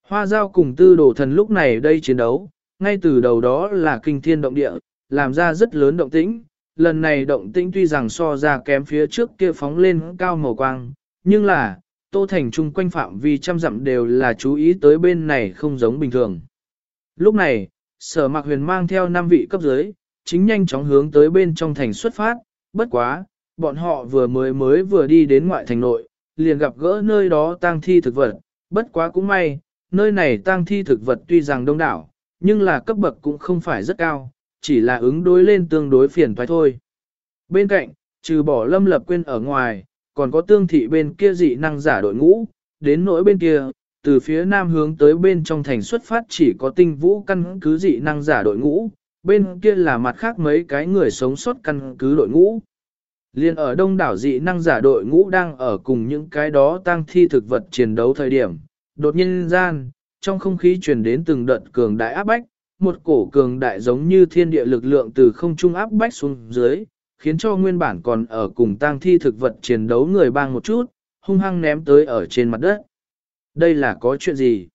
Hoa giao cùng tư đồ thần lúc này đây chiến đấu, ngay từ đầu đó là kinh thiên động địa, làm ra rất lớn động tĩnh. Lần này động tĩnh tuy rằng so ra kém phía trước kia phóng lên cao màu quang, nhưng là, tô thành chung quanh phạm vi trăm dặm đều là chú ý tới bên này không giống bình thường. Lúc này, sở mạc huyền mang theo 5 vị cấp dưới, chính nhanh chóng hướng tới bên trong thành xuất phát, bất quá, bọn họ vừa mới mới vừa đi đến ngoại thành nội, liền gặp gỡ nơi đó tang thi thực vật, bất quá cũng may, nơi này tang thi thực vật tuy rằng đông đảo, nhưng là cấp bậc cũng không phải rất cao, chỉ là ứng đối lên tương đối phiền thoái thôi. Bên cạnh, trừ bỏ lâm lập quên ở ngoài, còn có tương thị bên kia dị năng giả đội ngũ, đến nỗi bên kia, từ phía nam hướng tới bên trong thành xuất phát chỉ có tinh vũ căn cứ dị năng giả đội ngũ, bên kia là mặt khác mấy cái người sống sót căn cứ đội ngũ. Liên ở đông đảo dị năng giả đội ngũ đang ở cùng những cái đó tăng thi thực vật chiến đấu thời điểm, đột nhiên gian, trong không khí truyền đến từng đợt cường đại áp bách, một cổ cường đại giống như thiên địa lực lượng từ không trung áp bách xuống dưới, khiến cho nguyên bản còn ở cùng tang thi thực vật chiến đấu người bang một chút, hung hăng ném tới ở trên mặt đất. Đây là có chuyện gì?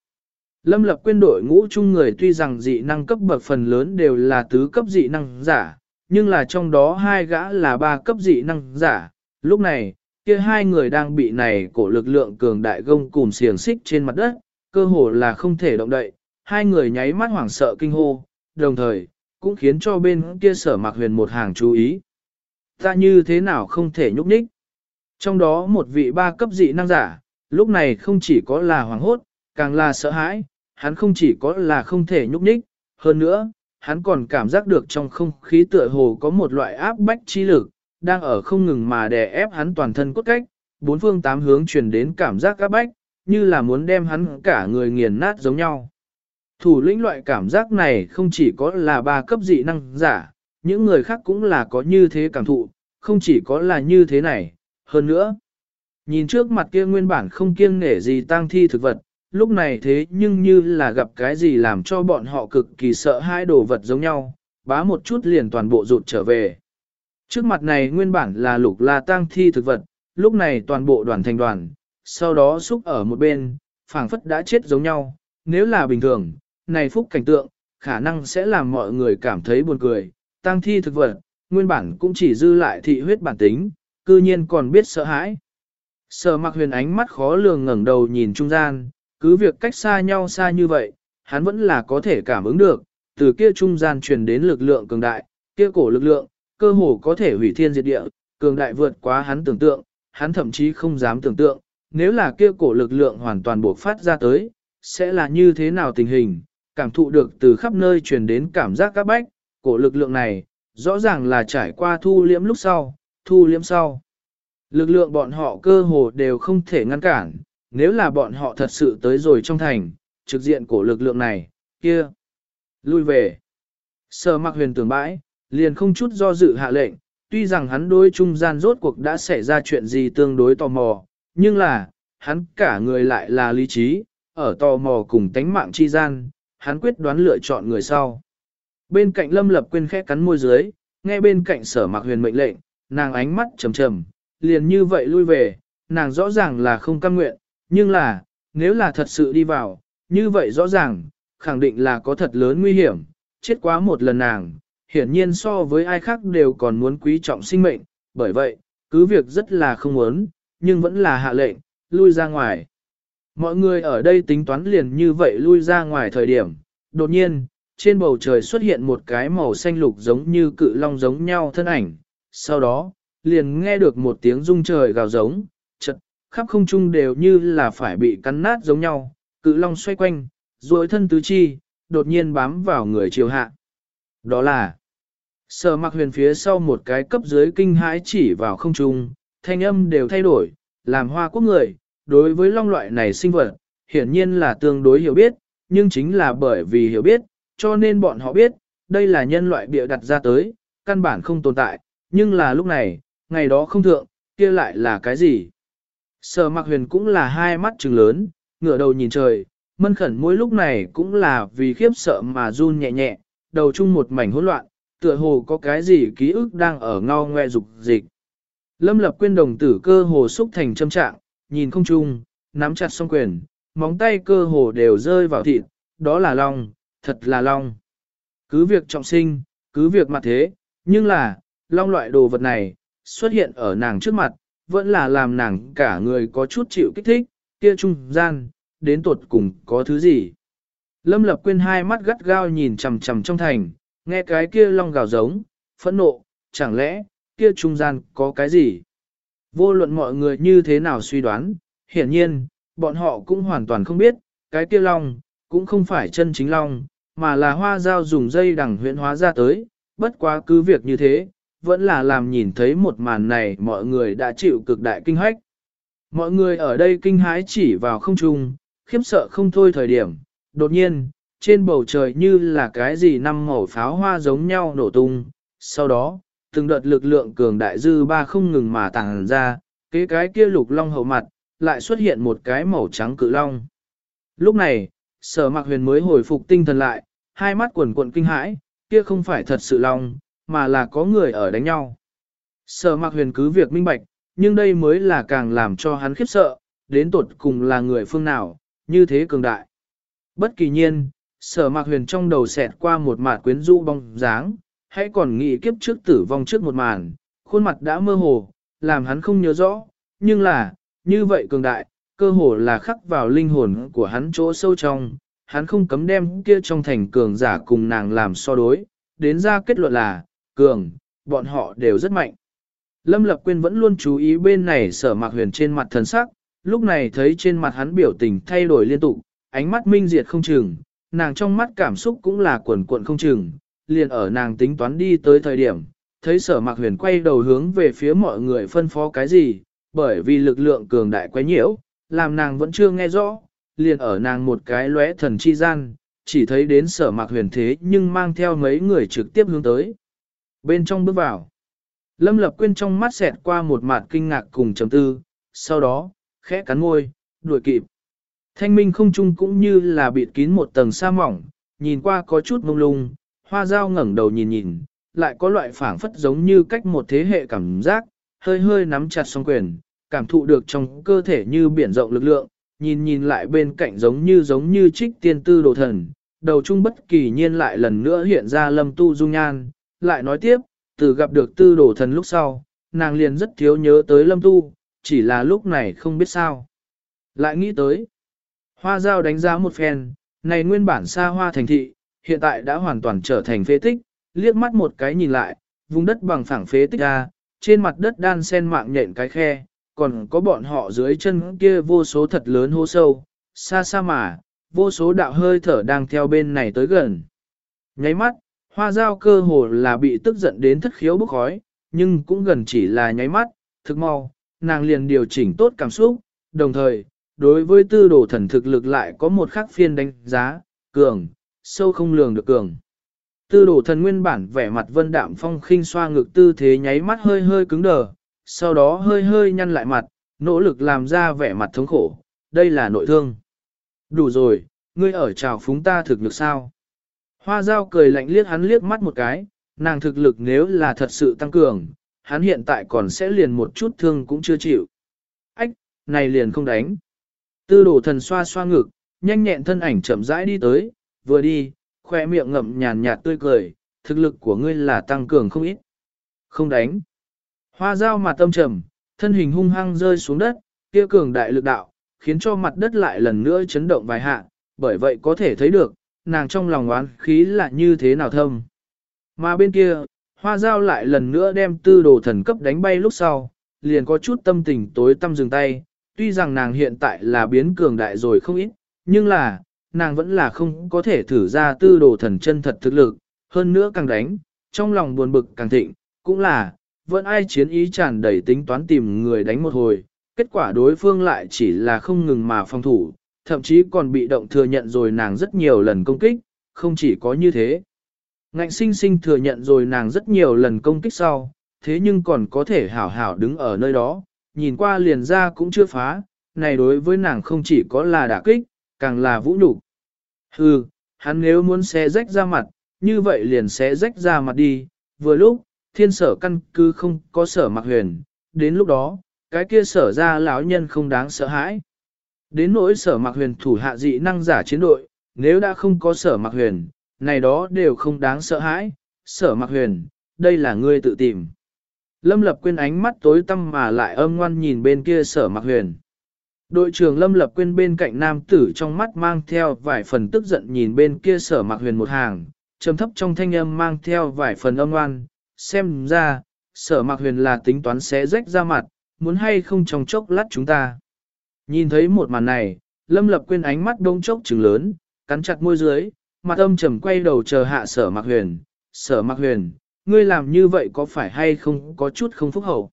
Lâm lập quyên đội ngũ chung người tuy rằng dị năng cấp bậc phần lớn đều là tứ cấp dị năng giả, nhưng là trong đó hai gã là ba cấp dị năng giả. Lúc này, kia hai người đang bị này cổ lực lượng cường đại gông cùm xiềng xích trên mặt đất, cơ hồ là không thể động đậy, hai người nháy mắt hoảng sợ kinh hô, đồng thời, cũng khiến cho bên kia sở mạc huyền một hàng chú ý. Ta như thế nào không thể nhúc nhích? Trong đó một vị ba cấp dị năng giả, lúc này không chỉ có là hoảng hốt, càng là sợ hãi, hắn không chỉ có là không thể nhúc nhích, hơn nữa, hắn còn cảm giác được trong không khí tựa hồ có một loại áp bách chi lực, đang ở không ngừng mà đè ép hắn toàn thân cốt cách, bốn phương tám hướng truyền đến cảm giác áp bách, như là muốn đem hắn cả người nghiền nát giống nhau. Thủ lĩnh loại cảm giác này không chỉ có là ba cấp dị năng giả, những người khác cũng là có như thế cảm thụ, không chỉ có là như thế này, hơn nữa. Nhìn trước mặt kia nguyên bản không kiêng nể gì tang thi thực vật, lúc này thế nhưng như là gặp cái gì làm cho bọn họ cực kỳ sợ hai đồ vật giống nhau, bá một chút liền toàn bộ rụt trở về. Trước mặt này nguyên bản là lục la tang thi thực vật, lúc này toàn bộ đoàn thành đoàn, sau đó xúc ở một bên, phảng phất đã chết giống nhau, nếu là bình thường, này phúc cảnh tượng, khả năng sẽ làm mọi người cảm thấy buồn cười, tang thi thực vật, nguyên bản cũng chỉ dư lại thị huyết bản tính, cư nhiên còn biết sợ hãi. Sở mặc huyền ánh mắt khó lường ngẩng đầu nhìn trung gian, cứ việc cách xa nhau xa như vậy, hắn vẫn là có thể cảm ứng được, từ kia trung gian truyền đến lực lượng cường đại, kia cổ lực lượng, cơ hồ có thể hủy thiên diệt địa, cường đại vượt quá hắn tưởng tượng, hắn thậm chí không dám tưởng tượng, nếu là kia cổ lực lượng hoàn toàn buộc phát ra tới, sẽ là như thế nào tình hình, cảm thụ được từ khắp nơi truyền đến cảm giác các bách, cổ lực lượng này, rõ ràng là trải qua thu liễm lúc sau, thu liễm sau. Lực lượng bọn họ cơ hồ đều không thể ngăn cản, nếu là bọn họ thật sự tới rồi trong thành, trực diện cổ lực lượng này, kia. Lui về. Sở mặc huyền tưởng bãi, liền không chút do dự hạ lệnh, tuy rằng hắn đối trung gian rốt cuộc đã xảy ra chuyện gì tương đối tò mò, nhưng là, hắn cả người lại là lý trí, ở tò mò cùng tánh mạng chi gian, hắn quyết đoán lựa chọn người sau. Bên cạnh lâm lập quên khẽ cắn môi dưới, nghe bên cạnh sở mặc huyền mệnh lệnh, nàng ánh mắt trầm trầm, liền như vậy lui về, nàng rõ ràng là không cam nguyện, nhưng là, nếu là thật sự đi vào, như vậy rõ ràng, khẳng định là có thật lớn nguy hiểm, chết quá một lần nàng, hiển nhiên so với ai khác đều còn muốn quý trọng sinh mệnh, bởi vậy, cứ việc rất là không muốn, nhưng vẫn là hạ lệnh, lui ra ngoài. Mọi người ở đây tính toán liền như vậy lui ra ngoài thời điểm, đột nhiên, trên bầu trời xuất hiện một cái màu xanh lục giống như cự long giống nhau thân ảnh, sau đó, liền nghe được một tiếng rung trời gào giống, chật, khắp không trung đều như là phải bị cắn nát giống nhau, cự long xoay quanh, duỗi thân tứ chi, đột nhiên bám vào người chiều hạ. Đó là Sở mặc huyền phía sau một cái cấp dưới kinh hãi chỉ vào không trung, thanh âm đều thay đổi, làm hoa quốc người, đối với long loại này sinh vật, hiển nhiên là tương đối hiểu biết, nhưng chính là bởi vì hiểu biết, cho nên bọn họ biết, đây là nhân loại bịa đặt ra tới, căn bản không tồn tại, nhưng là lúc này, ngày đó không thượng, kia lại là cái gì? Sở mặc huyền cũng là hai mắt trừng lớn, ngửa đầu nhìn trời, mân khẩn mỗi lúc này cũng là vì khiếp sợ mà run nhẹ nhẹ, đầu chung một mảnh hỗn loạn, tựa hồ có cái gì ký ức đang ở ngao ngoe dục dịch. Lâm lập quyên đồng tử cơ hồ xúc thành châm trạng, nhìn không chung, nắm chặt song quyền, móng tay cơ hồ đều rơi vào thịt, đó là long, thật là long. Cứ việc trọng sinh, cứ việc mặt thế, nhưng là, long loại đồ vật này, xuất hiện ở nàng trước mặt, vẫn là làm nàng cả người có chút chịu kích thích, kia trung gian, đến tột cùng có thứ gì. Lâm lập quên hai mắt gắt gao nhìn chằm chằm trong thành, nghe cái kia long gào giống, phẫn nộ, chẳng lẽ, kia trung gian có cái gì? Vô luận mọi người như thế nào suy đoán, hiển nhiên, bọn họ cũng hoàn toàn không biết, cái kia long, cũng không phải chân chính long, mà là hoa dao dùng dây đằng huyễn hóa ra tới, bất quá cứ việc như thế, vẫn là làm nhìn thấy một màn này mọi người đã chịu cực đại kinh hách. Mọi người ở đây kinh hái chỉ vào không trung, khiếp sợ không thôi thời điểm, đột nhiên, trên bầu trời như là cái gì năm màu pháo hoa giống nhau nổ tung, sau đó, từng đợt lực lượng cường đại dư ba không ngừng mà tàng ra, kế cái kia lục long hậu mặt, lại xuất hiện một cái màu trắng cự long. Lúc này, sở mặc huyền mới hồi phục tinh thần lại, hai mắt quần cuộn kinh hãi, kia không phải thật sự long, mà là có người ở đánh nhau. Sở mặc huyền cứ việc minh bạch, nhưng đây mới là càng làm cho hắn khiếp sợ, đến tột cùng là người phương nào, như thế cường đại. Bất kỳ nhiên, sở mạc huyền trong đầu xẹt qua một mạt quyến rũ bóng dáng, hãy còn nghĩ kiếp trước tử vong trước một màn, khuôn mặt đã mơ hồ, làm hắn không nhớ rõ, nhưng là, như vậy cường đại, cơ hồ là khắc vào linh hồn của hắn chỗ sâu trong, hắn không cấm đem kia trong thành cường giả cùng nàng làm so đối, đến ra kết luận là, cường, bọn họ đều rất mạnh. Lâm Lập Quyên vẫn luôn chú ý bên này sở mạc huyền trên mặt thần sắc, lúc này thấy trên mặt hắn biểu tình thay đổi liên tục, ánh mắt minh diệt không chừng, nàng trong mắt cảm xúc cũng là quần cuộn không chừng, liền ở nàng tính toán đi tới thời điểm, thấy sở mạc huyền quay đầu hướng về phía mọi người phân phó cái gì, bởi vì lực lượng cường đại quá nhiễu, làm nàng vẫn chưa nghe rõ, liền ở nàng một cái lóe thần chi gian, chỉ thấy đến sở mạc huyền thế nhưng mang theo mấy người trực tiếp hướng tới. Bên trong bước vào, Lâm Lập Quyên trong mắt xẹt qua một mặt kinh ngạc cùng chấm tư, sau đó, khẽ cắn môi, đuổi kịp. Thanh minh không trung cũng như là bịt kín một tầng sa mỏng, nhìn qua có chút mông lung, hoa dao ngẩng đầu nhìn nhìn, lại có loại phảng phất giống như cách một thế hệ cảm giác, hơi hơi nắm chặt song quyền, cảm thụ được trong cơ thể như biển rộng lực lượng, nhìn nhìn lại bên cạnh giống như giống như trích tiên tư đồ thần, đầu trung bất kỳ nhiên lại lần nữa hiện ra lâm tu dung nhan, lại nói tiếp, từ gặp được tư đồ thần lúc sau, nàng liền rất thiếu nhớ tới lâm tu, chỉ là lúc này không biết sao. Lại nghĩ tới, hoa giao đánh giá một phen, này nguyên bản xa hoa thành thị, hiện tại đã hoàn toàn trở thành phế tích, liếc mắt một cái nhìn lại, vùng đất bằng phẳng phế tích ra, trên mặt đất đan sen mạng nhện cái khe, còn có bọn họ dưới chân kia vô số thật lớn hô sâu, xa xa mà, vô số đạo hơi thở đang theo bên này tới gần. Nháy mắt, hoa dao cơ hồ là bị tức giận đến thất khiếu bốc khói, nhưng cũng gần chỉ là nháy mắt, thực mau, nàng liền điều chỉnh tốt cảm xúc, đồng thời, đối với tư đồ thần thực lực lại có một khắc phiên đánh giá, cường, sâu không lường được cường. Tư đồ thần nguyên bản vẻ mặt vân đạm phong khinh xoa ngực tư thế nháy mắt hơi hơi cứng đờ, sau đó hơi hơi nhăn lại mặt, nỗ lực làm ra vẻ mặt thống khổ, đây là nội thương. Đủ rồi, ngươi ở trào phúng ta thực lực sao? Hoa dao cười lạnh liếc hắn liếc mắt một cái, nàng thực lực nếu là thật sự tăng cường, hắn hiện tại còn sẽ liền một chút thương cũng chưa chịu. Ách, này liền không đánh. Tư đổ thần xoa xoa ngực, nhanh nhẹn thân ảnh chậm rãi đi tới, vừa đi, khoe miệng ngậm nhàn nhạt tươi cười, thực lực của ngươi là tăng cường không ít. Không đánh. Hoa dao mà tâm trầm, thân hình hung hăng rơi xuống đất, kia cường đại lực đạo, khiến cho mặt đất lại lần nữa chấn động vài hạ, bởi vậy có thể thấy được, nàng trong lòng oán khí là như thế nào thâm. Mà bên kia, hoa dao lại lần nữa đem tư đồ thần cấp đánh bay lúc sau, liền có chút tâm tình tối tâm dừng tay, tuy rằng nàng hiện tại là biến cường đại rồi không ít, nhưng là, nàng vẫn là không có thể thử ra tư đồ thần chân thật thực lực, hơn nữa càng đánh, trong lòng buồn bực càng thịnh, cũng là, vẫn ai chiến ý tràn đầy tính toán tìm người đánh một hồi, kết quả đối phương lại chỉ là không ngừng mà phòng thủ, thậm chí còn bị động thừa nhận rồi nàng rất nhiều lần công kích, không chỉ có như thế. Ngạnh sinh sinh thừa nhận rồi nàng rất nhiều lần công kích sau, thế nhưng còn có thể hảo hảo đứng ở nơi đó, nhìn qua liền ra cũng chưa phá, này đối với nàng không chỉ có là đả kích, càng là vũ nhục. Hừ, hắn nếu muốn xé rách ra mặt, như vậy liền xé rách ra mặt đi, vừa lúc, thiên sở căn cứ không có sở mặc huyền, đến lúc đó, cái kia sở ra lão nhân không đáng sợ hãi. Đến nỗi sở mặc huyền thủ hạ dị năng giả chiến đội, nếu đã không có sở mặc huyền, này đó đều không đáng sợ hãi, sở mặc huyền, đây là ngươi tự tìm. Lâm Lập quên ánh mắt tối tăm mà lại âm ngoan nhìn bên kia sở mặc huyền. Đội trưởng Lâm Lập Quyên bên cạnh nam tử trong mắt mang theo vài phần tức giận nhìn bên kia sở mặc huyền một hàng, trầm thấp trong thanh âm mang theo vài phần âm oan, xem ra, sở mặc huyền là tính toán sẽ rách ra mặt, muốn hay không trong chốc lát chúng ta. Nhìn thấy một màn này, Lâm Lập Quyên ánh mắt đông chốc trừng lớn, cắn chặt môi dưới, mặt âm trầm quay đầu chờ hạ sở mặc huyền. Sở mặc huyền, ngươi làm như vậy có phải hay không có chút không phúc hậu?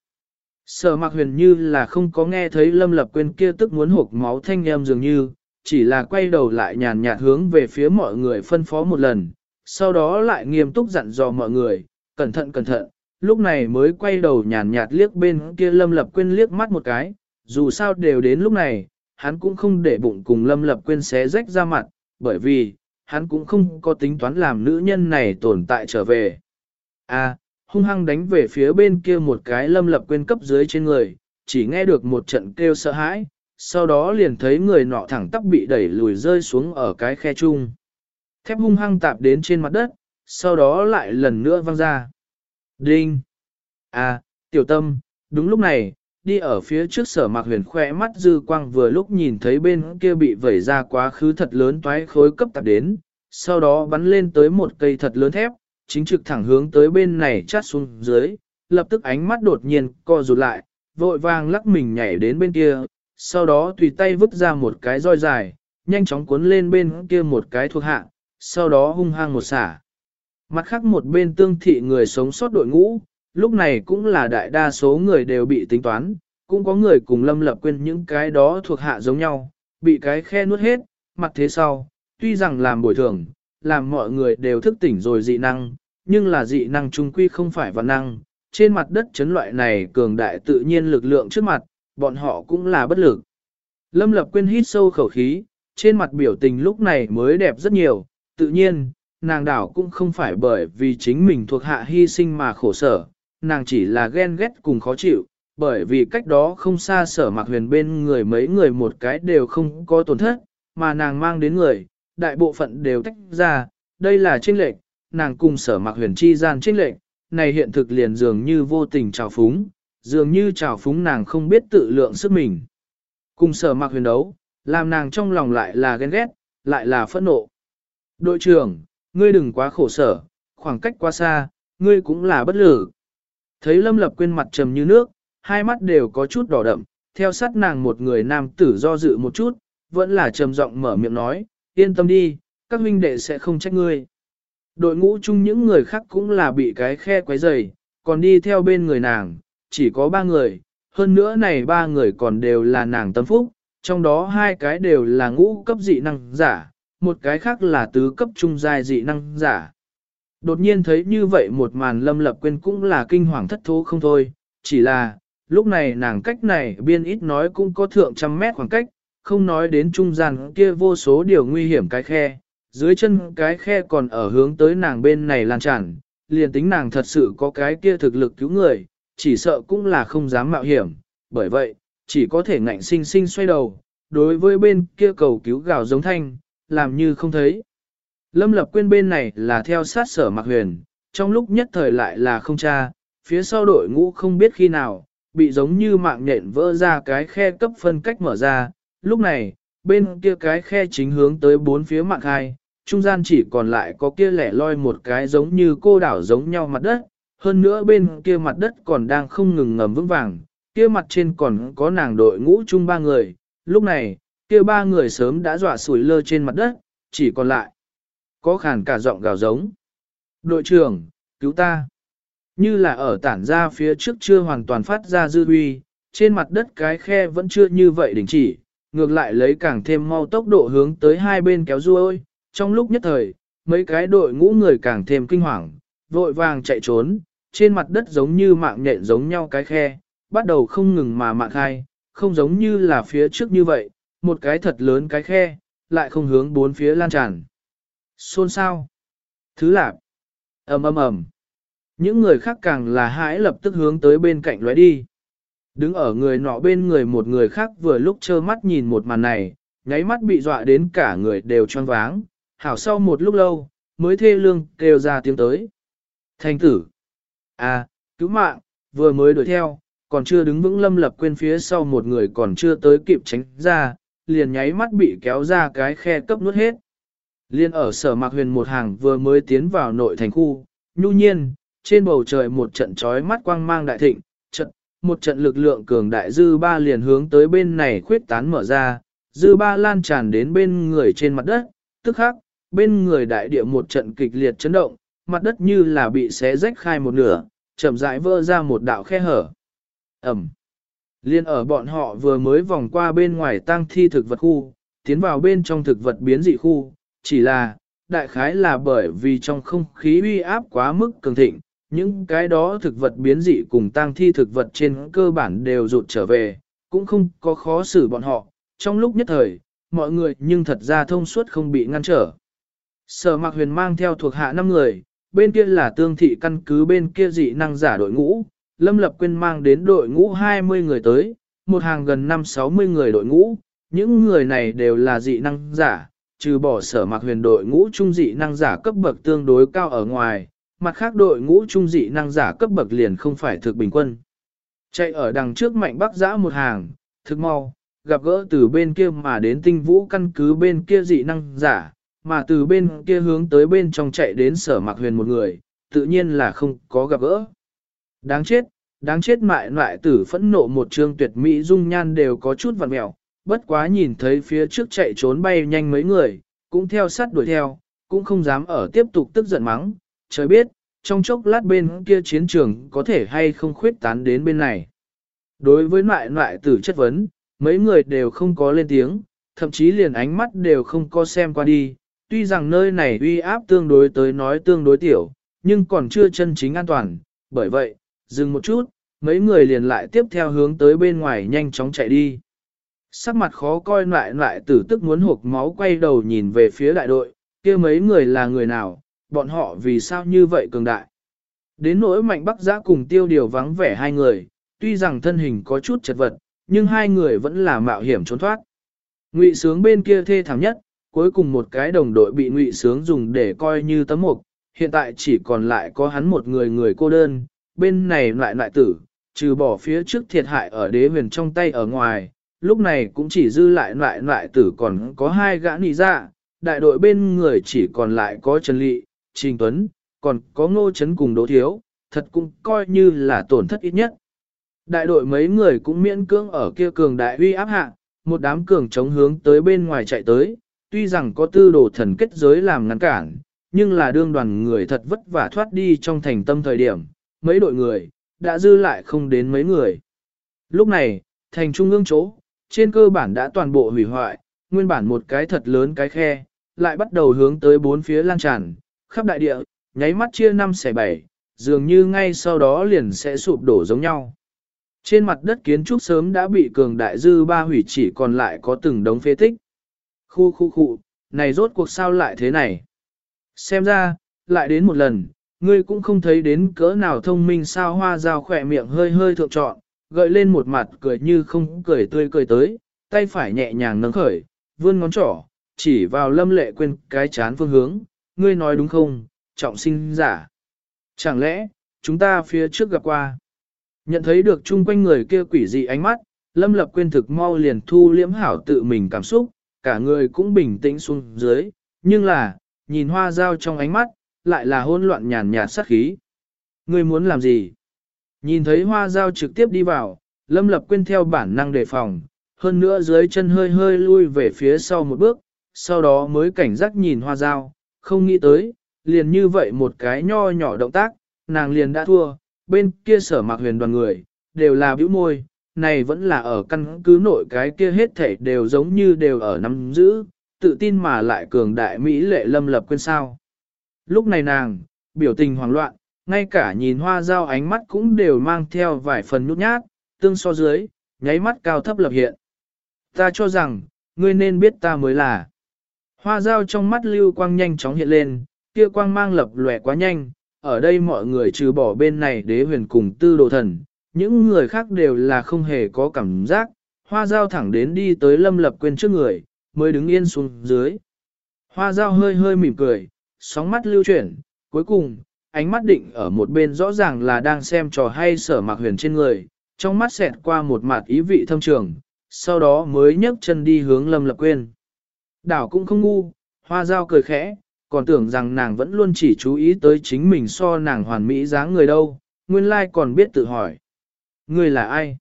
Sở mặc huyền như là không có nghe thấy Lâm Lập Quyên kia tức muốn hộp máu thanh em dường như, chỉ là quay đầu lại nhàn nhạt hướng về phía mọi người phân phó một lần, sau đó lại nghiêm túc dặn dò mọi người, cẩn thận cẩn thận, lúc này mới quay đầu nhàn nhạt liếc bên kia Lâm Lập Quyên liếc mắt một cái, dù sao đều đến lúc này, hắn cũng không để bụng cùng Lâm Lập Quyên xé rách ra mặt, bởi vì, hắn cũng không có tính toán làm nữ nhân này tồn tại trở về. À, hung hăng đánh về phía bên kia một cái Lâm Lập quên cấp dưới trên người, chỉ nghe được một trận kêu sợ hãi, sau đó liền thấy người nọ thẳng tắp bị đẩy lùi rơi xuống ở cái khe chung. Thép hung hăng tạp đến trên mặt đất, sau đó lại lần nữa văng ra. Đinh! À, tiểu tâm, đúng lúc này, đi ở phía trước sở mạc huyền khoe mắt dư quang vừa lúc nhìn thấy bên kia bị vẩy ra quá khứ thật lớn toái khối cấp tạp đến, sau đó bắn lên tới một cây thật lớn thép, chính trực thẳng hướng tới bên này chát xuống dưới, lập tức ánh mắt đột nhiên co rụt lại, vội vàng lắc mình nhảy đến bên kia, sau đó tùy tay vứt ra một cái roi dài, nhanh chóng cuốn lên bên kia một cái thuộc hạ, sau đó hung hăng một xả. Mặt khác một bên tương thị người sống sót đội ngũ, lúc này cũng là đại đa số người đều bị tính toán, cũng có người cùng lâm lập quên những cái đó thuộc hạ giống nhau, bị cái khe nuốt hết, mặt thế sau, tuy rằng làm bồi thường, làm mọi người đều thức tỉnh rồi dị năng, nhưng là dị năng trung quy không phải văn năng, trên mặt đất chấn loại này cường đại tự nhiên lực lượng trước mặt, bọn họ cũng là bất lực. Lâm Lập Quyên hít sâu khẩu khí, trên mặt biểu tình lúc này mới đẹp rất nhiều, tự nhiên, nàng đảo cũng không phải bởi vì chính mình thuộc hạ hy sinh mà khổ sở, nàng chỉ là ghen ghét cùng khó chịu, bởi vì cách đó không xa sở mạc huyền bên người mấy người một cái đều không có tổn thất, mà nàng mang đến người, đại bộ phận đều tách ra, đây là trinh lệch. nàng cùng sở mạc huyền chi gian trinh lệch này hiện thực liền dường như vô tình trào phúng, dường như trào phúng nàng không biết tự lượng sức mình. Cùng sở mạc huyền đấu, làm nàng trong lòng lại là ghen ghét, lại là phẫn nộ. Đội trưởng, ngươi đừng quá khổ sở, khoảng cách quá xa, ngươi cũng là bất lử. Thấy Lâm Lập quên mặt trầm như nước, hai mắt đều có chút đỏ đậm, theo sát nàng một người nam tử do dự một chút, vẫn là trầm giọng mở miệng nói, yên tâm đi, các huynh đệ sẽ không trách ngươi. Đội ngũ chung những người khác cũng là bị cái khe quấy rầy, còn đi theo bên người nàng, chỉ có ba người, hơn nữa này ba người còn đều là nàng tâm phúc, trong đó hai cái đều là ngũ cấp dị năng giả, một cái khác là tứ cấp trung giai dị năng giả. Đột nhiên thấy như vậy một màn lâm lập quên cũng là kinh hoàng thất thố không thôi, chỉ là, lúc này nàng cách này biên ít nói cũng có thượng trăm mét khoảng cách, không nói đến trung gian kia vô số điều nguy hiểm cái khe, dưới chân cái khe còn ở hướng tới nàng bên này lan tràn, liền tính nàng thật sự có cái kia thực lực cứu người, chỉ sợ cũng là không dám mạo hiểm, bởi vậy, chỉ có thể ngạnh sinh sinh xoay đầu, đối với bên kia cầu cứu gào giống thanh, làm như không thấy. Lâm lập quên bên này là theo sát sở mạc huyền, trong lúc nhất thời lại là không cha, phía sau đội ngũ không biết khi nào, bị giống như mạng nhện vỡ ra cái khe cấp phân cách mở ra, lúc này, bên kia cái khe chính hướng tới bốn phía mạng hai, trung gian chỉ còn lại có kia lẻ loi một cái giống như cô đảo giống nhau mặt đất, hơn nữa bên kia mặt đất còn đang không ngừng ngầm vững vàng, kia mặt trên còn có nàng đội ngũ chung ba người, lúc này, kia ba người sớm đã dọa sủi lơ trên mặt đất, chỉ còn lại, có khàn cả giọng gào giống. Đội trưởng, cứu ta! Như là ở tản ra phía trước chưa hoàn toàn phát ra dư huy, trên mặt đất cái khe vẫn chưa như vậy đình chỉ, ngược lại lấy càng thêm mau tốc độ hướng tới hai bên kéo ruôi, trong lúc nhất thời, mấy cái đội ngũ người càng thêm kinh hoàng, vội vàng chạy trốn, trên mặt đất giống như mạng nhện giống nhau cái khe, bắt đầu không ngừng mà mạng khai, không giống như là phía trước như vậy, một cái thật lớn cái khe, lại không hướng bốn phía lan tràn. Xôn sao? Thứ lạp. ầm ầm ầm. Những người khác càng là hãi lập tức hướng tới bên cạnh lóe đi. Đứng ở người nọ bên người một người khác vừa lúc trơ mắt nhìn một màn này, nháy mắt bị dọa đến cả người đều choáng váng, hảo sau một lúc lâu, mới thê lương kêu ra tiếng tới. Thành tử! À, cứu mạng, vừa mới đuổi theo, còn chưa đứng vững lâm lập quên phía sau một người còn chưa tới kịp tránh ra, liền nháy mắt bị kéo ra cái khe cấp nuốt hết. Liên ở sở mạc huyền một hàng vừa mới tiến vào nội thành khu, nhu nhiên, trên bầu trời một trận trói mắt quang mang đại thịnh, một trận lực lượng cường đại dư ba liền hướng tới bên này khuyết tán mở ra, dư ba lan tràn đến bên người trên mặt đất, tức khắc, bên người đại địa một trận kịch liệt chấn động, mặt đất như là bị xé rách khai một nửa, chậm rãi vỡ ra một đạo khe hở. Ẩm. Liên ở bọn họ vừa mới vòng qua bên ngoài tăng thi thực vật khu, tiến vào bên trong thực vật biến dị khu, chỉ là, đại khái là bởi vì trong không khí uy áp quá mức cường thịnh, những cái đó thực vật biến dị cùng tang thi thực vật trên cơ bản đều rụt trở về, cũng không có khó xử bọn họ, trong lúc nhất thời, mọi người nhưng thật ra thông suốt không bị ngăn trở. Sở Mạc Huyền mang theo thuộc hạ 5 người, bên kia là tương thị căn cứ bên kia dị năng giả đội ngũ, Lâm Lập Quyên mang đến đội ngũ 20 người tới, một hàng gần 5-60 người đội ngũ, những người này đều là dị năng giả, trừ bỏ sở Mạc Huyền đội ngũ trung dị năng giả cấp bậc tương đối cao ở ngoài, mặt khác đội ngũ trung dị năng giả cấp bậc liền không phải thực bình quân. Chạy ở đằng trước mạnh bắc giã một hàng, thực mau, gặp gỡ từ bên kia mà đến tinh vũ căn cứ bên kia dị năng giả, mà từ bên kia hướng tới bên trong chạy đến sở mạc huyền một người, tự nhiên là không có gặp gỡ. Đáng chết, đáng chết mại loại tử phẫn nộ một trương tuyệt mỹ dung nhan đều có chút vặn mẹo, bất quá nhìn thấy phía trước chạy trốn bay nhanh mấy người, cũng theo sát đuổi theo, cũng không dám ở tiếp tục tức giận mắng, trời biết, trong chốc lát bên kia chiến trường có thể hay không khuyết tán đến bên này. Đối với loại loại tử chất vấn, mấy người đều không có lên tiếng, thậm chí liền ánh mắt đều không có xem qua đi, tuy rằng nơi này uy áp tương đối tới nói tương đối tiểu, nhưng còn chưa chân chính an toàn, bởi vậy, dừng một chút, mấy người liền lại tiếp theo hướng tới bên ngoài nhanh chóng chạy đi. Sắc mặt khó coi lại lại tử tức muốn hộp máu quay đầu nhìn về phía đại đội, kia mấy người là người nào, bọn họ vì sao như vậy cường đại. Đến nỗi mạnh bắc giã cùng tiêu điều vắng vẻ hai người, tuy rằng thân hình có chút chật vật, nhưng hai người vẫn là mạo hiểm trốn thoát. Ngụy sướng bên kia thê thảm nhất, cuối cùng một cái đồng đội bị ngụy sướng dùng để coi như tấm mục, hiện tại chỉ còn lại có hắn một người người cô đơn, bên này lại lại tử, trừ bỏ phía trước thiệt hại ở đế huyền trong tay ở ngoài, lúc này cũng chỉ dư lại lại lại tử còn có hai gã nị ra, đại đội bên người chỉ còn lại có Trần Lị, Trình Tuấn, còn có Ngô Trấn cùng Đỗ Thiếu, thật cũng coi như là tổn thất ít nhất. Đại đội mấy người cũng miễn cưỡng ở kia cường đại uy áp hạ, một đám cường chống hướng tới bên ngoài chạy tới, tuy rằng có tư đồ thần kết giới làm ngăn cản, nhưng là đương đoàn người thật vất vả thoát đi trong thành tâm thời điểm, mấy đội người, đã dư lại không đến mấy người. Lúc này, thành trung ương chỗ, trên cơ bản đã toàn bộ hủy hoại, nguyên bản một cái thật lớn cái khe, lại bắt đầu hướng tới bốn phía lan tràn, khắp đại địa, nháy mắt chia năm xẻ bảy, dường như ngay sau đó liền sẽ sụp đổ giống nhau. Trên mặt đất kiến trúc sớm đã bị cường đại dư ba hủy chỉ còn lại có từng đống phế tích. Khu khu khu, này rốt cuộc sao lại thế này? Xem ra, lại đến một lần, ngươi cũng không thấy đến cỡ nào thông minh sao hoa dao khỏe miệng hơi hơi thượng trọn, gợi lên một mặt cười như không cười tươi cười tới, tay phải nhẹ nhàng nâng khởi, vươn ngón trỏ, chỉ vào lâm lệ quên cái chán phương hướng, ngươi nói đúng không, trọng sinh giả. Chẳng lẽ, chúng ta phía trước gặp qua. Nhận thấy được chung quanh người kia quỷ dị ánh mắt, lâm lập quên thực mau liền thu liễm hảo tự mình cảm xúc, cả người cũng bình tĩnh xuống dưới, nhưng là, nhìn hoa dao trong ánh mắt, lại là hỗn loạn nhàn nhạt sát khí. Ngươi muốn làm gì? Nhìn thấy hoa dao trực tiếp đi vào, lâm lập quên theo bản năng đề phòng, hơn nữa dưới chân hơi hơi lui về phía sau một bước, sau đó mới cảnh giác nhìn hoa dao, không nghĩ tới, liền như vậy một cái nho nhỏ động tác, nàng liền đã thua, bên kia sở mạc huyền đoàn người, đều là bĩu môi, này vẫn là ở căn cứ nội cái kia hết thảy đều giống như đều ở nắm giữ, tự tin mà lại cường đại Mỹ lệ lâm lập quên sao. Lúc này nàng, biểu tình hoảng loạn, ngay cả nhìn hoa dao ánh mắt cũng đều mang theo vài phần nhút nhát, tương so dưới, nháy mắt cao thấp lập hiện. Ta cho rằng, ngươi nên biết ta mới là. Hoa dao trong mắt lưu quang nhanh chóng hiện lên, kia quang mang lập lòe quá nhanh, ở đây mọi người trừ bỏ bên này đế huyền cùng tư đồ thần, những người khác đều là không hề có cảm giác, hoa dao thẳng đến đi tới lâm lập quên trước người, mới đứng yên xuống dưới. Hoa dao hơi hơi mỉm cười, sóng mắt lưu chuyển, cuối cùng, ánh mắt định ở một bên rõ ràng là đang xem trò hay sở mạc huyền trên người, trong mắt xẹt qua một mặt ý vị thâm trường, sau đó mới nhấc chân đi hướng lâm lập quên. Đảo cũng không ngu, hoa dao cười khẽ, còn tưởng rằng nàng vẫn luôn chỉ chú ý tới chính mình so nàng hoàn mỹ dáng người đâu, nguyên lai còn biết tự hỏi. Người là ai?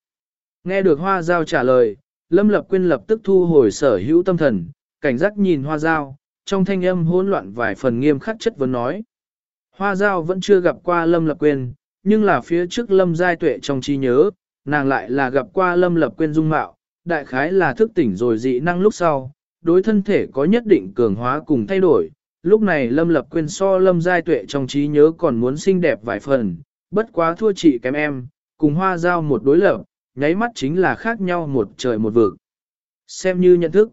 Nghe được hoa dao trả lời, lâm lập quên lập tức thu hồi sở hữu tâm thần, cảnh giác nhìn hoa dao, trong thanh âm hỗn loạn vài phần nghiêm khắc chất vấn nói. Hoa dao vẫn chưa gặp qua lâm lập quên, nhưng là phía trước lâm giai tuệ trong trí nhớ, nàng lại là gặp qua lâm lập quên dung mạo, đại khái là thức tỉnh rồi dị năng lúc sau, đối thân thể có nhất định cường hóa cùng thay đổi, Lúc này Lâm Lập Quyên so Lâm Giai Tuệ trong trí nhớ còn muốn xinh đẹp vài phần, bất quá thua chị kém em, cùng hoa giao một đối lập, nháy mắt chính là khác nhau một trời một vực. Xem như nhận thức.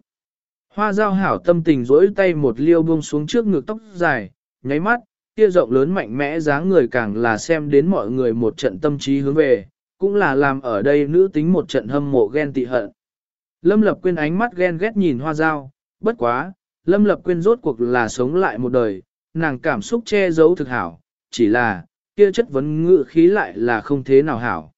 Hoa giao hảo tâm tình rỗi tay một liêu buông xuống trước ngực tóc dài, nháy mắt, kia rộng lớn mạnh mẽ dáng người càng là xem đến mọi người một trận tâm trí hướng về, cũng là làm ở đây nữ tính một trận hâm mộ ghen tị hận. Lâm Lập Quyên ánh mắt ghen ghét nhìn hoa giao, bất quá, Lâm Lập Quyên rốt cuộc là sống lại một đời, nàng cảm xúc che giấu thực hảo, chỉ là, kia chất vấn ngự khí lại là không thế nào hảo.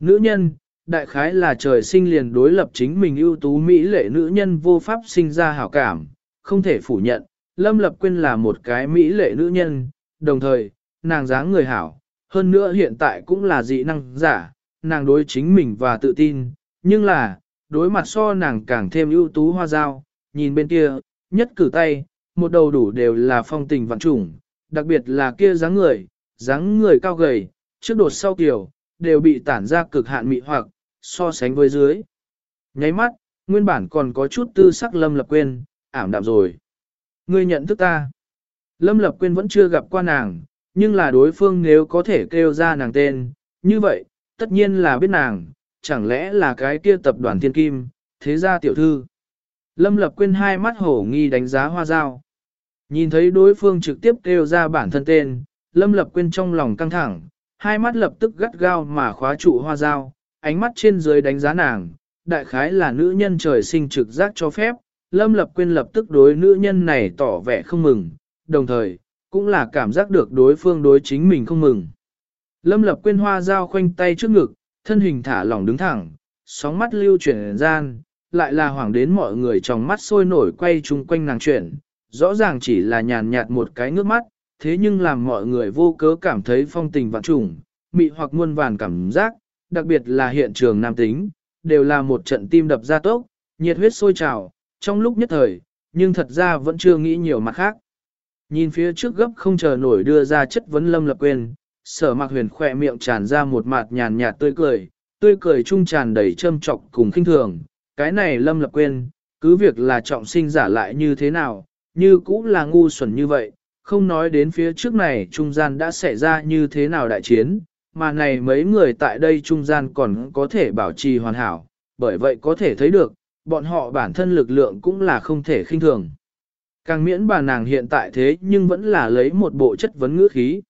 Nữ nhân, đại khái là trời sinh liền đối lập chính mình ưu tú mỹ lệ nữ nhân vô pháp sinh ra hảo cảm, không thể phủ nhận, Lâm Lập Quyên là một cái mỹ lệ nữ nhân, đồng thời, nàng dáng người hảo, hơn nữa hiện tại cũng là dị năng giả, nàng đối chính mình và tự tin, nhưng là, đối mặt so nàng càng thêm ưu tú hoa dao, nhìn bên kia, nhất cử tay, một đầu đủ đều là phong tình vạn trùng, đặc biệt là kia dáng người, dáng người cao gầy, trước đột sau kiểu, đều bị tản ra cực hạn mị hoặc, so sánh với dưới. Nháy mắt, nguyên bản còn có chút tư sắc lâm lập quên, ảm đạm rồi. Ngươi nhận thức ta. Lâm lập quên vẫn chưa gặp qua nàng, nhưng là đối phương nếu có thể kêu ra nàng tên, như vậy, tất nhiên là biết nàng, chẳng lẽ là cái kia tập đoàn thiên kim, thế gia tiểu thư. Lâm lập quên hai mắt hổ nghi đánh giá hoa dao. Nhìn thấy đối phương trực tiếp kêu ra bản thân tên, Lâm lập quên trong lòng căng thẳng, hai mắt lập tức gắt gao mà khóa trụ hoa dao, ánh mắt trên dưới đánh giá nàng, đại khái là nữ nhân trời sinh trực giác cho phép, Lâm Lập Quyên lập tức đối nữ nhân này tỏ vẻ không mừng, đồng thời, cũng là cảm giác được đối phương đối chính mình không mừng. Lâm Lập Quyên hoa dao khoanh tay trước ngực, thân hình thả lỏng đứng thẳng, sóng mắt lưu chuyển gian, lại là hoảng đến mọi người trong mắt sôi nổi quay chung quanh nàng chuyển, rõ ràng chỉ là nhàn nhạt một cái ngước mắt, thế nhưng làm mọi người vô cớ cảm thấy phong tình vạn trùng, mị hoặc muôn vàn cảm giác, đặc biệt là hiện trường nam tính, đều là một trận tim đập ra tốc, nhiệt huyết sôi trào, trong lúc nhất thời, nhưng thật ra vẫn chưa nghĩ nhiều mặt khác. Nhìn phía trước gấp không chờ nổi đưa ra chất vấn lâm lập quyền sở mạc huyền khỏe miệng tràn ra một mặt nhàn nhạt tươi cười, tươi cười trung tràn đầy châm trọc cùng khinh thường, cái này lâm lập quên, cứ việc là trọng sinh giả lại như thế nào, như cũng là ngu xuẩn như vậy, không nói đến phía trước này trung gian đã xảy ra như thế nào đại chiến, mà này mấy người tại đây trung gian còn có thể bảo trì hoàn hảo, bởi vậy có thể thấy được, bọn họ bản thân lực lượng cũng là không thể khinh thường. Càng miễn bà nàng hiện tại thế nhưng vẫn là lấy một bộ chất vấn ngữ khí.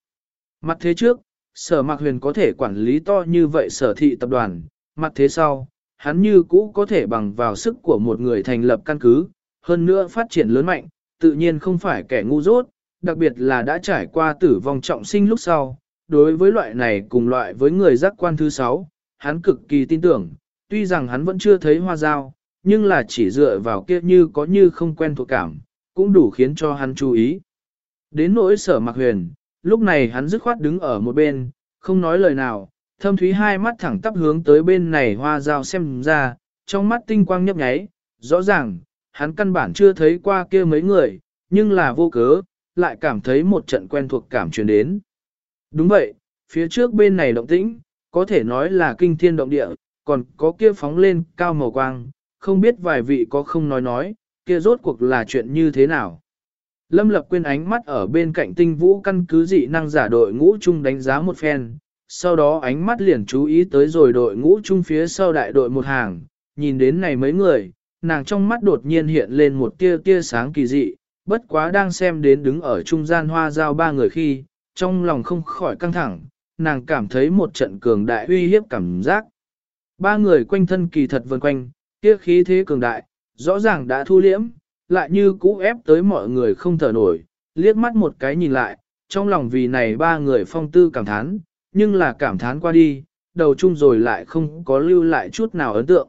Mặt thế trước, sở mạc huyền có thể quản lý to như vậy sở thị tập đoàn, mặt thế sau, hắn như cũ có thể bằng vào sức của một người thành lập căn cứ, hơn nữa phát triển lớn mạnh, tự nhiên không phải kẻ ngu dốt, đặc biệt là đã trải qua tử vong trọng sinh lúc sau, đối với loại này cùng loại với người giác quan thứ sáu, hắn cực kỳ tin tưởng, tuy rằng hắn vẫn chưa thấy hoa dao, nhưng là chỉ dựa vào kia như có như không quen thuộc cảm, cũng đủ khiến cho hắn chú ý. Đến nỗi sở mặc huyền, lúc này hắn dứt khoát đứng ở một bên, không nói lời nào, thâm thúy hai mắt thẳng tắp hướng tới bên này hoa dao xem ra, trong mắt tinh quang nhấp nháy, rõ ràng, hắn căn bản chưa thấy qua kia mấy người, nhưng là vô cớ, lại cảm thấy một trận quen thuộc cảm truyền đến. Đúng vậy, phía trước bên này động tĩnh, có thể nói là kinh thiên động địa, còn có kia phóng lên cao màu quang, không biết vài vị có không nói nói, kia rốt cuộc là chuyện như thế nào. Lâm Lập quên ánh mắt ở bên cạnh tinh vũ căn cứ dị năng giả đội ngũ chung đánh giá một phen, sau đó ánh mắt liền chú ý tới rồi đội ngũ chung phía sau đại đội một hàng, nhìn đến này mấy người, nàng trong mắt đột nhiên hiện lên một tia tia sáng kỳ dị, bất quá đang xem đến đứng ở trung gian hoa giao ba người khi, trong lòng không khỏi căng thẳng, nàng cảm thấy một trận cường đại uy hiếp cảm giác. Ba người quanh thân kỳ thật vần quanh, kia khí thế cường đại, rõ ràng đã thu liễm, lại như cũ ép tới mọi người không thở nổi, liếc mắt một cái nhìn lại, trong lòng vì này ba người phong tư cảm thán, nhưng là cảm thán qua đi, đầu chung rồi lại không có lưu lại chút nào ấn tượng.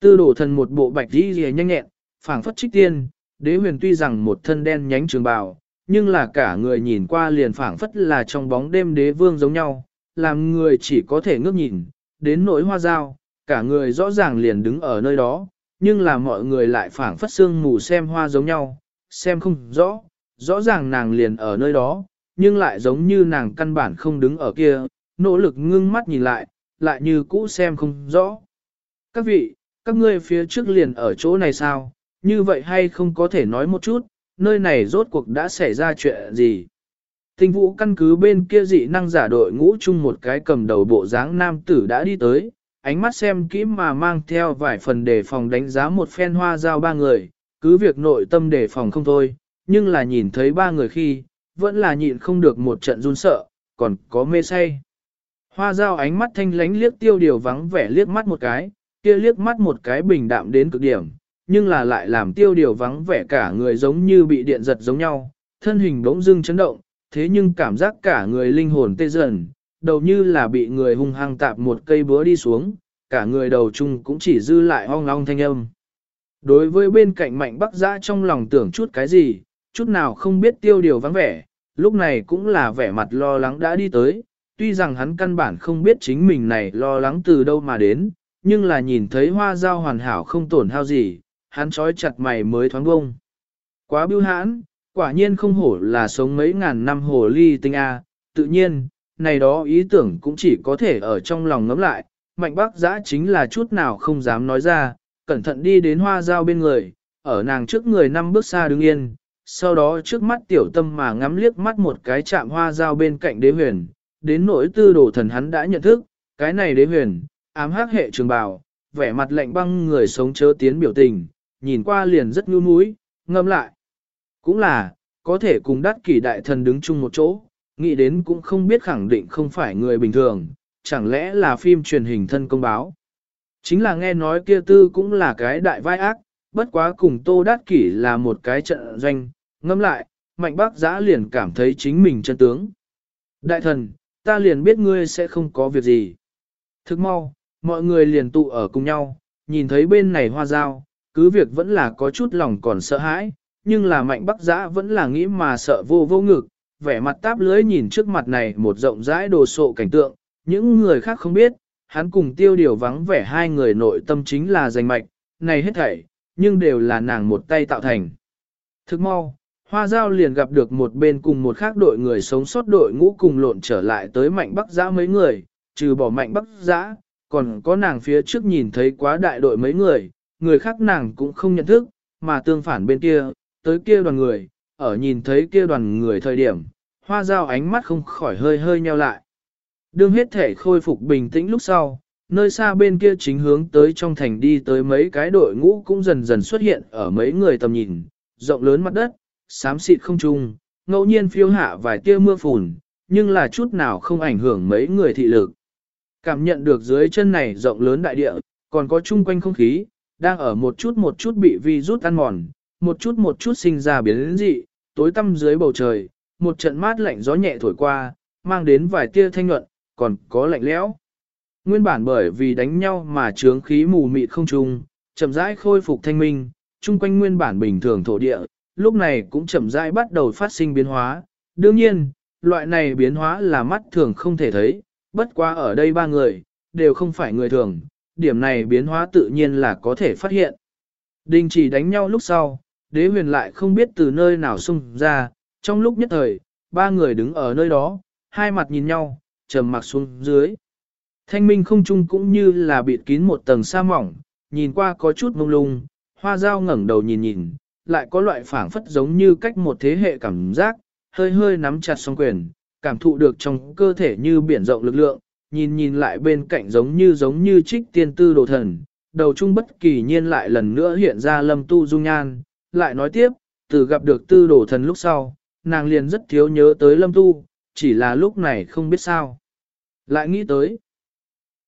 Tư đổ thần một bộ bạch đi rìa nhanh nhẹn, phảng phất trích tiên, đế huyền tuy rằng một thân đen nhánh trường bào, nhưng là cả người nhìn qua liền phảng phất là trong bóng đêm đế vương giống nhau, làm người chỉ có thể ngước nhìn, đến nỗi hoa dao, cả người rõ ràng liền đứng ở nơi đó, nhưng là mọi người lại phảng phất sương mù xem hoa giống nhau, xem không rõ, rõ ràng nàng liền ở nơi đó, nhưng lại giống như nàng căn bản không đứng ở kia, nỗ lực ngưng mắt nhìn lại, lại như cũ xem không rõ. Các vị, các ngươi phía trước liền ở chỗ này sao, như vậy hay không có thể nói một chút, nơi này rốt cuộc đã xảy ra chuyện gì. Tinh vũ căn cứ bên kia dị năng giả đội ngũ chung một cái cầm đầu bộ dáng nam tử đã đi tới, ánh mắt xem kỹ mà mang theo vài phần đề phòng đánh giá một phen hoa giao ba người, cứ việc nội tâm đề phòng không thôi, nhưng là nhìn thấy ba người khi, vẫn là nhịn không được một trận run sợ, còn có mê say. Hoa giao ánh mắt thanh lánh liếc tiêu điều vắng vẻ liếc mắt một cái, kia liếc mắt một cái bình đạm đến cực điểm, nhưng là lại làm tiêu điều vắng vẻ cả người giống như bị điện giật giống nhau, thân hình bỗng dưng chấn động, thế nhưng cảm giác cả người linh hồn tê dần, đầu như là bị người hung hăng tạp một cây búa đi xuống, cả người đầu chung cũng chỉ dư lại ong ong thanh âm. Đối với bên cạnh mạnh bắc giã trong lòng tưởng chút cái gì, chút nào không biết tiêu điều vắng vẻ, lúc này cũng là vẻ mặt lo lắng đã đi tới, tuy rằng hắn căn bản không biết chính mình này lo lắng từ đâu mà đến, nhưng là nhìn thấy hoa dao hoàn hảo không tổn hao gì, hắn trói chặt mày mới thoáng bông. Quá bưu hãn, quả nhiên không hổ là sống mấy ngàn năm hồ ly tinh A, tự nhiên, này đó ý tưởng cũng chỉ có thể ở trong lòng ngấm lại, mạnh bác giã chính là chút nào không dám nói ra, cẩn thận đi đến hoa dao bên người, ở nàng trước người năm bước xa đứng yên, sau đó trước mắt tiểu tâm mà ngắm liếc mắt một cái chạm hoa dao bên cạnh đế huyền, đến nỗi tư đồ thần hắn đã nhận thức, cái này đế huyền, ám hắc hệ trường bào, vẻ mặt lạnh băng người sống chớ tiến biểu tình, nhìn qua liền rất nhu núi, ngâm lại. Cũng là, có thể cùng đắt kỷ đại thần đứng chung một chỗ, nghĩ đến cũng không biết khẳng định không phải người bình thường, chẳng lẽ là phim truyền hình thân công báo. Chính là nghe nói kia tư cũng là cái đại vai ác, bất quá cùng tô đát kỷ là một cái trận doanh, ngâm lại, mạnh bác giã liền cảm thấy chính mình chân tướng. Đại thần, ta liền biết ngươi sẽ không có việc gì. Thức mau, mọi người liền tụ ở cùng nhau, nhìn thấy bên này hoa dao, cứ việc vẫn là có chút lòng còn sợ hãi, nhưng là mạnh bắc giã vẫn là nghĩ mà sợ vô vô ngực, vẻ mặt táp lưới nhìn trước mặt này một rộng rãi đồ sộ cảnh tượng, những người khác không biết, hắn cùng tiêu điều vắng vẻ hai người nội tâm chính là giành mạch, này hết thảy, nhưng đều là nàng một tay tạo thành. Thức mau, hoa giao liền gặp được một bên cùng một khác đội người sống sót đội ngũ cùng lộn trở lại tới mạnh bắc giã mấy người, trừ bỏ mạnh bắc giã, còn có nàng phía trước nhìn thấy quá đại đội mấy người, người khác nàng cũng không nhận thức, mà tương phản bên kia, tới kia đoàn người, ở nhìn thấy kia đoàn người thời điểm, hoa dao ánh mắt không khỏi hơi hơi nheo lại. Đương hết thể khôi phục bình tĩnh lúc sau, nơi xa bên kia chính hướng tới trong thành đi tới mấy cái đội ngũ cũng dần dần xuất hiện ở mấy người tầm nhìn, rộng lớn mặt đất, xám xịt không trung, ngẫu nhiên phiêu hạ vài tia mưa phùn, nhưng là chút nào không ảnh hưởng mấy người thị lực. Cảm nhận được dưới chân này rộng lớn đại địa, còn có chung quanh không khí, đang ở một chút một chút bị vi rút ăn mòn, một chút một chút sinh ra biến dị, tối tăm dưới bầu trời, một trận mát lạnh gió nhẹ thổi qua, mang đến vài tia thanh nhuận, còn có lạnh lẽo. Nguyên bản bởi vì đánh nhau mà trướng khí mù mịt không trung, chậm rãi khôi phục thanh minh, chung quanh nguyên bản bình thường thổ địa, lúc này cũng chậm rãi bắt đầu phát sinh biến hóa. Đương nhiên, loại này biến hóa là mắt thường không thể thấy, bất quá ở đây ba người, đều không phải người thường, điểm này biến hóa tự nhiên là có thể phát hiện. Đình chỉ đánh nhau lúc sau, đế huyền lại không biết từ nơi nào xung ra, trong lúc nhất thời, ba người đứng ở nơi đó, hai mặt nhìn nhau, trầm mặc xuống dưới. Thanh minh không chung cũng như là bịt kín một tầng sa mỏng, nhìn qua có chút mông lung, hoa dao ngẩng đầu nhìn nhìn, lại có loại phảng phất giống như cách một thế hệ cảm giác, hơi hơi nắm chặt song quyền, cảm thụ được trong cơ thể như biển rộng lực lượng, nhìn nhìn lại bên cạnh giống như giống như trích tiên tư đồ thần, đầu trung bất kỳ nhiên lại lần nữa hiện ra lâm tu dung nhan, lại nói tiếp, từ gặp được tư đồ thần lúc sau, nàng liền rất thiếu nhớ tới lâm tu, chỉ là lúc này không biết sao. Lại nghĩ tới,